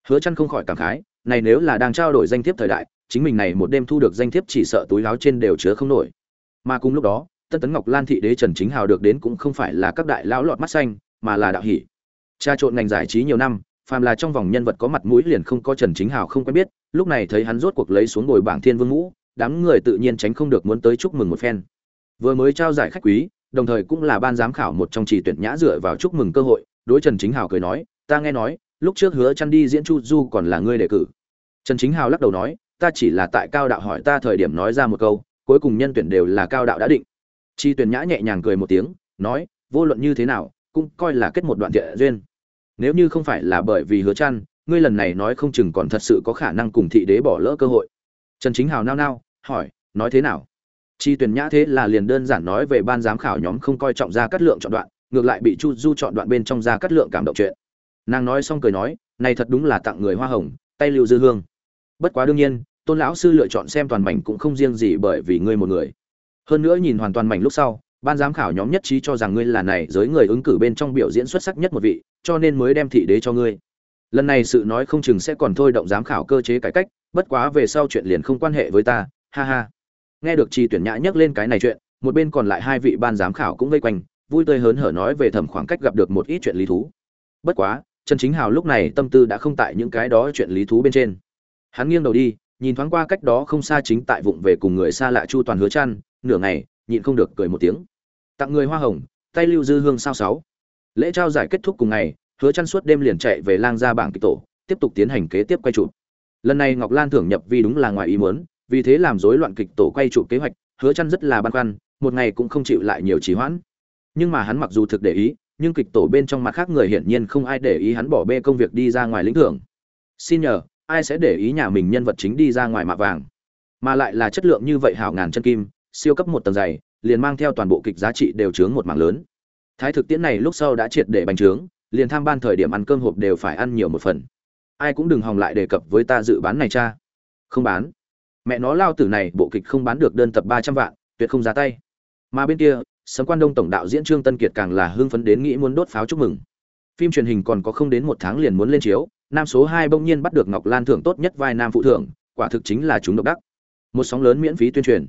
Hứa chăn không khỏi cảm khái, này nếu là đang trao đổi danh thiếp thời đại, chính mình này một đêm thu được danh thiếp chỉ sợ túi láo trên đều chứa không nổi. Mà cùng lúc đó tân tấn ngọc lan thị đế trần chính hào được đến cũng không phải là các đại lão lọt mắt xanh, mà là đạo hỷ. Tra trộn ngành giải trí nhiều năm, phàm là trong vòng nhân vật có mặt mũi liền không có trần chính hào không quen biết, lúc này thấy hắn rốt cuộc lấy xuống ngồi bảng thiên vương ngũ, đám người tự nhiên tránh không được muốn tới chúc mừng một phen. Vừa mới trao giải khách quý, đồng thời cũng là ban giám khảo một trong chỉ tuyển nhã dựa vào chúc mừng cơ hội, đối trần chính hào cười nói, ta nghe nói, lúc trước hứa chăn đi diễn chu du còn là ngươi đề cử. Trần chính hào lắc đầu nói, ta chỉ là tại cao đạo hỏi ta thời điểm nói ra một câu, cuối cùng nhân tuyển đều là cao đạo đã định chi Tuyền nhã nhẹ nhàng cười một tiếng, nói, vô luận như thế nào, cũng coi là kết một đoạn thiện duyên. Nếu như không phải là bởi vì hứa chăn, ngươi lần này nói không chừng còn thật sự có khả năng cùng thị đế bỏ lỡ cơ hội. Trần chính hào nao nao, hỏi, nói thế nào? Chi tuyển nhã thế là liền đơn giản nói về ban giám khảo nhóm không coi trọng ra cắt lượng chọn đoạn, ngược lại bị chu du chọn đoạn bên trong ra cắt lượng cảm động chuyện. Nàng nói xong cười nói, này thật đúng là tặng người hoa hồng, tay lưu dư hương. Bất quá đương nhiên, tôn lão sư lựa chọn xem toàn mảnh cũng không riêng gì bởi vì ngươi một người hơn nữa nhìn hoàn toàn mảnh lúc sau, ban giám khảo nhóm nhất trí cho rằng ngươi là này giới người ứng cử bên trong biểu diễn xuất sắc nhất một vị, cho nên mới đem thị đế cho ngươi. Lần này sự nói không chừng sẽ còn thôi động giám khảo cơ chế cải cách, bất quá về sau chuyện liền không quan hệ với ta, ha ha. Nghe được trì tuyển nhã nhắc lên cái này chuyện, một bên còn lại hai vị ban giám khảo cũng vây quanh, vui tươi hớn hở nói về thẩm khoảng cách gặp được một ít chuyện lý thú. Bất quá, trần chính hào lúc này tâm tư đã không tại những cái đó chuyện lý thú bên trên. Hắn nghiêng đầu đi, nhìn thoáng qua cách đó không xa chính tại vụng về cùng người xa lạ chu toàn hứa chăn nửa ngày, nhịn không được cười một tiếng. Tặng người hoa hồng, tay lưu dư hương sao sáu. Lễ trao giải kết thúc cùng ngày, hứa chăn suốt đêm liền chạy về lang gia bảng kịch tổ, tiếp tục tiến hành kế tiếp quay chụp. Lần này ngọc lan thưởng nhập vì đúng là ngoài ý muốn, vì thế làm rối loạn kịch tổ quay chụp kế hoạch, hứa chăn rất là băn khoăn, một ngày cũng không chịu lại nhiều trì hoãn. Nhưng mà hắn mặc dù thực để ý, nhưng kịch tổ bên trong mặt khác người hiển nhiên không ai để ý hắn bỏ bê công việc đi ra ngoài lĩnh thưởng. Xin nhờ, ai sẽ để ý nhà mình nhân vật chính đi ra ngoài mạ vàng? Mà lại là chất lượng như vậy hảo ngàn chân kim siêu cấp một tầng dày, liền mang theo toàn bộ kịch giá trị đều chướng một mảng lớn. Thái thực tiễn này lúc sau đã triệt để bành trướng, liền tham ban thời điểm ăn cơm hộp đều phải ăn nhiều một phần. Ai cũng đừng hòng lại đề cập với ta dự bán này cha. Không bán. Mẹ nó lao tử này, bộ kịch không bán được đơn tập ba trăm vạn, tuyệt không ra tay. Mà bên kia, sấm quan đông tổng đạo diễn trương tân kiệt càng là hưng phấn đến nghĩ muốn đốt pháo chúc mừng. Phim truyền hình còn có không đến một tháng liền muốn lên chiếu, nam số hai bỗng nhiên bắt được ngọc lan thưởng tốt nhất vai nam phụ thưởng, quả thực chính là chúng độc đắc. Một sóng lớn miễn phí tuyên truyền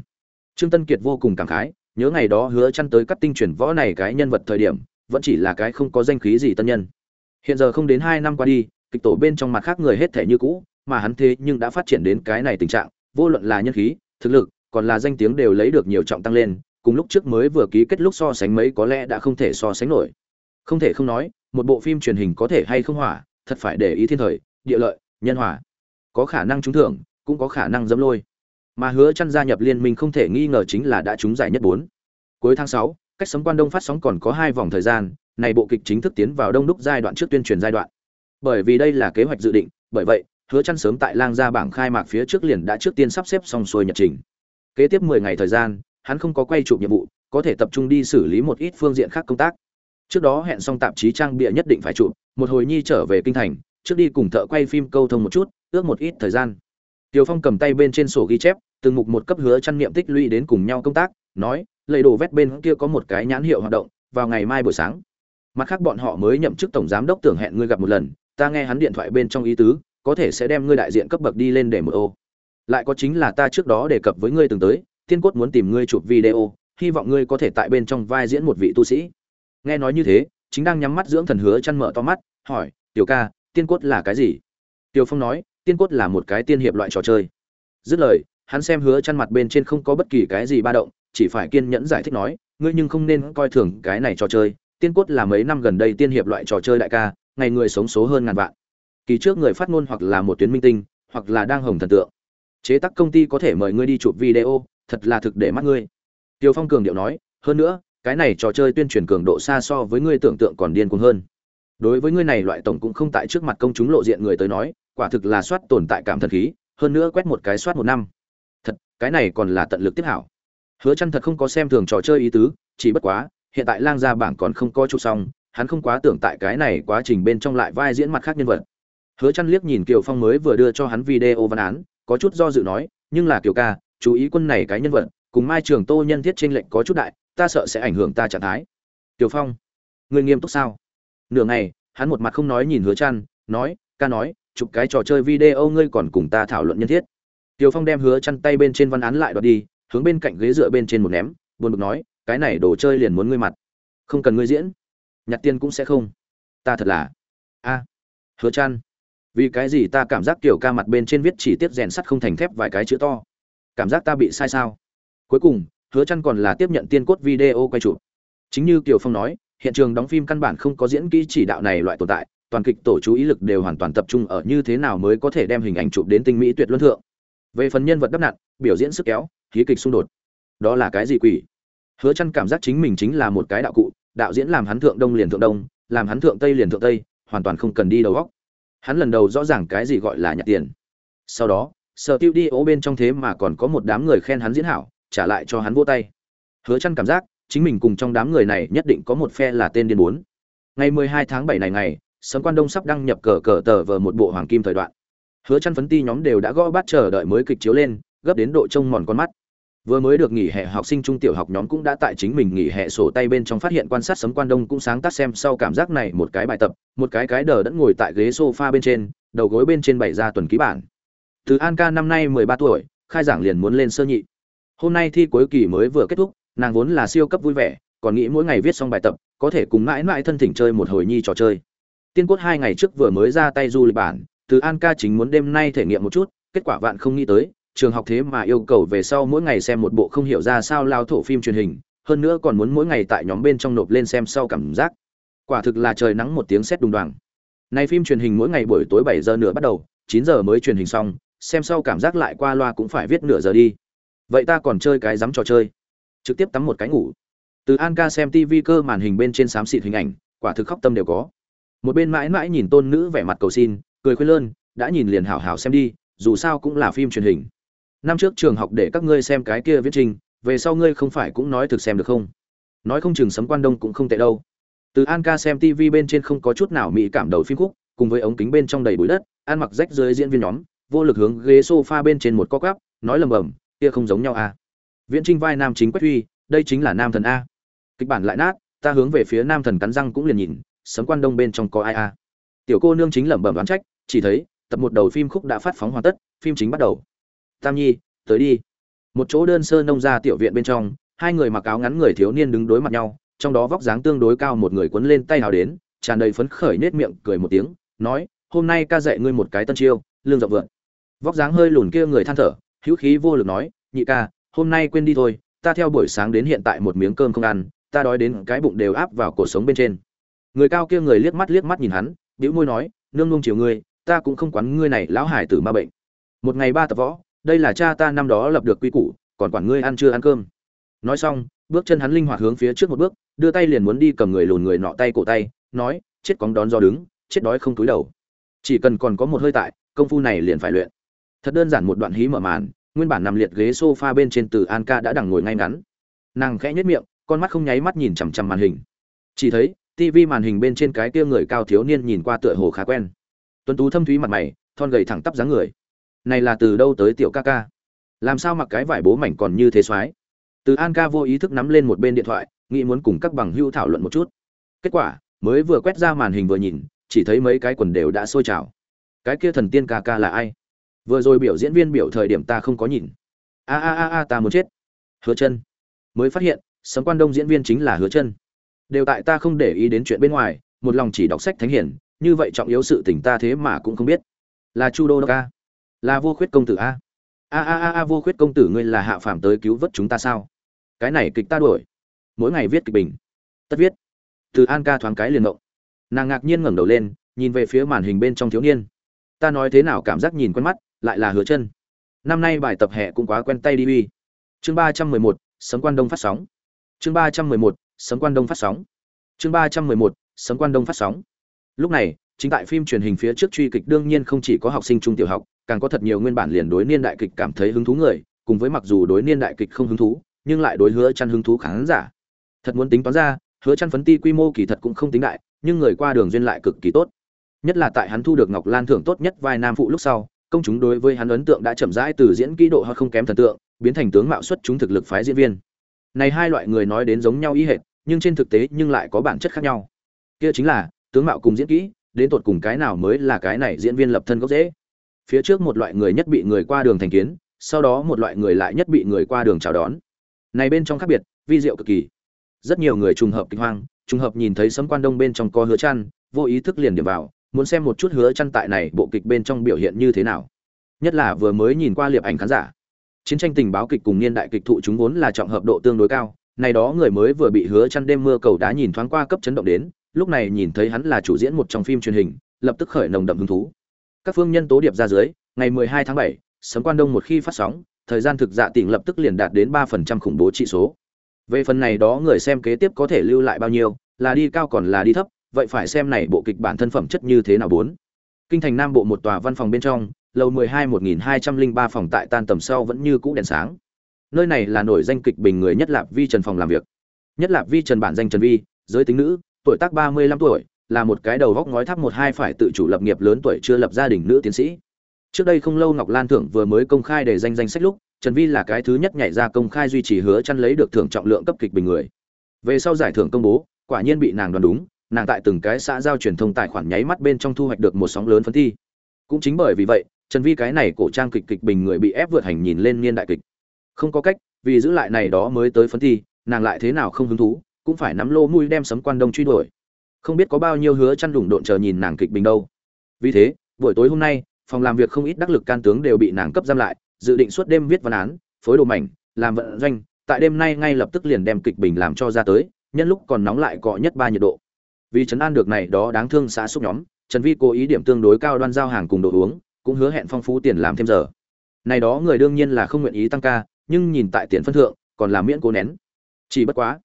trương tân kiệt vô cùng cảm khái, nhớ ngày đó hứa chăn tới cắt tinh truyền võ này cái nhân vật thời điểm, vẫn chỉ là cái không có danh khí gì tân nhân. Hiện giờ không đến hai năm qua đi, kịch tổ bên trong mặt khác người hết thể như cũ, mà hắn thế nhưng đã phát triển đến cái này tình trạng, vô luận là nhân khí, thực lực, còn là danh tiếng đều lấy được nhiều trọng tăng lên, cùng lúc trước mới vừa ký kết lúc so sánh mấy có lẽ đã không thể so sánh nổi. Không thể không nói, một bộ phim truyền hình có thể hay không hỏa, thật phải để ý thiên thời, địa lợi, nhân hòa. Có khả năng trúng thưởng, cũng có khả năng dẫm lôi mà hứa chăn gia nhập liên minh không thể nghi ngờ chính là đã trúng giải nhất bốn. Cuối tháng 6, cách sóng quan đông phát sóng còn có hai vòng thời gian này bộ kịch chính thức tiến vào đông đúc giai đoạn trước tuyên truyền giai đoạn. Bởi vì đây là kế hoạch dự định bởi vậy hứa chăn sớm tại lang gia bảng khai mạc phía trước liền đã trước tiên sắp xếp xong xuôi nhật trình. Kế tiếp 10 ngày thời gian hắn không có quay chụp nhiệm vụ có thể tập trung đi xử lý một ít phương diện khác công tác. Trước đó hẹn xong tạp chí trang bịa nhất định phải chụp một hồi nhi trở về kinh thành trước đi cùng thợ quay phim câu thông một chút ước một ít thời gian. Tiêu Phong cầm tay bên trên sổ ghi chép, từng mục một cấp hứa chăn niệm tích lũy đến cùng nhau công tác, nói, lấy đồ vét bên kia có một cái nhãn hiệu hoạt động, vào ngày mai buổi sáng. Mặt khác bọn họ mới nhậm chức tổng giám đốc tưởng hẹn ngươi gặp một lần, ta nghe hắn điện thoại bên trong ý tứ, có thể sẽ đem ngươi đại diện cấp bậc đi lên để một ô. Lại có chính là ta trước đó đề cập với ngươi từng tới, tiên cốt muốn tìm ngươi chụp video, hy vọng ngươi có thể tại bên trong vai diễn một vị tu sĩ. Nghe nói như thế, chính đang nhắm mắt dưỡng thần hứa chăn mở to mắt, hỏi, "Tiểu ca, tiên cốt là cái gì?" Tiểu Phong nói, tiên cốt là một cái tiên hiệp loại trò chơi dứt lời hắn xem hứa chăn mặt bên trên không có bất kỳ cái gì ba động, chỉ phải kiên nhẫn giải thích nói, ngươi nhưng không nên coi thường cái này trò chơi, tiên cốt là mấy năm gần đây tiên hiệp loại trò chơi đại ca, ngày người sống số hơn ngàn vạn. Kỳ trước người phát ngôn hoặc là một tuyến minh tinh, hoặc là đang hồng thần tượng. Chế tác công ty có thể mời ngươi đi chụp video, thật là thực để mắt ngươi. Tiêu phong cường điệu nói, hơn nữa, cái này trò chơi tuyên truyền cường độ xa so với ngươi tưởng tượng còn điên cuồng hơn. Đối với ngươi này loại tổng cũng không tại trước mặt công chúng lộ diện người tới nói, quả thực là soát tồn tại cảm thần khí, hơn nữa quét một cái soát một năm cái này còn là tận lực tiếp hảo. Hứa chăn thật không có xem thường trò chơi ý tứ, chỉ bất quá, hiện tại lang gia bảng còn không có chụp xong, hắn không quá tưởng tại cái này quá trình bên trong lại vai diễn mặt khác nhân vật. Hứa chăn liếc nhìn kiều phong mới vừa đưa cho hắn video văn án, có chút do dự nói, nhưng là kiều ca, chú ý quân này cái nhân vật, cùng mai trường tô nhân thiết trên lệnh có chút đại, ta sợ sẽ ảnh hưởng ta trạng thái. Kiều phong người nghiêm túc sao? Nửa ngày, hắn một mặt không nói nhìn hứa chăn nói, ca nói, chụp cái trò chơi video ngươi còn cùng ta thảo luận nhân thiết. Tiêu Phong đem hứa chăn tay bên trên văn án lại đoạt đi, hướng bên cạnh ghế dựa bên trên một ném, buồn bực nói, cái này đồ chơi liền muốn ngươi mặt. Không cần ngươi diễn, nhặt tiền cũng sẽ không. Ta thật là. A. Hứa chăn. Vì cái gì ta cảm giác tiểu ca mặt bên trên viết chỉ tiết rèn sắt không thành thép vài cái chữ to. Cảm giác ta bị sai sao? Cuối cùng, Hứa chăn còn là tiếp nhận tiên cốt video quay chụp. Chính như Kiều Phong nói, hiện trường đóng phim căn bản không có diễn kỹ chỉ đạo này loại tồn tại, toàn kịch tổ chú ý lực đều hoàn toàn tập trung ở như thế nào mới có thể đem hình ảnh chụp đến tinh mỹ tuyệt luân thượng về phần nhân vật đắp nặn, biểu diễn sức kéo, khí kịch xung đột, đó là cái gì quỷ? Hứa chăn cảm giác chính mình chính là một cái đạo cụ, đạo diễn làm hắn thượng đông liền thượng đông, làm hắn thượng tây liền thượng tây, hoàn toàn không cần đi đầu góc hắn lần đầu rõ ràng cái gì gọi là nhặt tiền. Sau đó, sở tiêu đi ố bên trong thế mà còn có một đám người khen hắn diễn hảo, trả lại cho hắn vỗ tay. Hứa chăn cảm giác, chính mình cùng trong đám người này nhất định có một phe là tên điên bốn. Ngày 12 tháng 7 này ngày, sấm quan đông sắp đăng nhập cờ cờ tờ vờ một bộ hoàng kim thời đoạn hứa chăn phấn ti nhóm đều đã gõ bát chờ đợi mới kịch chiếu lên, gấp đến độ trông mòn con mắt. Vừa mới được nghỉ hè học sinh trung tiểu học nhóm cũng đã tại chính mình nghỉ hè sổ tay bên trong phát hiện quan sát sấm quan đông cũng sáng tác xem sau cảm giác này một cái bài tập, một cái cái đờ đẫn ngồi tại ghế sofa bên trên, đầu gối bên trên bày ra tuần ký bản. Từ an ca năm nay mười ba tuổi, khai giảng liền muốn lên sơ nhị. Hôm nay thi cuối kỳ mới vừa kết thúc, nàng vốn là siêu cấp vui vẻ, còn nghĩ mỗi ngày viết xong bài tập, có thể cùng mãi mãi thân thỉnh chơi một hồi nhi trò chơi. Tiên cốt hai ngày trước vừa mới ra tay du lịch bản từ an ca chính muốn đêm nay thể nghiệm một chút, kết quả vạn không nghĩ tới, trường học thế mà yêu cầu về sau mỗi ngày xem một bộ không hiểu ra sao lao thổ phim truyền hình, hơn nữa còn muốn mỗi ngày tại nhóm bên trong nộp lên xem sau cảm giác. Quả thực là trời nắng một tiếng sét đùng đoàng. Này phim truyền hình mỗi ngày buổi tối bảy giờ nửa bắt đầu, chín giờ mới truyền hình xong, xem sau cảm giác lại qua loa cũng phải viết nửa giờ đi. Vậy ta còn chơi cái dám trò chơi. Trực tiếp tắm một cái ngủ. Từ an ca xem tv cơ màn hình bên trên xám xịt hình ảnh, quả thực khóc tâm đều có. Một bên mãi mãi nhìn tôn nữ vẻ mặt cầu xin cười khuyên lơn, đã nhìn liền hảo hảo xem đi, dù sao cũng là phim truyền hình. Năm trước trường học để các ngươi xem cái kia viết trình, về sau ngươi không phải cũng nói thực xem được không? Nói không chừng sấm quan đông cũng không tệ đâu. Từ an ca xem tv bên trên không có chút nào mỹ cảm đầu phim khúc, cùng với ống kính bên trong đầy bụi đất, an mặc rách dưới diễn viên nhóm, vô lực hướng ghế sofa bên trên một co cắp nói lầm bầm, kia không giống nhau à? Viễn trinh vai nam chính quách huy, đây chính là nam thần a. Kịch bản lại nát, ta hướng về phía nam thần cắn răng cũng liền nhìn, sấm quan đông bên trong có ai a? Tiểu cô nương chính lẩm bẩm đoán trách, chỉ thấy, tập một đầu phim khúc đã phát phóng hoàn tất, phim chính bắt đầu. Tam nhi, tới đi. Một chỗ đơn sơ nông ra tiểu viện bên trong, hai người mặc áo ngắn người thiếu niên đứng đối mặt nhau, trong đó vóc dáng tương đối cao một người quấn lên tay nào đến, tràn đầy phấn khởi nết miệng, cười một tiếng, nói, hôm nay ca dạy ngươi một cái tân chiêu, lương rộng vượn vóc dáng hơi lùn kia người than thở, hữu khí vô lực nói, nhị ca, hôm nay quên đi thôi, ta theo buổi sáng đến hiện tại một miếng cơm không ăn, ta đói đến cái bụng đều áp vào cuộc sống bên trên. Người cao kia người liếc mắt liếc mắt nhìn hắn bĩu môi nói, nương nương chiều ngươi, ta cũng không quán ngươi này lão hải tử ma bệnh. Một ngày ba tập võ, đây là cha ta năm đó lập được quy củ, còn quản ngươi ăn chưa ăn cơm. Nói xong, bước chân hắn linh hoạt hướng phía trước một bước, đưa tay liền muốn đi cầm người lùn người nọ tay cổ tay, nói, chết cóng đón do đứng, chết đói không túi đầu. Chỉ cần còn có một hơi tại, công phu này liền phải luyện. Thật đơn giản một đoạn hí mở màn, nguyên bản nằm liệt ghế sofa bên trên từ an ca đã đằng ngồi ngay ngắn. Nàng khẽ nhất miệng, con mắt không nháy mắt nhìn chằm chằm màn hình. Chỉ thấy tivi màn hình bên trên cái kia người cao thiếu niên nhìn qua tựa hồ khá quen. Tuấn tú thâm thúy mặt mày, thon gầy thẳng tắp dáng người. Này là từ đâu tới tiểu ca ca? Làm sao mặc cái vải bố mảnh còn như thế xoái? từ an ca vô ý thức nắm lên một bên điện thoại, nghĩ muốn cùng các bằng hữu thảo luận một chút. Kết quả, mới vừa quét ra màn hình vừa nhìn, chỉ thấy mấy cái quần đều đã sôi trào. Cái kia thần tiên ca ca là ai? Vừa rồi biểu diễn viên biểu thời điểm ta không có nhìn. A a a a, ta muốn chết. Hứa chân. Mới phát hiện, sấm quan đông diễn viên chính là hứa chân đều tại ta không để ý đến chuyện bên ngoài, một lòng chỉ đọc sách thánh hiển, như vậy trọng yếu sự tình ta thế mà cũng không biết. Là chu đô đốc a. Là vô khuyết công tử a. A a a a, vô khuyết công tử ngươi là hạ phàm tới cứu vớt chúng ta sao? Cái này kịch ta đuổi. Mỗi ngày viết kịch bình. Tất viết. Từ an ca thoáng cái liền động nàng ngạc nhiên ngẩng đầu lên, nhìn về phía màn hình bên trong thiếu niên. Ta nói thế nào cảm giác nhìn quen mắt, lại là hứa chân. Năm nay bài tập hè cũng quá quen tay đi uy. Chương ba trăm mười một, sấm quan đông phát sóng. Chương ba trăm mười một sấm quan đông phát sóng. Chương ba trăm mười một, sấm quan đông phát sóng. Lúc này, chính tại phim truyền hình phía trước truy kịch đương nhiên không chỉ có học sinh trung tiểu học, càng có thật nhiều nguyên bản liền đối niên đại kịch cảm thấy hứng thú người, cùng với mặc dù đối niên đại kịch không hứng thú, nhưng lại đối hứa chăn hứng thú khán giả. Thật muốn tính toán ra, hứa chăn phấn ti quy mô kỳ thật cũng không tính đại, nhưng người qua đường duyên lại cực kỳ tốt. Nhất là tại hắn thu được ngọc lan thưởng tốt nhất vai nam phụ lúc sau, công chúng đối với hắn ấn tượng đã chậm rãi từ diễn kỹ độ hoặc không kém thần tượng, biến thành tướng mạo xuất chúng thực lực phái diễn viên. Này hai loại người nói đến giống nhau ý hệt nhưng trên thực tế nhưng lại có bản chất khác nhau. Kia chính là, tướng mạo cùng diễn kỹ, đến tột cùng cái nào mới là cái này diễn viên lập thân gốc dễ phía trước một loại người nhất bị người qua đường thành kiến, sau đó một loại người lại nhất bị người qua đường chào đón. Này bên trong khác biệt, vi diệu cực kỳ. Rất nhiều người trùng hợp kinh hoang, trùng hợp nhìn thấy sấm quan đông bên trong có hứa chăn, vô ý thức liền điểm vào, muốn xem một chút hứa chăn tại này bộ kịch bên trong biểu hiện như thế nào. Nhất là vừa mới nhìn qua liệp ảnh khán giả. Chiến tranh tình báo kịch cùng niên đại kịch thụ chúng vốn là trọng hợp độ tương đối cao này đó người mới vừa bị hứa chăn đêm mưa cầu đá nhìn thoáng qua cấp chấn động đến lúc này nhìn thấy hắn là chủ diễn một trong phim truyền hình lập tức khởi nồng đậm hứng thú. Các phương nhân tố điệp ra dưới ngày 12 tháng 7, sấm quan đông một khi phát sóng thời gian thực dạ tỉnh lập tức liền đạt đến 3% khủng bố trị số. Về phần này đó người xem kế tiếp có thể lưu lại bao nhiêu là đi cao còn là đi thấp vậy phải xem này bộ kịch bản thân phẩm chất như thế nào bốn. Kinh thành nam bộ một tòa văn phòng bên trong lầu 12 1203 phòng tại tan tầm sau vẫn như cũ đèn sáng nơi này là nổi danh kịch bình người nhất lạp vi trần phòng làm việc. Nhất lạp vi trần bản danh trần vi, giới tính nữ, tuổi tác 35 tuổi, là một cái đầu góc ngói tháp một hai phải tự chủ lập nghiệp lớn tuổi chưa lập gia đình nữ tiến sĩ. Trước đây không lâu ngọc lan thưởng vừa mới công khai để danh danh sách lúc, trần vi là cái thứ nhất nhảy ra công khai duy trì hứa chăn lấy được thưởng trọng lượng cấp kịch bình người. Về sau giải thưởng công bố, quả nhiên bị nàng đoán đúng, nàng tại từng cái xã giao truyền thông tài khoản nháy mắt bên trong thu hoạch được một sóng lớn phấn thi. Cũng chính bởi vì vậy, trần vi cái này cổ trang kịch kịch bình người bị ép vượt hành nhìn lên niên đại kịch không có cách, vì giữ lại này đó mới tới phấn thi, nàng lại thế nào không hứng thú, cũng phải nắm lô mũi đem sấm quan đông truy đuổi. Không biết có bao nhiêu hứa chăn đủng độn chờ nhìn nàng kịch bình đâu. Vì thế, buổi tối hôm nay, phòng làm việc không ít đắc lực can tướng đều bị nàng cấp giam lại, dự định suốt đêm viết văn án, phối đồ mảnh, làm vận doanh, tại đêm nay ngay lập tức liền đem kịch bình làm cho ra tới, nhân lúc còn nóng lại cọ nhất ba nhiệt độ. Vì chấn an được này đó đáng thương xã xúc nhóm, trần vi cố ý điểm tương đối cao đoan giao hàng cùng đồ uống, cũng hứa hẹn phong phú tiền làm thêm giờ. Này đó người đương nhiên là không nguyện ý tăng ca nhưng nhìn tại tiền phân thượng, còn là miễn cố nén. Chỉ bất quá,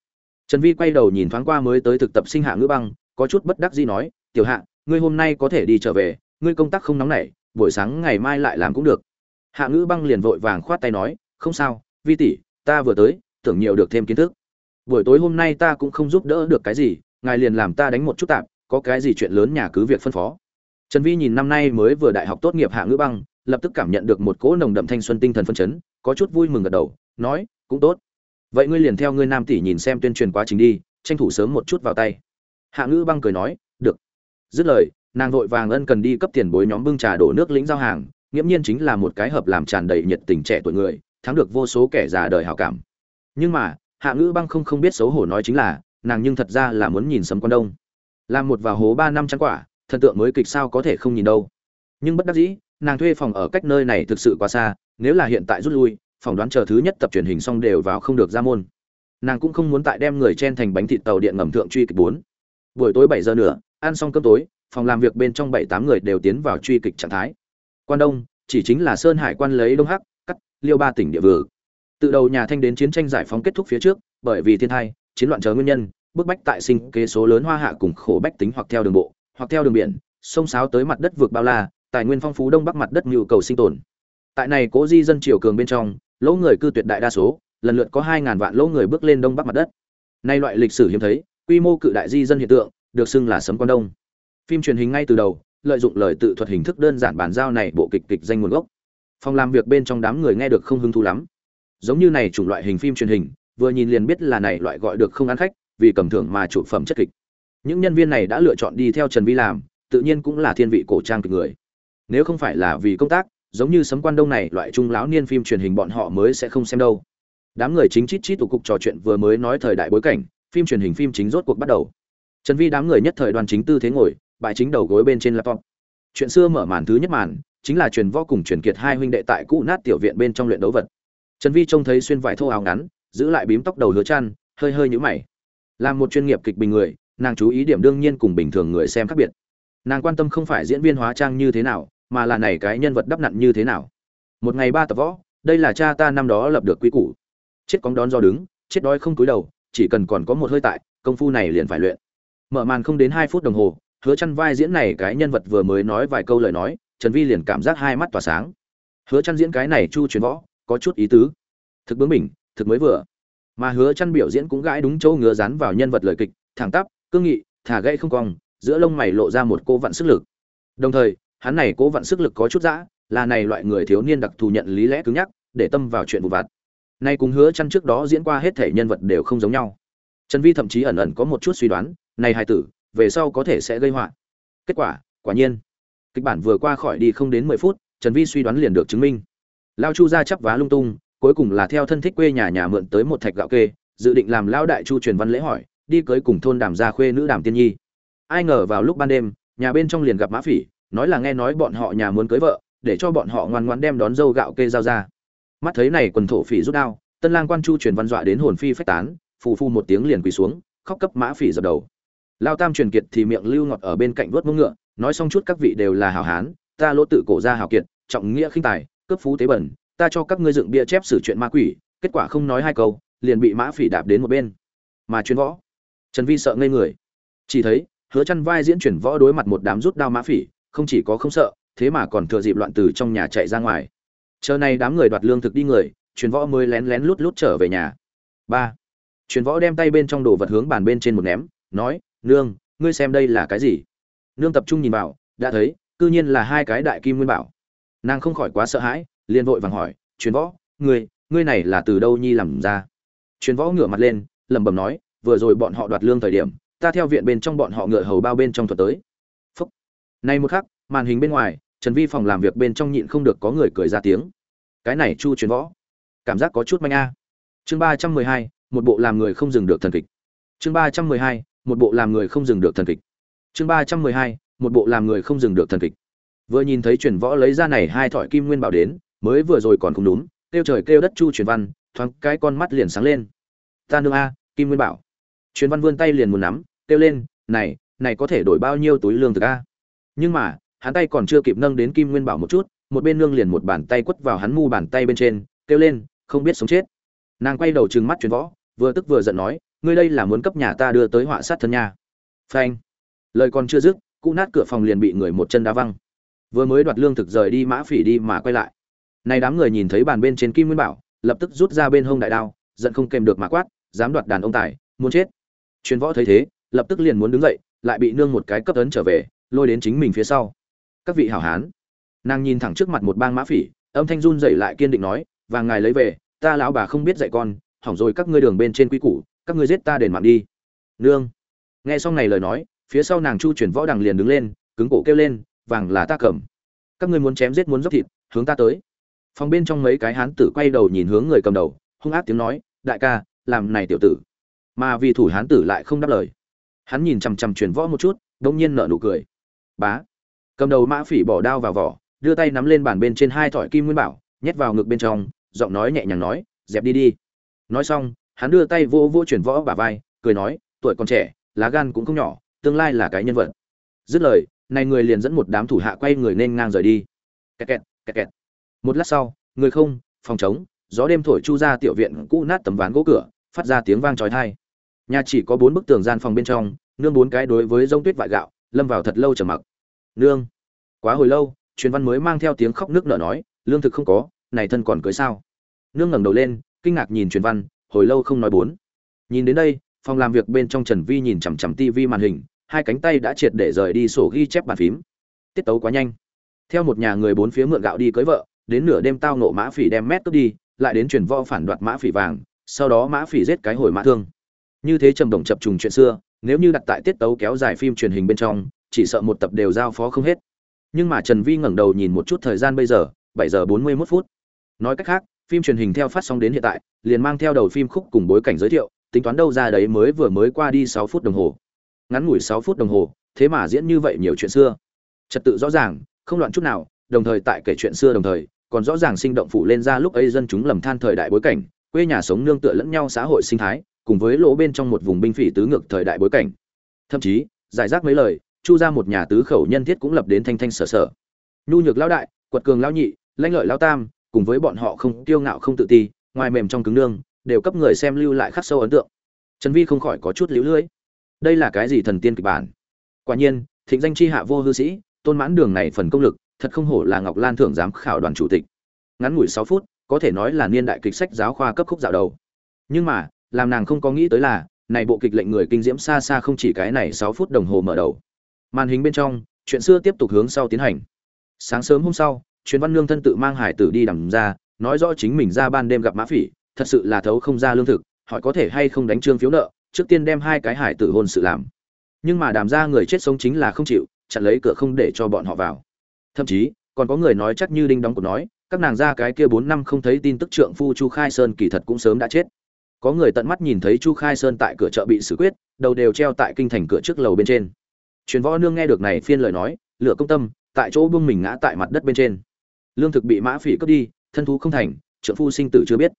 trần vi quay đầu nhìn thoáng qua mới tới thực tập sinh hạ ngữ băng, có chút bất đắc dĩ nói, tiểu hạ, ngươi hôm nay có thể đi trở về, ngươi công tác không nóng nảy, buổi sáng ngày mai lại làm cũng được. Hạ ngữ băng liền vội vàng khoát tay nói, không sao, vi tỷ, ta vừa tới, tưởng nhiều được thêm kiến thức. Buổi tối hôm nay ta cũng không giúp đỡ được cái gì, ngài liền làm ta đánh một chút tạm, có cái gì chuyện lớn nhà cứ việc phân phó. Trần vi nhìn năm nay mới vừa đại học tốt nghiệp hạ ngữ băng, lập tức cảm nhận được một cỗ nồng đậm thanh xuân tinh thần phân chấn có chút vui mừng gật đầu, nói, cũng tốt. Vậy ngươi liền theo ngươi nam tỷ nhìn xem tuyên truyền quá trình đi, tranh thủ sớm một chút vào tay. Hạ ngữ băng cười nói, được. Dứt lời, nàng vội vàng ân cần đi cấp tiền bối nhóm bưng trà đổ nước lĩnh giao hàng, nghiễm nhiên chính là một cái hợp làm tràn đầy nhiệt tình trẻ tuổi người, thắng được vô số kẻ già đời hảo cảm. Nhưng mà, hạ ngữ băng không không biết xấu hổ nói chính là, nàng nhưng thật ra là muốn nhìn sấm quan đông. Làm một vào hố ba năm trắng quả, thần tượng mới kịch sao có thể không nhìn đâu. Nhưng bất đắc dĩ nàng thuê phòng ở cách nơi này thực sự quá xa, nếu là hiện tại rút lui, phỏng đoán chờ thứ nhất tập truyền hình xong đều vào không được ra môn. Nàng cũng không muốn tại đem người chen thành bánh thịt tàu điện ngầm thượng truy kịch bốn. Buổi tối bảy giờ nữa ăn xong cơm tối, phòng làm việc bên trong bảy tám người đều tiến vào truy kịch trạng thái. Quan đông, chỉ chính là sơn hải quan lấy đông hắc, cắt, liêu ba tỉnh địa vừa. Từ đầu nhà thanh đến chiến tranh giải phóng kết thúc phía trước, bởi vì thiên tai chiến loạn chờ nguyên nhân, bức bách tại sinh kế số lớn hoa hạ cùng khổ bách tính hoặc theo đường bộ, hoặc theo đường biển, sông sáo tới mặt đất vượt bao la tài nguyên phong phú đông bắc mặt đất nhu cầu sinh tồn. Tại này cố di dân triều cường bên trong, lỗ người cư tuyệt đại đa số, lần lượt có hai ngàn vạn lỗ người bước lên đông bắc mặt đất. Nay loại lịch sử hiếm thấy, quy mô cự đại di dân hiện tượng, được xưng là sấm quan đông. Phim truyền hình ngay từ đầu, lợi dụng lời tự thuật hình thức đơn giản bản giao này bộ kịch kịch danh nguồn gốc. Phòng làm việc bên trong đám người nghe được không hứng thú lắm. Giống như này chủng loại hình phim truyền hình, vừa nhìn liền biết là này loại gọi được không ăn khách, vì cầm thưởng mà chủ phẩm chất kịch. Những nhân viên này đã lựa chọn đi theo trần vi làm, tự nhiên cũng là thiên vị cổ trang kịch người nếu không phải là vì công tác, giống như sấm quan đông này, loại trung lão niên phim truyền hình bọn họ mới sẽ không xem đâu. Đám người chính chít chít tụ cục trò chuyện vừa mới nói thời đại bối cảnh, phim truyền hình phim chính rốt cuộc bắt đầu. Trần vi đám người nhất thời đoàn chính tư thế ngồi bại chính đầu gối bên trên laptop. Chuyện xưa mở màn thứ nhất màn, chính là truyền võ cùng truyền kiệt hai huynh đệ tại cũ nát tiểu viện bên trong luyện đấu vật. Trần vi trông thấy xuyên vải thô áo ngắn, giữ lại bím tóc đầu hứa chăn, hơi hơi nhũ mày. Làm một chuyên nghiệp kịch bình người, nàng chú ý điểm đương nhiên cùng bình thường người xem khác biệt. Nàng quan tâm không phải diễn viên hóa trang như thế nào mà là này cái nhân vật đắp nặn như thế nào? Một ngày ba tập võ, đây là cha ta năm đó lập được quy củ. Chết cóng đón do đứng, chết đói không cúi đầu, chỉ cần còn có một hơi tại, công phu này liền phải luyện. Mở màn không đến hai phút đồng hồ, hứa chăn vai diễn này cái nhân vật vừa mới nói vài câu lời nói, trần vi liền cảm giác hai mắt tỏa sáng. Hứa chăn diễn cái này chu truyền võ, có chút ý tứ. Thực bướng mình thực mới vừa. Mà hứa chăn biểu diễn cũng gãi đúng chỗ ngứa dán vào nhân vật lời kịch, thẳng tắp, cương nghị, thả gãy không cong, giữa lông mày lộ ra một cô vận sức lực. Đồng thời hắn này cố vận sức lực có chút dã, là này loại người thiếu niên đặc thù nhận lý lẽ cứng nhắc, để tâm vào chuyện vụ vặt. Nay cùng hứa chăn trước đó diễn qua hết thể nhân vật đều không giống nhau. Trần vi thậm chí ẩn ẩn có một chút suy đoán, này hài tử, về sau có thể sẽ gây họa. Kết quả quả nhiên, kịch bản vừa qua khỏi đi không đến 10 phút, trần vi suy đoán liền được chứng minh. Lao chu ra chắp vá lung tung, cuối cùng là theo thân thích quê nhà nhà mượn tới một thạch gạo kê, dự định làm lao đại chu truyền văn lễ hỏi, đi cưới cùng thôn đàm gia khuê nữ đàm tiên nhi. Ai ngờ vào lúc ban đêm, nhà bên trong liền gặp mã phỉ nói là nghe nói bọn họ nhà muốn cưới vợ, để cho bọn họ ngoan ngoan đem đón dâu gạo kê giao ra. Mắt thấy này quần thổ phỉ rút đao, tân lang quan chu truyền văn dọa đến hồn phi phách tán, phù phu một tiếng liền quỳ xuống, khóc cấp mã phỉ dập đầu. Lao tam truyền kiệt thì miệng lưu ngọt ở bên cạnh vớt mông ngựa, nói xong chút các vị đều là hảo hán, ta lỗ tự cổ ra hảo kiệt, trọng nghĩa khinh tài, cướp phú tế bẩn, ta cho các ngươi dựng bia chép xử chuyện ma quỷ, kết quả không nói hai câu, liền bị mã phỉ đạp đến một bên. Mà chuyên võ, trần vi sợ ngây người. Chỉ thấy, hứa chăn vai diễn chuyển võ đối mặt một đám rút đao mã phỉ không chỉ có không sợ, thế mà còn thừa dịp loạn từ trong nhà chạy ra ngoài. Chờ này đám người đoạt lương thực đi người, truyền võ mới lén lén lút lút trở về nhà. Ba, truyền võ đem tay bên trong đồ vật hướng bàn bên trên một ném, nói, nương, ngươi xem đây là cái gì? Nương tập trung nhìn vào, đã thấy, cư nhiên là hai cái đại kim nguyên bảo. Nàng không khỏi quá sợ hãi, liền vội vàng hỏi, truyền võ, ngươi ngươi này là từ đâu nhi làm ra? Truyền võ ngửa mặt lên, lẩm bẩm nói, vừa rồi bọn họ đoạt lương thời điểm, ta theo viện bên trong bọn họ ngựa hầu bao bên trong thuật tới nay một khắc, màn hình bên ngoài, trần vi phòng làm việc bên trong nhịn không được có người cười ra tiếng. Cái này chu truyền võ, cảm giác có chút manh a. Chương ba trăm mười hai, một bộ làm người không dừng được thần kịch. Chương ba trăm mười hai, một bộ làm người không dừng được thần kịch. Chương ba trăm mười hai, một bộ làm người không dừng được thần kịch. Vừa nhìn thấy truyền võ lấy ra này hai thỏi kim nguyên bảo đến, mới vừa rồi còn không đúng, kêu trời kêu đất chu truyền văn, thoáng cái con mắt liền sáng lên. Ta nương a, kim nguyên bảo. Truyền văn vươn tay liền muốn nắm, kêu lên, này này có thể đổi bao nhiêu túi lương thực a? Nhưng mà, hắn tay còn chưa kịp nâng đến kim nguyên bảo một chút, một bên nương liền một bàn tay quất vào hắn mu bàn tay bên trên, kêu lên, không biết sống chết. Nàng quay đầu trừng mắt truyền võ, vừa tức vừa giận nói, ngươi đây là muốn cấp nhà ta đưa tới họa sát thân nhà phanh. Lời còn chưa dứt cụ nát cửa phòng liền bị người một chân đá văng. Vừa mới đoạt lương thực rời đi mã phỉ đi mà quay lại. Nay đám người nhìn thấy bàn bên trên kim nguyên bảo, lập tức rút ra bên hông đại đao, giận không kèm được mà quát, dám đoạt đàn ông tài, muốn chết. Truyền võ thấy thế, lập tức liền muốn đứng dậy, lại bị nương một cái cấp ấn trở về lôi đến chính mình phía sau. Các vị hảo hán. Nàng nhìn thẳng trước mặt một bang mã phỉ, âm thanh run dậy lại kiên định nói, và ngài lấy về, ta lão bà không biết dạy con, hỏng rồi các ngươi đường bên trên quy củ, các ngươi giết ta đền mạng đi. Nương. Nghe xong này lời nói, phía sau nàng chu chuyển võ đằng liền đứng lên, cứng cổ kêu lên, vàng là ta cầm. Các ngươi muốn chém giết muốn dốc thịt, hướng ta tới. Phòng bên trong mấy cái hán tử quay đầu nhìn hướng người cầm đầu, hung ác tiếng nói, đại ca, làm này tiểu tử. Mà vì thủ hán tử lại không đáp lời. Hắn nhìn chằm chằm chuyển võ một chút đông nhiên nở nụ cười bá. Cầm đầu mã phỉ bỏ đao vào vỏ, đưa tay nắm lên bàn bên trên hai thỏi kim nguyên bảo, nhét vào ngực bên trong, giọng nói nhẹ nhàng nói, dẹp đi đi. Nói xong, hắn đưa tay vô vô chuyển võ bà vai, cười nói, tuổi còn trẻ, lá gan cũng không nhỏ, tương lai là cái nhân vật. Dứt lời, này người liền dẫn một đám thủ hạ quay người nên ngang rời đi. Kẹt kẹt kẹt kẹt. Một lát sau, người không, phòng trống, gió đêm thổi chu ra tiểu viện cũ nát tấm ván gỗ cửa, phát ra tiếng vang trói thai nhà chỉ có bốn bức tường gian phòng bên trong, nương bốn cái đối với rông tuyết vại gạo lâm vào thật lâu trầm mặc. Nương. Quá hồi lâu, truyền văn mới mang theo tiếng khóc nước nở nói, lương thực không có, này thân còn cưới sao? Nương ngẩng đầu lên, kinh ngạc nhìn truyền văn, hồi lâu không nói bốn. Nhìn đến đây, phòng làm việc bên trong trần vi nhìn chằm chằm tivi màn hình, hai cánh tay đã triệt để rời đi sổ ghi chép bàn phím. Tiết tấu quá nhanh. Theo một nhà người bốn phía mượn gạo đi cưới vợ, đến nửa đêm tao nộ mã phỉ đem mét cướp đi, lại đến truyền võ phản đoạt mã phỉ vàng, sau đó mã phỉ giết cái hồi mã thương. Như thế trầm đồng chập trùng chuyện xưa nếu như đặt tại tiết tấu kéo dài phim truyền hình bên trong, chỉ sợ một tập đều giao phó không hết. Nhưng mà trần vi ngẩng đầu nhìn một chút thời gian bây giờ, bảy giờ bốn mươi 41 phút. Nói cách khác, phim truyền hình theo phát sóng đến hiện tại, liền mang theo đầu phim khúc cùng bối cảnh giới thiệu, tính toán đâu ra đấy mới vừa mới qua đi sáu phút đồng hồ. Ngắn ngủi sáu phút đồng hồ, thế mà diễn như vậy nhiều chuyện xưa. Trật tự rõ ràng, không loạn chút nào, đồng thời tại kể chuyện xưa đồng thời, còn rõ ràng sinh động phụ lên ra lúc ấy dân chúng lầm than thời đại bối cảnh, quê nhà sống nương tựa lẫn nhau xã hội sinh thái cùng với lỗ bên trong một vùng binh phỉ tứ ngược thời đại bối cảnh. Thậm chí, giải rác mấy lời, chu ra một nhà tứ khẩu nhân thiết cũng lập đến thanh thanh sở sở. Nhu nhược lão đại, quật cường lão nhị lãnh lợi lão tam, cùng với bọn họ không kiêu ngạo không tự ti, ngoài mềm trong cứng nương, đều cấp người xem lưu lại khắc sâu ấn tượng. Trần vi không khỏi có chút liễu lưỡi đây là cái gì thần tiên kịch bản? Quả nhiên, thịnh danh chi hạ vô hư sĩ, tôn mãn đường này phần công lực, thật không hổ là ngọc lan thưởng giám khảo đoàn chủ tịch. Ngắn ngủi sáu phút, có thể nói là niên đại kịch sách giáo khoa cấp khúc dạo đầu. Nhưng mà làm nàng không có nghĩ tới là, này bộ kịch lệnh người kinh diễm xa xa không chỉ cái này sáu phút đồng hồ mở đầu. Màn hình bên trong, chuyện xưa tiếp tục hướng sau tiến hành. Sáng sớm hôm sau, truyền văn lương thân tự mang hải tử đi đằng ra, nói rõ chính mình ra ban đêm gặp mã phỉ, thật sự là thấu không ra lương thực, hỏi có thể hay không đánh trương phiếu nợ, trước tiên đem hai cái hải tử hôn sự làm. Nhưng mà đàm ra người chết sống chính là không chịu, chặn lấy cửa không để cho bọn họ vào. Thậm chí, còn có người nói chắc như đinh đóng của nói, các nàng ra cái kia bốn năm không thấy tin tức trượng phu chu khai sơn kỳ thật cũng sớm đã chết có người tận mắt nhìn thấy chu khai sơn tại cửa chợ bị xử quyết, đầu đều treo tại kinh thành cửa trước lầu bên trên. Truyền võ nương nghe được này phiên lời nói, lửa công tâm, tại chỗ buông mình ngã tại mặt đất bên trên. Lương thực bị mã phỉ cướp đi, thân thú không thành trợ phu sinh tử chưa biết.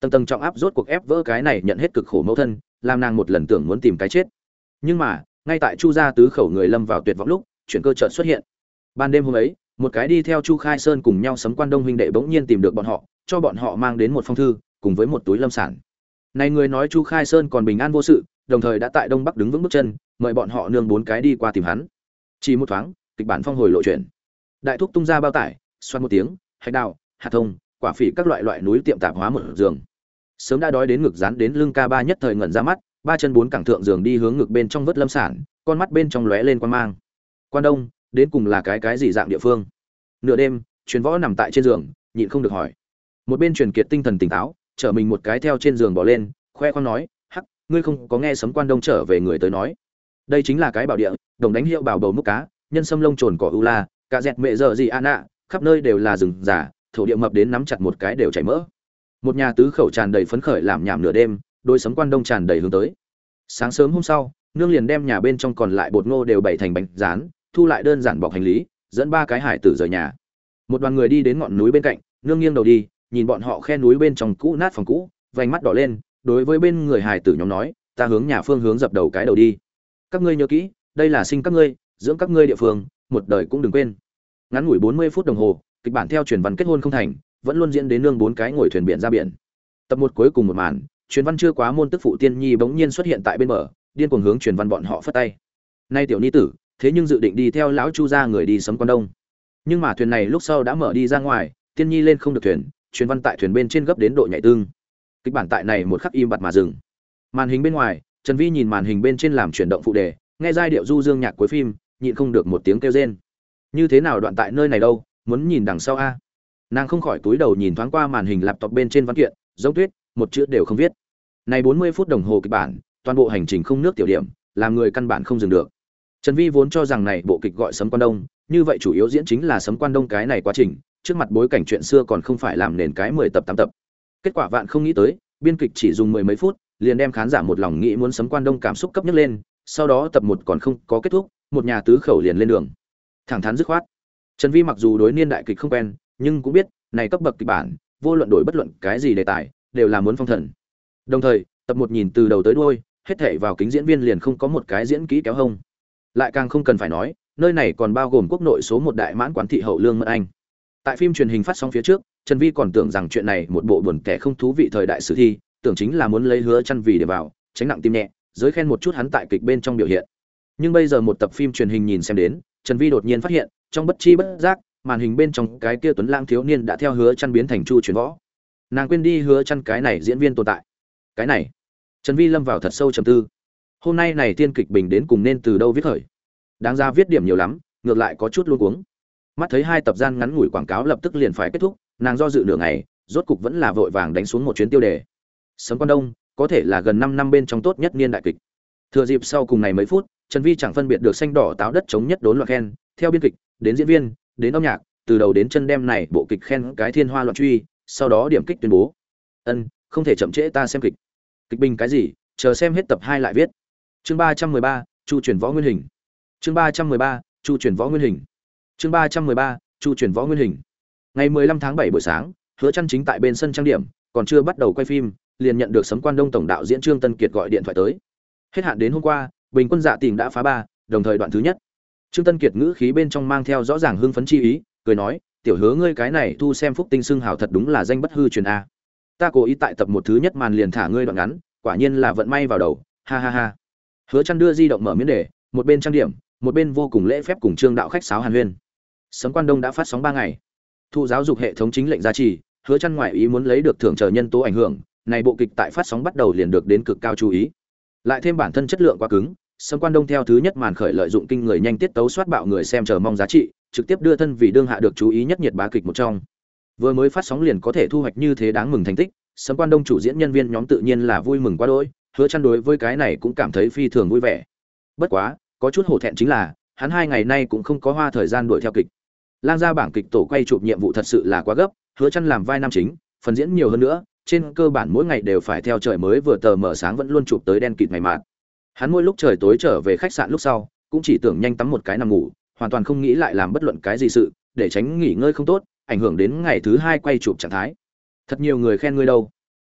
Tầng tầng trọng áp rốt cuộc ép vỡ cái này nhận hết cực khổ mẫu thân, làm nàng một lần tưởng muốn tìm cái chết. Nhưng mà, ngay tại chu gia tứ khẩu người lâm vào tuyệt vọng lúc, chuyển cơ chợt xuất hiện. Ban đêm hôm ấy, một cái đi theo chu khai sơn cùng nhau sấm quan đông huynh đệ bỗng nhiên tìm được bọn họ, cho bọn họ mang đến một phong thư, cùng với một túi lâm sản này người nói chu khai sơn còn bình an vô sự, đồng thời đã tại đông bắc đứng vững bước chân, mời bọn họ nương bốn cái đi qua tìm hắn. Chỉ một thoáng, kịch bản phong hồi lộ chuyển đại thúc tung ra bao tải xoan một tiếng, hạch đào, hạt thông, quả phỉ các loại loại núi tiệm tạp hóa một giường. Sớm đã đói đến ngực rán đến lưng ca ba nhất thời ngẩn ra mắt, ba chân bốn cẳng thượng giường đi hướng ngực bên trong vớt lâm sản, con mắt bên trong lóe lên quan mang. Quan đông, đến cùng là cái cái gì dạng địa phương? Nửa đêm, truyền võ nằm tại trên giường, nhịn không được hỏi. Một bên truyền kiệt tinh thần tỉnh táo chở mình một cái theo trên giường bỏ lên, khoe khoang nói, hắc, ngươi không có nghe sấm quan đông trở về người tới nói. Đây chính là cái bảo địa, đồng đánh hiệu bảo bầu múc cá, nhân sâm lông trồn cỏ u la, cả dẹt mẹ dợ gì an ạ khắp nơi đều là rừng giả, thổ địa mập đến nắm chặt một cái đều chảy mỡ. Một nhà tứ khẩu tràn đầy phấn khởi làm nhảm nửa đêm, đôi sấm quan đông tràn đầy hướng tới. Sáng sớm hôm sau, nương liền đem nhà bên trong còn lại bột ngô đều bày thành bánh rán, thu lại đơn giản bọc hành lý, dẫn ba cái hải tử rời nhà. Một đoàn người đi đến ngọn núi bên cạnh, nương nghiêng đầu đi nhìn bọn họ khe núi bên trong cũ nát phòng cũ, vành mắt đỏ lên, đối với bên người hải tử nhóm nói, ta hướng nhà phương hướng dập đầu cái đầu đi. Các ngươi nhớ kỹ, đây là sinh các ngươi, dưỡng các ngươi địa phương, một đời cũng đừng quên. Ngắn ngủi bốn mươi phút đồng hồ, kịch bản theo truyền văn kết hôn không thành, vẫn luôn diễn đến nương bốn cái ngồi thuyền biển ra biển. Tập một cuối cùng một màn, truyền văn chưa quá môn tức phụ tiên nhi bỗng nhiên xuất hiện tại bên bờ, điên cuồng hướng truyền văn bọn họ phất tay. Nay tiểu ni tử, thế nhưng dự định đi theo lão chu ra người đi sấm quan đông. Nhưng mà thuyền này lúc sau đã mở đi ra ngoài, tiên nhi lên không được thuyền truyền văn tại thuyền bên trên gấp đến độ nhảy tương. Kịch bản tại này một khắc im bặt mà dừng. Màn hình bên ngoài, trần vi nhìn màn hình bên trên làm chuyển động phụ đề, nghe giai điệu du dương nhạc cuối phim, nhịn không được một tiếng kêu rên. Như thế nào đoạn tại nơi này đâu, muốn nhìn đằng sau a? Nàng không khỏi túi đầu nhìn thoáng qua màn hình laptop bên trên văn kiện, giống tuyết, một chữ đều không viết. Này bốn mươi phút đồng hồ kịch bản, toàn bộ hành trình không nước tiểu điểm, làm người căn bản không dừng được trần vi vốn cho rằng này bộ kịch gọi sấm quan đông, như vậy chủ yếu diễn chính là sấm quan đông cái này quá trình, trước mặt bối cảnh chuyện xưa còn không phải làm nền cái mười tập tám tập. Kết quả vạn không nghĩ tới, biên kịch chỉ dùng mười mấy phút, liền đem khán giả một lòng nghĩ muốn sấm quan đông cảm xúc cấp nhất lên, sau đó tập một còn không có kết thúc, một nhà tứ khẩu liền lên đường. Thẳng thắn dứt khoát. Trần vi mặc dù đối niên đại kịch không quen, nhưng cũng biết, này cấp bậc kịch bản, vô luận đổi bất luận cái gì đề tài, đều là muốn phong thần. Đồng thời, tập một nhìn từ đầu tới đuôi, hết thảy vào kính diễn viên liền không có một cái diễn kỹ kéo hông lại càng không cần phải nói, nơi này còn bao gồm quốc nội số một đại mãn quán thị hậu lương mẫn anh. Tại phim truyền hình phát sóng phía trước, trần vi còn tưởng rằng chuyện này một bộ buồn kẻ không thú vị thời đại sử thi, tưởng chính là muốn lấy hứa chăn vì để vào, tránh nặng tim nhẹ, giới khen một chút hắn tại kịch bên trong biểu hiện. Nhưng bây giờ một tập phim truyền hình nhìn xem đến, trần vi đột nhiên phát hiện, trong bất chi bất giác, màn hình bên trong cái kia tuấn lang thiếu niên đã theo hứa chăn biến thành chu truyền võ. Nàng quên đi hứa chăn cái này diễn viên tồn tại. Cái này, trần vi lâm vào thật sâu trầm tư hôm nay này tiên kịch bình đến cùng nên từ đâu viết khởi? Đáng ra viết điểm nhiều lắm, ngược lại có chút luôn cuống. Mắt thấy hai tập gian ngắn ngủi quảng cáo lập tức liền phải kết thúc, nàng do dự nửa ngày, rốt cục vẫn là vội vàng đánh xuống một chuyến tiêu đề. Sấm quan đông, có thể là gần 5 năm bên trong tốt nhất niên đại kịch. Thừa dịp sau cùng này mấy phút, trần vi chẳng phân biệt được xanh đỏ táo đất chống nhất đốn loạt khen, theo biên kịch, đến diễn viên, đến âm nhạc, từ đầu đến chân đem này bộ kịch khen cái thiên hoa loạn truy, sau đó điểm kích tuyên bố. Ân, không thể chậm trễ ta xem kịch. Kịch bình cái gì, chờ xem hết tập hai lại viết chương ba trăm mười ba, chu truyền võ nguyên hình. Chương ba trăm mười ba, chu truyền võ nguyên hình. Chương ba trăm mười ba, chu truyền võ nguyên hình. Ngày mười lăm tháng bảy buổi sáng, hứa chăn chính tại bên sân trang điểm, còn chưa bắt đầu quay phim, liền nhận được sấm quan đông tổng đạo diễn trương tân kiệt gọi điện thoại tới. Hết hạn đến hôm qua, bình quân dạ tình đã phá ba, đồng thời đoạn thứ nhất. Trương tân kiệt ngữ khí bên trong mang theo rõ ràng hưng phấn chi ý, cười nói, tiểu hứa ngươi cái này thu xem phúc tinh xưng hào thật đúng là danh bất hư truyền a. Ta cố ý tại tập một thứ nhất màn liền thả ngươi đoạn ngắn, quả nhiên là vận may vào đầu, ha ha ha hứa chăn đưa di động mở miếng đề, một bên trang điểm, một bên vô cùng lễ phép cùng trương đạo khách sáo hàn huyên. Sấm quan đông đã phát sóng ba ngày. Thu giáo dục hệ thống chính lệnh gia trì, hứa chăn ngoại ý muốn lấy được thưởng chờ nhân tố ảnh hưởng, này bộ kịch tại phát sóng bắt đầu liền được đến cực cao chú ý. Lại thêm bản thân chất lượng quá cứng, sấm quan đông theo thứ nhất màn khởi lợi dụng kinh người nhanh tiết tấu soát bạo người xem chờ mong giá trị, trực tiếp đưa thân vì đương hạ được chú ý nhất nhiệt bá kịch một trong. Vừa mới phát sóng liền có thể thu hoạch như thế đáng mừng thành tích, sấm quan đông chủ diễn nhân viên nhóm tự nhiên là vui mừng quá đỗi hứa chăn đối với cái này cũng cảm thấy phi thường vui vẻ. Bất quá, có chút hổ thẹn chính là, hắn hai ngày nay cũng không có hoa thời gian đuổi theo kịch. Lang gia bảng kịch tổ quay chụp nhiệm vụ thật sự là quá gấp, hứa chăn làm vai nam chính, phần diễn nhiều hơn nữa, trên cơ bản mỗi ngày đều phải theo trời mới vừa tờ mở sáng vẫn luôn chụp tới đen kịt ngày mạt hắn mỗi lúc trời tối trở về khách sạn lúc sau, cũng chỉ tưởng nhanh tắm một cái nằm ngủ, hoàn toàn không nghĩ lại làm bất luận cái gì sự, để tránh nghỉ ngơi không tốt, ảnh hưởng đến ngày thứ hai quay chụp trạng thái. Thật nhiều người khen ngươi đâu.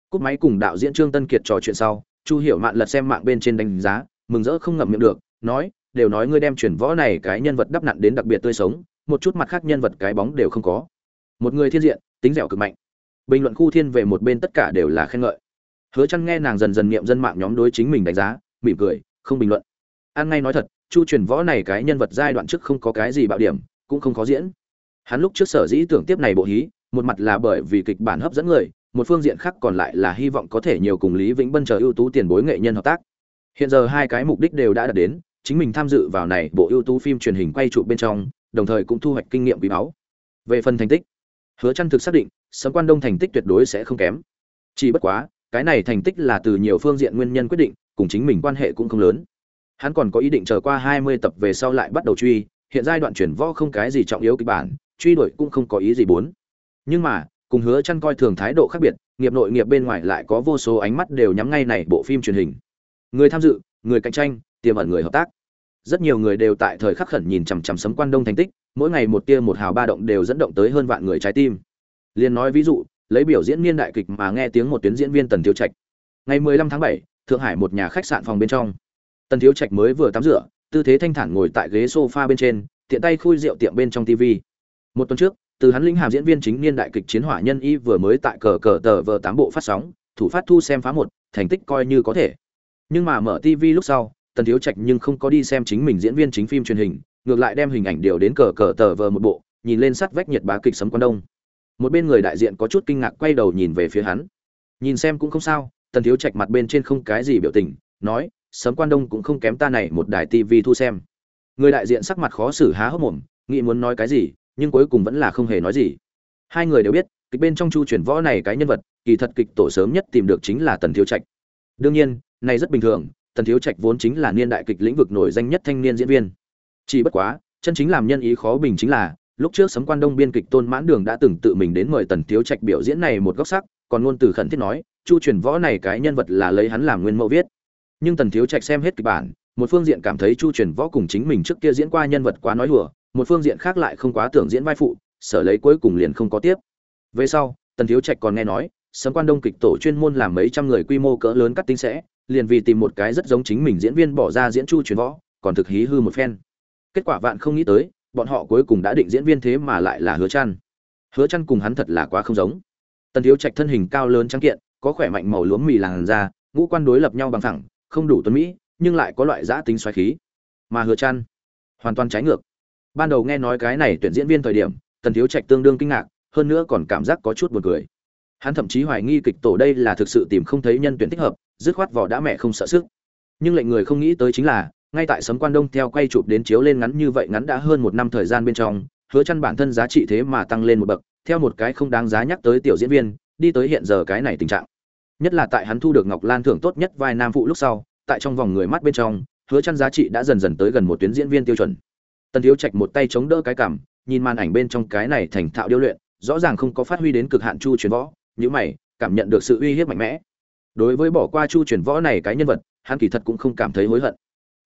Cúp máy cùng đạo diễn trương tân kiệt trò chuyện sau chu hiểu mạn lật xem mạng bên trên đánh giá, mừng rỡ không ngậm miệng được, nói, đều nói ngươi đem chuyển võ này cái nhân vật đắp nặn đến đặc biệt tươi sống, một chút mặt khác nhân vật cái bóng đều không có. Một người thiên diện, tính dẻo cực mạnh. Bình luận khu thiên về một bên tất cả đều là khen ngợi. Hứa chăn nghe nàng dần dần niệm dân mạng nhóm đối chính mình đánh giá, mỉm cười, không bình luận. An ngay nói thật, chu truyền võ này cái nhân vật giai đoạn trước không có cái gì bạo điểm, cũng không có diễn. Hắn lúc trước sở dĩ tưởng tiếp này bộ hí, một mặt là bởi vì kịch bản hấp dẫn người một phương diện khác còn lại là hy vọng có thể nhiều cùng lý vĩnh bân chờ ưu tú tiền bối nghệ nhân hợp tác. Hiện giờ hai cái mục đích đều đã đạt đến, chính mình tham dự vào này bộ ưu tú phim truyền hình quay trụ bên trong, đồng thời cũng thu hoạch kinh nghiệm quý báu. Về phần thành tích, hứa Chân thực xác định, sấm quan đông thành tích tuyệt đối sẽ không kém. Chỉ bất quá, cái này thành tích là từ nhiều phương diện nguyên nhân quyết định, cùng chính mình quan hệ cũng không lớn. Hắn còn có ý định chờ qua 20 tập về sau lại bắt đầu truy, hiện giai đoạn chuyển võ không cái gì trọng yếu kịch bản, truy đuổi cũng không có ý gì bốn. Nhưng mà cùng hứa chăn coi thường thái độ khác biệt nghiệp nội nghiệp bên ngoài lại có vô số ánh mắt đều nhắm ngay này bộ phim truyền hình. Người tham dự người cạnh tranh tiềm ẩn người hợp tác. Rất nhiều người đều tại thời khắc khẩn nhìn chằm chằm sấm quan đông thành tích mỗi ngày một tia một hào ba động đều dẫn động tới hơn vạn người trái tim. Liên nói ví dụ lấy biểu diễn niên đại kịch mà nghe tiếng một tuyến diễn viên tần thiếu trạch. Ngày 15 tháng 7, thượng hải một nhà khách sạn phòng bên trong. Tần thiếu trạch mới vừa tắm rửa tư thế thanh thản ngồi tại ghế sofa bên trên tiện tay khui rượu tiệm bên trong tv một tuần trước từ hắn lĩnh hàm diễn viên chính niên đại kịch chiến hỏa nhân y vừa mới tại cờ cờ tờ vờ tám bộ phát sóng, thủ phát thu xem phá một, thành tích coi như có thể. Nhưng mà mở tv lúc sau, tần thiếu trạch nhưng không có đi xem chính mình diễn viên chính phim truyền hình, ngược lại đem hình ảnh điều đến cờ cờ tờ vờ một bộ, nhìn lên sắt vách nhiệt bá kịch sấm quan đông. Một bên người đại diện có chút kinh ngạc quay đầu nhìn về phía hắn. Nhìn xem cũng không sao, tần thiếu trạch mặt bên trên không cái gì biểu tình, nói, sấm quan đông cũng không kém ta này một đài tv thu xem. Người đại diện sắc mặt khó xử há hốc mồm, nghĩ muốn nói cái gì nhưng cuối cùng vẫn là không hề nói gì. Hai người đều biết, kịch bên trong chu chuyển võ này cái nhân vật, kỳ thật kịch tổ sớm nhất tìm được chính là tần thiếu trạch. Đương nhiên, này rất bình thường, tần thiếu trạch vốn chính là niên đại kịch lĩnh vực nổi danh nhất thanh niên diễn viên. Chỉ bất quá, chân chính làm nhân ý khó bình chính là, lúc trước sấm quan đông biên kịch tôn mãn đường đã từng tự mình đến mời tần thiếu trạch biểu diễn này một góc sắc, còn ngôn từ khẩn thiết nói, chu truyền võ này cái nhân vật là lấy hắn làm nguyên mẫu viết. Nhưng tần thiếu trạch xem hết kịch bản, một phương diện cảm thấy chu truyền võ cùng chính mình trước kia diễn qua nhân vật quá nói hùa một phương diện khác lại không quá tưởng diễn vai phụ, sở lấy cuối cùng liền không có tiếp. Về sau, tần thiếu trạch còn nghe nói, sấm quan đông kịch tổ chuyên môn làm mấy trăm người quy mô cỡ lớn cắt tinh sẽ, liền vì tìm một cái rất giống chính mình diễn viên bỏ ra diễn chu truyền võ, còn thực hí hư một phen. Kết quả vạn không nghĩ tới, bọn họ cuối cùng đã định diễn viên thế mà lại là hứa chăn hứa chăn cùng hắn thật là quá không giống. Tần thiếu trạch thân hình cao lớn trắng kiện, có khỏe mạnh màu lúa mì làn da, ngũ quan đối lập nhau bằng thẳng không đủ tuấn mỹ, nhưng lại có loại giã tính xoáy khí. Mà hứa chăn hoàn toàn trái ngược ban đầu nghe nói cái này tuyển diễn viên thời điểm, tần thiếu trạch tương đương kinh ngạc, hơn nữa còn cảm giác có chút buồn cười. Hắn thậm chí hoài nghi kịch tổ đây là thực sự tìm không thấy nhân tuyển thích hợp, dứt khoát vỏ đã mẹ không sợ sức. Nhưng lệnh người không nghĩ tới chính là, ngay tại sấm quan đông theo quay chụp đến chiếu lên ngắn như vậy ngắn đã hơn một năm thời gian bên trong, hứa chăn bản thân giá trị thế mà tăng lên một bậc, theo một cái không đáng giá nhắc tới tiểu diễn viên, đi tới hiện giờ cái này tình trạng. Nhất là tại hắn thu được ngọc lan thưởng tốt nhất vai nam phụ lúc sau, tại trong vòng người mắt bên trong, hứa chăn giá trị đã dần dần tới gần một tuyến diễn viên tiêu chuẩn tần thiếu trạch một tay chống đỡ cái cảm nhìn màn ảnh bên trong cái này thành thạo điêu luyện, rõ ràng không có phát huy đến cực hạn chu truyền võ như mày, cảm nhận được sự uy hiếp mạnh mẽ. Đối với bỏ qua chu truyền võ này cái nhân vật, hắn kỳ thật cũng không cảm thấy hối hận.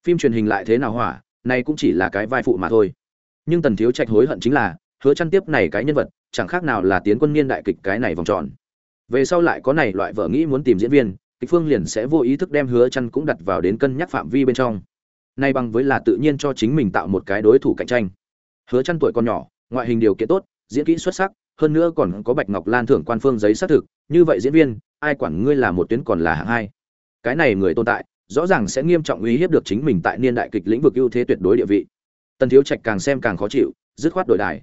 Phim truyền hình lại thế nào hỏa, này cũng chỉ là cái vai phụ mà thôi. Nhưng tần thiếu trạch hối hận chính là, hứa chăn tiếp này cái nhân vật, chẳng khác nào là tiến quân niên đại kịch cái này vòng tròn. Về sau lại có này loại vợ nghĩ muốn tìm diễn viên, kịch phương liền sẽ vô ý thức đem hứa chăn cũng đặt vào đến cân nhắc phạm vi bên trong nay bằng với là tự nhiên cho chính mình tạo một cái đối thủ cạnh tranh. Hứa chăn tuổi còn nhỏ, ngoại hình điều kiện tốt, diễn kỹ xuất sắc, hơn nữa còn có bạch ngọc lan thưởng quan phương giấy xác thực, như vậy diễn viên, ai quản ngươi là một tuyến còn là hạng hai. Cái này người tồn tại, rõ ràng sẽ nghiêm trọng uy hiếp được chính mình tại niên đại kịch lĩnh vực ưu thế tuyệt đối địa vị. Tần thiếu trạch càng xem càng khó chịu, dứt khoát đổi đài.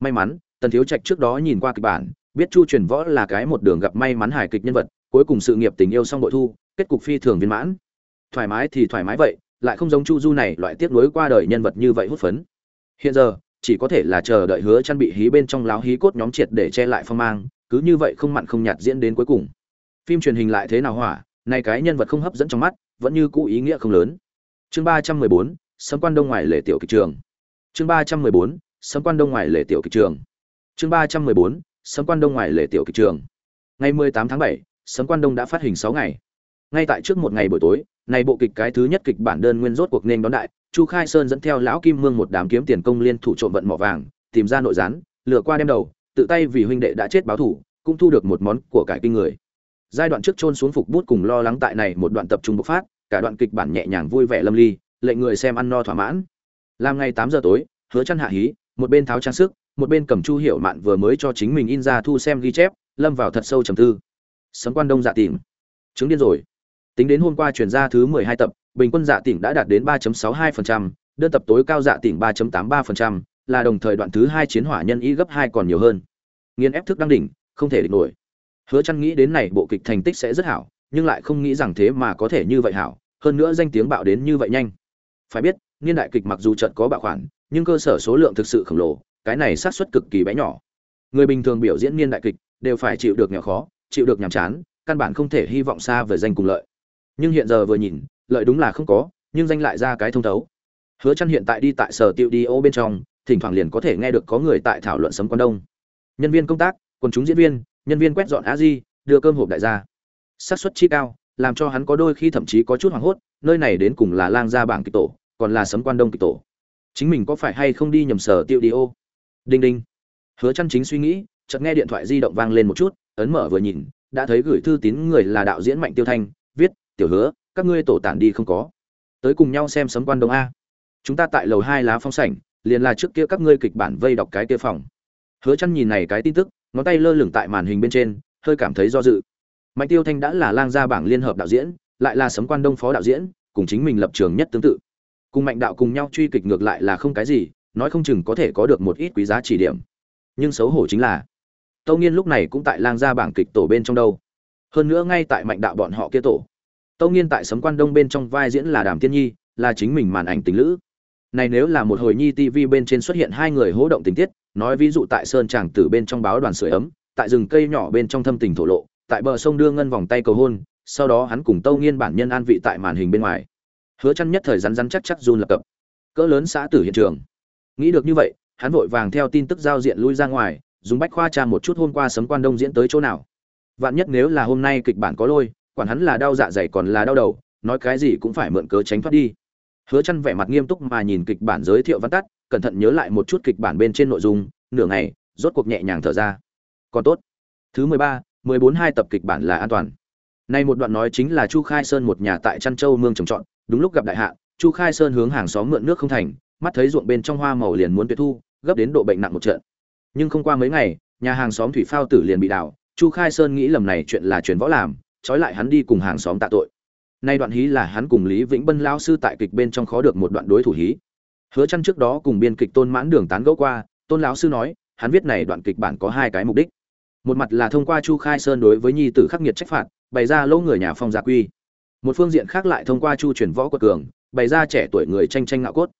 May mắn, tần thiếu trạch trước đó nhìn qua kịch bản, biết chu truyền võ là cái một đường gặp may mắn hài kịch nhân vật, cuối cùng sự nghiệp tình yêu xong bội thu, kết cục phi thường viên mãn. Thoải mái thì thoải mái vậy lại không giống chu du này loại tiếc nuối qua đời nhân vật như vậy hút phấn. Hiện giờ, chỉ có thể là chờ đợi hứa chăn bị hí bên trong láo hí cốt nhóm triệt để che lại phong mang, cứ như vậy không mặn không nhạt diễn đến cuối cùng. Phim truyền hình lại thế nào hỏa này cái nhân vật không hấp dẫn trong mắt, vẫn như cũ ý nghĩa không lớn. Chương ba trăm mười bốn, sấm quan đông ngoài lễ tiểu kịch trường. Chương ba trăm mười bốn, sấm quan đông ngoài lễ tiểu kịch trường. Chương ba trăm mười bốn, sấm quan đông ngoài lễ tiểu kịch trường. Ngày mười tám tháng bảy, sấm quan đông đã phát hình sáu ngày ngay tại trước một ngày buổi tối, này bộ kịch cái thứ nhất kịch bản đơn nguyên rốt cuộc nên đón đại, chu khai sơn dẫn theo lão kim mương một đám kiếm tiền công liên thủ trộm vận mỏ vàng, tìm ra nội gián, lừa qua đem đầu, tự tay vì huynh đệ đã chết báo thủ cũng thu được một món của cải kinh người. Giai đoạn trước chôn xuống phục bút cùng lo lắng tại này một đoạn tập trung bộc phát, cả đoạn kịch bản nhẹ nhàng vui vẻ lâm ly, lệnh người xem ăn no thỏa mãn. Làm ngày tám giờ tối, hứa chăn hạ hí, một bên tháo trang sức, một bên cầm chu hiểu mạn vừa mới cho chính mình in ra thu xem ghi chép, lâm vào thật sâu trầm tư. Sấm quan đông dạ tìm. Chứng điên rồi tính đến hôm qua chuyển ra thứ 12 tập bình quân dạ tỉnh đã đạt đến 3.62%, đơn tập tối cao dạ tỉnh 3.83%, là đồng thời đoạn thứ hai chiến hỏa nhân ý gấp hai còn nhiều hơn. Nghiên ép thức đang đỉnh không thể địch nổi. Hứa chăn nghĩ đến này bộ kịch thành tích sẽ rất hảo nhưng lại không nghĩ rằng thế mà có thể như vậy hảo hơn nữa danh tiếng bạo đến như vậy nhanh. Phải biết niên đại kịch mặc dù trận có bạo khoản nhưng cơ sở số lượng thực sự khổng lồ cái này xác suất cực kỳ bé nhỏ. Người bình thường biểu diễn niên đại kịch đều phải chịu được nghèo khó chịu được nhàm chán căn bản không thể hy vọng xa về danh cùng lợi nhưng hiện giờ vừa nhìn, lợi đúng là không có, nhưng danh lại ra cái thông thấu. Hứa chăn hiện tại đi tại sở tiệu đi ô bên trong, thỉnh thoảng liền có thể nghe được có người tại thảo luận sấm quan đông. Nhân viên công tác, quần chúng diễn viên, nhân viên quét dọn á di, đưa cơm hộp đại gia. Xác suất chi cao, làm cho hắn có đôi khi thậm chí có chút hoảng hốt, nơi này đến cùng là lang gia bảng kịch tổ, còn là sấm quan đông kịch tổ. Chính mình có phải hay không đi nhầm sở tiêu đi ô? Đinh đinh. Hứa chăn chính suy nghĩ, chợt nghe điện thoại di động vang lên một chút, ấn mở vừa nhìn, đã thấy gửi thư tín người là đạo diễn mạnh tiêu thanh tiểu hứa, các ngươi tổ tản đi không có. Tới cùng nhau xem sấm quan đông a. Chúng ta tại lầu hai lá phong sảnh, liền là trước kia các ngươi kịch bản vây đọc cái kia phòng. Hứa chăn nhìn này cái tin tức, ngón tay lơ lửng tại màn hình bên trên, hơi cảm thấy do dự. Mạnh tiêu thanh đã là lang gia bảng liên hợp đạo diễn, lại là sấm quan đông phó đạo diễn, cùng chính mình lập trường nhất tương tự. Cùng mạnh đạo cùng nhau truy kịch ngược lại là không cái gì, nói không chừng có thể có được một ít quý giá chỉ điểm. Nhưng xấu hổ chính là tâu nghiên lúc này cũng tại lang gia bảng kịch tổ bên trong đâu. Hơn nữa ngay tại mạnh đạo bọn họ kia tổ tâu nghiên tại sấm quan đông bên trong vai diễn là đàm tiên nhi, là chính mình màn ảnh tình lữ. Này nếu là một hồi nhi tv bên trên xuất hiện hai người hỗ động tình tiết, nói ví dụ tại sơn tràng tử bên trong báo đoàn sưởi ấm, tại rừng cây nhỏ bên trong thâm tình thổ lộ, tại bờ sông đưa ngân vòng tay cầu hôn, sau đó hắn cùng tâu nghiên bản nhân an vị tại màn hình bên ngoài. Hứa chăn nhất thời rắn rắn chắc chắc run lập cập. Cỡ lớn xã tử hiện trường. Nghĩ được như vậy, hắn vội vàng theo tin tức giao diện lui ra ngoài, dùng bách khoa tra một chút hôm qua sấm quan đông diễn tới chỗ nào. Vạn nhất nếu là hôm nay kịch bản có lôi quản hắn là đau dạ dày còn là đau đầu nói cái gì cũng phải mượn cớ tránh thoát đi. Hứa chăn vẻ mặt nghiêm túc mà nhìn kịch bản giới thiệu văn tắt cẩn thận nhớ lại một chút kịch bản bên trên nội dung nửa ngày rốt cuộc nhẹ nhàng thở ra. Còn tốt. Thứ 13, 14 hai tập kịch bản là an toàn. Nay một đoạn nói chính là chu khai sơn một nhà tại trăn châu mương trồng trọt đúng lúc gặp đại hạ chu khai sơn hướng hàng xóm mượn nước không thành mắt thấy ruộng bên trong hoa màu liền muốn tuyệt thu gấp đến độ bệnh nặng một trận. Nhưng không qua mấy ngày nhà hàng xóm thủy phao tử liền bị đảo chu khai sơn nghĩ lầm này chuyện là chuyện võ làm trói lại hắn đi cùng hàng xóm tạ tội. Nay đoạn hí là hắn cùng lý vĩnh bân lao sư tại kịch bên trong khó được một đoạn đối thủ hí. Hứa chăn trước đó cùng biên kịch tôn mãn đường tán gẫu qua, tôn lão sư nói, hắn viết này đoạn kịch bản có hai cái mục đích. Một mặt là thông qua chu khai sơn đối với nhi tử khắc nghiệt trách phạt, bày ra lỗ người nhà phong gia quy. Một phương diện khác lại thông qua chu truyền võ của cường, bày ra trẻ tuổi người tranh tranh ngạo cốt.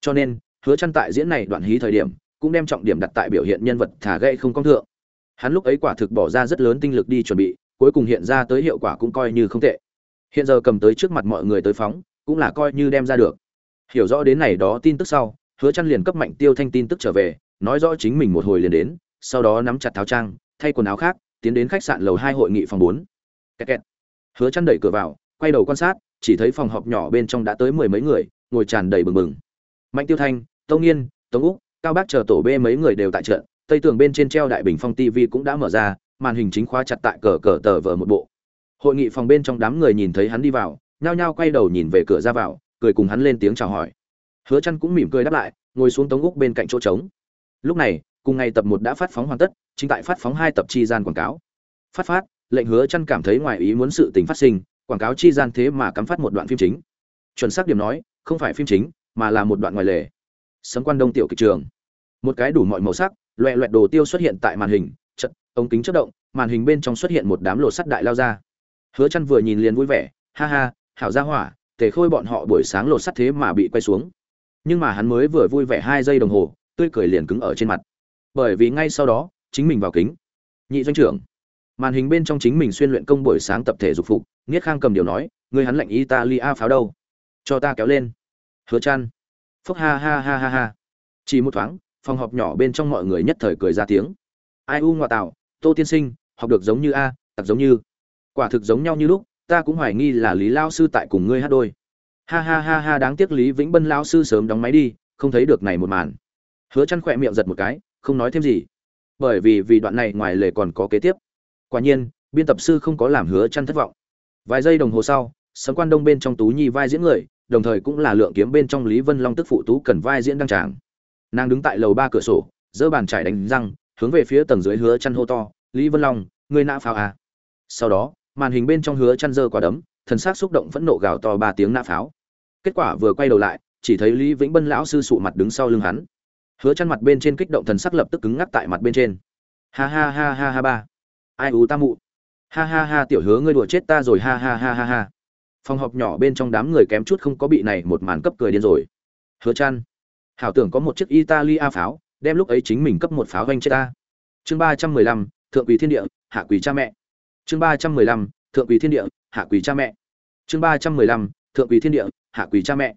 Cho nên, hứa chăn tại diễn này đoạn hí thời điểm, cũng đem trọng điểm đặt tại biểu hiện nhân vật thả gây không công thượng. Hắn lúc ấy quả thực bỏ ra rất lớn tinh lực đi chuẩn bị cuối cùng hiện ra tới hiệu quả cũng coi như không tệ. Hiện giờ cầm tới trước mặt mọi người tới phóng, cũng là coi như đem ra được. Hiểu rõ đến này đó tin tức sau, hứa chăn liền cấp mạnh tiêu thanh tin tức trở về, nói rõ chính mình một hồi liền đến, sau đó nắm chặt tháo trang, thay quần áo khác, tiến đến khách sạn lầu hai hội nghị phòng bốn. Kẹt kẹt. hứa chăn đẩy cửa vào, quay đầu quan sát, chỉ thấy phòng họp nhỏ bên trong đã tới mười mấy người, ngồi tràn đầy bừng bừng. Mạnh tiêu thanh, tông nghiên, tống úc, cao bác chờ tổ b mấy người đều tại trận, tây tường bên trên treo đại bình phong tv cũng đã mở ra màn hình chính khóa chặt tại cờ cờ tờ vờ một bộ. Hội nghị phòng bên trong đám người nhìn thấy hắn đi vào, nhao nhao quay đầu nhìn về cửa ra vào, cười cùng hắn lên tiếng chào hỏi. Hứa chăn cũng mỉm cười đáp lại, ngồi xuống tống úc bên cạnh chỗ trống. Lúc này, cùng ngày tập một đã phát phóng hoàn tất, chính tại phát phóng hai tập chi gian quảng cáo. Phát phát, lệnh hứa chăn cảm thấy ngoài ý muốn sự tình phát sinh, quảng cáo chi gian thế mà cắm phát một đoạn phim chính. Chuẩn xác điểm nói, không phải phim chính, mà là một đoạn ngoài lề. Sấm quan đông tiểu kịch trường. Một cái đủ mọi màu sắc loẹ loẹt đồ tiêu xuất hiện tại màn hình ống kính chớp động, màn hình bên trong xuất hiện một đám lột sắt đại lao ra. Hứa Chân vừa nhìn liền vui vẻ, ha ha, hảo gia hỏa, tề khôi bọn họ buổi sáng lột sắt thế mà bị quay xuống. Nhưng mà hắn mới vừa vui vẻ hai giây đồng hồ, tươi cười liền cứng ở trên mặt. Bởi vì ngay sau đó, chính mình vào kính. Nhị doanh trưởng, màn hình bên trong chính mình xuyên luyện công buổi sáng tập thể dục phục Niết khang cầm điều nói người hắn lệnh italia pháo đâu? Cho ta kéo lên. Hứa Chân. Phốc ha ha ha ha ha. Chỉ một thoáng, phòng họp nhỏ bên trong mọi người nhất thời cười ra tiếng. Ai u ngoại tạo tô tiên sinh, học được giống như a tặc giống như. Quả thực giống nhau như lúc, ta cũng hoài nghi là lý lao sư tại cùng ngươi hát đôi. Ha ha ha ha, đáng tiếc lý vĩnh bân lao sư sớm đóng máy đi, không thấy được này một màn. Hứa chăn khỏe miệng giật một cái, không nói thêm gì. Bởi vì vì đoạn này ngoài lề còn có kế tiếp. Quả nhiên, biên tập sư không có làm hứa chăn thất vọng. Vài giây đồng hồ sau, sấm quan đông bên trong tú nhi vai diễn người, đồng thời cũng là lượng kiếm bên trong lý vân long tức phụ tú cần vai diễn đăng tràng. Nàng đứng tại lầu ba cửa sổ, giơ bàn trải đánh răng, hướng về phía tầng dưới hứa chăn hô to lý vân long, ngươi nã pháo à? Sau đó, màn hình bên trong hứa chăn dơ quả đấm, thần sắc xúc động phẫn nộ gào to ba tiếng nã pháo. Kết quả vừa quay đầu lại, chỉ thấy lý vĩnh bân lão sư sụ mặt đứng sau lưng hắn. Hứa chăn mặt bên trên kích động thần sắc lập tức cứng ngắc tại mặt bên trên. Ha ha ha ha ha ba. Ai u ta mụ? Ha ha ha, tiểu hứa ngươi đùa chết ta rồi, ha ha ha ha ha. Phòng họp nhỏ bên trong đám người kém chút không có bị này một màn cấp cười điên rồi. Hứa chăn, hảo tưởng có một chiếc italia pháo, đem lúc ấy chính mình cấp một pháo vanh chết ta. Chương ba trăm mười lăm thượng quỳ thiên địa, hạ quỳ cha mẹ. Chương ba trăm mười lăm, thượng quỳ thiên địa, hạ quỳ cha mẹ. Chương ba trăm mười lăm, thượng quỳ thiên địa, hạ quỳ cha mẹ.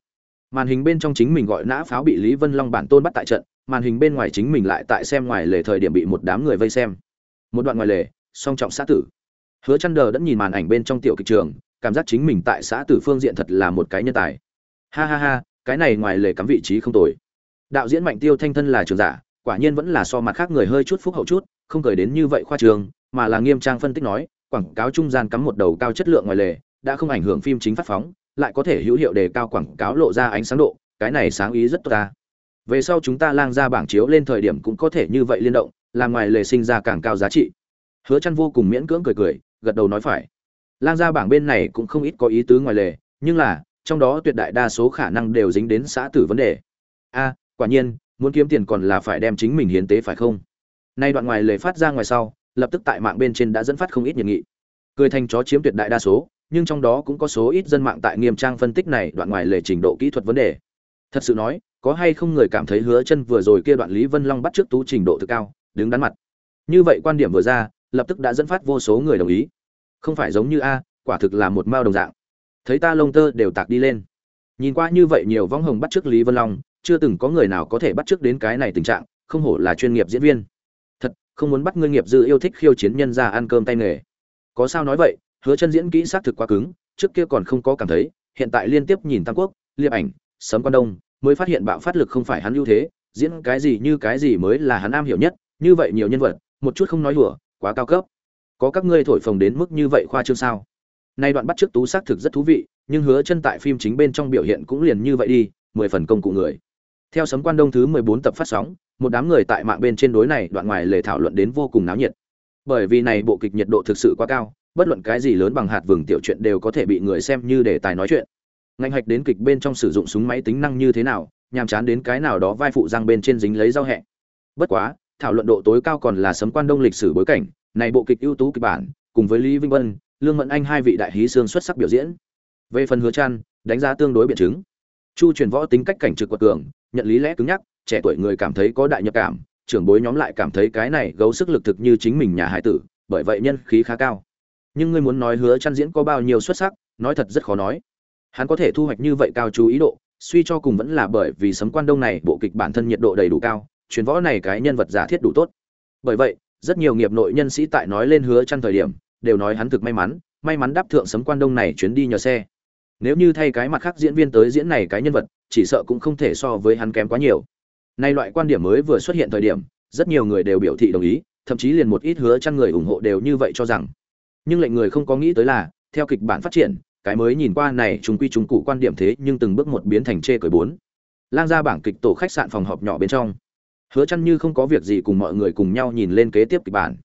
Màn hình bên trong chính mình gọi nã pháo bị lý vân long bản tôn bắt tại trận, màn hình bên ngoài chính mình lại tại xem ngoài lề thời điểm bị một đám người vây xem. Một đoạn ngoài lề, song trọng xã tử. Hứa chăn đờ đã nhìn màn ảnh bên trong tiểu kịch trường, cảm giác chính mình tại xã tử phương diện thật là một cái nhân tài. Ha ha ha, cái này ngoài lề cắm vị trí không tồi. Đạo diễn mạnh tiêu thanh thân là trường giả quả nhiên vẫn là so mặt khác người hơi chút phúc hậu chút, không cười đến như vậy khoa trường, mà là nghiêm trang phân tích nói, quảng cáo trung gian cắm một đầu cao chất lượng ngoài lề, đã không ảnh hưởng phim chính phát phóng, lại có thể hữu hiệu đề cao quảng cáo lộ ra ánh sáng độ, cái này sáng ý rất tốt ta. Về sau chúng ta lang ra bảng chiếu lên thời điểm cũng có thể như vậy liên động, làm ngoài lề sinh ra càng cao giá trị. Hứa chăn vô cùng miễn cưỡng cười cười, gật đầu nói phải. Lang ra bảng bên này cũng không ít có ý tứ ngoài lề, nhưng là, trong đó tuyệt đại đa số khả năng đều dính đến xã tử vấn đề. A, quả nhiên muốn kiếm tiền còn là phải đem chính mình hiến tế phải không? Nay đoạn ngoài lề phát ra ngoài sau, lập tức tại mạng bên trên đã dẫn phát không ít nhiệt nghị. Cười thành chó chiếm tuyệt đại đa số, nhưng trong đó cũng có số ít dân mạng tại nghiêm trang phân tích này đoạn ngoài lề trình độ kỹ thuật vấn đề. Thật sự nói, có hay không người cảm thấy hứa chân vừa rồi kia đoạn lý vân long bắt trước tú trình độ thực cao, đứng đắn mặt. Như vậy quan điểm vừa ra, lập tức đã dẫn phát vô số người đồng ý. Không phải giống như a, quả thực là một mao đồng dạng. Thấy ta lông tơ đều tạc đi lên. Nhìn qua như vậy nhiều vong hồng bắt trước lý vân long chưa từng có người nào có thể bắt trước đến cái này tình trạng, không hổ là chuyên nghiệp diễn viên. Thật, không muốn bắt ngươi nghiệp dư yêu thích khiêu chiến nhân ra ăn cơm tay nghề. Có sao nói vậy, hứa chân diễn kỹ xác thực quá cứng, trước kia còn không có cảm thấy, hiện tại liên tiếp nhìn tam quốc, liệp ảnh, sấm quan đông, mới phát hiện bạo phát lực không phải hắn ưu thế, diễn cái gì như cái gì mới là hắn am hiểu nhất, như vậy nhiều nhân vật, một chút không nói đùa, quá cao cấp. Có các ngươi thổi phồng đến mức như vậy khoa trương sao? Nay đoạn bắt trước tú xác thực rất thú vị, nhưng hứa chân tại phim chính bên trong biểu hiện cũng liền như vậy đi, mười phần công cụ người theo sấm quan đông thứ mười bốn tập phát sóng, một đám người tại mạng bên trên đối này đoạn ngoài lề thảo luận đến vô cùng náo nhiệt. Bởi vì này bộ kịch nhiệt độ thực sự quá cao, bất luận cái gì lớn bằng hạt vừng tiểu chuyện đều có thể bị người xem như đề tài nói chuyện. Ngành hạch đến kịch bên trong sử dụng súng máy tính năng như thế nào, nhàm chán đến cái nào đó vai phụ răng bên trên dính lấy dao hẹ. Bất quá, thảo luận độ tối cao còn là sấm quan đông lịch sử bối cảnh, này bộ kịch ưu tú kịch bản, cùng với lý vinh vân, lương mẫn anh hai vị đại hí xương xuất sắc biểu diễn. Về phần hứa trăn, đánh giá tương đối biện chứng. Chu truyền võ tính cách cảnh trực quật cường nhận lý lẽ cứng nhắc, trẻ tuổi người cảm thấy có đại nhập cảm, trưởng bối nhóm lại cảm thấy cái này gấu sức lực thực như chính mình nhà hải tử, bởi vậy nhân khí khá cao. Nhưng ngươi muốn nói hứa chăn diễn có bao nhiêu xuất sắc, nói thật rất khó nói. Hắn có thể thu hoạch như vậy cao chú ý độ, suy cho cùng vẫn là bởi vì sấm quan đông này bộ kịch bản thân nhiệt độ đầy đủ cao, truyền võ này cái nhân vật giả thiết đủ tốt. Bởi vậy, rất nhiều nghiệp nội nhân sĩ tại nói lên hứa chăn thời điểm, đều nói hắn thực may mắn may mắn đáp thượng sấm quan đông này chuyến đi nhờ xe. Nếu như thay cái mặt khác diễn viên tới diễn này cái nhân vật chỉ sợ cũng không thể so với hắn kém quá nhiều. Nay loại quan điểm mới vừa xuất hiện thời điểm, rất nhiều người đều biểu thị đồng ý, thậm chí liền một ít hứa chăn người ủng hộ đều như vậy cho rằng. Nhưng lệnh người không có nghĩ tới là, theo kịch bản phát triển, cái mới nhìn qua này chúng quy chúng cụ quan điểm thế nhưng từng bước một biến thành chê cười bốn. Lang ra bảng kịch tổ khách sạn phòng họp nhỏ bên trong. Hứa chăn như không có việc gì cùng mọi người cùng nhau nhìn lên kế tiếp kịch bản.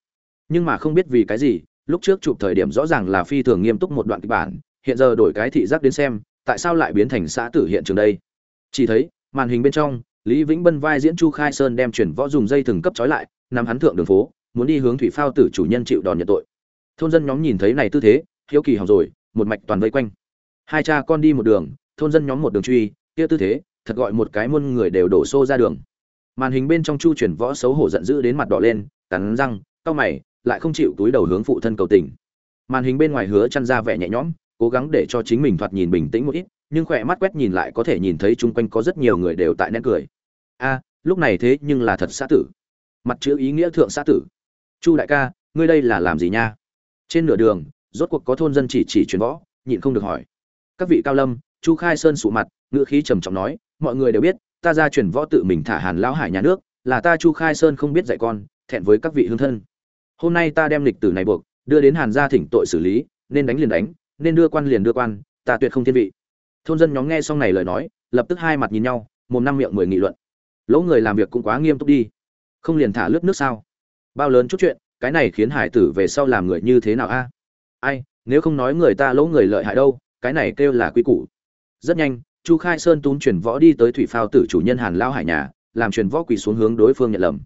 Nhưng mà không biết vì cái gì, lúc trước chụp thời điểm rõ ràng là phi thường nghiêm túc một đoạn kịch bản, hiện giờ đổi cái thị giác đến xem, tại sao lại biến thành xã tử hiện trường đây? Chỉ thấy, màn hình bên trong, lý vĩnh bân vai diễn chu khai sơn đem chuyển võ dùng dây thừng cấp trói lại, nằm hắn thượng đường phố, muốn đi hướng thủy phao tử chủ nhân chịu đòn nhận tội. Thôn dân nhóm nhìn thấy này tư thế, hiếu kỳ hỏng rồi, một mạch toàn vây quanh. Hai cha con đi một đường, thôn dân nhóm một đường truy, kia tư thế, thật gọi một cái muôn người đều đổ xô ra đường. Màn hình bên trong chu chuyển võ xấu hổ giận dữ đến mặt đỏ lên, cắn răng, cau mày, lại không chịu túi đầu hướng phụ thân cầu tình. Màn hình bên ngoài hứa chăn ra vẻ nhẹ nhõm, cố gắng để cho chính mình thoạt nhìn bình tĩnh một ít nhưng khỏe mắt quét nhìn lại có thể nhìn thấy chung quanh có rất nhiều người đều tại nét cười. A, lúc này thế nhưng là thật xã tử. Mặt chữ ý nghĩa thượng xã tử. Chu đại ca, ngươi đây là làm gì nha? Trên nửa đường, rốt cuộc có thôn dân chỉ chỉ chuyển võ, nhịn không được hỏi. Các vị cao lâm, chu khai sơn sụ mặt, ngữ khí trầm trọng nói, mọi người đều biết, ta ra chuyển võ tự mình thả hàn lão hải nhà nước, là ta chu khai sơn không biết dạy con, thẹn với các vị hương thân. Hôm nay ta đem lịch tử này buộc, đưa đến hàn gia thỉnh tội xử lý, nên đánh liền đánh, nên đưa quan liền đưa quan, ta tuyệt không thiên vị thôn dân nhóm nghe xong này lời nói, lập tức hai mặt nhìn nhau, mồm năm miệng mười nghị luận. Lỗ người làm việc cũng quá nghiêm túc đi. Không liền thả lướt nước sao? Bao lớn chút chuyện, cái này khiến hải tử về sau làm người như thế nào a? Ai, nếu không nói người ta lỗ người lợi hại đâu, cái này kêu là quy củ. Rất nhanh, chu khai sơn tún chuyển võ đi tới thủy phao tử chủ nhân hàn lao hải nhà, làm truyền võ quỳ xuống hướng đối phương nhận lầm.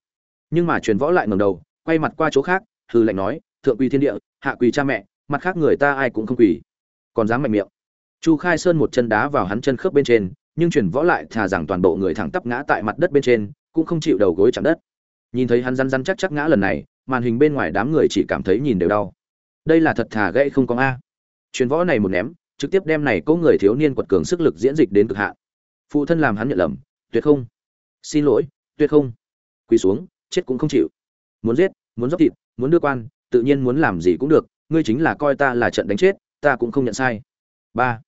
Nhưng mà truyền võ lại ngầm đầu, quay mặt qua chỗ khác hư lệnh nói, thượng quỳ thiên địa, hạ quỳ cha mẹ, mặt khác người ta ai cũng không quỳ. Còn dám mạnh miệng chu khai sơn một chân đá vào hắn chân khớp bên trên, nhưng truyền võ lại thà rằng toàn bộ người thẳng tắp ngã tại mặt đất bên trên, cũng không chịu đầu gối chạm đất. Nhìn thấy hắn răn răn chắc chắc ngã lần này, màn hình bên ngoài đám người chỉ cảm thấy nhìn đều đau. Đây là thật thà gãy không có a truyền võ này một ném, trực tiếp đem này có người thiếu niên quật cường sức lực diễn dịch đến cực hạn. Phụ thân làm hắn nhận lầm, tuyệt không. Xin lỗi, tuyệt không. Quỳ xuống, chết cũng không chịu. Muốn giết, muốn dốc thịt, muốn đưa quan, tự nhiên muốn làm gì cũng được, ngươi chính là coi ta là trận đánh chết, ta cũng không nhận sai ba.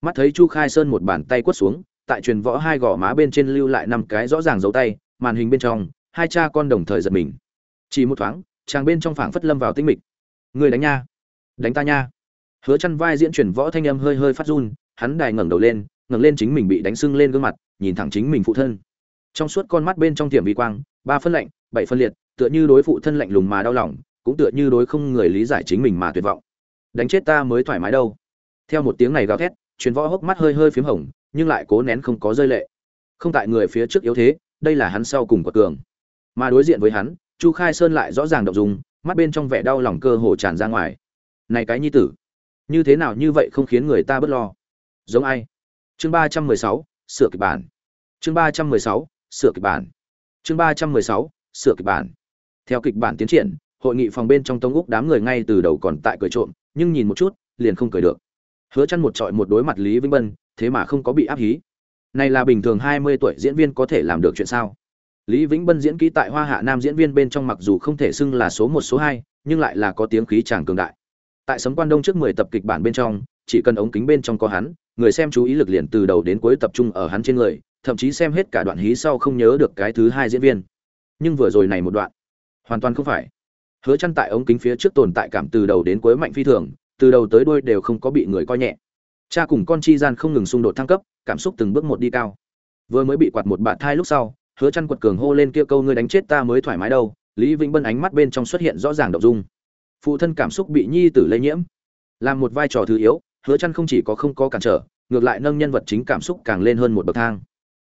Mắt thấy chu khai sơn một bàn tay quất xuống, tại truyền võ hai gò má bên trên lưu lại năm cái rõ ràng dấu tay, màn hình bên trong, hai cha con đồng thời giật mình. Chỉ một thoáng, chàng bên trong phảng phất lâm vào tinh mịch. Người đánh nha. Đánh ta nha. Hứa chăn vai diễn truyền võ thanh âm hơi hơi phát run, hắn đài ngẩng đầu lên, ngẩng lên chính mình bị đánh sưng lên gương mặt, nhìn thẳng chính mình phụ thân. Trong suốt con mắt bên trong tiềm vi quang, ba phân lạnh, bảy phân liệt, tựa như đối phụ thân lạnh lùng mà đau lòng, cũng tựa như đối không người lý giải chính mình mà tuyệt vọng. Đánh chết ta mới thoải mái đâu theo một tiếng này gào thét, truyền võ hốc mắt hơi hơi phím hồng, nhưng lại cố nén không có rơi lệ. Không tại người phía trước yếu thế, đây là hắn sau cùng của cường. Mà đối diện với hắn, chu khai sơn lại rõ ràng động dùng mắt bên trong vẻ đau lòng cơ hồ tràn ra ngoài. Này cái nhi tử, như thế nào như vậy không khiến người ta bớt lo? Giống ai? Chương ba trăm mười sáu, sửa kịch bản. Chương ba trăm mười sáu, sửa kịch bản. Chương ba trăm mười sáu, sửa kịch bản. Theo kịch bản tiến triển, hội nghị phòng bên trong tông úc đám người ngay từ đầu còn tại cười trộm, nhưng nhìn một chút, liền không cười được hứa chăn một trọi một đối mặt lý vĩnh bân, thế mà không có bị áp hí. Này là bình thường 20 tuổi diễn viên có thể làm được chuyện sao? Lý vĩnh bân diễn kỹ tại hoa hạ nam diễn viên bên trong mặc dù không thể xưng là số một, số hai, nhưng lại là có tiếng khí chàng cường đại. Tại sấm quan đông trước 10 tập kịch bản bên trong, chỉ cần ống kính bên trong có hắn, người xem chú ý lực liền từ đầu đến cuối tập trung ở hắn trên người, thậm chí xem hết cả đoạn hí sau không nhớ được cái thứ hai diễn viên. Nhưng vừa rồi này một đoạn, hoàn toàn không phải. Hứa chăn tại ống kính phía trước tồn tại cảm từ đầu đến cuối mạnh phi thường từ đầu tới đuôi đều không có bị người coi nhẹ. Cha cùng con chi gian không ngừng xung đột thăng cấp, cảm xúc từng bước một đi cao. Vừa mới bị quạt một bạn thai lúc sau, hứa chăn quật cường hô lên kia câu ngươi đánh chết ta mới thoải mái đâu. Lý vĩnh bân ánh mắt bên trong xuất hiện rõ ràng động dung. Phụ thân cảm xúc bị nhi tử lây nhiễm. Làm một vai trò thứ yếu, hứa chăn không chỉ có không có cản trở, ngược lại nâng nhân vật chính cảm xúc càng lên hơn một bậc thang.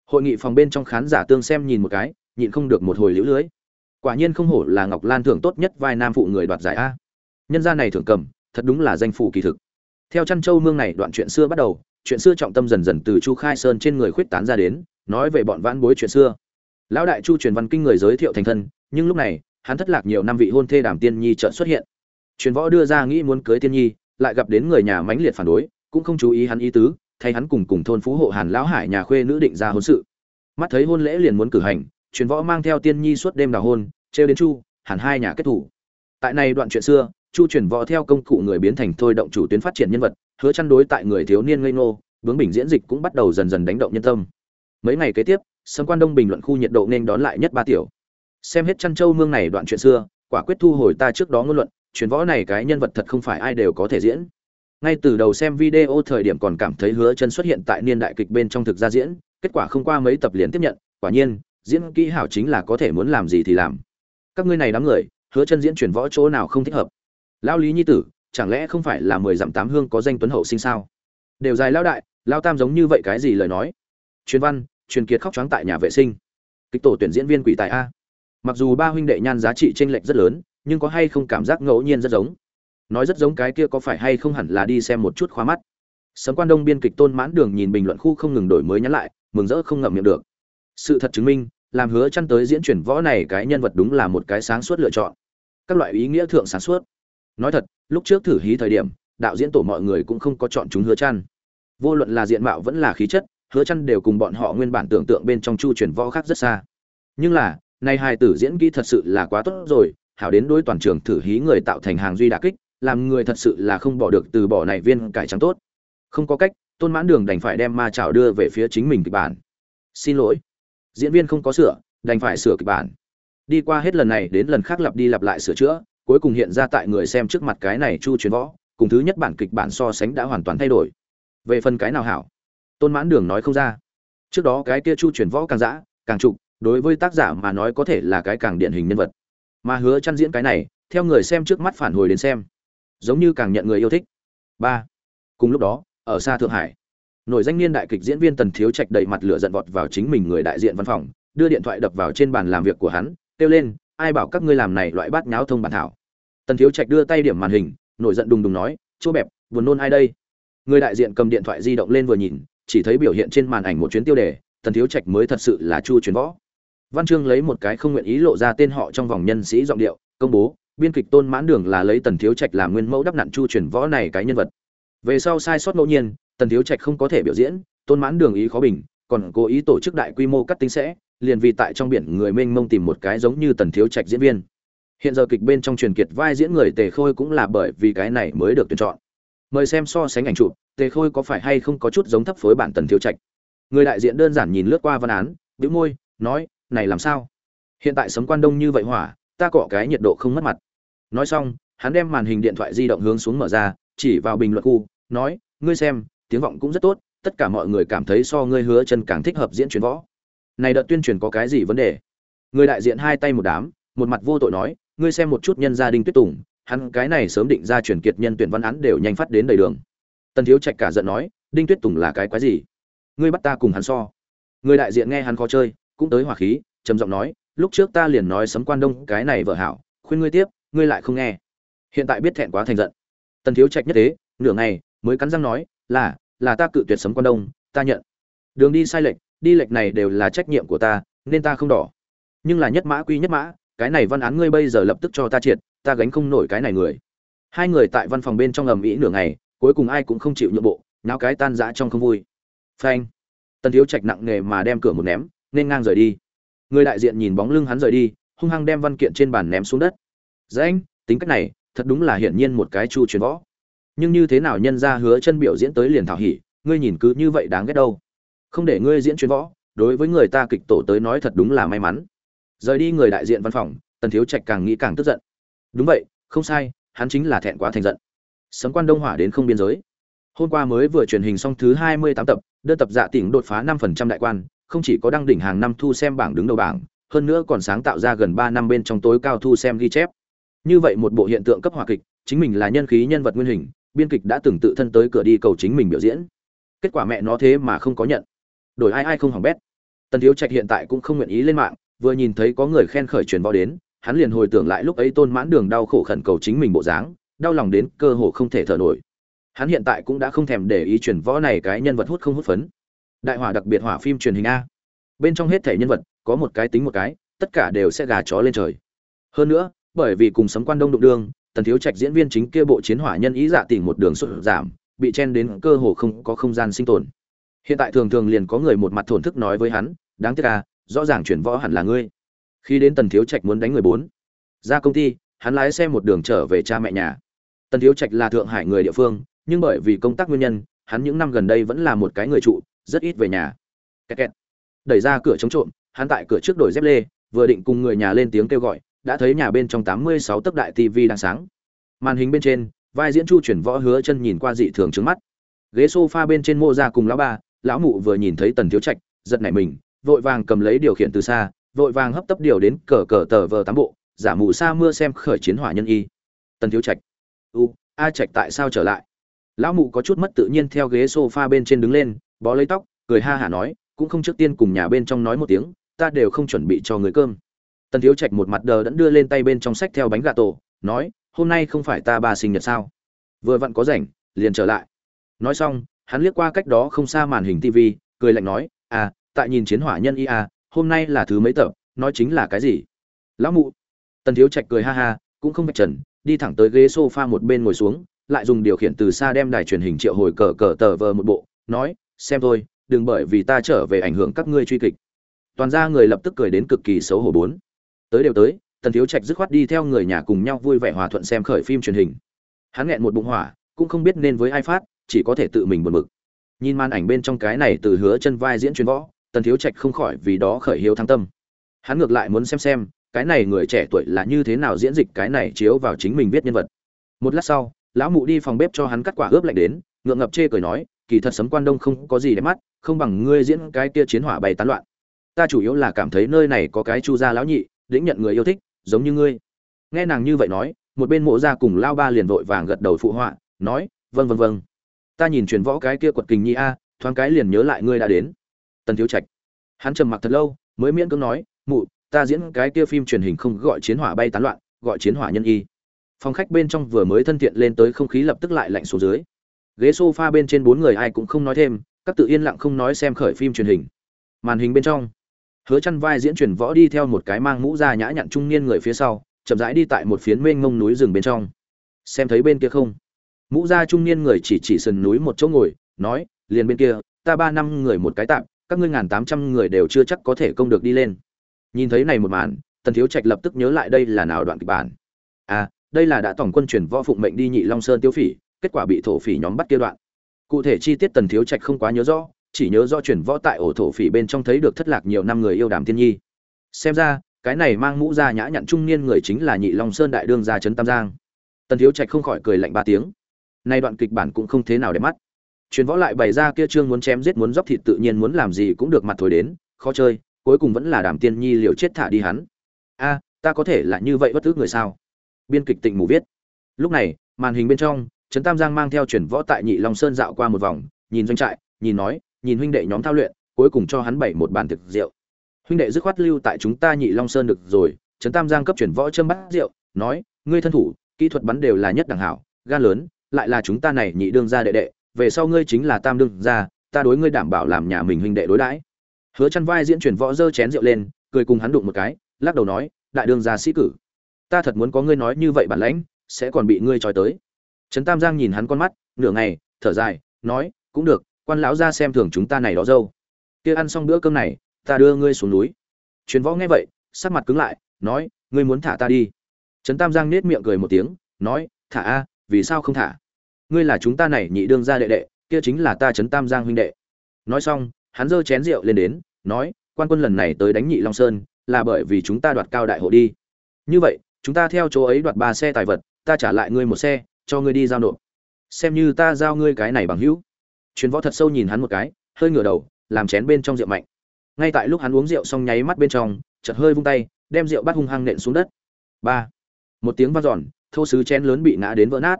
Hội nghị phòng bên trong khán giả tương xem nhìn một cái, nhịn không được một hồi liễu lưới. Quả nhiên không hổ là ngọc lan thưởng tốt nhất vai nam phụ người đoạt giải a. Nhân gia này thưởng cầm thật đúng là danh phủ kỳ thực. Theo chăn châu mương này đoạn chuyện xưa bắt đầu, chuyện xưa trọng tâm dần dần từ chu khai sơn trên người khuyết tán ra đến, nói về bọn vãn bối chuyện xưa. Lão đại chu truyền văn kinh người giới thiệu thành thân, nhưng lúc này, hắn thất lạc nhiều năm vị hôn thê đàm tiên nhi chợt xuất hiện. Truyền võ đưa ra nghĩ muốn cưới tiên nhi, lại gặp đến người nhà mãnh liệt phản đối, cũng không chú ý hắn ý tứ, thay hắn cùng cùng thôn phú hộ hàn lão hải nhà khuê nữ định ra hôn sự. Mắt thấy hôn lễ liền muốn cử hành, truyền võ mang theo tiên nhi suốt đêm đào hôn, trêu đến chu hàn hai nhà kết thủ. Tại này đoạn chuyện xưa chu truyền võ theo công cụ người biến thành thôi động chủ tuyến phát triển nhân vật, hứa chăn đối tại người thiếu niên ngây ngô bướng bình diễn dịch cũng bắt đầu dần dần đánh động nhân tâm. Mấy ngày kế tiếp, sâm quan đông bình luận khu nhiệt độ nên đón lại nhất ba tiểu. Xem hết chăn châu mương này đoạn chuyện xưa, quả quyết thu hồi ta trước đó ngôn luận, truyền võ này cái nhân vật thật không phải ai đều có thể diễn. Ngay từ đầu xem video thời điểm còn cảm thấy hứa chân xuất hiện tại niên đại kịch bên trong thực ra diễn, kết quả không qua mấy tập liền tiếp nhận, quả nhiên, diễn kỹ hảo chính là có thể muốn làm gì thì làm. Các ngươi này đám người, hứa chân diễn truyền võ chỗ nào không thích hợp? Lão lý nhi tử, chẳng lẽ không phải là mười dặm tám hương có danh tuấn hậu sinh sao? Đều dài lão đại lao tam giống như vậy cái gì lời nói? Truyền văn, truyền kiệt khóc choáng tại nhà vệ sinh. Kịch tổ tuyển diễn viên quỷ tài a. Mặc dù ba huynh đệ nhan giá trị tranh lệch rất lớn, nhưng có hay không cảm giác ngẫu nhiên rất giống? Nói rất giống cái kia có phải hay không hẳn là đi xem một chút khóa mắt. Sấm quan đông biên kịch tôn mãn đường nhìn bình luận khu không ngừng đổi mới nhắn lại, mừng rỡ không ngậm miệng được. Sự thật chứng minh, làm hứa chăn tới diễn chuyển võ này cái nhân vật đúng là một cái sáng suốt lựa chọn. Các loại ý nghĩa thượng sáng suốt nói thật, lúc trước thử hí thời điểm, đạo diễn tổ mọi người cũng không có chọn chúng hứa chăn. Vô luận là diện mạo vẫn là khí chất, hứa chăn đều cùng bọn họ nguyên bản tưởng tượng bên trong chu chuyển võ khác rất xa. Nhưng là nay hai tử diễn kỹ thật sự là quá tốt rồi, hảo đến đối toàn trường thử hí người tạo thành hàng duy đả kích, làm người thật sự là không bỏ được từ bỏ này viên cải trắng tốt. Không có cách, tôn mãn đường đành phải đem ma chảo đưa về phía chính mình kịch bản. Xin lỗi. Diễn viên không có sửa, đành phải sửa kịch bản. Đi qua hết lần này đến lần khác lặp đi lặp lại sửa chữa cuối cùng hiện ra tại người xem trước mặt cái này chu truyền võ, cùng thứ nhất bản kịch bản so sánh đã hoàn toàn thay đổi. Về phần cái nào hảo? Tôn mãn đường nói không ra. Trước đó cái kia chu truyền võ càng dã, càng trục, đối với tác giả mà nói có thể là cái càng điển hình nhân vật. Mà hứa chăn diễn cái này, theo người xem trước mắt phản hồi đến xem, giống như càng nhận người yêu thích. Ba. Cùng lúc đó, ở xa thượng hải, nổi danh niên đại kịch diễn viên tần thiếu trạch đầy mặt lửa giận vọt vào chính mình người đại diện văn phòng, đưa điện thoại đập vào trên bàn làm việc của hắn, kêu lên ai bảo các ngươi làm này loại bát nháo thông bản thảo. Tần thiếu trạch đưa tay điểm màn hình, nổi giận đùng đùng nói, chua bẹp, buồn nôn ai đây? Người đại diện cầm điện thoại di động lên vừa nhìn, chỉ thấy biểu hiện trên màn ảnh một chuyến tiêu đề, tần thiếu trạch mới thật sự là chu chuyến võ. Văn chương lấy một cái không nguyện ý lộ ra tên họ trong vòng nhân sĩ giọng điệu, công bố, biên kịch tôn mãn đường là lấy tần thiếu trạch làm nguyên mẫu đắp nặn chu truyền võ này cái nhân vật. Về sau sai sót ngẫu nhiên, tần thiếu trạch không có thể biểu diễn, tôn mãn đường ý khó bình, còn cố ý tổ chức đại quy mô cắt tính sẽ liền vì tại trong biển người mênh mông tìm một cái giống như tần thiếu trạch diễn viên. Hiện giờ kịch bên trong truyền kiệt vai diễn người tề khôi cũng là bởi vì cái này mới được tuyển chọn. Mời xem so sánh ảnh chụp, tề khôi có phải hay không có chút giống thấp phối bản tần thiếu trạch? Người đại diện đơn giản nhìn lướt qua văn án đĩu môi, nói, này làm sao? Hiện tại sấm quan đông như vậy hỏa, ta cọ cái nhiệt độ không mất mặt. Nói xong, hắn đem màn hình điện thoại di động hướng xuống mở ra, chỉ vào bình luận khu, nói, ngươi xem, tiếng vọng cũng rất tốt, tất cả mọi người cảm thấy so ngươi hứa chân càng thích hợp diễn truyền võ này đợt tuyên truyền có cái gì vấn đề? Người đại diện hai tay một đám, một mặt vô tội nói, ngươi xem một chút nhân gia đình tuyết tùng, hắn cái này sớm định ra truyền kiệt nhân tuyển văn án đều nhanh phát đến đầy đường. Tần thiếu trạch cả giận nói, đinh tuyết tùng là cái quái gì? Ngươi bắt ta cùng hắn so. Người đại diện nghe hắn khó chơi, cũng tới hỏa khí, trầm giọng nói, lúc trước ta liền nói sấm quan đông, cái này vợ hảo, khuyên ngươi tiếp, ngươi lại không nghe. Hiện tại biết thẹn quá thành giận. Tần thiếu trạch nhất thế, nửa ngày, mới cắn răng nói, là là ta cự tuyệt sấm quan đông, ta nhận. Đường đi sai lệch đi lệch này đều là trách nhiệm của ta nên ta không đỏ. Nhưng là nhất mã quy nhất mã cái này văn án ngươi bây giờ lập tức cho ta triệt ta gánh không nổi cái này người. Hai người tại văn phòng bên trong ầm ĩ nửa ngày cuối cùng ai cũng không chịu nhượng bộ náo cái tan rã trong không vui. Phanh. Tần thiếu trạch nặng nề mà đem cửa một ném nên ngang rời đi. Người đại diện nhìn bóng lưng hắn rời đi hung hăng đem văn kiện trên bàn ném xuống đất. Anh, tính cách này thật đúng là hiển nhiên một cái chu truyền võ. Nhưng như thế nào nhân ra hứa chân biểu diễn tới liền thảo hỉ ngươi nhìn cứ như vậy đáng ghét đâu không để ngươi diễn chuyên võ, đối với người ta kịch tổ tới nói thật đúng là may mắn. Rời đi người đại diện văn phòng, tần thiếu trạch càng nghĩ càng tức giận. Đúng vậy, không sai, hắn chính là thẹn quá thành giận. Sấm quan đông hỏa đến không biên giới. Hôm qua mới vừa truyền hình xong thứ hai mươi tám tập, đơn tập dạ tỉnh đột phá năm phần trăm đại quan, không chỉ có đăng đỉnh hàng năm thu xem bảng đứng đầu bảng, hơn nữa còn sáng tạo ra gần ba năm bên trong tối cao thu xem ghi chép. Như vậy một bộ hiện tượng cấp hòa kịch, chính mình là nhân khí nhân vật nguyên hình, biên kịch đã từng tự thân tới cửa đi cầu chính mình biểu diễn. Kết quả mẹ nó thế mà không có nhận đổi ai ai không hỏng bét. Tần thiếu trạch hiện tại cũng không nguyện ý lên mạng, vừa nhìn thấy có người khen khởi truyền võ đến, hắn liền hồi tưởng lại lúc ấy tôn mãn đường đau khổ khẩn cầu chính mình bộ dáng, đau lòng đến cơ hồ không thể thở nổi. Hắn hiện tại cũng đã không thèm để ý truyền võ này cái nhân vật hút không hút phấn. Đại hỏa đặc biệt hỏa phim truyền hình a. Bên trong hết thể nhân vật, có một cái tính một cái, tất cả đều sẽ gà chó lên trời. Hơn nữa, bởi vì cùng sấm quan đông đụng đương tần thiếu trạch diễn viên chính kia bộ chiến hỏa nhân ý dạ tìm một đường sụt giảm, bị chen đến cơ hồ không có không gian sinh tồn hiện tại thường thường liền có người một mặt thổn thức nói với hắn, đáng tiếc à rõ ràng chuyển võ hẳn là ngươi. Khi đến tần thiếu trạch muốn đánh người bốn, ra công ty, hắn lái xe một đường trở về cha mẹ nhà. Tần thiếu trạch là thượng hải người địa phương, nhưng bởi vì công tác nguyên nhân, hắn những năm gần đây vẫn là một cái người trụ, rất ít về nhà. Kẹt kẹt. đẩy ra cửa chống trộm, hắn tại cửa trước đổi dép lê, vừa định cùng người nhà lên tiếng kêu gọi, đã thấy nhà bên trong tám mươi sáu tấc đại tv đang sáng. Màn hình bên trên, vai diễn chu chuyển võ hứa chân nhìn qua dị thường trứng mắt. Ghế sofa bên trên mô ra cùng lão ba lão mụ vừa nhìn thấy tần thiếu trạch, giật nảy mình, vội vàng cầm lấy điều khiển từ xa, vội vàng hấp tấp điều đến cờ cờ tờ vờ tám bộ, giả mù xa mưa xem khởi chiến hỏa nhân y. Tần thiếu trạch, u, a trạch tại sao trở lại? Lão mụ có chút mất tự nhiên theo ghế sofa bên trên đứng lên, bó lấy tóc, cười ha hả nói, cũng không trước tiên cùng nhà bên trong nói một tiếng, ta đều không chuẩn bị cho người cơm. Tần thiếu trạch một mặt đờ đẫn đưa lên tay bên trong sách theo bánh gà tổ, nói, hôm nay không phải ta ba sinh nhật sao? Vừa vặn có rảnh, liền trở lại. Nói xong hắn liếc qua cách đó không xa màn hình tv cười lạnh nói à tại nhìn chiến hỏa nhân IA, hôm nay là thứ mấy tập nói chính là cái gì? Lão mụ. Tần thiếu trạch cười ha ha cũng không vạch trần đi thẳng tới ghế sofa một bên ngồi xuống lại dùng điều khiển từ xa đem đài truyền hình triệu hồi cờ cờ tờ vờ một bộ nói xem thôi đừng bởi vì ta trở về ảnh hưởng các ngươi truy kịch. Toàn ra người lập tức cười đến cực kỳ xấu hổ bốn. Tới đều tới tần thiếu trạch dứt khoát đi theo người nhà cùng nhau vui vẻ hòa thuận xem khởi phim truyền hình. Hắn nghẹn một bụng hỏa cũng không biết nên với ai phát chỉ có thể tự mình buồn bực. Nhìn màn ảnh bên trong cái này từ hứa chân vai diễn chuyên võ, tần thiếu trạch không khỏi vì đó khởi hiếu thăng tâm. Hắn ngược lại muốn xem xem, cái này người trẻ tuổi là như thế nào diễn dịch cái này chiếu vào chính mình viết nhân vật. Một lát sau, lão mụ đi phòng bếp cho hắn cắt quả ướp lạnh đến, ngượng ngập chê cười nói, kỳ thật sấm quan đông không có gì để mắt, không bằng ngươi diễn cái kia chiến hỏa bày tán loạn. Ta chủ yếu là cảm thấy nơi này có cái chu gia lão nhị đĩnh nhận người yêu thích, giống như ngươi. Nghe nàng như vậy nói, một bên mộ gia cùng lao ba liền vội vàng gật đầu phụ họa, nói vâng vâng vâng ta nhìn truyền võ cái kia quật kình nhi a, thoáng cái liền nhớ lại ngươi đã đến. Tần thiếu trạch. Hắn trầm mặc thật lâu, mới miễn cưỡng nói, mụ, ta diễn cái kia phim truyền hình không gọi chiến hỏa bay tán loạn, gọi chiến hỏa nhân y. Phòng khách bên trong vừa mới thân thiện lên tới không khí lập tức lại lạnh xuống dưới. Ghế sofa bên trên bốn người ai cũng không nói thêm, các tự yên lặng không nói xem khởi phim truyền hình. Màn hình bên trong, hứa chăn vai diễn truyền võ đi theo một cái mang mũ da nhã nhặn trung niên người phía sau, chậm rãi đi tại một phiến mênh mông núi rừng bên trong. Xem thấy bên kia không? Mũ gia trung niên người chỉ chỉ sườn núi một chỗ ngồi, nói, liền bên kia, ta ba năm người một cái tạm, các ngươi ngàn tám trăm người đều chưa chắc có thể công được đi lên. Nhìn thấy này một màn, tần thiếu trạch lập tức nhớ lại đây là nào đoạn kịch bản. À đây là đã tổng quân chuyển võ phụng mệnh đi nhị long sơn tiêu phỉ, kết quả bị thổ phỉ nhóm bắt kia đoạn. Cụ thể chi tiết tần thiếu trạch không quá nhớ rõ, chỉ nhớ do chuyển võ tại ổ thổ phỉ bên trong thấy được thất lạc nhiều năm người yêu đàm thiên nhi. Xem ra, cái này mang mũ ra nhã nhặn trung niên người chính là nhị long sơn đại đương gia trấn tam giang. Tần thiếu trạch không khỏi cười lạnh ba tiếng nay đoạn kịch bản cũng không thế nào để mắt. Truyền võ lại bày ra kia trương muốn chém giết muốn dốc thịt tự nhiên muốn làm gì cũng được mặt thổi đến, khó chơi, cuối cùng vẫn là đàm tiên nhi liều chết thả đi hắn. A, ta có thể là như vậy bất cứ người sao? Biên kịch tịnh mù viết. Lúc này, màn hình bên trong, trấn tam giang mang theo truyền võ tại nhị long sơn dạo qua một vòng, nhìn doanh trại, nhìn nói, nhìn huynh đệ nhóm thao luyện, cuối cùng cho hắn bảy một bàn thực rượu. Huynh đệ dứt khoát lưu tại chúng ta nhị long sơn được rồi, trấn tam giang cấp truyền võ châm bát rượu, nói, ngươi thân thủ, kỹ thuật bắn đều là nhất đẳng hảo, gan lớn lại là chúng ta này nhị đương gia đệ đệ, về sau ngươi chính là tam đương gia, ta đối ngươi đảm bảo làm nhà mình huynh đệ đối đãi. Hứa chăn vai diễn truyền võ dơ chén rượu lên, cười cùng hắn đụng một cái, lắc đầu nói, đại đương gia sĩ cử, ta thật muốn có ngươi nói như vậy bản lãnh, sẽ còn bị ngươi trói tới. Trấn tam giang nhìn hắn con mắt, nửa ngày, thở dài, nói, cũng được, quan lão gia xem thường chúng ta này đó dâu. Kia ăn xong bữa cơm này, ta đưa ngươi xuống núi. Truyền võ nghe vậy, sắc mặt cứng lại, nói, ngươi muốn thả ta đi. Trấn tam giang nết miệng cười một tiếng, nói, thả a, vì sao không thả? Ngươi là chúng ta này nhị đương gia đệ đệ, kia chính là ta trấn tam giang huynh đệ. Nói xong, hắn giơ chén rượu lên đến, nói, quan quân lần này tới đánh nhị long sơn, là bởi vì chúng ta đoạt cao đại hộ đi. Như vậy, chúng ta theo chỗ ấy đoạt ba xe tài vật, ta trả lại ngươi một xe, cho ngươi đi giao nộp. Xem như ta giao ngươi cái này bằng hữu. Truyền võ thật sâu nhìn hắn một cái, hơi ngửa đầu, làm chén bên trong rượu mạnh. Ngay tại lúc hắn uống rượu xong nháy mắt bên trong, chợt hơi vung tay, đem rượu bắt hung hăng nện xuống đất. Ba. Một tiếng vang giòn thô sứ chén lớn bị ngã đến vỡ nát.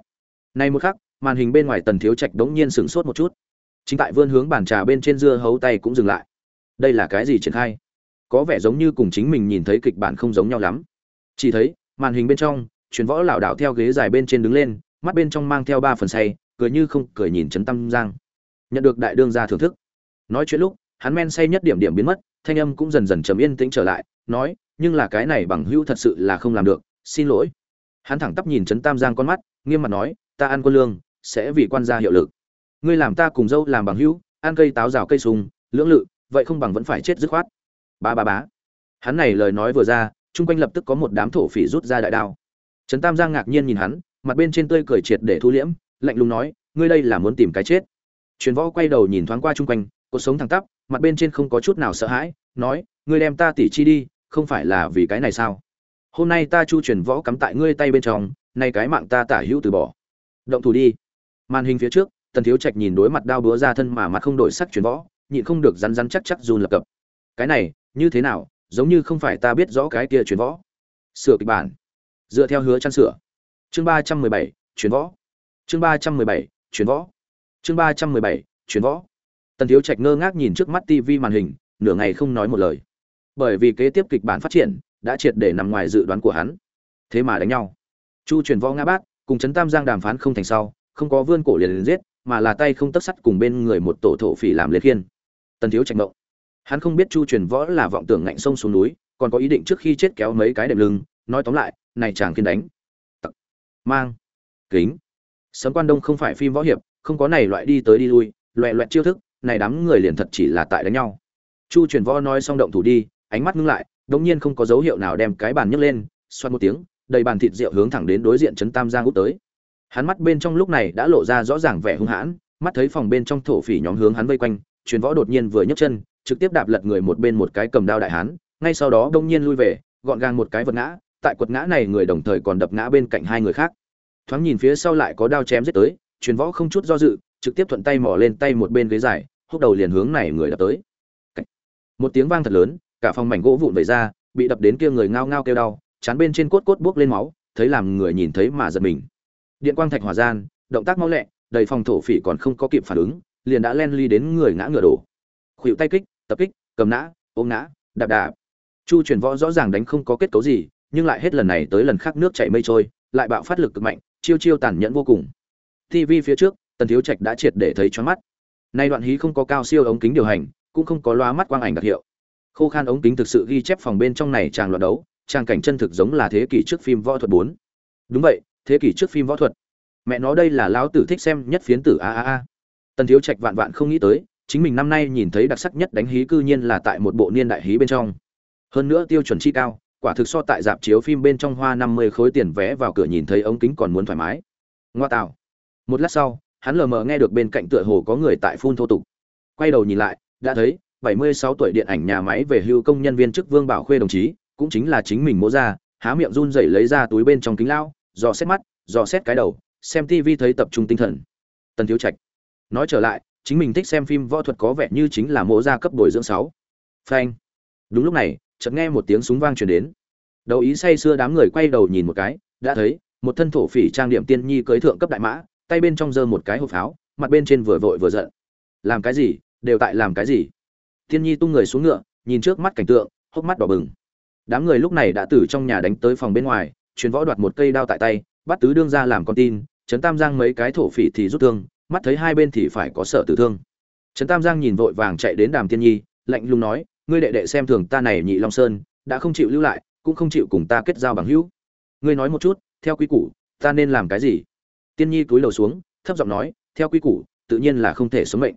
Nay một khắc màn hình bên ngoài tần thiếu trạch đống nhiên sửng sốt một chút. Chính tại vươn hướng bàn trà bên trên dưa hấu tay cũng dừng lại. Đây là cái gì triển khai? Có vẻ giống như cùng chính mình nhìn thấy kịch bản không giống nhau lắm. Chỉ thấy, màn hình bên trong, truyền võ lảo đảo theo ghế dài bên trên đứng lên, mắt bên trong mang theo ba phần say, cười như không cười nhìn trấn tâm giang. Nhận được đại đương gia thưởng thức. Nói chuyện lúc, hắn men say nhất điểm điểm biến mất, thanh âm cũng dần dần trầm yên tĩnh trở lại, nói, nhưng là cái này bằng hữu thật sự là không làm được, xin lỗi. Hắn thẳng tắp nhìn trấn tam giang con mắt, nghiêm mặt nói ta ăn quân lương, sẽ vì quan gia hiệu lực. Ngươi làm ta cùng dâu làm bằng hữu, ăn cây táo rào cây sùng, lưỡng lự, vậy không bằng vẫn phải chết dứt khoát. Ba ba bá. Hắn này lời nói vừa ra, chung quanh lập tức có một đám thổ phỉ rút ra đại đao. Trấn tam giang ngạc nhiên nhìn hắn, mặt bên trên tươi cười triệt để thu liễm, lạnh lùng nói, ngươi đây là muốn tìm cái chết. Truyền võ quay đầu nhìn thoáng qua chung quanh, cuộc sống thẳng tắp, mặt bên trên không có chút nào sợ hãi, nói, ngươi đem ta tỉ chi đi, không phải là vì cái này sao? Hôm nay ta chu truyền võ cắm tại ngươi tay bên trong, nay cái mạng ta tả hữu từ bỏ động thủ đi. Màn hình phía trước, tần thiếu trạch nhìn đối mặt đao búa ra thân mà mặt không đổi sắc chuyển võ, nhịn không được rắn rắn chắc chắc run lập cập. Cái này, như thế nào, giống như không phải ta biết rõ cái kia chuyển võ. Sửa kịch bản. Dựa theo hứa chăn sửa. Chương ba trăm mười bảy, chuyển võ. Chương ba trăm mười bảy, chuyển võ. Chương ba trăm mười bảy, chuyển võ. Tần thiếu trạch ngơ ngác nhìn trước mắt tivi màn hình, nửa ngày không nói một lời. Bởi vì kế tiếp kịch bản phát triển, đã triệt để nằm ngoài dự đoán của hắn. Thế mà đánh nhau. Chu truyền võ ngã bát cùng trấn tam giang đàm phán không thành sau, không có vươn cổ liền liền giết, mà là tay không tất sắt cùng bên người một tổ thổ phỉ làm liệt khiên. Tần thiếu trạch mộng. Hắn không biết chu truyền võ là vọng tưởng ngạnh sông xuống núi, còn có ý định trước khi chết kéo mấy cái đệm lưng, nói tóm lại, này chàng kiên đánh. Tặc. mang. Kính. Sấm quan đông không phải phim võ hiệp, không có này loại đi tới đi lui, loẹ loẹt chiêu thức, này đám người liền thật chỉ là tại đánh nhau. Chu truyền võ nói xong động thủ đi, ánh mắt ngưng lại đống nhiên không có dấu hiệu nào đem cái bàn nhấc lên xoan một tiếng đầy bàn thịt rượu hướng thẳng đến đối diện trấn tam giang út tới. Hắn mắt bên trong lúc này đã lộ ra rõ ràng vẻ hung hãn, mắt thấy phòng bên trong thổ phỉ nhóm hướng hắn vây quanh, truyền võ đột nhiên vừa nhấc chân, trực tiếp đạp lật người một bên một cái cầm đao đại hán, ngay sau đó đông nhiên lui về, gọn gàng một cái vật ngã, tại quật ngã này người đồng thời còn đập ngã bên cạnh hai người khác. Thoáng nhìn phía sau lại có đao chém giết tới, truyền võ không chút do dự, trực tiếp thuận tay mỏ lên tay một bên ghế dài, húc đầu liền hướng này người đập tới. Một tiếng vang thật lớn, cả phòng mảnh gỗ vụn vẩy ra, bị đập đến kia người ngao ngao kêu đau chán bên trên cốt cốt buốc lên máu, thấy làm người nhìn thấy mà giật mình. Điện quang thạch hỏa gian, động tác mau lẹ, đầy phòng thổ phỉ còn không có kịp phản ứng, liền đã len ly đến người ngã ngựa đổ. Khuỵu tay kích, tập kích, cầm nã, ôm nã, đạp đạp. Chu truyền võ rõ ràng đánh không có kết cấu gì, nhưng lại hết lần này tới lần khác nước chảy mây trôi, lại bạo phát lực cực mạnh, chiêu chiêu tàn nhẫn vô cùng. Tv phía trước, tần thiếu trạch đã triệt để thấy choáng mắt. Nay đoạn hí không có cao siêu ống kính điều hành, cũng không có loa mắt quang ảnh đặc hiệu. Khô khan ống kính thực sự ghi chép phòng bên trong này tràng loạn đấu trang cảnh chân thực giống là thế kỷ trước phim võ thuật bốn. Đúng vậy, thế kỷ trước phim võ thuật. Mẹ nó đây là lão tử thích xem nhất phiến tử a a a. Tần thiếu trạch vạn vạn không nghĩ tới, chính mình năm nay nhìn thấy đặc sắc nhất đánh hí cư nhiên là tại một bộ niên đại hí bên trong. Hơn nữa tiêu chuẩn chi cao, quả thực so tại dạp chiếu phim bên trong hoa năm mươi khối tiền vé vào cửa nhìn thấy ống kính còn muốn thoải mái. Ngoa tạo. Một lát sau, hắn lờ mờ nghe được bên cạnh tựa hồ có người tại phun thô tục. Quay đầu nhìn lại, đã thấy, bảy mươi sáu tuổi điện ảnh nhà máy về hưu công nhân viên chức vương bảo khuê đồng chí cũng chính là chính mình mỗ ra, há miệng run rẩy lấy ra túi bên trong kính lao dò xét mắt, dò xét cái đầu, xem tivi thấy tập trung tinh thần. Tần thiếu trạch. Nói trở lại, chính mình thích xem phim võ thuật có vẻ như chính là mỗ ra cấp bồi dưỡng sáu. Phanh. Đúng lúc này, chợt nghe một tiếng súng vang truyền đến. Đầu ý say sưa đám người quay đầu nhìn một cái, đã thấy, một thân thổ phỉ trang điểm tiên nhi cưới thượng cấp đại mã, tay bên trong giơ một cái hộp pháo, mặt bên trên vừa vội vừa giận. Làm cái gì? Đều tại làm cái gì? Tiên nhi tung người xuống ngựa, nhìn trước mắt cảnh tượng, hốc mắt đỏ bừng đám người lúc này đã từ trong nhà đánh tới phòng bên ngoài chuyến võ đoạt một cây đao tại tay, bắt tứ đương ra làm con tin, trấn tam giang mấy cái thổ phỉ thì rút thương, mắt thấy hai bên thì phải có sợ tử thương. Trấn tam giang nhìn vội vàng chạy đến đàm tiên nhi, lạnh lùng nói, ngươi đệ đệ xem thường ta này nhị long sơn, đã không chịu lưu lại, cũng không chịu cùng ta kết giao bằng hữu. Ngươi nói một chút, theo quy củ, ta nên làm cái gì? Tiên nhi cúi đầu xuống, thấp giọng nói, theo quy củ, tự nhiên là không thể sống mệnh.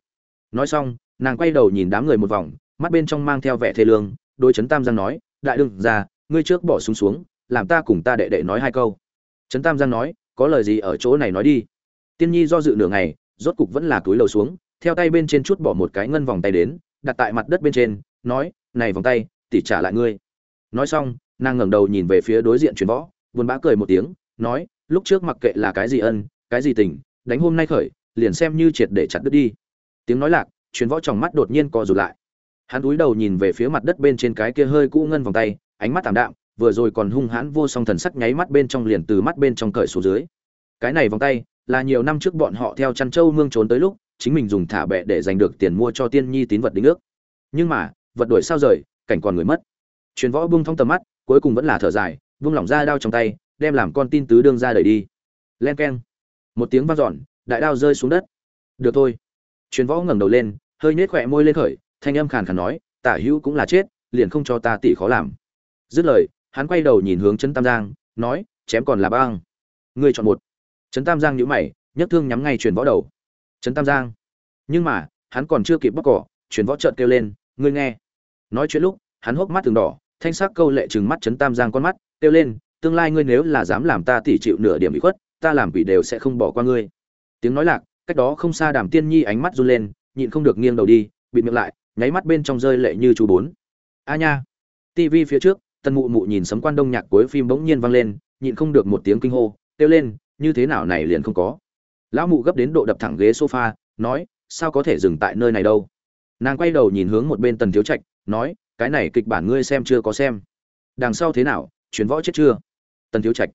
Nói xong, nàng quay đầu nhìn đám người một vòng, mắt bên trong mang theo vẻ thê lương đôi trấn tam giang nói đại đương ra ngươi trước bỏ súng xuống, xuống làm ta cùng ta đệ đệ nói hai câu. Trấn tam giang nói có lời gì ở chỗ này nói đi. Tiên nhi do dự nửa ngày rốt cục vẫn là túi lầu xuống theo tay bên trên chút bỏ một cái ngân vòng tay đến đặt tại mặt đất bên trên nói này vòng tay tỉ trả lại ngươi. Nói xong nàng ngẩng đầu nhìn về phía đối diện truyền võ buồn bã cười một tiếng nói lúc trước mặc kệ là cái gì ân cái gì tình đánh hôm nay khởi liền xem như triệt để chặt đứt đi. Tiếng nói lạc truyền võ trong mắt đột nhiên co rụt lại hắn cúi đầu nhìn về phía mặt đất bên trên cái kia hơi cũ ngân vòng tay, ánh mắt tạm đạm, vừa rồi còn hung hãn vô song thần sắc nháy mắt bên trong liền từ mắt bên trong cởi xuống dưới. Cái này vòng tay, là nhiều năm trước bọn họ theo chăn châu mương trốn tới lúc, chính mình dùng thả bẹ để giành được tiền mua cho tiên nhi tín vật đính ước. Nhưng mà, vật đổi sao rời, cảnh còn người mất. Truyền võ bung thong tầm mắt, cuối cùng vẫn là thở dài, vung lỏng ra đao trong tay, đem làm con tin tứ đương ra đẩy đi. Len keng. Một tiếng vang dọn, đại đao rơi xuống đất. Được thôi. Truyền võ ngẩng đầu lên, hơi nhếch khỏe môi lên khởi thanh âm khàn khàn nói, tả hữu cũng là chết, liền không cho ta tỷ khó làm. Dứt lời, hắn quay đầu nhìn hướng trấn tam giang, nói, chém còn là băng. Ngươi chọn một. Trấn tam giang nhíu mày, nhấc thương nhắm ngay truyền võ đầu. Trấn tam giang. Nhưng mà, hắn còn chưa kịp bóc cỏ truyền võ trợn kêu lên, ngươi nghe. Nói chuyện lúc, hắn hốc mắt từng đỏ, thanh sắc câu lệ trừng mắt trấn tam giang con mắt, kêu lên, tương lai ngươi nếu là dám làm ta tỉ chịu nửa điểm bị khuất, ta làm quỷ đều sẽ không bỏ qua ngươi. Tiếng nói lạc, cách đó không xa đàm tiên nhi ánh mắt run lên, nhịn không được nghiêng đầu đi, bịt miệng lại nháy mắt bên trong rơi lệ như chú bốn. A nha. Tv phía trước tân mụ mụ nhìn sấm quan đông nhạc cuối phim bỗng nhiên vang lên, nhịn không được một tiếng kinh hô, kêu lên, như thế nào này liền không có? Lão mụ gấp đến độ đập thẳng ghế sofa, nói, sao có thể dừng tại nơi này đâu? Nàng quay đầu nhìn hướng một bên tần thiếu trạch, nói, cái này kịch bản ngươi xem chưa có xem? Đằng sau thế nào chuyến võ chết chưa? Tần thiếu trạch.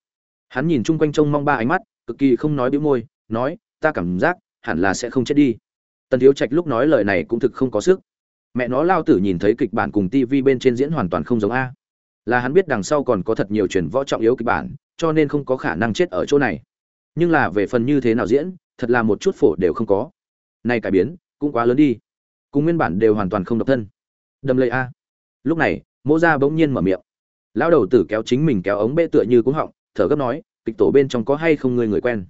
Hắn nhìn chung quanh trông mong ba ánh mắt, cực kỳ không nói bĩu môi, nói, ta cảm giác, hẳn là sẽ không chết đi. Tần thiếu trạch lúc nói lời này cũng thực không có sức mẹ nó lao tử nhìn thấy kịch bản cùng tv bên trên diễn hoàn toàn không giống a. Là hắn biết đằng sau còn có thật nhiều truyền võ trọng yếu kịch bản, cho nên không có khả năng chết ở chỗ này. Nhưng là về phần như thế nào diễn, thật là một chút phổ đều không có. Nay cải biến, cũng quá lớn đi. Cùng nguyên bản đều hoàn toàn không độc thân. Đâm lầy a. Lúc này, mỗ ra bỗng nhiên mở miệng. Lão đầu tử kéo chính mình kéo ống bê tựa như cũng họng, thở gấp nói, kịch tổ bên trong có hay không người người quen?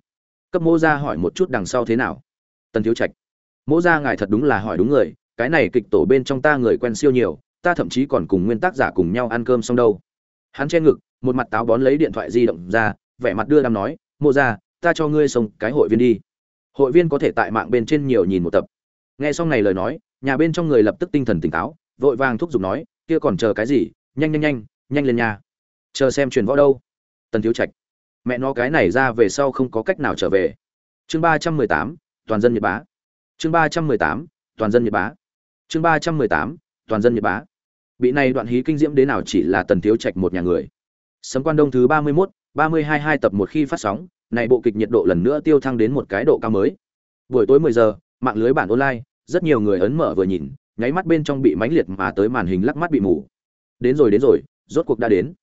Cấp mỗ ra hỏi một chút đằng sau thế nào. Tần thiếu trạch. Mỗ ra ngài thật đúng là hỏi đúng người cái này kịch tổ bên trong ta người quen siêu nhiều, ta thậm chí còn cùng nguyên tác giả cùng nhau ăn cơm xong đâu. Hắn che ngực, một mặt táo bón lấy điện thoại di động ra, vẻ mặt đưa đam nói mô ra, ta cho ngươi xong cái hội viên đi. Hội viên có thể tại mạng bên trên nhiều nhìn một tập. Nghe xong này lời nói, nhà bên trong người lập tức tinh thần tỉnh táo, vội vàng thúc giục nói, kia còn chờ cái gì? Nhanh nhanh nhanh nhanh lên nhà. Chờ xem truyền võ đâu. Tần thiếu trạch. Mẹ nó cái này ra về sau không có cách nào trở về. Chương ba trăm mười tám, toàn dân nhật bá. Chương ba trăm mười tám, toàn dân nhật bá chương ba trăm mười tám, toàn dân nhật bá. Bị này đoạn hí kinh diễm đến nào chỉ là tần thiếu trạch một nhà người. Sấm quan đông thứ ba mươi mốt, ba mươi hai hai tập một khi phát sóng, này bộ kịch nhiệt độ lần nữa tiêu thăng đến một cái độ cao mới. Buổi tối mười giờ, mạng lưới bản online, rất nhiều người ấn mở vừa nhìn, nháy mắt bên trong bị mãnh liệt mà tới màn hình lắc mắt bị mù. Đến rồi đến rồi, rốt cuộc đã đến.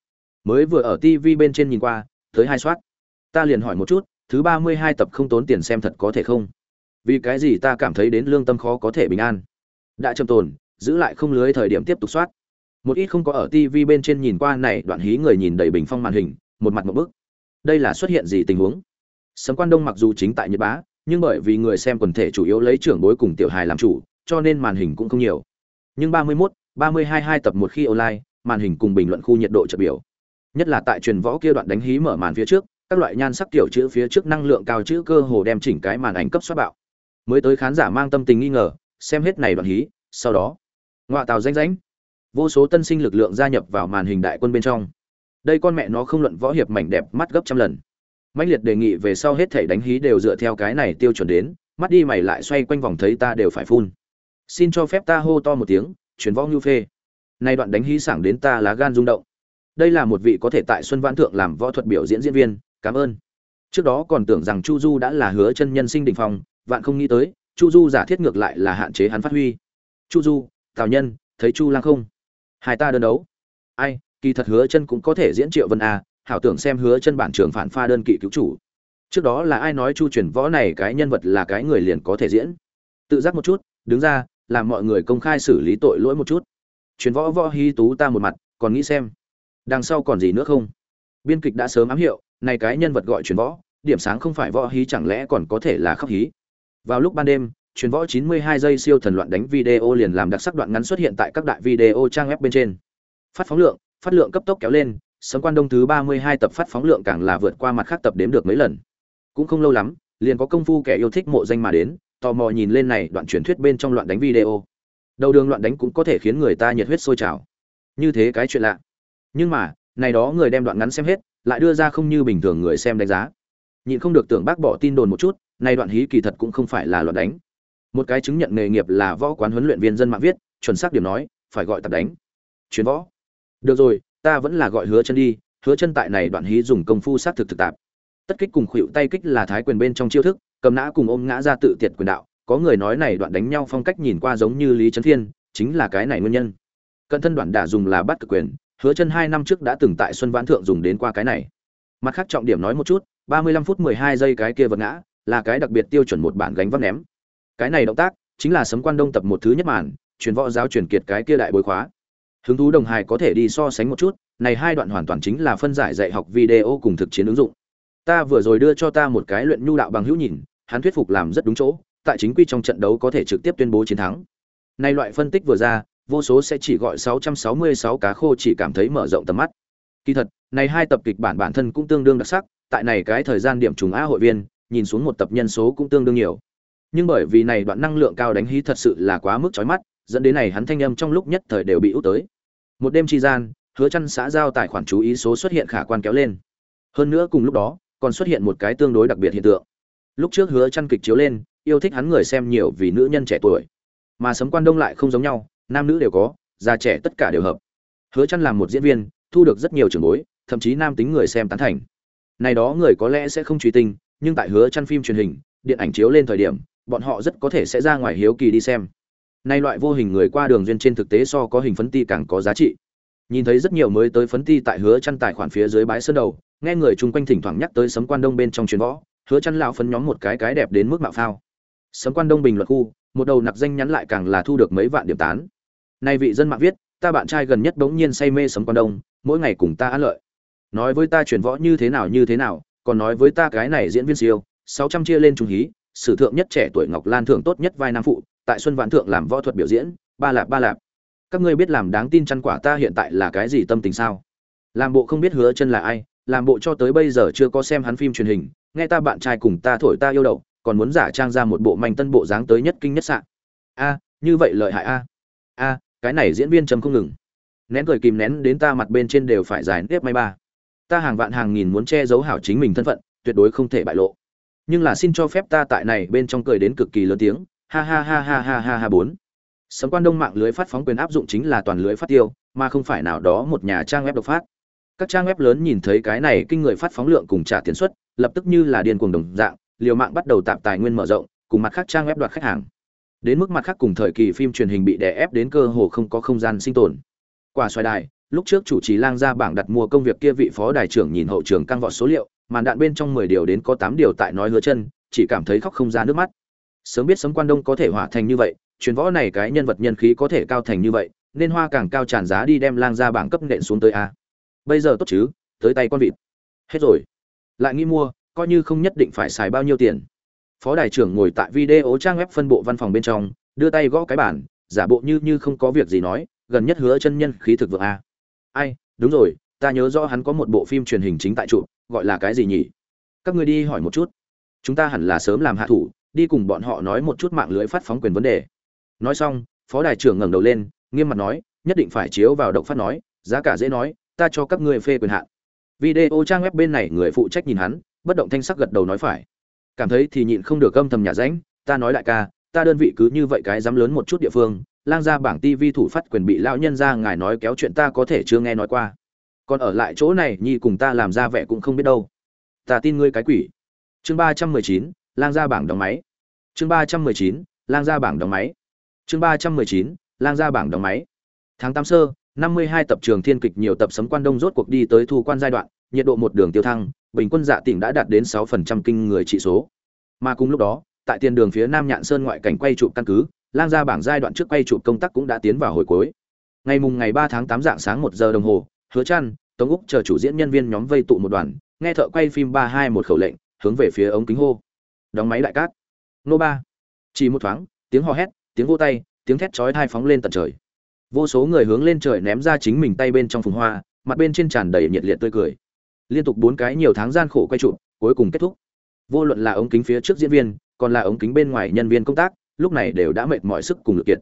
Mới vừa ở tv bên trên nhìn qua, tới hai soát. Ta liền hỏi một chút, thứ ba mươi hai tập không tốn tiền xem thật có thể không? Vì cái gì ta cảm thấy đến lương tâm khó có thể bình an? Đã trầm tồn giữ lại không lưới thời điểm tiếp tục soát. Một ít không có ở tv bên trên nhìn qua này đoạn hí người nhìn đầy bình phong màn hình một mặt một bức. Đây là xuất hiện gì tình huống? Sấm quan đông mặc dù chính tại nhật bá nhưng bởi vì người xem quần thể chủ yếu lấy trưởng bối cùng tiểu hài làm chủ cho nên màn hình cũng không nhiều. Nhưng 31, 32 hai tập một khi online màn hình cùng bình luận khu nhiệt độ chợt biểu. Nhất là tại truyền võ kia đoạn đánh hí mở màn phía trước các loại nhan sắc tiểu chữ phía trước năng lượng cao chữ cơ hồ đem chỉnh cái màn ảnh cấp xoát bạo. Mới tới khán giả mang tâm tình nghi ngờ xem hết này đoạn hí, sau đó ngoại tàu danh ránh vô số tân sinh lực lượng gia nhập vào màn hình đại quân bên trong. Đây con mẹ nó không luận võ hiệp mảnh đẹp mắt gấp trăm lần. Mạnh liệt đề nghị về sau hết thể đánh hí đều dựa theo cái này tiêu chuẩn đến, mắt đi mày lại xoay quanh vòng thấy ta đều phải phun. Xin cho phép ta hô to một tiếng chuyển võ ngưu phê. Nay đoạn đánh hí sảng đến ta lá gan rung động. Đây là một vị có thể tại xuân văn thượng làm võ thuật biểu diễn diễn viên, cảm ơn. Trước đó còn tưởng rằng chu du đã là hứa chân nhân sinh đỉnh phong, vạn không nghĩ tới chu du giả thiết ngược lại là hạn chế hắn phát huy. Chu du, tào nhân, thấy chu lang không? Hai ta đơn đấu. Ai, kỳ thật hứa chân cũng có thể diễn triệu vân a, hảo tưởng xem hứa chân bản trường phản pha đơn kỵ cứu chủ. Trước đó là ai nói chu truyền võ này cái nhân vật là cái người liền có thể diễn? Tự giác một chút, đứng ra, làm mọi người công khai xử lý tội lỗi một chút. Truyền võ võ hí tú ta một mặt, còn nghĩ xem, đằng sau còn gì nữa không? Biên kịch đã sớm ám hiệu, này cái nhân vật gọi truyền võ, điểm sáng không phải võ hí chẳng lẽ còn có thể là khóc hí? Vào lúc ban đêm, truyền võ 92 giây siêu thần loạn đánh video liền làm đặc sắc đoạn ngắn xuất hiện tại các đại video trang web bên trên. Phát phóng lượng, phát lượng cấp tốc kéo lên, sấm quan đông thứ 32 tập phát phóng lượng càng là vượt qua mặt khác tập đếm được mấy lần. Cũng không lâu lắm, liền có công phu kẻ yêu thích mộ danh mà đến, tò mò nhìn lên này đoạn truyền thuyết bên trong loạn đánh video. Đầu đường loạn đánh cũng có thể khiến người ta nhiệt huyết sôi trào. Như thế cái chuyện lạ. Nhưng mà, này đó người đem đoạn ngắn xem hết, lại đưa ra không như bình thường người xem đánh giá nhịn không được tưởng bác bỏ tin đồn một chút này đoạn hí kỳ thật cũng không phải là loạt đánh. Một cái chứng nhận nghề nghiệp là võ quán huấn luyện viên dân mạng viết, chuẩn xác điểm nói, phải gọi tập đánh. Chuyến võ. Được rồi, ta vẫn là gọi hứa chân đi, hứa chân tại này đoạn hí dùng công phu sát thực thực tạp. Tất kích cùng khuỵu tay kích là thái quyền bên trong chiêu thức, cầm nã cùng ôm ngã ra tự tiệt quyền đạo. Có người nói này đoạn đánh nhau phong cách nhìn qua giống như lý trấn thiên, chính là cái này nguyên nhân. Cận thân đoạn đả dùng là bắt cực quyền, hứa chân hai năm trước đã từng tại xuân vãn thượng dùng đến qua cái này. Mặt khác trọng điểm nói một chút ba mươi lăm phút mười hai giây cái kia vật ngã, là cái đặc biệt tiêu chuẩn một bản gánh vác ném. Cái này động tác chính là sấm quan đông tập một thứ nhất màn, truyền võ giáo truyền kiệt cái kia đại bối khóa. Hứng thú đồng hài có thể đi so sánh một chút, này hai đoạn hoàn toàn chính là phân giải dạy học video cùng thực chiến ứng dụng. Ta vừa rồi đưa cho ta một cái luyện nhu đạo bằng hữu nhìn, hắn thuyết phục làm rất đúng chỗ, tại chính quy trong trận đấu có thể trực tiếp tuyên bố chiến thắng. Này loại phân tích vừa ra, vô số sẽ chỉ gọi 666 cá khô chỉ cảm thấy mở rộng tầm mắt. Kỳ thật, này hai tập kịch bản bản thân cũng tương đương đặc sắc tại này cái thời gian điểm trùng a hội viên, nhìn xuống một tập nhân số cũng tương đương nhiều. Nhưng bởi vì này đoạn năng lượng cao đánh hí thật sự là quá mức chói mắt, dẫn đến này hắn thanh âm trong lúc nhất thời đều bị út tới. Một đêm chi gian, hứa chăn xã giao tài khoản chú ý số xuất hiện khả quan kéo lên. Hơn nữa cùng lúc đó, còn xuất hiện một cái tương đối đặc biệt hiện tượng. Lúc trước hứa chăn kịch chiếu lên, yêu thích hắn người xem nhiều vì nữ nhân trẻ tuổi. Mà sấm quan đông lại không giống nhau, nam nữ đều có, già trẻ tất cả đều hợp. Hứa chăn làm một diễn viên, thu được rất nhiều trường bối, thậm chí nam tính người xem tán thành này đó người có lẽ sẽ không truy tinh, nhưng tại hứa chăn phim truyền hình, điện ảnh chiếu lên thời điểm, bọn họ rất có thể sẽ ra ngoài hiếu kỳ đi xem. Nay loại vô hình người qua đường duyên trên thực tế so có hình phấn ti càng có giá trị. Nhìn thấy rất nhiều mới tới phấn ti tại hứa chăn tài khoản phía dưới bãi sơn đầu, nghe người chung quanh thỉnh thoảng nhắc tới sấm quan đông bên trong truyền võ, hứa chăn lão phấn nhóm một cái cái đẹp đến mức mạo phao. Sấm quan đông bình luận khu, một đầu nặc danh nhắn lại càng là thu được mấy vạn điểm tán. Nay vị dân mạng viết, ta bạn trai gần nhất bỗng nhiên say mê sấm quan đông, mỗi ngày cùng ta ăn lợi nói với ta truyền võ như thế nào, như thế nào, còn nói với ta cái này diễn viên siêu 600 chia lên trung hí, sử thượng nhất trẻ tuổi ngọc lan thượng tốt nhất vai nam phụ, tại xuân vạn thượng làm võ thuật biểu diễn, ba lạp ba lạp. Các ngươi biết làm đáng tin chăn quả ta hiện tại là cái gì tâm tình sao? Làm bộ không biết hứa chân là ai, làm bộ cho tới bây giờ chưa có xem hắn phim truyền hình, nghe ta bạn trai cùng ta thổi ta yêu đậu, còn muốn giả trang ra một bộ manh tân bộ dáng tới nhất kinh nhất sạn a, như vậy lợi hại a. A, cái này diễn viên trầm không ngừng. Nén cười kìm nén đến ta mặt bên trên đều phải giải nếp may ba ta hàng vạn hàng nghìn muốn che giấu hảo chính mình thân phận, tuyệt đối không thể bại lộ. Nhưng là xin cho phép ta tại này bên trong cười đến cực kỳ lớn tiếng, ha ha ha ha ha ha ha bốn. Sấm quan đông mạng lưới phát phóng quyền áp dụng chính là toàn lưới phát tiêu, mà không phải nào đó một nhà trang web độc phát. Các trang web lớn nhìn thấy cái này kinh người phát phóng lượng cùng trả tiền suất, lập tức như là điên cuồng đồng dạng, liều mạng bắt đầu tạm tài nguyên mở rộng, cùng mặt khác trang web đoạt khách hàng. Đến mức mặt khác cùng thời kỳ phim truyền hình bị đè ép đến cơ hồ không có không gian sinh tồn. Quả xoài đài lúc trước chủ trì lang ra bảng đặt mua công việc kia vị phó đài trưởng nhìn hậu trường căng vọt số liệu, màn đạn bên trong mười điều đến có tám điều tại nói hứa chân, chỉ cảm thấy khóc không ra nước mắt. Sớm biết sấm quan đông có thể hỏa thành như vậy, truyền võ này cái nhân vật nhân khí có thể cao thành như vậy, nên hoa càng cao tràn giá đi đem lang ra bảng cấp nện xuống tới a. Bây giờ tốt chứ, tới tay con vịt. Hết rồi. Lại nghĩ mua, coi như không nhất định phải xài bao nhiêu tiền. Phó đại trưởng ngồi tại video trang web phân bộ văn phòng bên trong, đưa tay gõ cái bản giả bộ như như không có việc gì nói, gần nhất hứa chân nhân khí thực vượng a ai, đúng rồi, ta nhớ rõ hắn có một bộ phim truyền hình chính tại trụ gọi là cái gì nhỉ? Các ngươi đi hỏi một chút. Chúng ta hẳn là sớm làm hạ thủ, đi cùng bọn họ nói một chút mạng lưới phát phóng quyền vấn đề. Nói xong, phó đại trưởng ngẩng đầu lên, nghiêm mặt nói, nhất định phải chiếu vào động phát nói, giá cả dễ nói, ta cho các ngươi phê quyền hạn. Video trang web bên này người phụ trách nhìn hắn, bất động thanh sắc gật đầu nói phải. Cảm thấy thì nhịn không được âm thầm nhà ránh, ta nói đại ca, ta đơn vị cứ như vậy cái dám lớn một chút địa phương lang gia bảng TV thủ phát quyền bị lão nhân ra ngài nói kéo chuyện ta có thể chưa nghe nói qua. Còn ở lại chỗ này, nhi cùng ta làm ra vẻ cũng không biết đâu. Ta tin ngươi cái quỷ. Chương ba trăm mười chín, lang gia bảng đóng máy. Chương ba trăm mười chín, lang gia bảng đóng máy. Chương ba trăm mười chín, lang gia bảng đóng máy. Tháng tám sơ, năm mươi hai tập trường thiên kịch nhiều tập sấm quan đông rốt cuộc đi tới thu quan giai đoạn, nhiệt độ một đường tiêu thăng, bình quân dạ tỉnh đã đạt đến sáu phần trăm kinh người trị số. Mà cùng lúc đó, tại tiền đường phía nam nhạn sơn ngoại cảnh quay trụ căn cứ lang ra bảng giai đoạn trước quay chụp công tác cũng đã tiến vào hồi cuối. Ngày mùng ngày ba tháng tám dạng sáng một giờ đồng hồ, hứa chăn tống úc chờ chủ diễn nhân viên nhóm vây tụ một đoàn, nghe thợ quay phim ba hai một khẩu lệnh, hướng về phía ống kính hô. Đóng máy đại cát. Nô ba. Chỉ một thoáng, tiếng hò hét, tiếng vô tay, tiếng thét chói tai phóng lên tận trời. Vô số người hướng lên trời ném ra chính mình tay bên trong phùng hoa, mặt bên trên tràn đầy nhiệt liệt tươi cười. Liên tục bốn cái nhiều tháng gian khổ quay trụ cuối cùng kết thúc. Vô luận là ống kính phía trước diễn viên, còn là ống kính bên ngoài nhân viên công tác lúc này đều đã mệt mỏi sức cùng lực kiệt.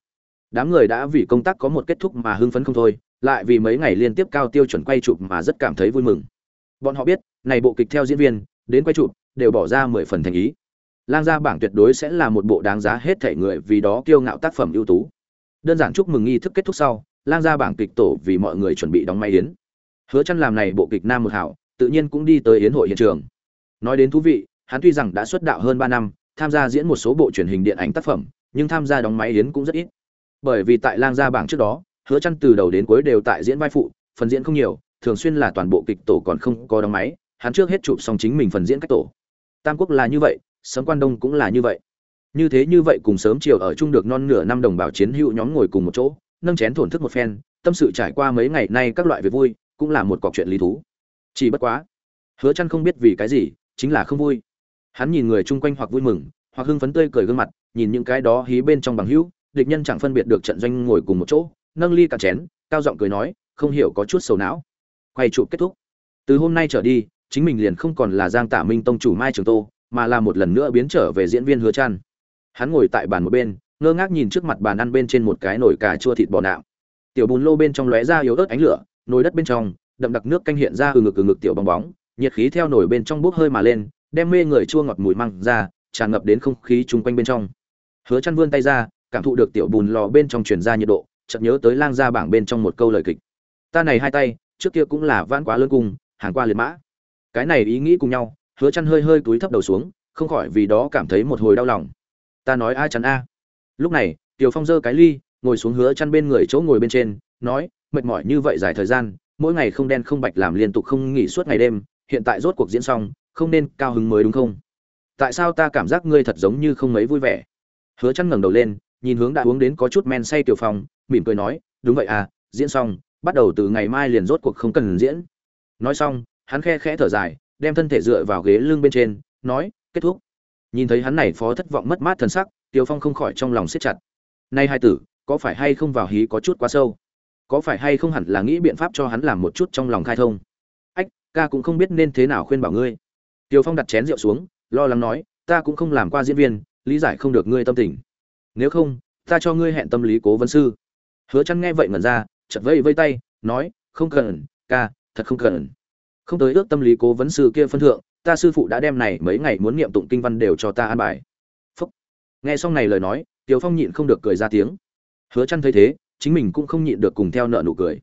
Đám người đã vì công tác có một kết thúc mà hưng phấn không thôi, lại vì mấy ngày liên tiếp cao tiêu chuẩn quay chụp mà rất cảm thấy vui mừng. Bọn họ biết, này bộ kịch theo diễn viên, đến quay chụp, đều bỏ ra mười phần thành ý. Lang gia bảng tuyệt đối sẽ là một bộ đáng giá hết thể người vì đó kiêu ngạo tác phẩm ưu tú. Đơn giản chúc mừng nghi thức kết thúc sau, lang gia bảng kịch tổ vì mọi người chuẩn bị đóng máy yến. Hứa chăn làm này bộ kịch nam một hảo, tự nhiên cũng đi tới yến hội hiện trường. Nói đến thú vị, hắn tuy rằng đã xuất đạo hơn 3 năm tham gia diễn một số bộ truyền hình điện ảnh tác phẩm, nhưng tham gia đóng máy yến cũng rất ít. Bởi vì tại lang gia bảng trước đó, hứa Chân từ đầu đến cuối đều tại diễn vai phụ, phần diễn không nhiều, thường xuyên là toàn bộ kịch tổ còn không có đóng máy, hắn trước hết chụp xong chính mình phần diễn cách tổ. Tam quốc là như vậy, Sấm quan đông cũng là như vậy. Như thế như vậy cùng sớm chiều ở chung được non nửa năm đồng bào chiến hữu nhóm ngồi cùng một chỗ, nâng chén thổn thức một phen, tâm sự trải qua mấy ngày nay các loại việc vui, cũng là một cọc chuyện lý thú. Chỉ bất quá, hứa Chân không biết vì cái gì, chính là không vui hắn nhìn người chung quanh hoặc vui mừng, hoặc hưng phấn tươi cười gương mặt, nhìn những cái đó hí bên trong bằng hữu, địch nhân chẳng phân biệt được trận doanh ngồi cùng một chỗ, nâng ly cả chén, cao giọng cười nói, không hiểu có chút sầu não. Quay trụ kết thúc. Từ hôm nay trở đi, chính mình liền không còn là giang tả minh tông chủ mai trường tô, mà là một lần nữa biến trở về diễn viên hứa trăn. Hắn ngồi tại bàn một bên, ngơ ngác nhìn trước mặt bàn ăn bên trên một cái nồi cà chua thịt bò nạo. Tiểu bùn lô bên trong lóe ra yếu ớt ánh lửa, nồi đất bên trong, đậm đặc nước canh hiện ra từ ngực từ ngực tiểu bong bóng, nhiệt khí theo nồi bên trong bốc hơi mà lên đem mê người chua ngọt mùi măng ra, tràn ngập đến không khí chung quanh bên trong. Hứa chăn vươn tay ra, cảm thụ được tiểu bùn lò bên trong truyền ra nhiệt độ, chợt nhớ tới lang gia bảng bên trong một câu lời kịch. Ta này hai tay, trước kia cũng là vãn quá lớn cung hàng qua liệt mã. Cái này ý nghĩ cùng nhau, hứa chăn hơi hơi cúi thấp đầu xuống, không khỏi vì đó cảm thấy một hồi đau lòng. Ta nói ai chắn a. Lúc này, tiểu phong giơ cái ly, ngồi xuống hứa chăn bên người chỗ ngồi bên trên, nói, mệt mỏi như vậy dài thời gian, mỗi ngày không đen không bạch làm liên tục không nghỉ suốt ngày đêm, hiện tại rốt cuộc diễn xong không nên cao hứng mới đúng không? Tại sao ta cảm giác ngươi thật giống như không mấy vui vẻ? Hứa chăn ngẩng đầu lên, nhìn hướng đã uống đến có chút men say tiểu phong, mỉm cười nói, đúng vậy à diễn xong, bắt đầu từ ngày mai liền rốt cuộc không cần diễn. Nói xong, hắn khe khẽ thở dài, đem thân thể dựa vào ghế lưng bên trên, nói, kết thúc. Nhìn thấy hắn này phó thất vọng mất mát thần sắc, Tiểu phong không khỏi trong lòng siết chặt. Nay hai tử, có phải hay không vào hí có chút quá sâu? Có phải hay không hẳn là nghĩ biện pháp cho hắn làm một chút trong lòng khai thông? Ách, ca cũng không biết nên thế nào khuyên bảo ngươi tiêu phong đặt chén rượu xuống, lo lắng nói, ta cũng không làm qua diễn viên, lý giải không được ngươi tâm tình. Nếu không, ta cho ngươi hẹn tâm lý cố vấn sư. Hứa Chân nghe vậy ngẩn ra, chợt vây vây tay, nói, không cần, ca, thật không cần. Không tới ước tâm lý cố vấn sư kia phân thượng, ta sư phụ đã đem này mấy ngày muốn niệm tụng kinh văn đều cho ta an bài. Phúc. Nghe xong này lời nói Tiêu phong nhịn không được cười ra tiếng. Hứa Chân thấy thế, chính mình cũng không nhịn được cùng theo nợ nụ cười.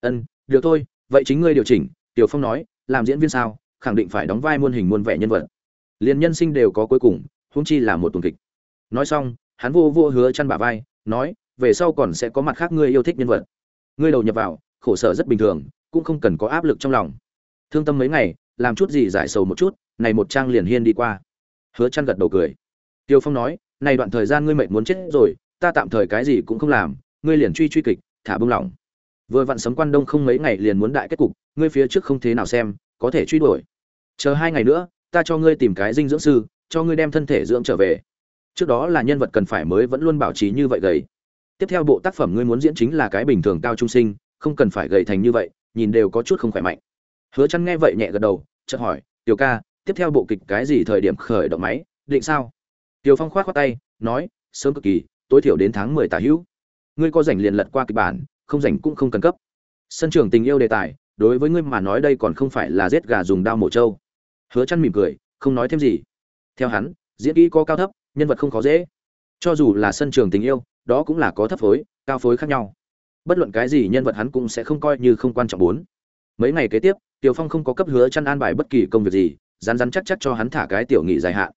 Ân, được thôi, vậy chính ngươi điều chỉnh. Tiêu phong nói, làm diễn viên sao? Khẳng định phải đóng vai muôn hình muôn vẻ nhân vật. Liền nhân sinh đều có cuối cùng, huống chi là một tuần kịch. Nói xong, hắn vô vô hứa chăn bả vai, nói, về sau còn sẽ có mặt khác ngươi yêu thích nhân vật. Ngươi đầu nhập vào, khổ sở rất bình thường, cũng không cần có áp lực trong lòng. Thương tâm mấy ngày, làm chút gì giải sầu một chút, này một trang liền hiên đi qua. Hứa chăn gật đầu cười. Tiêu phong nói, này đoạn thời gian ngươi mệt muốn chết rồi, ta tạm thời cái gì cũng không làm, ngươi liền truy truy kịch, thả bông lỏng. Vừa vặn sấm quan đông không mấy ngày liền muốn đại kết cục, ngươi phía trước không thế nào xem có thể truy đuổi. Chờ hai ngày nữa, ta cho ngươi tìm cái dinh dưỡng sư, cho ngươi đem thân thể dưỡng trở về. Trước đó là nhân vật cần phải mới vẫn luôn bảo trì như vậy gầy. Tiếp theo bộ tác phẩm ngươi muốn diễn chính là cái bình thường cao trung sinh, không cần phải gầy thành như vậy, nhìn đều có chút không khỏe mạnh. Hứa chăn nghe vậy nhẹ gật đầu, chợt hỏi, tiểu ca, tiếp theo bộ kịch cái gì thời điểm khởi động máy, định sao? Tiểu phong khoát khoát tay, nói, sớm cực kỳ, tối thiểu đến tháng 10 tả hữu. Ngươi có rảnh liền lật qua kịch bản, không rảnh cũng không cần cấp. Sân trường tình yêu đề tài đối với ngươi mà nói đây còn không phải là giết gà dùng dao mổ trâu. Hứa chăn mỉm cười, không nói thêm gì. Theo hắn, diễn kỹ có cao thấp, nhân vật không khó dễ. Cho dù là sân trường tình yêu, đó cũng là có thấp phối, cao phối khác nhau. Bất luận cái gì nhân vật hắn cũng sẽ không coi như không quan trọng bốn. Mấy ngày kế tiếp, tiểu phong không có cấp hứa chăn an bài bất kỳ công việc gì rán rán chắc chắc cho hắn thả cái tiểu nghỉ dài hạn.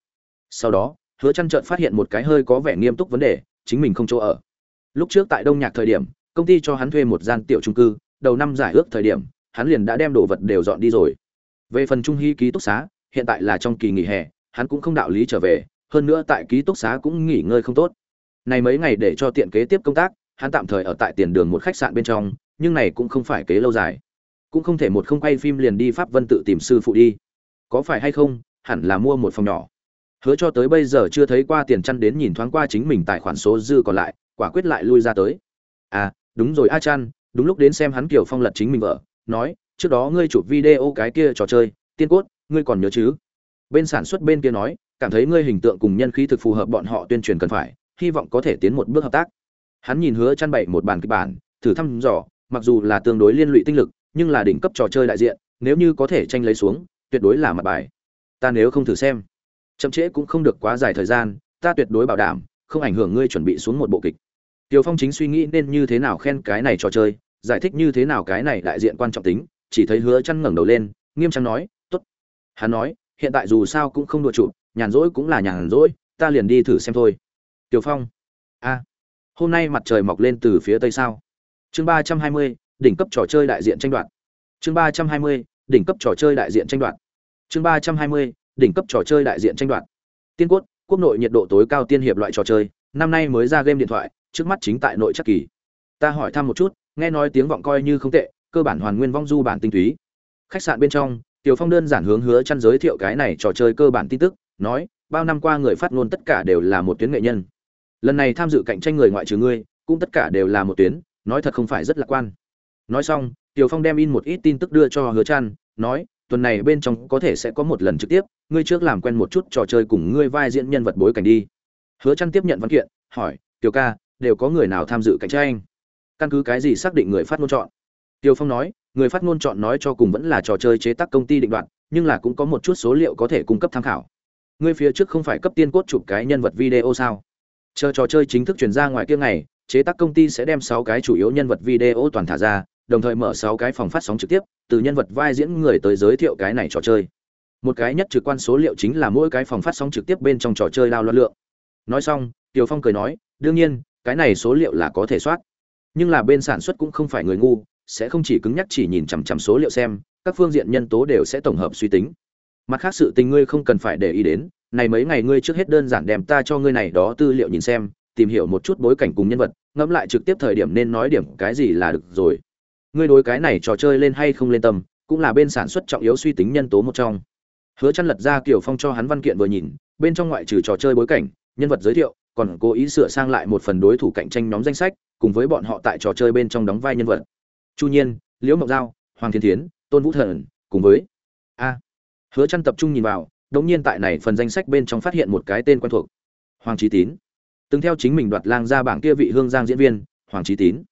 Sau đó, hứa chăn chợt phát hiện một cái hơi có vẻ nghiêm túc vấn đề, chính mình không chỗ ở. Lúc trước tại đông nhạc thời điểm, công ty cho hắn thuê một gian tiểu trung cư, đầu năm giải ước thời điểm hắn liền đã đem đồ vật đều dọn đi rồi. Về phần trung hy ký túc xá, hiện tại là trong kỳ nghỉ hè, hắn cũng không đạo lý trở về, hơn nữa tại ký túc xá cũng nghỉ ngơi không tốt. Này mấy ngày để cho tiện kế tiếp công tác, hắn tạm thời ở tại tiền đường một khách sạn bên trong, nhưng này cũng không phải kế lâu dài. Cũng không thể một không quay phim liền đi pháp vân tự tìm sư phụ đi. Có phải hay không, hẳn là mua một phòng nhỏ. Hứa cho tới bây giờ chưa thấy qua tiền chăn đến nhìn thoáng qua chính mình tài khoản số dư còn lại, quả quyết lại lui ra tới. À đúng rồi a chăn đúng lúc đến xem hắn kiểu phong lật chính mình vợ nói trước đó ngươi chụp video cái kia trò chơi tiên cốt ngươi còn nhớ chứ? Bên sản xuất bên kia nói cảm thấy ngươi hình tượng cùng nhân khí thực phù hợp bọn họ tuyên truyền cần phải hy vọng có thể tiến một bước hợp tác. Hắn nhìn hứa chăn bảy một bản kịch bản thử thăm dò mặc dù là tương đối liên lụy tinh lực nhưng là đỉnh cấp trò chơi đại diện nếu như có thể tranh lấy xuống tuyệt đối là mặt bài. Ta nếu không thử xem chậm trễ cũng không được quá dài thời gian ta tuyệt đối bảo đảm không ảnh hưởng ngươi chuẩn bị xuống một bộ kịch. Tiêu Phong chính suy nghĩ nên như thế nào khen cái này trò chơi, giải thích như thế nào cái này đại diện quan trọng tính, chỉ thấy Hứa chăn ngẩng đầu lên, nghiêm trang nói, "Tốt." Hắn nói, "Hiện tại dù sao cũng không đùa chủ, nhàn rỗi cũng là nhàn rỗi, ta liền đi thử xem thôi." Tiểu Phong, "A, hôm nay mặt trời mọc lên từ phía tây sao?" Chương ba trăm hai mươi, đỉnh cấp trò chơi đại diện tranh đoạt. Chương ba trăm hai mươi, đỉnh cấp trò chơi đại diện tranh đoạt. Chương ba trăm hai mươi, đỉnh cấp trò chơi đại diện tranh đoạt. Tiên cốt, quốc nội nhiệt độ tối cao tiên hiệp loại trò chơi, năm nay mới ra game điện thoại, trước mắt chính tại nội chắc kỳ ta hỏi thăm một chút nghe nói tiếng vọng coi như không tệ, cơ bản hoàn nguyên vong du bản tinh túy. Khách sạn bên trong, tiểu phong đơn giản hướng hứa chăn giới thiệu cái này trò chơi cơ bản tin tức, nói, bao năm qua người phát ngôn tất cả đều là một tuyến nghệ nhân. Lần này tham dự cạnh tranh người ngoại trừ ngươi, cũng tất cả đều là một tuyến, nói thật không phải rất lạc quan. Nói xong, tiểu phong đem in một ít tin tức đưa cho hứa chăn, nói, tuần này bên trong có thể sẽ có một lần trực tiếp, ngươi trước làm quen một chút trò chơi cùng ngươi vai diễn nhân vật bối cảnh đi. Hứa chăn tiếp nhận văn kiện, hỏi, tiểu ca, đều có người nào tham dự cạnh tranh? Căn cứ cái gì xác định người phát ngôn chọn? Tiêu phong nói người phát ngôn chọn nói cho cùng vẫn là trò chơi chế tác công ty định đoạt nhưng là cũng có một chút số liệu có thể cung cấp tham khảo. Ngươi phía trước không phải cấp tiên cốt chụp cái nhân vật video sao? Chờ trò chơi chính thức chuyển ra ngoài kia ngày chế tác công ty sẽ đem sáu cái chủ yếu nhân vật video toàn thả ra đồng thời mở sáu cái phòng phát sóng trực tiếp từ nhân vật vai diễn người tới giới thiệu cái này trò chơi. Một cái nhất trực quan số liệu chính là mỗi cái phòng phát sóng trực tiếp bên trong trò chơi lao loạn lượng. Nói xong Tiêu Phong cười nói, đương nhiên, cái này số liệu là có thể soát nhưng là bên sản xuất cũng không phải người ngu, sẽ không chỉ cứng nhắc chỉ nhìn chằm chằm số liệu xem, các phương diện nhân tố đều sẽ tổng hợp suy tính. Mặt khác sự tình ngươi không cần phải để ý đến, này mấy ngày ngươi trước hết đơn giản đem ta cho ngươi này đó tư liệu nhìn xem, tìm hiểu một chút bối cảnh cùng nhân vật, ngẫm lại trực tiếp thời điểm nên nói điểm cái gì là được rồi. Ngươi đối cái này trò chơi lên hay không lên tâm, cũng là bên sản xuất trọng yếu suy tính nhân tố một trong. Hứa chăn lật ra kiểu phong cho hắn văn kiện vừa nhìn, bên trong ngoại trừ trò chơi bối cảnh, nhân vật giới thiệu, còn cố ý sửa sang lại một phần đối thủ cạnh tranh nhóm danh sách cùng với bọn họ tại trò chơi bên trong đóng vai nhân vật. Chu nhiên, liễu mộng giao, hoàng thiên thiến, tôn vũ thần, cùng với, a, hứa chăn tập trung nhìn vào đống nhiên tại này phần danh sách bên trong phát hiện một cái tên quen thuộc. Hoàng trí tín. Từng theo chính mình đoạt lang ra bảng kia vị hương giang diễn viên, hoàng trí tín.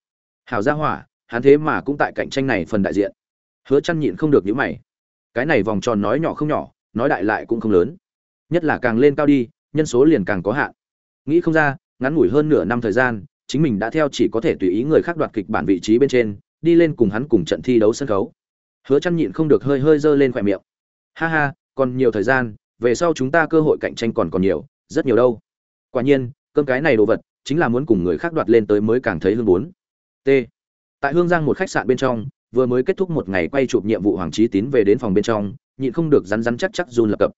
Hảo gia hỏa, hắn thế mà cũng tại cạnh tranh này phần đại diện. Hứa chăn nhịn không được nhíu mày. Cái này vòng tròn nói nhỏ không nhỏ, nói đại lại cũng không lớn. Nhất là càng lên cao đi, nhân số liền càng có hạn. Nghĩ không ra, ngắn ngủi hơn nửa năm thời gian chính mình đã theo chỉ có thể tùy ý người khác đoạt kịch bản vị trí bên trên, đi lên cùng hắn cùng trận thi đấu sân khấu. Hứa chăn nhịn không được hơi hơi dơ lên khoẹt miệng. Ha ha, còn nhiều thời gian, về sau chúng ta cơ hội cạnh tranh còn còn nhiều, rất nhiều đâu. Quả nhiên, cơm cái này đồ vật, chính là muốn cùng người khác đoạt lên tới mới càng thấy hương bốn t. Tại hương giang một khách sạn bên trong, vừa mới kết thúc một ngày quay chụp nhiệm vụ hoàng trí tín về đến phòng bên trong, nhịn không được rắn rắn chắc chắc run lập cập.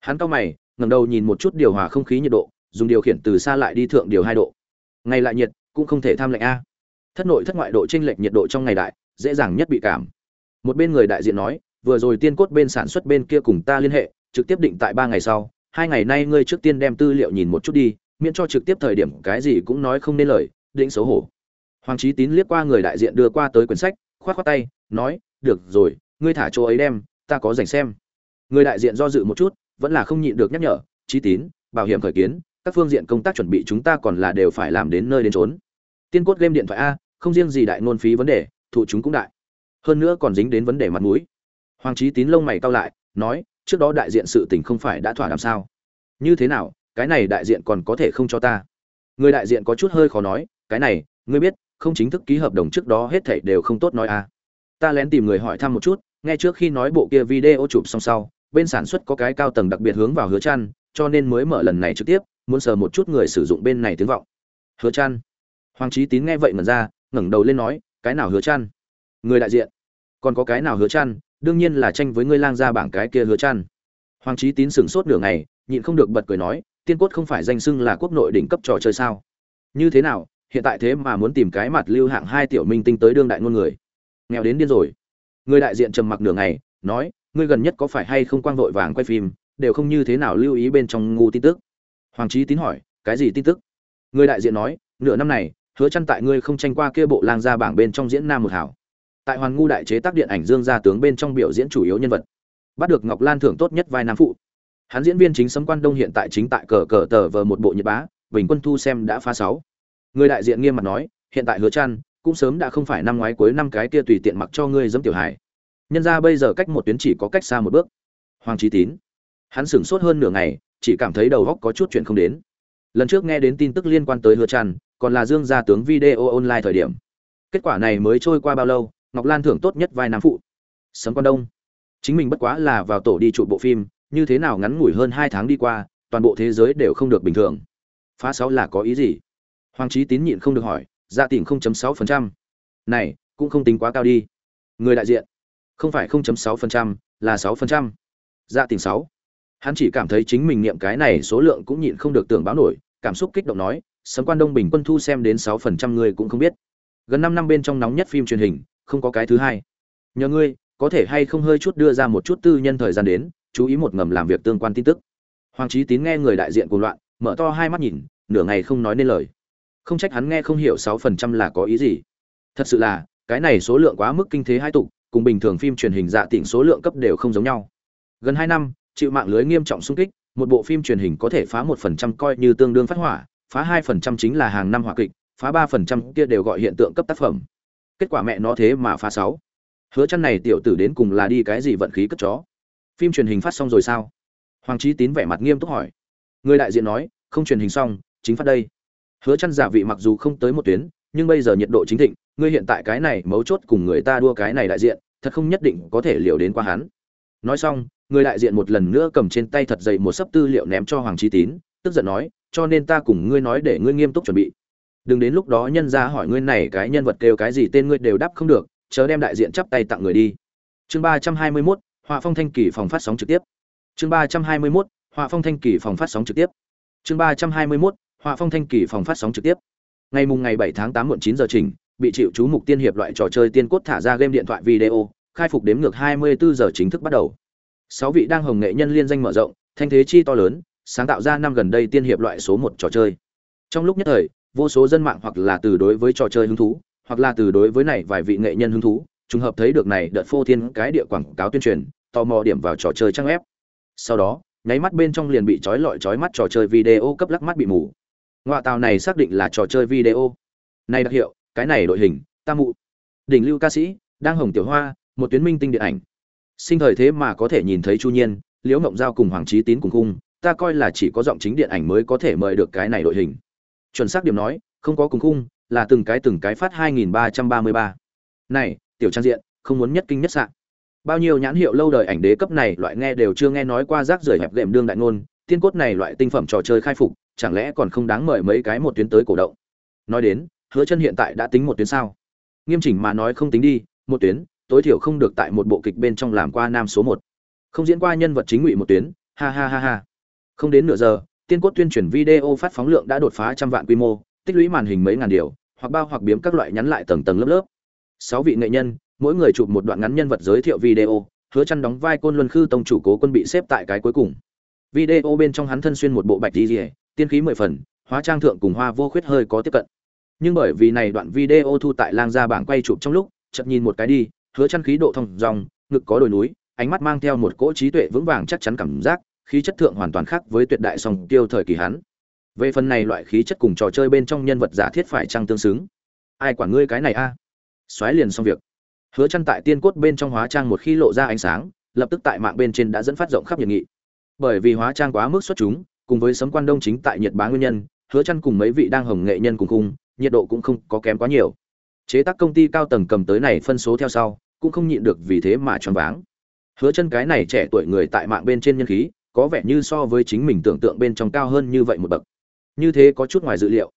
Hắn cao mày, ngẩng đầu nhìn một chút điều hòa không khí nhiệt độ, dùng điều khiển từ xa lại đi thượng điều hai độ ngày lại nhiệt, cũng không thể tham lệnh a. Thất nội thất ngoại độ chênh lệch nhiệt độ trong ngày đại, dễ dàng nhất bị cảm. Một bên người đại diện nói, vừa rồi tiên cốt bên sản xuất bên kia cùng ta liên hệ, trực tiếp định tại ba ngày sau, hai ngày nay ngươi trước tiên đem tư liệu nhìn một chút đi, miễn cho trực tiếp thời điểm cái gì cũng nói không nên lời, định xấu hổ. Hoàng trí tín liếc qua người đại diện đưa qua tới quyển sách, khoát khoát tay, nói, được rồi, ngươi thả chỗ ấy đem, ta có dành xem. Người đại diện do dự một chút, vẫn là không nhịn được nhắc nhở trí tín, bảo hiểm khởi kiến các phương diện công tác chuẩn bị chúng ta còn là đều phải làm đến nơi đến trốn tiên cốt game điện thoại a, không riêng gì đại ngôn phí vấn đề, thụ chúng cũng đại. Hơn nữa còn dính đến vấn đề mặt mũi. Hoàng trí tín lông mày cau lại, nói, trước đó đại diện sự tình không phải đã thỏa đàm sao? Như thế nào, cái này đại diện còn có thể không cho ta? Người đại diện có chút hơi khó nói, cái này, ngươi biết, không chính thức ký hợp đồng trước đó hết thảy đều không tốt nói à ta lén tìm người hỏi thăm một chút, nghe trước khi nói bộ kia video chụp xong sau, bên sản xuất có cái cao tầng đặc biệt hướng vào hứa chăn, cho nên mới mở lần này trực tiếp muốn sờ một chút người sử dụng bên này tiếng vọng. Hứa chăn hoàng trí tín nghe vậy mà ra, ngẩng đầu lên nói, cái nào hứa chăn người đại diện. Còn có cái nào hứa chăn đương nhiên là tranh với ngươi lang gia bảng cái kia hứa chăn hoàng trí tín sửng sốt nửa ngày, nhịn không được bật cười nói, tiên cốt không phải danh xưng là quốc nội đỉnh cấp trò chơi sao? Như thế nào, hiện tại thế mà muốn tìm cái mặt lưu hạng hai tiểu minh tinh tới đương đại ngôn người? Nghèo đến điên rồi. Người đại diện trầm mặc nửa ngày, nói, ngươi gần nhất có phải hay không quang vội vàng quay phim, đều không như thế nào lưu ý bên trong ngu tin tức hoàng trí tín hỏi, cái gì tin tức? Người đại diện nói, nửa năm này, hứa chăn tại ngươi không tranh qua kia bộ lang gia bảng bên trong diễn nam một hảo. Tại hoàn ngu đại chế tác điện ảnh dương gia tướng bên trong biểu diễn chủ yếu nhân vật. Bắt được ngọc lan thưởng tốt nhất vai nam phụ. Hắn diễn viên chính sấm quan đông hiện tại chính tại cờ cờ tờ vờ một bộ nhật bá, bình quân thu xem đã phá sáu. Người đại diện nghiêm mặt nói, hiện tại hứa chăn cũng sớm đã không phải năm ngoái cuối năm cái kia tùy tiện mặc cho ngươi dẫm tiểu hải nhân ra bây giờ cách một tuyến chỉ có cách xa một bước. Hoàng trí tín, hắn sửng sốt hơn nửa ngày chỉ cảm thấy đầu góc có chút chuyện không đến. Lần trước nghe đến tin tức liên quan tới hứa trăn còn là dương gia tướng video online thời điểm. Kết quả này mới trôi qua bao lâu ngọc lan thưởng tốt nhất vai nam phụ. Sấm quan đông. Chính mình bất quá là vào tổ đi chụp bộ phim như thế nào ngắn ngủi hơn hai tháng đi qua toàn bộ thế giới đều không được bình thường. Phá sáu là có ý gì? Hoàng trí tín nhịn không được hỏi gia tỉnh 0.6%. này cũng không tính quá cao đi. Người đại diện không phải 0.6%, là 6%. gia tỉnh 6 hắn chỉ cảm thấy chính mình niệm cái này số lượng cũng nhịn không được tưởng báo nổi, cảm xúc kích động nói, sấm quan đông bình quân thu xem đến sáu phần trăm người cũng không biết. Gần năm năm bên trong nóng nhất phim truyền hình, không có cái thứ hai. Nhờ ngươi, có thể hay không hơi chút đưa ra một chút tư nhân thời gian đến, chú ý một ngầm làm việc tương quan tin tức. Hoàng trí tín nghe người đại diện cuồng loạn, mở to hai mắt nhìn, nửa ngày không nói nên lời. Không trách hắn nghe không hiểu sáu phần trăm là có ý gì. Thật sự là, cái này số lượng quá mức kinh thế hai tục, cùng bình thường phim truyền hình dạ tỉnh số lượng cấp đều không giống nhau. Gần hai năm chịu mạng lưới nghiêm trọng xung kích, một bộ phim truyền hình có thể phá một phần trăm coi như tương đương phát hỏa, phá hai phần trăm chính là hàng năm hỏa kịch, phá ba phần trăm kia đều gọi hiện tượng cấp tác phẩm. Kết quả mẹ nó thế mà phá sáu. Hứa chân này tiểu tử đến cùng là đi cái gì vận khí cất chó? Phim truyền hình phát xong rồi sao? Hoàng trí tín vẻ mặt nghiêm túc hỏi. Người đại diện nói, không truyền hình xong, chính phát đây. Hứa chân giả vị mặc dù không tới một tuyến, nhưng bây giờ nhiệt độ chính thịnh, ngươi hiện tại cái này mấu chốt cùng người ta đua cái này đại diện, thật không nhất định có thể liều đến qua hắn. Nói xong người đại diện một lần nữa cầm trên tay thật dày một sấp tư liệu ném cho hoàng trí tín tức giận nói cho nên ta cùng ngươi nói để ngươi nghiêm túc chuẩn bị. Đừng đến lúc đó nhân ra hỏi ngươi này cái nhân vật kêu cái gì tên ngươi đều đáp không được chớ đem đại diện chắp tay tặng người đi. Chương ba trăm hai mươi 321, họa phong thanh kỳ phòng phát sóng trực tiếp. Chương ba trăm hai mươi 321, họa phong thanh kỳ phòng phát sóng trực tiếp. Chương ba trăm hai mươi 321, họa phong thanh kỳ phòng phát sóng trực tiếp. Ngày mùng ngày bảy tháng tám muộn chín giờ trình bị chịu chú mục tiên hiệp loại trò chơi tiên cốt thả ra game điện thoại video khai phục đếm ngược hai mươi bốn giờ chính thức bắt đầu sáu vị đang hồng nghệ nhân liên danh mở rộng, thanh thế chi to lớn, sáng tạo ra năm gần đây tiên hiệp loại số một trò chơi. Trong lúc nhất thời, vô số dân mạng hoặc là từ đối với trò chơi hứng thú, hoặc là từ đối với này vài vị nghệ nhân hứng thú, trùng hợp thấy được này đợt phô thiên cái địa quảng cáo tuyên truyền, tò mò điểm vào trò chơi trang ép sau đó, nháy mắt bên trong liền bị trói lọi trói mắt trò chơi video cấp lắc mắt bị mù. Ngoại tàu này xác định là trò chơi video. Này đặc hiệu, cái này đội hình, tam mụ. Đỉnh lưu ca sĩ, đang hồng tiểu hoa, một tuyến minh tinh điện ảnh sinh thời thế mà có thể nhìn thấy chu nhiên liễu ngộng giao cùng hoàng trí tín cùng cung ta coi là chỉ có giọng chính điện ảnh mới có thể mời được cái này đội hình chuẩn xác điểm nói không có cùng cung là từng cái từng cái phát 2333. Này, tiểu trang diện, không muốn nhất kinh nhất sạn Bao nhiêu nhãn hiệu lâu đời ảnh đế cấp này loại nghe đều chưa nghe nói qua rác rưởi hẹp đệm đương đại ngôn, tiên cốt này loại tinh phẩm trò chơi khai phục, chẳng lẽ còn không đáng mời mấy cái một tuyến tới cổ động. Nói đến, Hứa Chân hiện tại đã tính một tuyến sao? Nghiêm chỉnh mà nói không tính đi, một tuyến, tối thiểu không được tại một bộ kịch bên trong làm qua nam số 1. Không diễn qua nhân vật chính ngụy một tuyến, ha ha ha ha. Không đến nửa giờ, tiên cốt tuyên truyền video phát phóng lượng đã đột phá trăm vạn quy mô, tích lũy màn hình mấy ngàn điều, hoặc bao hoặc biếm các loại nhắn lại tầng tầng lớp lớp sáu vị nghệ nhân mỗi người chụp một đoạn ngắn nhân vật giới thiệu video hứa chăn đóng vai côn luân khư tông chủ cố quân bị xếp tại cái cuối cùng video bên trong hắn thân xuyên một bộ bạch đi rìa tiên khí mười phần hóa trang thượng cùng hoa vô khuyết hơi có tiếp cận nhưng bởi vì này đoạn video thu tại lang gia bảng quay chụp trong lúc chợt nhìn một cái đi hứa chăn khí độ thông dòng ngực có đồi núi, ánh mắt mang theo một cỗ trí tuệ vững vàng chắc chắn cảm giác, khí chất thượng hoàn toàn khác với tuyệt đại song tiêu thời kỳ hắn. Về phần này loại khí chất cùng trò chơi bên trong nhân vật giả thiết phải chăng tương xứng? Ai quản ngươi cái này a? À? xoáy liền xong việc. Hứa chăn tại tiên cốt bên trong hóa trang một khi lộ ra ánh sáng, lập tức tại mạng bên trên đã dẫn phát rộng khắp nhiệt nghị. Bởi vì hóa trang quá mức xuất chúng, cùng với sấm quan đông chính tại nhiệt bá nguyên nhân, hứa chăn cùng mấy vị đang hồng nghệ nhân cùng cung nhiệt độ cũng không có kém quá nhiều. Chế tác công ty cao tầng cầm tới này phân số theo sau cũng không nhịn được vì thế mà choáng váng. Hứa chân cái này trẻ tuổi người tại mạng bên trên nhân khí có vẻ như so với chính mình tưởng tượng bên trong cao hơn như vậy một bậc. Như thế có chút ngoài dự liệu.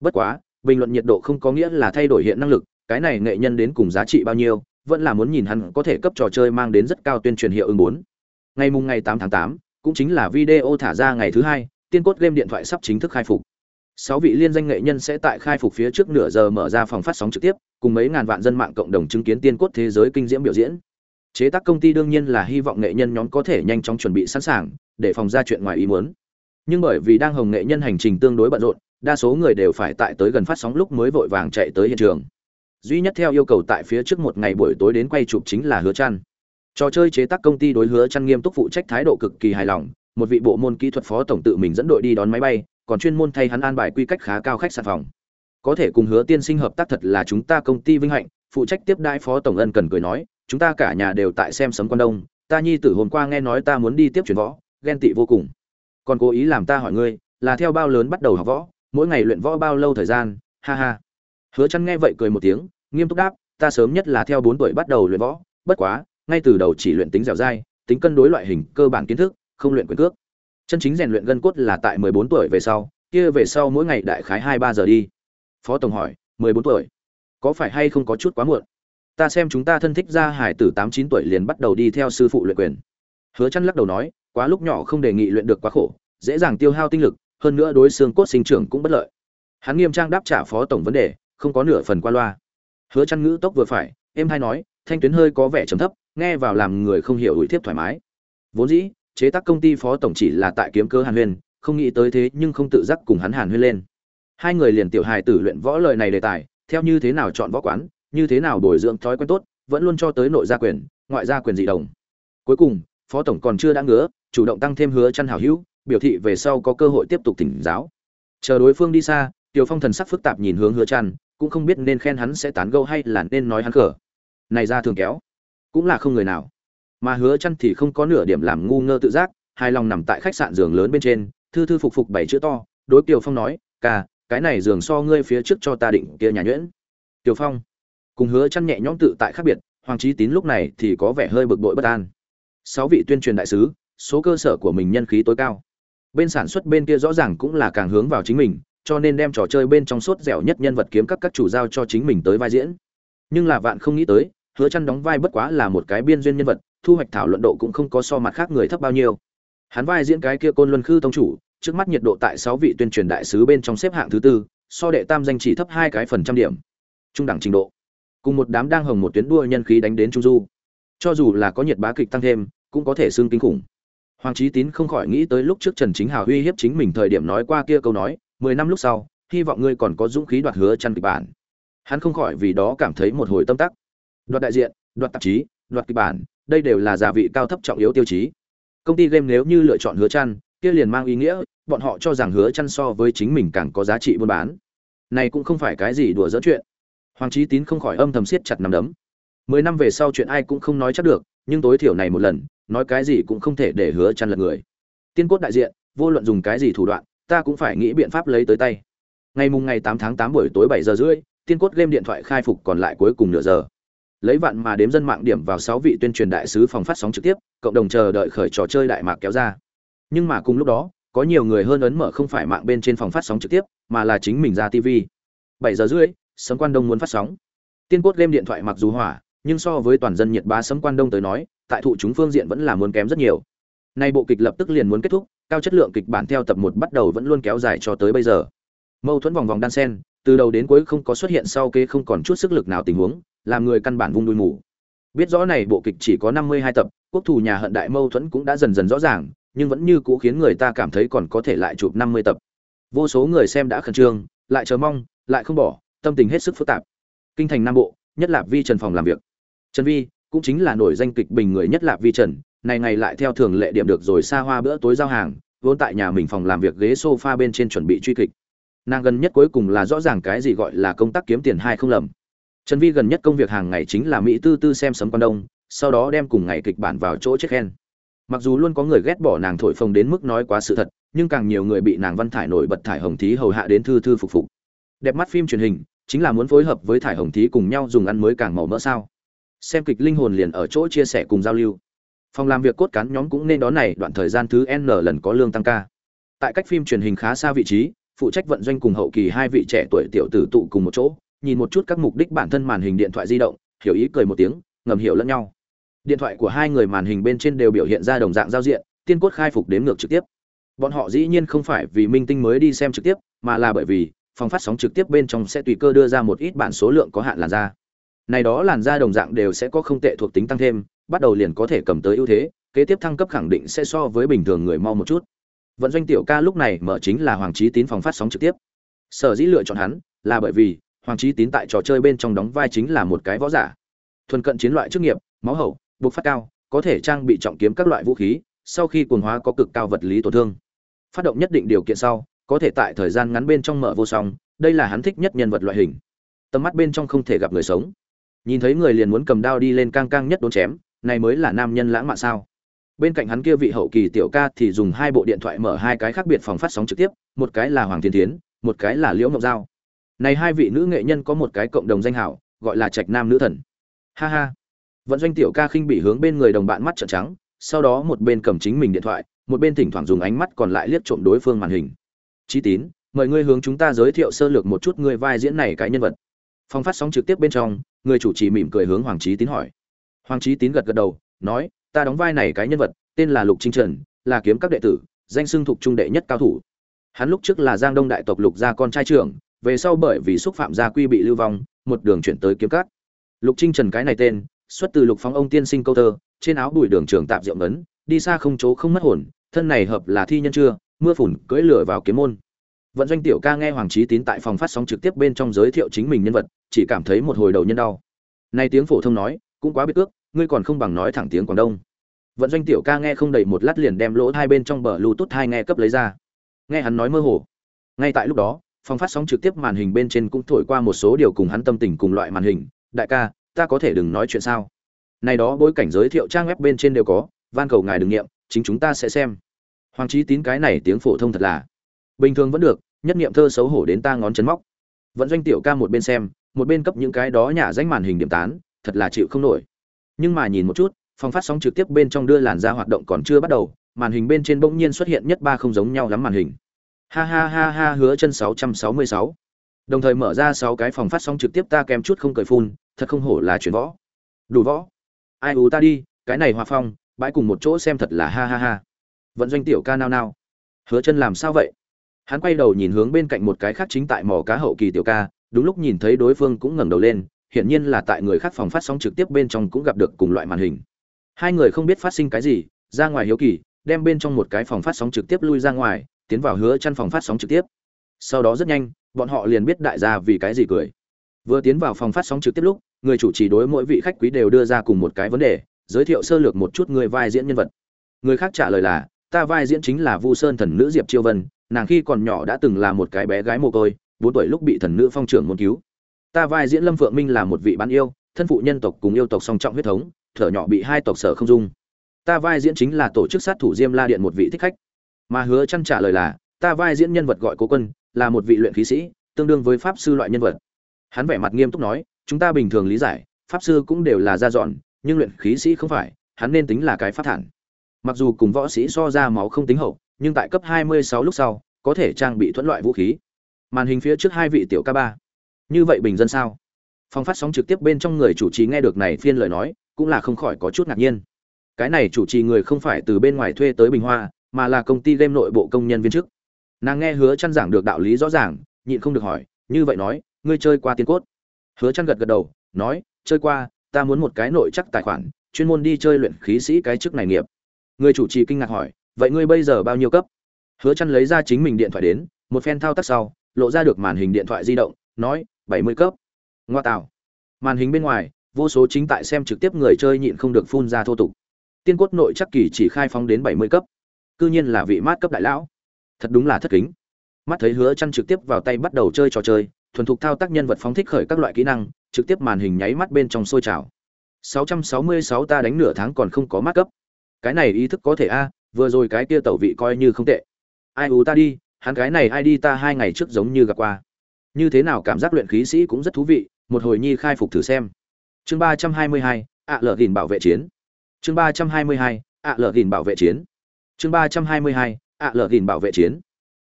Bất quá bình luận nhiệt độ không có nghĩa là thay đổi hiện năng lực cái này nghệ nhân đến cùng giá trị bao nhiêu vẫn là muốn nhìn hắn có thể cấp trò chơi mang đến rất cao tuyên truyền hiệu ứng bốn. Ngày mùng ngày 8 tháng 8, cũng chính là video thả ra ngày thứ hai tiên cốt game điện thoại sắp chính thức khai phục. Sáu vị liên danh nghệ nhân sẽ tại khai phục phía trước nửa giờ mở ra phòng phát sóng trực tiếp cùng mấy ngàn vạn dân mạng cộng đồng chứng kiến tiên cốt thế giới kinh diễm biểu diễn. Chế tác công ty đương nhiên là hy vọng nghệ nhân nhóm có thể nhanh chóng chuẩn bị sẵn sàng để phòng ra chuyện ngoài ý muốn. Nhưng bởi vì đang hồng nghệ nhân hành trình tương đối bận rộn, đa số người đều phải tại tới gần phát sóng lúc mới vội vàng chạy tới hiện trường. Duy nhất theo yêu cầu tại phía trước một ngày buổi tối đến quay chụp chính là hứa Chân. trò chơi chế tác công ty đối hứa Chân nghiêm túc phụ trách thái độ cực kỳ hài lòng, một vị bộ môn kỹ thuật phó tổng tự mình dẫn đội đi đón máy bay, còn chuyên môn thay hắn an bài quy cách khá cao khách sạn phòng có thể cùng hứa tiên sinh hợp tác thật là chúng ta công ty vinh hạnh, phụ trách tiếp đãi phó tổng ân cần cười nói, chúng ta cả nhà đều tại xem sấm quan đông, ta nhi tử hôm qua nghe nói ta muốn đi tiếp chuyển võ, ghen tị vô cùng. Còn cố ý làm ta hỏi ngươi, là theo bao lớn bắt đầu học võ, mỗi ngày luyện võ bao lâu thời gian, ha ha. Hứa chăn nghe vậy cười một tiếng, nghiêm túc đáp, ta sớm nhất là theo 4 tuổi bắt đầu luyện võ, bất quá, ngay từ đầu chỉ luyện tính dẻo dai, tính cân đối loại hình, cơ bản kiến thức, không luyện quyền cước. Chân chính rèn luyện gân cốt là tại 14 tuổi về sau, kia về sau mỗi ngày đại khái hai ba giờ đi phó tổng hỏi 14 tuổi. Có phải hay không có chút quá muộn? Ta xem chúng ta thân thích ra hải tử tám chín tuổi liền bắt đầu đi theo sư phụ luyện quyền. Hứa chăn lắc đầu nói, quá lúc nhỏ không đề nghị luyện được quá khổ, dễ dàng tiêu hao tinh lực, hơn nữa đối xương cốt sinh trưởng cũng bất lợi. Hắn nghiêm trang đáp trả phó tổng vấn đề, không có nửa phần qua loa. Hứa chăn ngữ tốc vừa phải em hay nói, thanh tuyến hơi có vẻ trầm thấp, nghe vào làm người không hiểu ủi tiếp thoải mái. Vốn dĩ, chế tác công ty phó tổng chỉ là tại kiếm cơ hàn huyên, không nghĩ tới thế nhưng không tự giác cùng hắn hàn huyên lên hai người liền tiểu hài tử luyện võ lời này đề tài, theo như thế nào chọn võ quán, như thế nào bồi dưỡng thói quen tốt, vẫn luôn cho tới nội gia quyền, ngoại gia quyền dị đồng. Cuối cùng, phó tổng còn chưa đã ngứa, chủ động tăng thêm hứa chăn hảo hữu, biểu thị về sau có cơ hội tiếp tục thỉnh giáo. Chờ đối phương đi xa, tiểu phong thần sắc phức tạp nhìn hướng hứa chăn, cũng không biết nên khen hắn sẽ tán gẫu hay là nên nói hắn cờ. Này ra thường kéo, cũng là không người nào. Mà hứa chăn thì không có nửa điểm làm ngu ngơ tự giác hai lòng nằm tại khách sạn giường lớn bên trên, thư thư phục phục bảy chữ to, đối tiểu phong nói, ca cái này giường so ngươi phía trước cho ta định kia nhà nhuyễn. Tiểu phong, cùng hứa chăn nhẹ nhõm tự tại khác biệt, hoàng trí tín lúc này thì có vẻ hơi bực bội bất an. Sáu vị tuyên truyền đại sứ, số cơ sở của mình nhân khí tối cao. Bên sản xuất bên kia rõ ràng cũng là càng hướng vào chính mình, cho nên đem trò chơi bên trong sốt dẻo nhất nhân vật kiếm các các chủ giao cho chính mình tới vai diễn. Nhưng là vạn không nghĩ tới, hứa chăn đóng vai bất quá là một cái biên duyên nhân vật, thu hoạch thảo luận độ cũng không có so mặt khác người thấp bao nhiêu. Hắn vai diễn cái kia côn luân khư tông chủ trước mắt nhiệt độ tại 6 vị tuyên truyền đại sứ bên trong xếp hạng thứ tư, so đệ tam danh chỉ thấp hai cái phần trăm điểm. Trung đẳng trình độ. Cùng một đám đang hồng một tuyến đua nhân khí đánh đến trung du. Cho dù là có nhiệt bá kịch tăng thêm, cũng có thể xương kinh khủng. Hoàng trí tín không khỏi nghĩ tới lúc trước trần chính hào uy hiếp chính mình thời điểm nói qua kia câu nói, mười năm lúc sau, hy vọng ngươi còn có dũng khí đoạt hứa chăn kịch bản. Hắn không khỏi vì đó cảm thấy một hồi tâm tắc. Đoạt đại diện, đoạt tạp chí, đoạt kịch bản, đây đều là giả vị cao thấp trọng yếu tiêu chí. Công ty game nếu như lựa chọn hứa chăn, kia liền mang ý nghĩa bọn họ cho rằng hứa chăn so với chính mình càng có giá trị buôn bán. Này cũng không phải cái gì đùa dỡ chuyện. Hoàng trí tín không khỏi âm thầm siết chặt nắm đấm. Mười năm về sau chuyện ai cũng không nói chắc được, nhưng tối thiểu này một lần, nói cái gì cũng không thể để hứa chăn lật người. Tiên cốt đại diện, vô luận dùng cái gì thủ đoạn, ta cũng phải nghĩ biện pháp lấy tới tay. Ngày mùng ngày 8 tháng 8 buổi tối 7 giờ rưỡi, tiên cốt game điện thoại khai phục còn lại cuối cùng nửa giờ. Lấy vạn mà đếm dân mạng điểm vào 6 vị tuyên truyền đại sứ phòng phát sóng trực tiếp, cộng đồng chờ đợi khởi trò chơi đại mạc kéo ra. Nhưng mà cùng lúc đó có nhiều người hơn ấn mở không phải mạng bên trên phòng phát sóng trực tiếp, mà là chính mình ra tv 7 giờ rưỡi, sấm quan đông muốn phát sóng. Tiên cốt game điện thoại mặc dù hỏa, nhưng so với toàn dân nhiệt bá sấm quan đông tới nói, tại thụ chúng phương diện vẫn là muốn kém rất nhiều. Nay bộ kịch lập tức liền muốn kết thúc, cao chất lượng kịch bản theo tập một bắt đầu vẫn luôn kéo dài cho tới bây giờ. Mâu thuẫn vòng vòng đan sen, từ đầu đến cuối không có xuất hiện sau kê không còn chút sức lực nào tình huống, làm người căn bản vung đuôi mù. Biết rõ này bộ kịch chỉ có năm mươi hai tập, quốc thủ nhà hận đại mâu thuẫn cũng đã dần dần rõ ràng nhưng vẫn như cũ khiến người ta cảm thấy còn có thể lại chụp năm mươi tập. Vô số người xem đã khẩn trương, lại chờ mong, lại không bỏ, tâm tình hết sức phức tạp. Kinh thành nam bộ, nhất là vi trần phòng làm việc. Trần vi cũng chính là nổi danh kịch bình người nhất là vi trần, này ngày lại theo thường lệ điểm được rồi xa hoa bữa tối giao hàng, vốn tại nhà mình phòng làm việc ghế sofa bên trên chuẩn bị truy kịch. Nàng gần nhất cuối cùng là rõ ràng cái gì gọi là công tác kiếm tiền hay không lầm. Trần vi gần nhất công việc hàng ngày chính là mỹ tư tư xem sấm quan đông, sau đó đem cùng ngày kịch bản vào chỗ chết khen mặc dù luôn có người ghét bỏ nàng thổi phồng đến mức nói quá sự thật, nhưng càng nhiều người bị nàng văn thải nổi bật thải hồng thí hầu hạ đến thư thư phục phục. Đẹp mắt phim truyền hình, chính là muốn phối hợp với thải hồng thí cùng nhau dùng ăn mới càng màu mỡ sao. Xem kịch linh hồn liền ở chỗ chia sẻ cùng giao lưu. Phòng làm việc cốt cán nhóm cũng nên đón này, đoạn thời gian thứ n lần có lương tăng ca. Tại cách phim truyền hình khá xa vị trí, phụ trách vận doanh cùng hậu kỳ hai vị trẻ tuổi tiểu tử tụ cùng một chỗ, nhìn một chút các mục đích bản thân màn hình điện thoại di động, hiểu ý cười một tiếng, ngầm hiểu lẫn nhau điện thoại của hai người màn hình bên trên đều biểu hiện ra đồng dạng giao diện, tiên cốt khai phục đếm ngược trực tiếp. Bọn họ dĩ nhiên không phải vì minh tinh mới đi xem trực tiếp, mà là bởi vì phòng phát sóng trực tiếp bên trong sẽ tùy cơ đưa ra một ít bản số lượng có hạn làn da. Này đó làn da đồng dạng đều sẽ có không tệ thuộc tính tăng thêm, bắt đầu liền có thể cầm tới ưu thế, kế tiếp thăng cấp khẳng định sẽ so với bình thường người mau một chút. Vận doanh tiểu ca lúc này mở chính là hoàng trí tín phòng phát sóng trực tiếp. Sở dĩ lựa chọn hắn, là bởi vì hoàng trí tín tại trò chơi bên trong đóng vai chính là một cái võ giả. Thuần cận chiến loại chức nghiệp, máu hậu buộc phát cao, có thể trang bị trọng kiếm các loại vũ khí, sau khi cuồng hóa có cực cao vật lý tổn thương. Phát động nhất định điều kiện sau, có thể tại thời gian ngắn bên trong mở vô song, đây là hắn thích nhất nhân vật loại hình. Tầm mắt bên trong không thể gặp người sống. Nhìn thấy người liền muốn cầm đao đi lên cang cang nhất đốn chém, này mới là nam nhân lãng mạn sao. Bên cạnh hắn kia vị hậu kỳ tiểu ca thì dùng hai bộ điện thoại mở hai cái khác biệt phòng phát sóng trực tiếp, một cái là hoàng thiên tiến một cái là liễu ngọc giao. Này hai vị nữ nghệ nhân có một cái cộng đồng danh hảo, gọi là trạch nam nữ thần. Ha ha vận doanh tiểu ca khinh bị hướng bên người đồng bạn mắt trợn trắng, sau đó một bên cầm chính mình điện thoại, một bên thỉnh thoảng dùng ánh mắt còn lại liếc trộm đối phương màn hình. Chi tín, mời ngươi hướng chúng ta giới thiệu sơ lược một chút người vai diễn này cái nhân vật. Phong phát sóng trực tiếp bên trong, người chủ trì mỉm cười hướng hoàng Chí tín hỏi. Hoàng Chí tín gật gật đầu, nói, ta đóng vai này cái nhân vật, tên là lục trinh trần, là kiếm các đệ tử, danh xưng thuộc trung đệ nhất cao thủ. Hắn lúc trước là giang đông đại tộc lục gia con trai trưởng, về sau bởi vì xúc phạm gia quy bị lưu vong, một đường chuyển tới kiếm các. Lục trinh trần cái này tên xuất từ lục phóng ông tiên sinh câu thơ, trên áo bụi đường trường tạm diệu ngấn, đi xa không chỗ không mất hồn, thân này hợp là thi nhân chưa, mưa phủn cưỡi lửa vào kiếm môn. Vận doanh tiểu ca nghe hoàng trí tín tại phòng phát sóng trực tiếp bên trong giới thiệu chính mình nhân vật, chỉ cảm thấy một hồi đầu nhân đau. Nay tiếng phổ thông nói, cũng quá biết ước ngươi còn không bằng nói thẳng tiếng quảng đông. Vận doanh tiểu ca nghe không đầy một lát liền đem lỗ hai bên trong bờ bluetooth hai nghe cấp lấy ra. Nghe hắn nói mơ hồ. Ngay tại lúc đó, phòng phát sóng trực tiếp màn hình bên trên cũng thổi qua một số điều cùng hắn tâm tình cùng loại màn hình. Đại ca ta có thể đừng nói chuyện sao? Này đó bối cảnh giới thiệu trang web bên trên đều có, van cầu ngài đừng nghiệm, chính chúng ta sẽ xem. Hoàng trí tín cái này tiếng phổ thông thật là. Bình thường vẫn được, nhất nghiệm thơ xấu hổ đến ta ngón chân móc. Vẫn doanh tiểu ca một bên xem, một bên cấp những cái đó nhả danh màn hình điểm tán, thật là chịu không nổi. Nhưng mà nhìn một chút, phòng phát sóng trực tiếp bên trong đưa làn ra hoạt động còn chưa bắt đầu, màn hình bên trên bỗng nhiên xuất hiện nhất ba không giống nhau lắm màn hình. Ha ha ha ha, hứa chân 666 đồng thời mở ra sáu cái phòng phát sóng trực tiếp ta kèm chút không cười phun, thật không hổ là chuyển võ. Đủ võ. Ai ú ta đi, cái này hòa phong, bãi cùng một chỗ xem thật là ha ha ha. Vận doanh tiểu ca nao nao. Hứa chân làm sao vậy? Hắn quay đầu nhìn hướng bên cạnh một cái khác chính tại mỏ cá hậu kỳ tiểu ca, đúng lúc nhìn thấy đối phương cũng ngẩng đầu lên, hiển nhiên là tại người khác phòng phát sóng trực tiếp bên trong cũng gặp được cùng loại màn hình. Hai người không biết phát sinh cái gì, ra ngoài hiếu kỳ, đem bên trong một cái phòng phát sóng trực tiếp lui ra ngoài, tiến vào hứa chăn phòng phát sóng trực tiếp sau đó rất nhanh, bọn họ liền biết đại gia vì cái gì cười. Vừa tiến vào phòng phát sóng trực tiếp lúc, người chủ trì đối mỗi vị khách quý đều đưa ra cùng một cái vấn đề, giới thiệu sơ lược một chút người vai diễn nhân vật. Người khác trả lời là, ta vai diễn chính là vu sơn thần nữ diệp chiêu vân, nàng khi còn nhỏ đã từng là một cái bé gái mồ côi, bốn tuổi lúc bị thần nữ phong trưởng muốn cứu. Ta vai diễn lâm phượng minh là một vị bán yêu, thân phụ nhân tộc cùng yêu tộc song trọng huyết thống, thở nhỏ bị hai tộc sở không dung. Ta vai diễn chính là tổ chức sát thủ diêm la điện một vị thích khách. Mà hứa chăn trả lời là, ta vai diễn nhân vật gọi cố quân là một vị luyện khí sĩ, tương đương với pháp sư loại nhân vật. Hắn vẻ mặt nghiêm túc nói, chúng ta bình thường lý giải, pháp sư cũng đều là gia dọn, nhưng luyện khí sĩ không phải, hắn nên tính là cái pháp thản. Mặc dù cùng võ sĩ so ra máu không tính hậu, nhưng tại cấp 26 lúc sau, có thể trang bị thuẫn loại vũ khí. Màn hình phía trước hai vị tiểu ca ba. Như vậy bình dân sao? Phong phát sóng trực tiếp bên trong người chủ trì nghe được này phiên lời nói, cũng là không khỏi có chút ngạc nhiên. Cái này chủ trì người không phải từ bên ngoài thuê tới bình hoa, mà là công ty game nội bộ công nhân viên chức nàng nghe hứa chăn giảng được đạo lý rõ ràng nhịn không được hỏi như vậy nói ngươi chơi qua tiên cốt? Hứa chăn gật gật đầu nói chơi qua ta muốn một cái nội chắc tài khoản chuyên môn đi chơi luyện khí sĩ cái chức này nghiệp. Người chủ trì kinh ngạc hỏi vậy ngươi bây giờ bao nhiêu cấp? Hứa chăn lấy ra chính mình điện thoại đến một phen thao tác sau lộ ra được màn hình điện thoại di động nói 70 cấp. Ngoa tào, màn hình bên ngoài vô số chính tại xem trực tiếp người chơi nhịn không được phun ra thô tục. Tiên cốt nội chắc kỳ chỉ khai phóng đến 70 cấp. Cư nhiên là vị mát cấp đại lão thật đúng là thất kính. Mắt thấy hứa chăn trực tiếp vào tay bắt đầu chơi trò chơi thuần thục thao tác nhân vật phóng thích khởi các loại kỹ năng trực tiếp màn hình nháy mắt bên trong sôi trào. 666 ta đánh nửa tháng còn không có mắt cấp cái này ý thức có thể a vừa rồi cái kia tẩu vị coi như không tệ. Ai u ta đi hắn cái này ai đi ta hai ngày trước giống như gặp qua. Như thế nào cảm giác luyện khí sĩ cũng rất thú vị một hồi nhi khai phục thử xem. Chương 322, ạ à lở gìn bảo vệ chiến. Chương 322, ạ à lở gìn bảo vệ chiến. Chương 322, ạ lờ gìn bảo vệ chiến.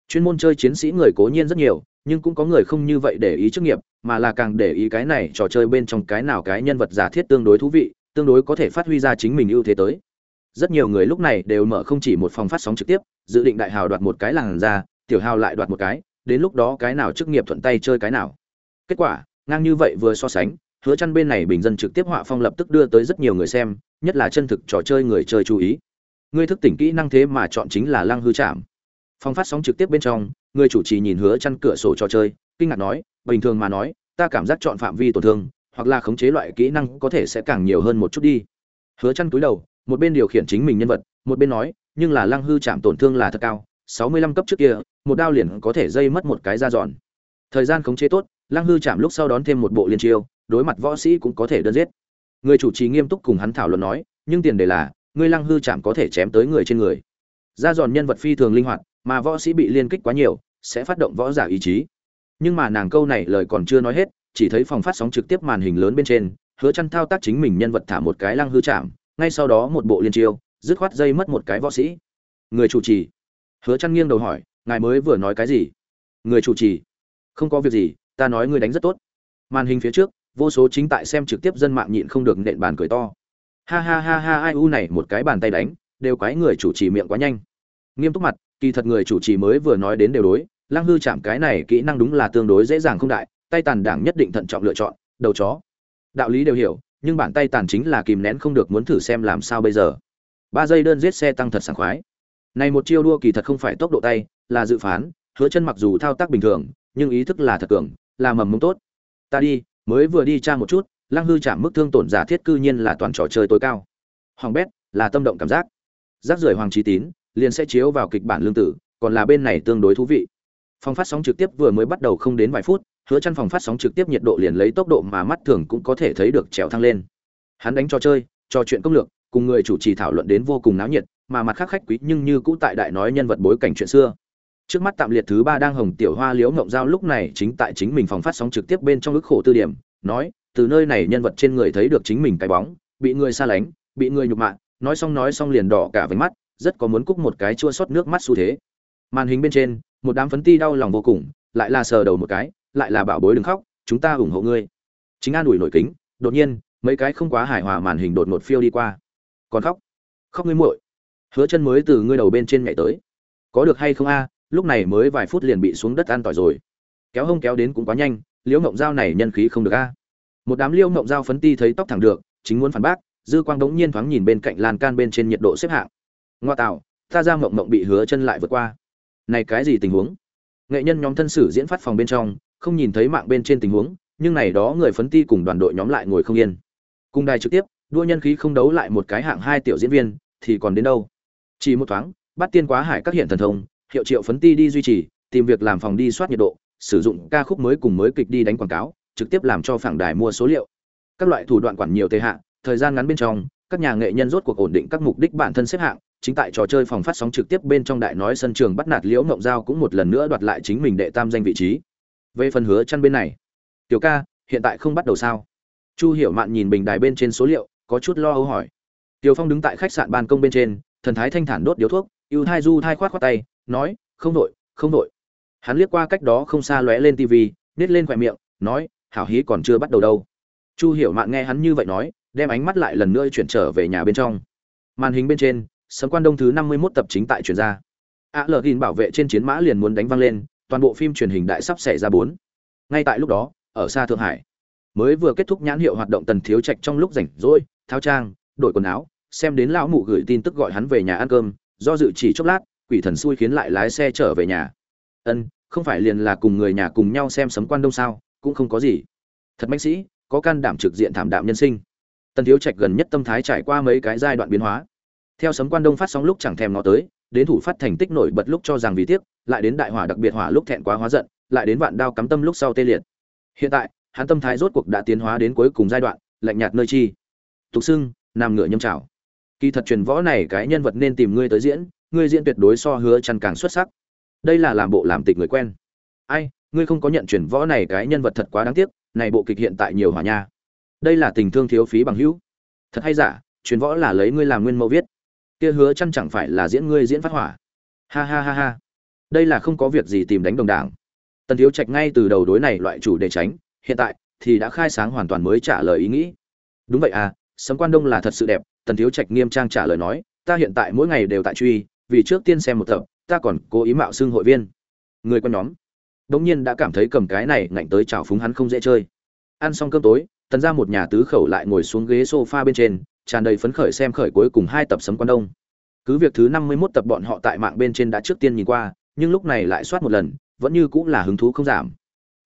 Chuyên môn chơi chiến sĩ người cố nhiên rất nhiều, nhưng cũng có người không như vậy để ý chức nghiệp, mà là càng để ý cái này trò chơi bên trong cái nào cái nhân vật giả thiết tương đối thú vị, tương đối có thể phát huy ra chính mình ưu thế tới. Rất nhiều người lúc này đều mở không chỉ một phòng phát sóng trực tiếp, dự định đại hào đoạt một cái làng ra, tiểu hào lại đoạt một cái, đến lúc đó cái nào chức nghiệp thuận tay chơi cái nào. Kết quả, ngang như vậy vừa so sánh, hứa chăn bên này bình dân trực tiếp họa phong lập tức đưa tới rất nhiều người xem, nhất là chân thực trò chơi người chơi chú ý ngươi thức tỉnh kỹ năng thế mà chọn chính là lăng hư chạm phong phát sóng trực tiếp bên trong, người chủ trì nhìn hứa chăn cửa sổ trò chơi, kinh ngạc nói, bình thường mà nói, ta cảm giác chọn phạm vi tổn thương, hoặc là khống chế loại kỹ năng có thể sẽ càng nhiều hơn một chút đi. Hứa chăn cúi đầu, một bên điều khiển chính mình nhân vật, một bên nói, nhưng là lăng hư chạm tổn thương là thật cao 65 cấp trước kia, một đao liền có thể dây mất một cái da dọn. Thời gian khống chế tốt, lăng hư chạm lúc sau đón thêm một bộ liên chiêu, đối mặt võ sĩ cũng có thể đơn giết. Người chủ trì nghiêm túc cùng hắn thảo luận nói, nhưng tiền đề là ngươi lăng hư chạm có thể chém tới người trên người. Ra giòn nhân vật phi thường linh hoạt, mà võ sĩ bị liên kích quá nhiều, sẽ phát động võ giả ý chí. Nhưng mà nàng câu này lời còn chưa nói hết, chỉ thấy phòng phát sóng trực tiếp màn hình lớn bên trên, hứa chăn thao tác chính mình nhân vật thả một cái lăng hư chạm, ngay sau đó một bộ liên chiêu, dứt khoát dây mất một cái võ sĩ. Người chủ trì. Hứa chăn nghiêng đầu hỏi, ngài mới vừa nói cái gì? Người chủ trì. Không có việc gì, ta nói ngươi đánh rất tốt. Màn hình phía trước, vô số chính tại xem trực tiếp dân mạng nhịn không được nện bàn cười to ha ha ha ha, ai u này một cái bàn tay đánh, đều quái người chủ trì miệng quá nhanh. Nghiêm túc mặt, kỳ thật người chủ trì mới vừa nói đến đều đối, lăng hư chạm cái này kỹ năng đúng là tương đối dễ dàng không đại, tay tàn đảng nhất định thận trọng lựa chọn, đầu chó. Đạo lý đều hiểu, nhưng bản tay tàn chính là kìm nén không được muốn thử xem làm sao bây giờ. Ba giây đơn giết xe tăng thật sảng khoái. Này một chiêu đua kỳ thật không phải tốc độ tay, là dự phán, hứa chân mặc dù thao tác bình thường, nhưng ý thức là thật cường, là mầm mống tốt. Ta đi, mới vừa đi tra một chút lăng hư chạm mức thương tổn giả thiết cư nhiên là toàn trò chơi tối cao. Hoàng bét, là tâm động cảm giác. Giác rời hoàng trí tín, liền sẽ chiếu vào kịch bản lương tử, còn là bên này tương đối thú vị. Phòng phát sóng trực tiếp vừa mới bắt đầu không đến vài phút, hứa chăn phòng phát sóng trực tiếp nhiệt độ liền lấy tốc độ mà mắt thường cũng có thể thấy được trèo thăng lên. Hắn đánh trò chơi, trò chuyện công lược, cùng người chủ trì thảo luận đến vô cùng náo nhiệt, mà mặt khác khách quý nhưng như cũ tại đại nói nhân vật bối cảnh chuyện xưa. Trước mắt tạm liệt thứ ba đang hồng tiểu hoa liễu ngộng giao lúc này chính tại chính mình phòng phát sóng trực tiếp bên trong ức khổ tư điểm, nói từ nơi này nhân vật trên người thấy được chính mình cái bóng, bị người xa lánh, bị người nhục mạ, nói xong nói xong liền đỏ cả với mắt, rất có muốn cúc một cái chua xót nước mắt xu thế. Màn hình bên trên, một đám phấn ti đau lòng vô cùng, lại là sờ đầu một cái, lại là bảo bối đừng khóc, chúng ta ủng hộ ngươi. Chính an ủi nổi kính, đột nhiên, mấy cái không quá hài hòa màn hình đột ngột phiêu đi qua. Còn khóc khóc ngươi muội. Hứa chân mới từ ngươi đầu bên trên nhảy tới. Có được hay không a, lúc này mới vài phút liền bị xuống đất an tỏi rồi. Kéo hông kéo đến cũng quá nhanh, liễu ngộng dao này nhân khí không được a một đám liêu ngộng dao phấn ti thấy tóc thẳng được, chính muốn phản bác, dư quang đống nhiên thoáng nhìn bên cạnh lan can bên trên nhiệt độ xếp hạng. Ngoa tạo, ta ra mộng mộng bị hứa chân lại vượt qua. Này cái gì tình huống? Nghệ nhân nhóm thân sử diễn phát phòng bên trong, không nhìn thấy mạng bên trên tình huống, nhưng này đó người phấn ti cùng đoàn đội nhóm lại ngồi không yên. Cùng đài trực tiếp, đua nhân khí không đấu lại một cái hạng hai tiểu diễn viên, thì còn đến đâu? Chỉ một thoáng, bắt tiên quá hải các hiện thần thông, hiệu triệu phấn ti đi duy trì, tìm việc làm phòng đi soát nhiệt độ, sử dụng ca khúc mới cùng mới kịch đi đánh quảng cáo trực tiếp làm cho phẳng đài mua số liệu. Các loại thủ đoạn quản nhiều tệ hạ, thời gian ngắn bên trong, các nhà nghệ nhân rốt cuộc ổn định các mục đích bản thân xếp hạng, chính tại trò chơi phòng phát sóng trực tiếp bên trong đại nói sân trường bắt nạt liễu mộng giao cũng một lần nữa đoạt lại chính mình đệ tam danh vị trí. Về phần hứa chăn bên này, tiểu ca, hiện tại không bắt đầu sao? Chu hiểu mạn nhìn bình đài bên trên số liệu, có chút lo âu hỏi. Tiểu phong đứng tại khách sạn ban công bên trên, thần thái thanh thản đốt điếu thuốc, ưu thai du thai khoát khoát tay, nói, không đội không đội hắn liếc qua cách đó không xa lóe lên tivi nết lên khỏe miệng, nói hảo hí còn chưa bắt đầu đâu. Chu hiểu mạn nghe hắn như vậy nói, đem ánh mắt lại lần nữa chuyển trở về nhà bên trong. Màn hình bên trên, sấm quan đông thứ năm mươi 51 tập chính tại truyền ra. Ạ lờ gìn bảo vệ trên chiến mã liền muốn đánh văng lên, toàn bộ phim truyền hình đại sắp xảy ra bốn. Ngay tại lúc đó, ở xa thượng hải, mới vừa kết thúc nhãn hiệu hoạt động tần thiếu trạch trong lúc rảnh rỗi, tháo trang, đổi quần áo, xem đến lão mụ gửi tin tức gọi hắn về nhà ăn cơm, do dự chỉ chốc lát, quỷ thần xui khiến lại lái xe trở về nhà. Ân, không phải liền là cùng người nhà cùng nhau xem sấm quan đông sao? Cũng không có gì. Thật mạnh sĩ, có can đảm trực diện thảm đạm nhân sinh. Tần thiếu trạch gần nhất tâm thái trải qua mấy cái giai đoạn biến hóa. Theo sấm quan đông phát sóng lúc chẳng thèm nó tới, đến thủ phát thành tích nổi bật lúc cho rằng vì tiếc, lại đến đại hỏa đặc biệt hỏa lúc thẹn quá hóa giận, lại đến vạn đao cắm tâm lúc sau tê liệt. Hiện tại, hắn tâm thái rốt cuộc đã tiến hóa đến cuối cùng giai đoạn, lạnh nhạt nơi chi. Tục xưng, nam ngựa nhâm trào kỳ thật truyền võ này cái nhân vật nên tìm ngươi tới diễn, ngươi diễn tuyệt đối so hứa chăn càng xuất sắc. Đây là làm bộ làm tịch người quen. Ai ngươi không có nhận chuyển võ này cái nhân vật thật quá đáng tiếc, này bộ kịch hiện tại nhiều hỏa nha. Đây là tình thương thiếu phí bằng hữu. Thật hay giả, chuyển võ là lấy ngươi làm nguyên mẫu viết. Kia hứa chăn chẳng phải là diễn ngươi diễn phát hỏa. Ha ha ha ha. Đây là không có việc gì tìm đánh đồng đảng. Tần thiếu trạch ngay từ đầu đối này loại chủ đề tránh, hiện tại thì đã khai sáng hoàn toàn mới trả lời ý nghĩ. Đúng vậy à sấm quan đông là thật sự đẹp, tần thiếu trạch nghiêm trang trả lời nói, ta hiện tại mỗi ngày đều tại truy, vì trước tiên xem một tập, ta còn cố ý mạo xưng hội viên. Người con nhóm đống nhiên đã cảm thấy cầm cái này ngạnh tới chảo phúng hắn không dễ chơi. Ăn xong cơm tối tần ra một nhà tứ khẩu lại ngồi xuống ghế sofa bên trên tràn đầy phấn khởi xem khởi cuối cùng hai tập sấm quan đông. Cứ việc thứ năm mươi 51 tập bọn họ tại mạng bên trên đã trước tiên nhìn qua nhưng lúc này lại soát một lần vẫn như cũng là hứng thú không giảm.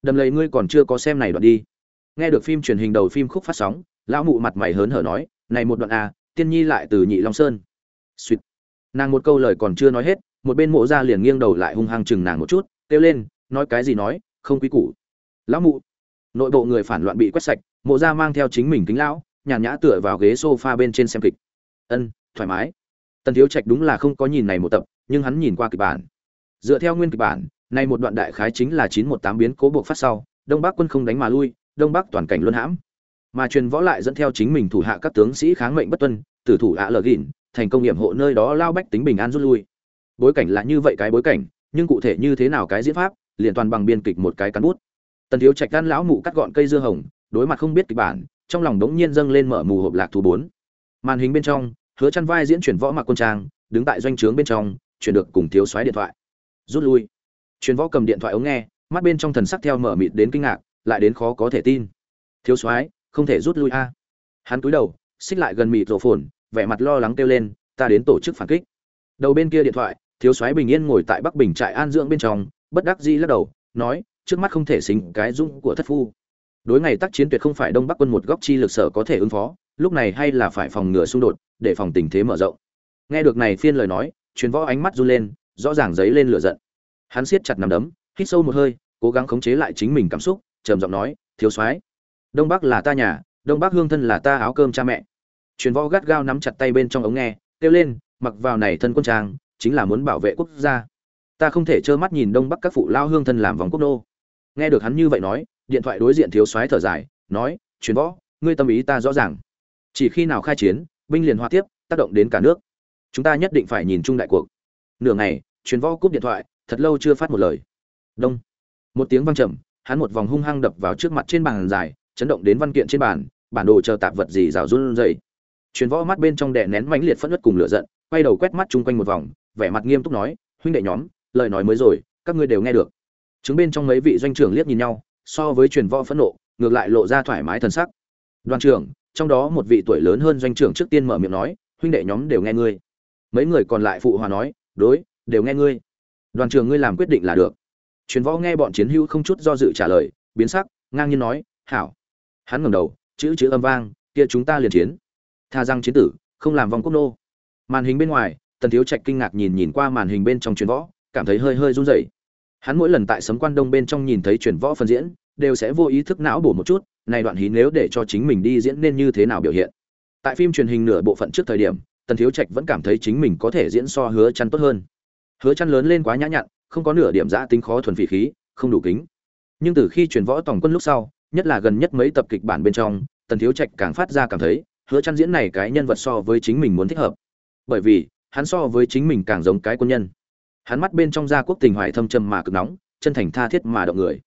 Đầm lầy ngươi còn chưa có xem này đoạn đi. Nghe được phim truyền hình đầu phim khúc phát sóng lão mụ mặt mày hớn hở nói này một đoạn a à, tiên nhi lại từ nhị long sơn. Suýt. Nàng một câu lời còn chưa nói hết một bên mộ ra liền nghiêng đầu lại hung hăng chừng nàng một chút kêu lên nói cái gì nói, không quý củ. Lão mụ. Nội bộ người phản loạn bị quét sạch, mộ ra mang theo chính mình kính lão, nhàn nhã tựa vào ghế sofa bên trên xem kịch. Ân, thoải mái. Tần thiếu trạch đúng là không có nhìn này một tập, nhưng hắn nhìn qua kịch bản. Dựa theo nguyên kịch bản, nay một đoạn đại khái chính là chín một tám biến cố buộc phát sau, đông bắc quân không đánh mà lui, đông bắc toàn cảnh luân hãm. Mà truyền võ lại dẫn theo chính mình thủ hạ các tướng sĩ kháng mệnh bất tuân, tử thủ ạ lờ gỉn thành công nghiệm hộ nơi đó lao bách tính bình an rút lui. Bối cảnh là như vậy cái bối cảnh, nhưng cụ thể như thế nào cái diễn pháp liền toàn bằng biên kịch một cái cắn bút. Tần thiếu trạch gan lão mụ cắt gọn cây dưa hồng, đối mặt không biết kịch bản, trong lòng đống nhiên dâng lên mở mù hộp lạc thú bốn. Màn hình bên trong, hứa chăn vai diễn chuyển võ mặc quân trang, đứng tại doanh trướng bên trong, chuyển được cùng thiếu soái điện thoại. Rút lui. Chuyển võ cầm điện thoại ống nghe, mắt bên trong thần sắc theo mở mịt đến kinh ngạc, lại đến khó có thể tin. Thiếu soái, không thể rút lui a. Hắn cúi đầu, xích lại gần mịt rổ phồn, vẻ mặt lo lắng kêu lên, ta đến tổ chức phản kích. Đầu bên kia điện thoại, thiếu soái bình yên ngồi tại bắc bình trại an dưỡng bên trong bất đắc dĩ lắc đầu, nói, trước mắt không thể xính cái dung của thất phu. Đối ngày tác chiến tuyệt không phải đông bắc quân một góc chi lực sở có thể ứng phó, lúc này hay là phải phòng ngừa xung đột, để phòng tình thế mở rộng. Nghe được này phiên lời nói, truyền võ ánh mắt run lên, rõ ràng giấy lên lửa giận. Hắn siết chặt nắm đấm, hít sâu một hơi, cố gắng khống chế lại chính mình cảm xúc, trầm giọng nói, thiếu soái, đông bắc là ta nhà, đông bắc hương thân là ta áo cơm cha mẹ. Truyền võ gắt gao nắm chặt tay bên trong ống nghe, kêu lên, mặc vào này thân quân trang, chính là muốn bảo vệ quốc gia ta không thể trơ mắt nhìn đông bắc các phụ lao hương thân làm vòng quốc nô. Nghe được hắn như vậy nói, điện thoại đối diện thiếu soái thở dài, nói truyền võ, ngươi tâm ý ta rõ ràng. Chỉ khi nào khai chiến, binh liền hoa tiếp, tác động đến cả nước. Chúng ta nhất định phải nhìn chung đại cuộc. Nửa ngày truyền võ cúp điện thoại, thật lâu chưa phát một lời. Đông. Một tiếng vang trầm, hắn một vòng hung hăng đập vào trước mặt trên bàn dài, chấn động đến văn kiện trên bàn, bản đồ chờ tạp vật gì rào run rẩy. Truyền võ mắt bên trong đè nén mãnh liệt phẫn nứt cùng lửa giận, quay đầu quét mắt chung quanh một vòng, vẻ mặt nghiêm túc nói, huynh đệ nhóm lời nói mới rồi, các ngươi đều nghe được. Chứng bên trong mấy vị doanh trưởng liếc nhìn nhau, so với truyền võ phẫn nộ, ngược lại lộ ra thoải mái thần sắc. Đoàn trưởng, trong đó một vị tuổi lớn hơn doanh trưởng trước tiên mở miệng nói, huynh đệ nhóm đều nghe ngươi. Mấy người còn lại phụ hòa nói, đối, đều nghe ngươi. Đoàn trưởng, ngươi làm quyết định là được. Truyền võ nghe bọn chiến hữu không chút do dự trả lời, biến sắc, ngang nhiên nói, hảo. Hắn ngẩng đầu, chữ chữ âm vang, kia chúng ta liền chiến. Tha răng chiến tử, không làm vòng quốc nô. Màn hình bên ngoài, tần thiếu trạch kinh ngạc nhìn nhìn qua màn hình bên trong truyền võ cảm thấy hơi hơi run rẩy. Hắn mỗi lần tại sấm quan đông bên trong nhìn thấy truyền võ phân diễn, đều sẽ vô ý thức não bổ một chút, này đoạn hí nếu để cho chính mình đi diễn nên như thế nào biểu hiện. Tại phim truyền hình nửa bộ phận trước thời điểm, tần thiếu trạch vẫn cảm thấy chính mình có thể diễn so hứa chăn tốt hơn. Hứa chăn lớn lên quá nhã nhặn, không có nửa điểm giã tính khó thuần phỉ khí, không đủ kính. Nhưng từ khi truyền võ tổng quân lúc sau, nhất là gần nhất mấy tập kịch bản bên trong, tần thiếu trạch càng phát ra cảm thấy, hứa chăn diễn này cái nhân vật so với chính mình muốn thích hợp. Bởi vì, hắn so với chính mình càng giống cái quân nhân hắn mắt bên trong gia quốc tình hoài thâm trầm mà cực nóng, chân thành tha thiết mà động người.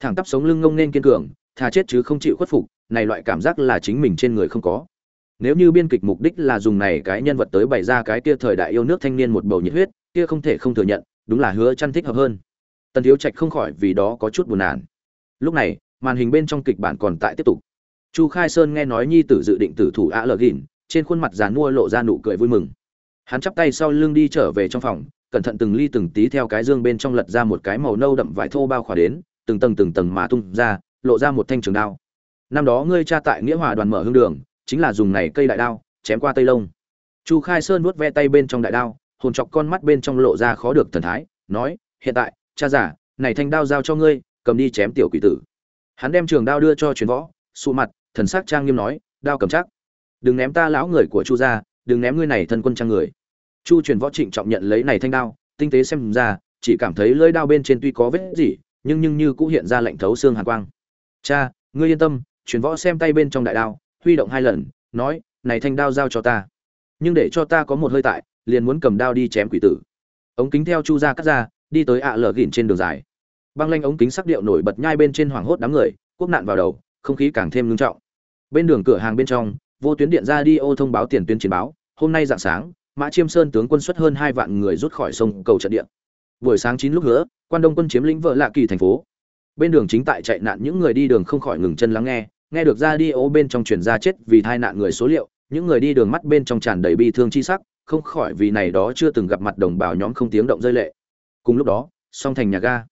Thẳng tắp sống lưng ngông nên kiên cường, tha chết chứ không chịu khuất phục, này loại cảm giác là chính mình trên người không có. Nếu như biên kịch mục đích là dùng này cái nhân vật tới bày ra cái kia thời đại yêu nước thanh niên một bầu nhiệt huyết, kia không thể không thừa nhận, đúng là hứa chăn thích hợp hơn. Tần thiếu trạch không khỏi vì đó có chút buồn nản. Lúc này, màn hình bên trong kịch bản còn tại tiếp tục. Chu khai sơn nghe nói nhi tử dự định tử thủ ạ lờ gìn, trên khuôn mặt giàn mua lộ ra nụ cười vui mừng. Hắn chắp tay sau lưng đi trở về trong phòng cẩn thận từng ly từng tí theo cái dương bên trong lật ra một cái màu nâu đậm vải thô bao khỏa đến, từng tầng từng tầng mà tung ra, lộ ra một thanh trường đao. Năm đó ngươi cha tại nghĩa hòa đoàn mở hương đường, chính là dùng này cây đại đao, chém qua tây lông. Chu khai sơn nuốt ve tay bên trong đại đao, hồn chọc con mắt bên trong lộ ra khó được thần thái, nói, hiện tại, cha giả này thanh đao giao cho ngươi, cầm đi chém tiểu quỷ tử. Hắn đem trường đao đưa cho truyền võ, sụ mặt, thần sắc trang nghiêm nói, đao cầm chắc. Đừng ném ta lão người của chu gia, đừng ném ngươi này thân quân trang người chu truyền võ trịnh trọng nhận lấy này thanh đao, tinh tế xem ra, chỉ cảm thấy lưỡi đao bên trên tuy có vết gì nhưng nhưng như cũng hiện ra lạnh thấu xương hàn quang. Cha, ngươi yên tâm, truyền võ xem tay bên trong đại đao, huy động hai lần, nói, này thanh đao giao cho ta. Nhưng để cho ta có một hơi tại, liền muốn cầm đao đi chém quỷ tử. Ống kính theo chu ra cắt ra, đi tới ạ lờ gỉn trên đường dài. Băng lanh ống kính sắc điệu nổi bật nhai bên trên hoảng hốt đám người quốc nạn vào đầu, không khí càng thêm ngưng trọng. Bên đường cửa hàng bên trong, vô tuyến điện ra đi ô thông báo tiền tuyến chiến báo, hôm nay dạng sáng mã chiêm sơn tướng quân xuất hơn hai vạn người rút khỏi sông cầu trận địa. buổi sáng chín lúc nữa quan đông quân chiếm lĩnh vợ lạ kỳ thành phố. Bên đường chính tại chạy nạn những người đi đường không khỏi ngừng chân lắng nghe nghe được ra đi ô bên trong truyền ra chết vì tai nạn người số liệu, những người đi đường mắt bên trong tràn đầy bi thương chi sắc, không khỏi vì này đó chưa từng gặp mặt đồng bào nhóm không tiếng động rơi lệ. Cùng lúc đó, song thành nhà ga.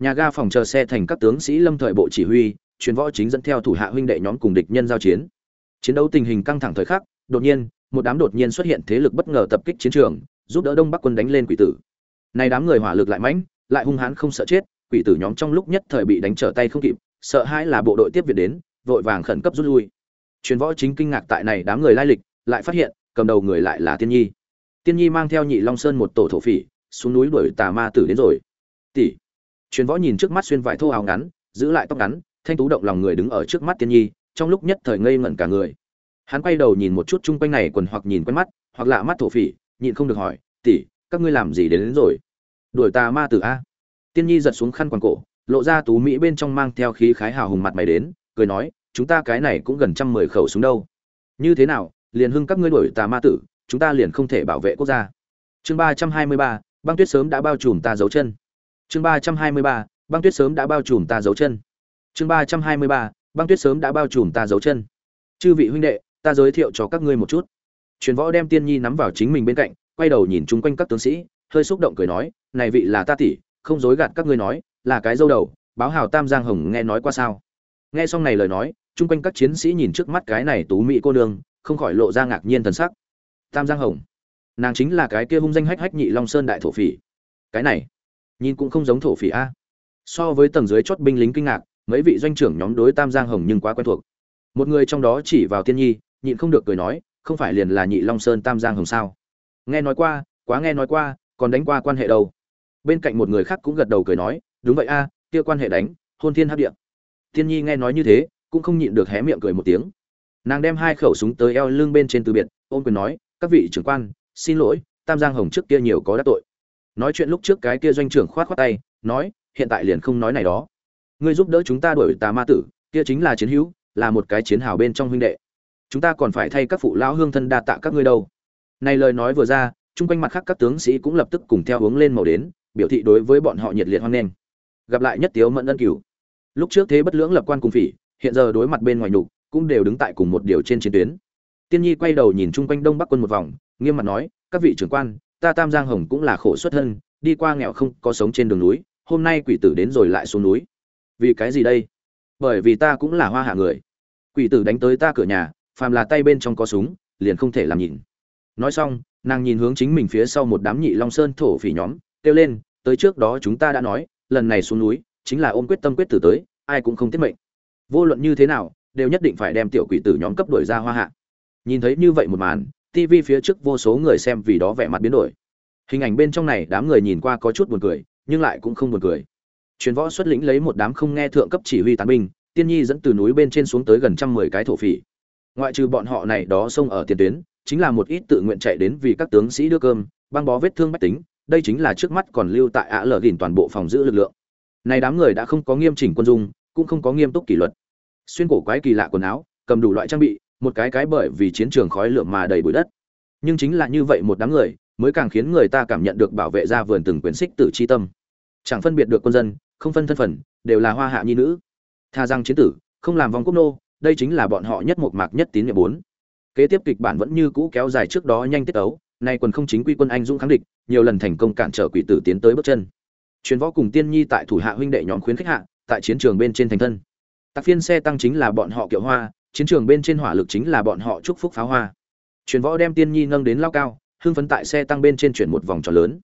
Nhà ga phòng chờ xe thành các tướng sĩ lâm thời bộ chỉ huy, truyền võ chính dẫn theo thủ hạ huynh đệ nhóm cùng địch nhân giao chiến. Chiến đấu tình hình căng thẳng thời khắc, đột nhiên một đám đột nhiên xuất hiện thế lực bất ngờ tập kích chiến trường, giúp đỡ đông bắc quân đánh lên quỷ tử. Này đám người hỏa lực lại mãnh, lại hung hãn không sợ chết, quỷ tử nhóm trong lúc nhất thời bị đánh trở tay không kịp, sợ hãi là bộ đội tiếp viện đến, vội vàng khẩn cấp rút lui. Truyền võ chính kinh ngạc tại này đám người lai lịch, lại phát hiện, cầm đầu người lại là tiên nhi. Tiên nhi mang theo nhị long sơn một tổ thổ phỉ, xuống núi đuổi tà ma tử đến rồi. Tỷ. Truyền võ nhìn trước mắt xuyên vải thô áo ngắn, giữ lại tóc ngắn, thanh tú động lòng người đứng ở trước mắt tiên nhi, trong lúc nhất thời ngây ngẩn cả người hắn quay đầu nhìn một chút chung quanh này quần hoặc nhìn quen mắt hoặc lạ mắt thổ phỉ nhịn không được hỏi tỷ các ngươi làm gì đến, đến rồi? Đuổi tà ma tử a? Tiên nhi giật xuống khăn quàng cổ lộ ra tú mỹ bên trong mang theo khí khái hào hùng mặt mày đến cười nói chúng ta cái này cũng gần trăm mười khẩu súng đâu. Như thế nào liền hưng các ngươi đuổi tà ma tử chúng ta liền không thể bảo vệ quốc gia. Chương ba trăm hai mươi ba băng tuyết sớm đã bao trùm ta dấu chân. Chương ba trăm hai mươi ba băng tuyết sớm đã bao trùm ta dấu chân. Chương ba trăm hai mươi ba băng tuyết sớm đã bao trùm ta dấu chân. Chư vị huynh đệ ta giới thiệu cho các ngươi một chút. Truyền võ đem tiên nhi nắm vào chính mình bên cạnh, quay đầu nhìn chung quanh các tướng sĩ, hơi xúc động cười nói, này vị là ta tỷ, không dối gạt các ngươi nói, là cái dâu đầu, báo hào tam giang hồng nghe nói qua sao? Nghe xong này lời nói, chung quanh các chiến sĩ nhìn trước mắt cái này tú mỹ cô nương, không khỏi lộ ra ngạc nhiên thần sắc. Tam giang hồng, nàng chính là cái kia hung danh hách hách nhị long sơn đại thổ phỉ. Cái này, nhìn cũng không giống thổ phỉ a. So với tầng dưới chót binh lính kinh ngạc, mấy vị doanh trưởng nhóm đối tam giang hồng nhưng quá quen thuộc. Một người trong đó chỉ vào tiên nhi nhịn không được cười nói, không phải liền là nhị long sơn tam giang hồng sao? Nghe nói qua, quá nghe nói qua, còn đánh qua quan hệ đâu? Bên cạnh một người khác cũng gật đầu cười nói, đúng vậy a, kia quan hệ đánh, hôn thiên hấp điện tiên nhi nghe nói như thế, cũng không nhịn được hé miệng cười một tiếng. Nàng đem hai khẩu súng tới eo lưng bên trên từ biệt ôm quyền nói, các vị trưởng quan, xin lỗi, tam giang hồng trước kia nhiều có đắc tội. Nói chuyện lúc trước cái kia doanh trưởng khoát khoát tay, nói, hiện tại liền không nói này đó. Ngươi giúp đỡ chúng ta đuổi tà ma tử, kia chính là chiến hữu, là một cái chiến hào bên trong huynh đệ chúng ta còn phải thay các phụ lão hương thân đa tạ các ngươi đâu. Này lời nói vừa ra, chung quanh mặt khác các tướng sĩ cũng lập tức cùng theo hướng lên màu đến, biểu thị đối với bọn họ nhiệt liệt hoan nghênh. Gặp lại nhất tiếu mẫn ân cửu. Lúc trước thế bất lưỡng lập quan cùng phỉ, hiện giờ đối mặt bên ngoài nhục, cũng đều đứng tại cùng một điều trên chiến tuyến. Tiên nhi quay đầu nhìn chung quanh đông bắc quân một vòng, nghiêm mặt nói, các vị trưởng quan, ta tam giang hồng cũng là khổ xuất thân, đi qua nghèo không có sống trên đường núi, hôm nay quỷ tử đến rồi lại xuống núi. Vì cái gì đây? Bởi vì ta cũng là hoa hạ người. Quỷ tử đánh tới ta cửa nhà phàm là tay bên trong có súng, liền không thể làm nhìn. Nói xong, nàng nhìn hướng chính mình phía sau một đám nhị long sơn thổ phỉ nhóm, kêu lên, tới trước đó chúng ta đã nói, lần này xuống núi, chính là ôm quyết tâm quyết tử tới, ai cũng không tiết mệnh. Vô luận như thế nào, đều nhất định phải đem tiểu quỷ tử nhóm cấp đổi ra hoa hạ. Nhìn thấy như vậy một màn tv phía trước vô số người xem vì đó vẻ mặt biến đổi. Hình ảnh bên trong này đám người nhìn qua có chút buồn cười, nhưng lại cũng không buồn cười. Truyền võ xuất lĩnh lấy một đám không nghe thượng cấp chỉ huy tán binh, tiên nhi dẫn từ núi bên trên xuống tới gần trăm mười cái thổ phỉ ngoại trừ bọn họ này đó xông ở tiền tuyến, chính là một ít tự nguyện chạy đến vì các tướng sĩ đưa cơm, băng bó vết thương bách tính, đây chính là trước mắt còn lưu tại ạ lờ gìn toàn bộ phòng giữ lực lượng. Này đám người đã không có nghiêm chỉnh quân dung, cũng không có nghiêm túc kỷ luật. Xuyên cổ quái kỳ lạ quần áo, cầm đủ loại trang bị, một cái cái bởi vì chiến trường khói lửa mà đầy bụi đất. Nhưng chính là như vậy một đám người, mới càng khiến người ta cảm nhận được bảo vệ ra vườn từng quyển xích tử chi tâm. Chẳng phân biệt được quân dân, không phân thân phận, đều là hoa hạ nhi nữ. Tha rằng chiến tử, không làm vòng quốc nô đây chính là bọn họ nhất một mạc nhất tín nhiệm bốn. Kế tiếp kịch bản vẫn như cũ kéo dài trước đó nhanh tiết ấu nay quân không chính quy quân anh dũng kháng địch, nhiều lần thành công cản trở quỷ tử tiến tới bước chân. Truyền võ cùng tiên nhi tại thủ hạ huynh đệ nhóm khuyến khách hạ, tại chiến trường bên trên thành thân. Tạc phiên xe tăng chính là bọn họ kiệu hoa, chiến trường bên trên hỏa lực chính là bọn họ chúc phúc pháo hoa. Truyền võ đem tiên nhi nâng đến lao cao, hưng phấn tại xe tăng bên trên chuyển một vòng tròn lớn.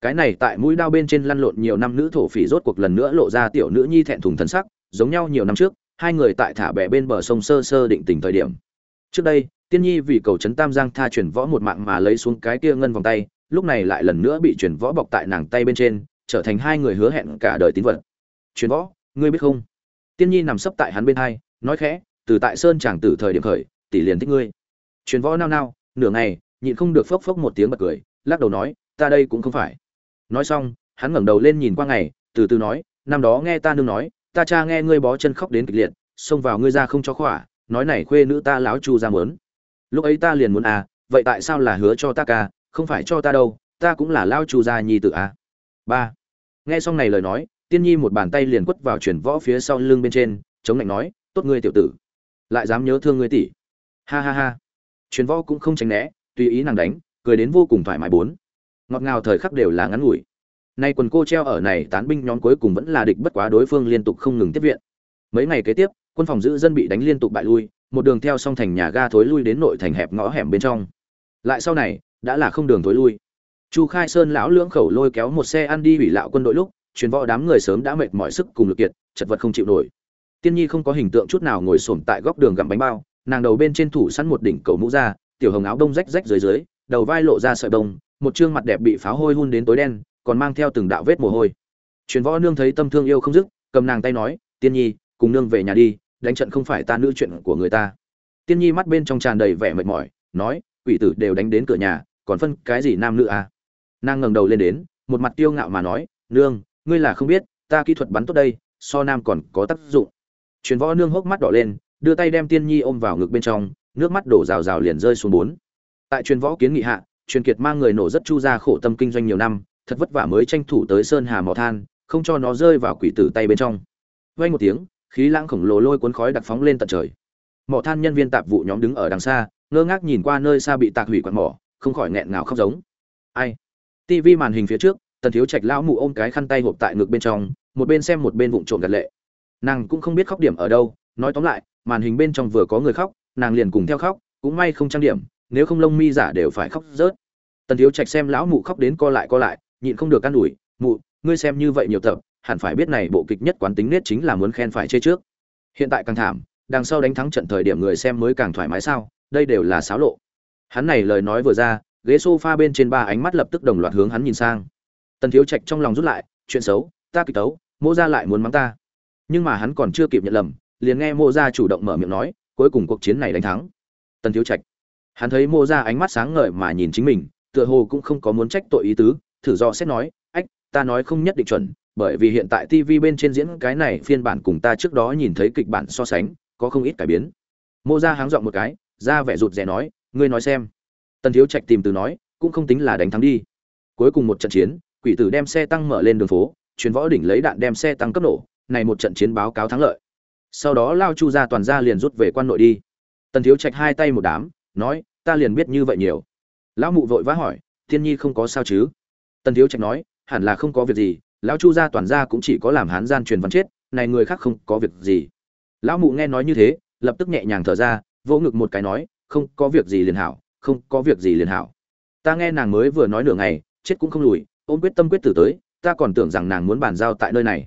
Cái này tại mũi đao bên trên lăn lộn nhiều năm nữ thổ phỉ rốt cuộc lần nữa lộ ra tiểu nữ nhi thẹn thùng thân sắc, giống nhau nhiều năm trước hai người tại thả bè bên bờ sông sơ sơ định tình thời điểm. Trước đây, tiên nhi vì cầu trấn tam giang tha chuyển võ một mạng mà lấy xuống cái kia ngân vòng tay, lúc này lại lần nữa bị chuyển võ bọc tại nàng tay bên trên, trở thành hai người hứa hẹn cả đời tín vật. Chuyển võ, ngươi biết không? Tiên nhi nằm sấp tại hắn bên hai, nói khẽ, từ tại sơn chàng tử thời điểm khởi, tỷ liền thích ngươi. Chuyển võ nao nao, nửa ngày, nhịn không được phốc phốc một tiếng bật cười, lắc đầu nói, ta đây cũng không phải. Nói xong, hắn ngẩng đầu lên nhìn qua ngày, từ từ nói, năm đó nghe ta nương nói ta cha nghe ngươi bó chân khóc đến kịch liệt, xông vào ngươi ra không cho khỏa, nói này khuê nữ ta láo chu ra mớn lúc ấy ta liền muốn à vậy tại sao là hứa cho ta ca, không phải cho ta đâu, ta cũng là lao chu gia nhi tự à. Ba. Nghe xong này lời nói, tiên nhi một bàn tay liền quất vào chuyển võ phía sau lưng bên trên, chống lạnh nói, tốt ngươi tiểu tử, lại dám nhớ thương ngươi tỷ. Ha ha ha. Chuyển võ cũng không tránh né, tùy ý nàng đánh, cười đến vô cùng thoải mái bốn. Ngọt ngào thời khắc đều là ngắn ngủi nay quần cô treo ở này, tán binh nhóm cuối cùng vẫn là địch bất quá đối phương liên tục không ngừng tiếp viện. Mấy ngày kế tiếp, quân phòng giữ dân bị đánh liên tục bại lui, một đường theo song thành nhà ga thối lui đến nội thành hẹp ngõ hẻm bên trong. Lại sau này, đã là không đường thối lui. Chu khai sơn lão lưỡng khẩu lôi kéo một xe ăn đi hủy lạo quân đội lúc, truyền võ đám người sớm đã mệt mỏi sức cùng lực kiệt, chật vật không chịu nổi. Tiên nhi không có hình tượng chút nào ngồi xổm tại góc đường gặm bánh bao, nàng đầu bên trên thủ sẵn một đỉnh cầu mũ ra, tiểu hồng áo đông rách rách dưới dưới, đầu vai lộ ra sợi đông một trương mặt đẹp bị pháo hôi hun đến tối đen còn mang theo từng đạo vết mồ hôi. Truyền võ nương thấy tâm thương yêu không dứt, cầm nàng tay nói, tiên nhi, cùng nương về nhà đi, đánh trận không phải ta nữ chuyện của người ta. Tiên nhi mắt bên trong tràn đầy vẻ mệt mỏi, nói, quỷ tử đều đánh đến cửa nhà, còn phân cái gì nam nữ à? Nàng ngẩng đầu lên đến, một mặt tiêu ngạo mà nói, nương, ngươi là không biết, ta kỹ thuật bắn tốt đây, so nam còn có tác dụng. Truyền võ nương hốc mắt đỏ lên, đưa tay đem tiên nhi ôm vào ngực bên trong, nước mắt đổ rào rào liền rơi xuống bốn. Tại truyền võ kiến nghị hạ, truyền kiệt mang người nổ rất chu ra khổ tâm kinh doanh nhiều năm thật vất vả mới tranh thủ tới sơn hà mỏ than, không cho nó rơi vào quỷ tử tay bên trong. Vay một tiếng, khí lãng khổng lồ lôi cuốn khói đặc phóng lên tận trời. Mỏ than nhân viên tạp vụ nhóm đứng ở đằng xa, ngơ ngác nhìn qua nơi xa bị tạc hủy quạt mỏ, không khỏi nghẹn ngào khóc giống. Ai? Tivi màn hình phía trước, tần thiếu trạch lão mụ ôm cái khăn tay hộp tại ngực bên trong, một bên xem một bên vụng trộm gật lệ. Nàng cũng không biết khóc điểm ở đâu, nói tóm lại, màn hình bên trong vừa có người khóc, nàng liền cùng theo khóc, cũng may không trang điểm, nếu không lông mi giả đều phải khóc rớt. Tần thiếu trạch xem lão mụ khóc đến co lại co lại nhịn không được can ủi, mụ, ngươi xem như vậy nhiều tập, hẳn phải biết này bộ kịch nhất quán tính nết chính là muốn khen phải chê trước. Hiện tại càng thảm, đằng sau đánh thắng trận thời điểm người xem mới càng thoải mái sao, đây đều là xáo lộ. Hắn này lời nói vừa ra, ghế sofa bên trên ba ánh mắt lập tức đồng loạt hướng hắn nhìn sang. Tần thiếu trạch trong lòng rút lại, chuyện xấu, ta kịch tấu, mô ra lại muốn mắng ta. Nhưng mà hắn còn chưa kịp nhận lầm, liền nghe mô ra chủ động mở miệng nói, cuối cùng cuộc chiến này đánh thắng. Tần thiếu trạch. Hắn thấy mô ra ánh mắt sáng ngời mà nhìn chính mình, tựa hồ cũng không có muốn trách tội ý tứ thử do xét nói, ách, ta nói không nhất định chuẩn, bởi vì hiện tại tv bên trên diễn cái này phiên bản cùng ta trước đó nhìn thấy kịch bản so sánh, có không ít cải biến. Mô ra háng dọn một cái, ra vẻ rụt rè nói, ngươi nói xem. Tần thiếu trạch tìm từ nói, cũng không tính là đánh thắng đi. Cuối cùng một trận chiến, quỷ tử đem xe tăng mở lên đường phố chuyến võ đỉnh lấy đạn đem xe tăng cấp nổ, này một trận chiến báo cáo thắng lợi. Sau đó lao chu ra toàn ra liền rút về quan nội đi. Tần thiếu trạch hai tay một đám, nói, ta liền biết như vậy nhiều. Lão mụ vội vã hỏi, thiên nhi không có sao chứ? Tần thiếu trạch nói, hẳn là không có việc gì, lão chu gia toàn gia cũng chỉ có làm hán gian truyền văn chết, này người khác không có việc gì. Lão mụ nghe nói như thế, lập tức nhẹ nhàng thở ra, vỗ ngực một cái nói, không có việc gì liền hảo, không có việc gì liền hảo. Ta nghe nàng mới vừa nói nửa ngày, chết cũng không lùi, ôm quyết tâm quyết tử tới, ta còn tưởng rằng nàng muốn bàn giao tại nơi này.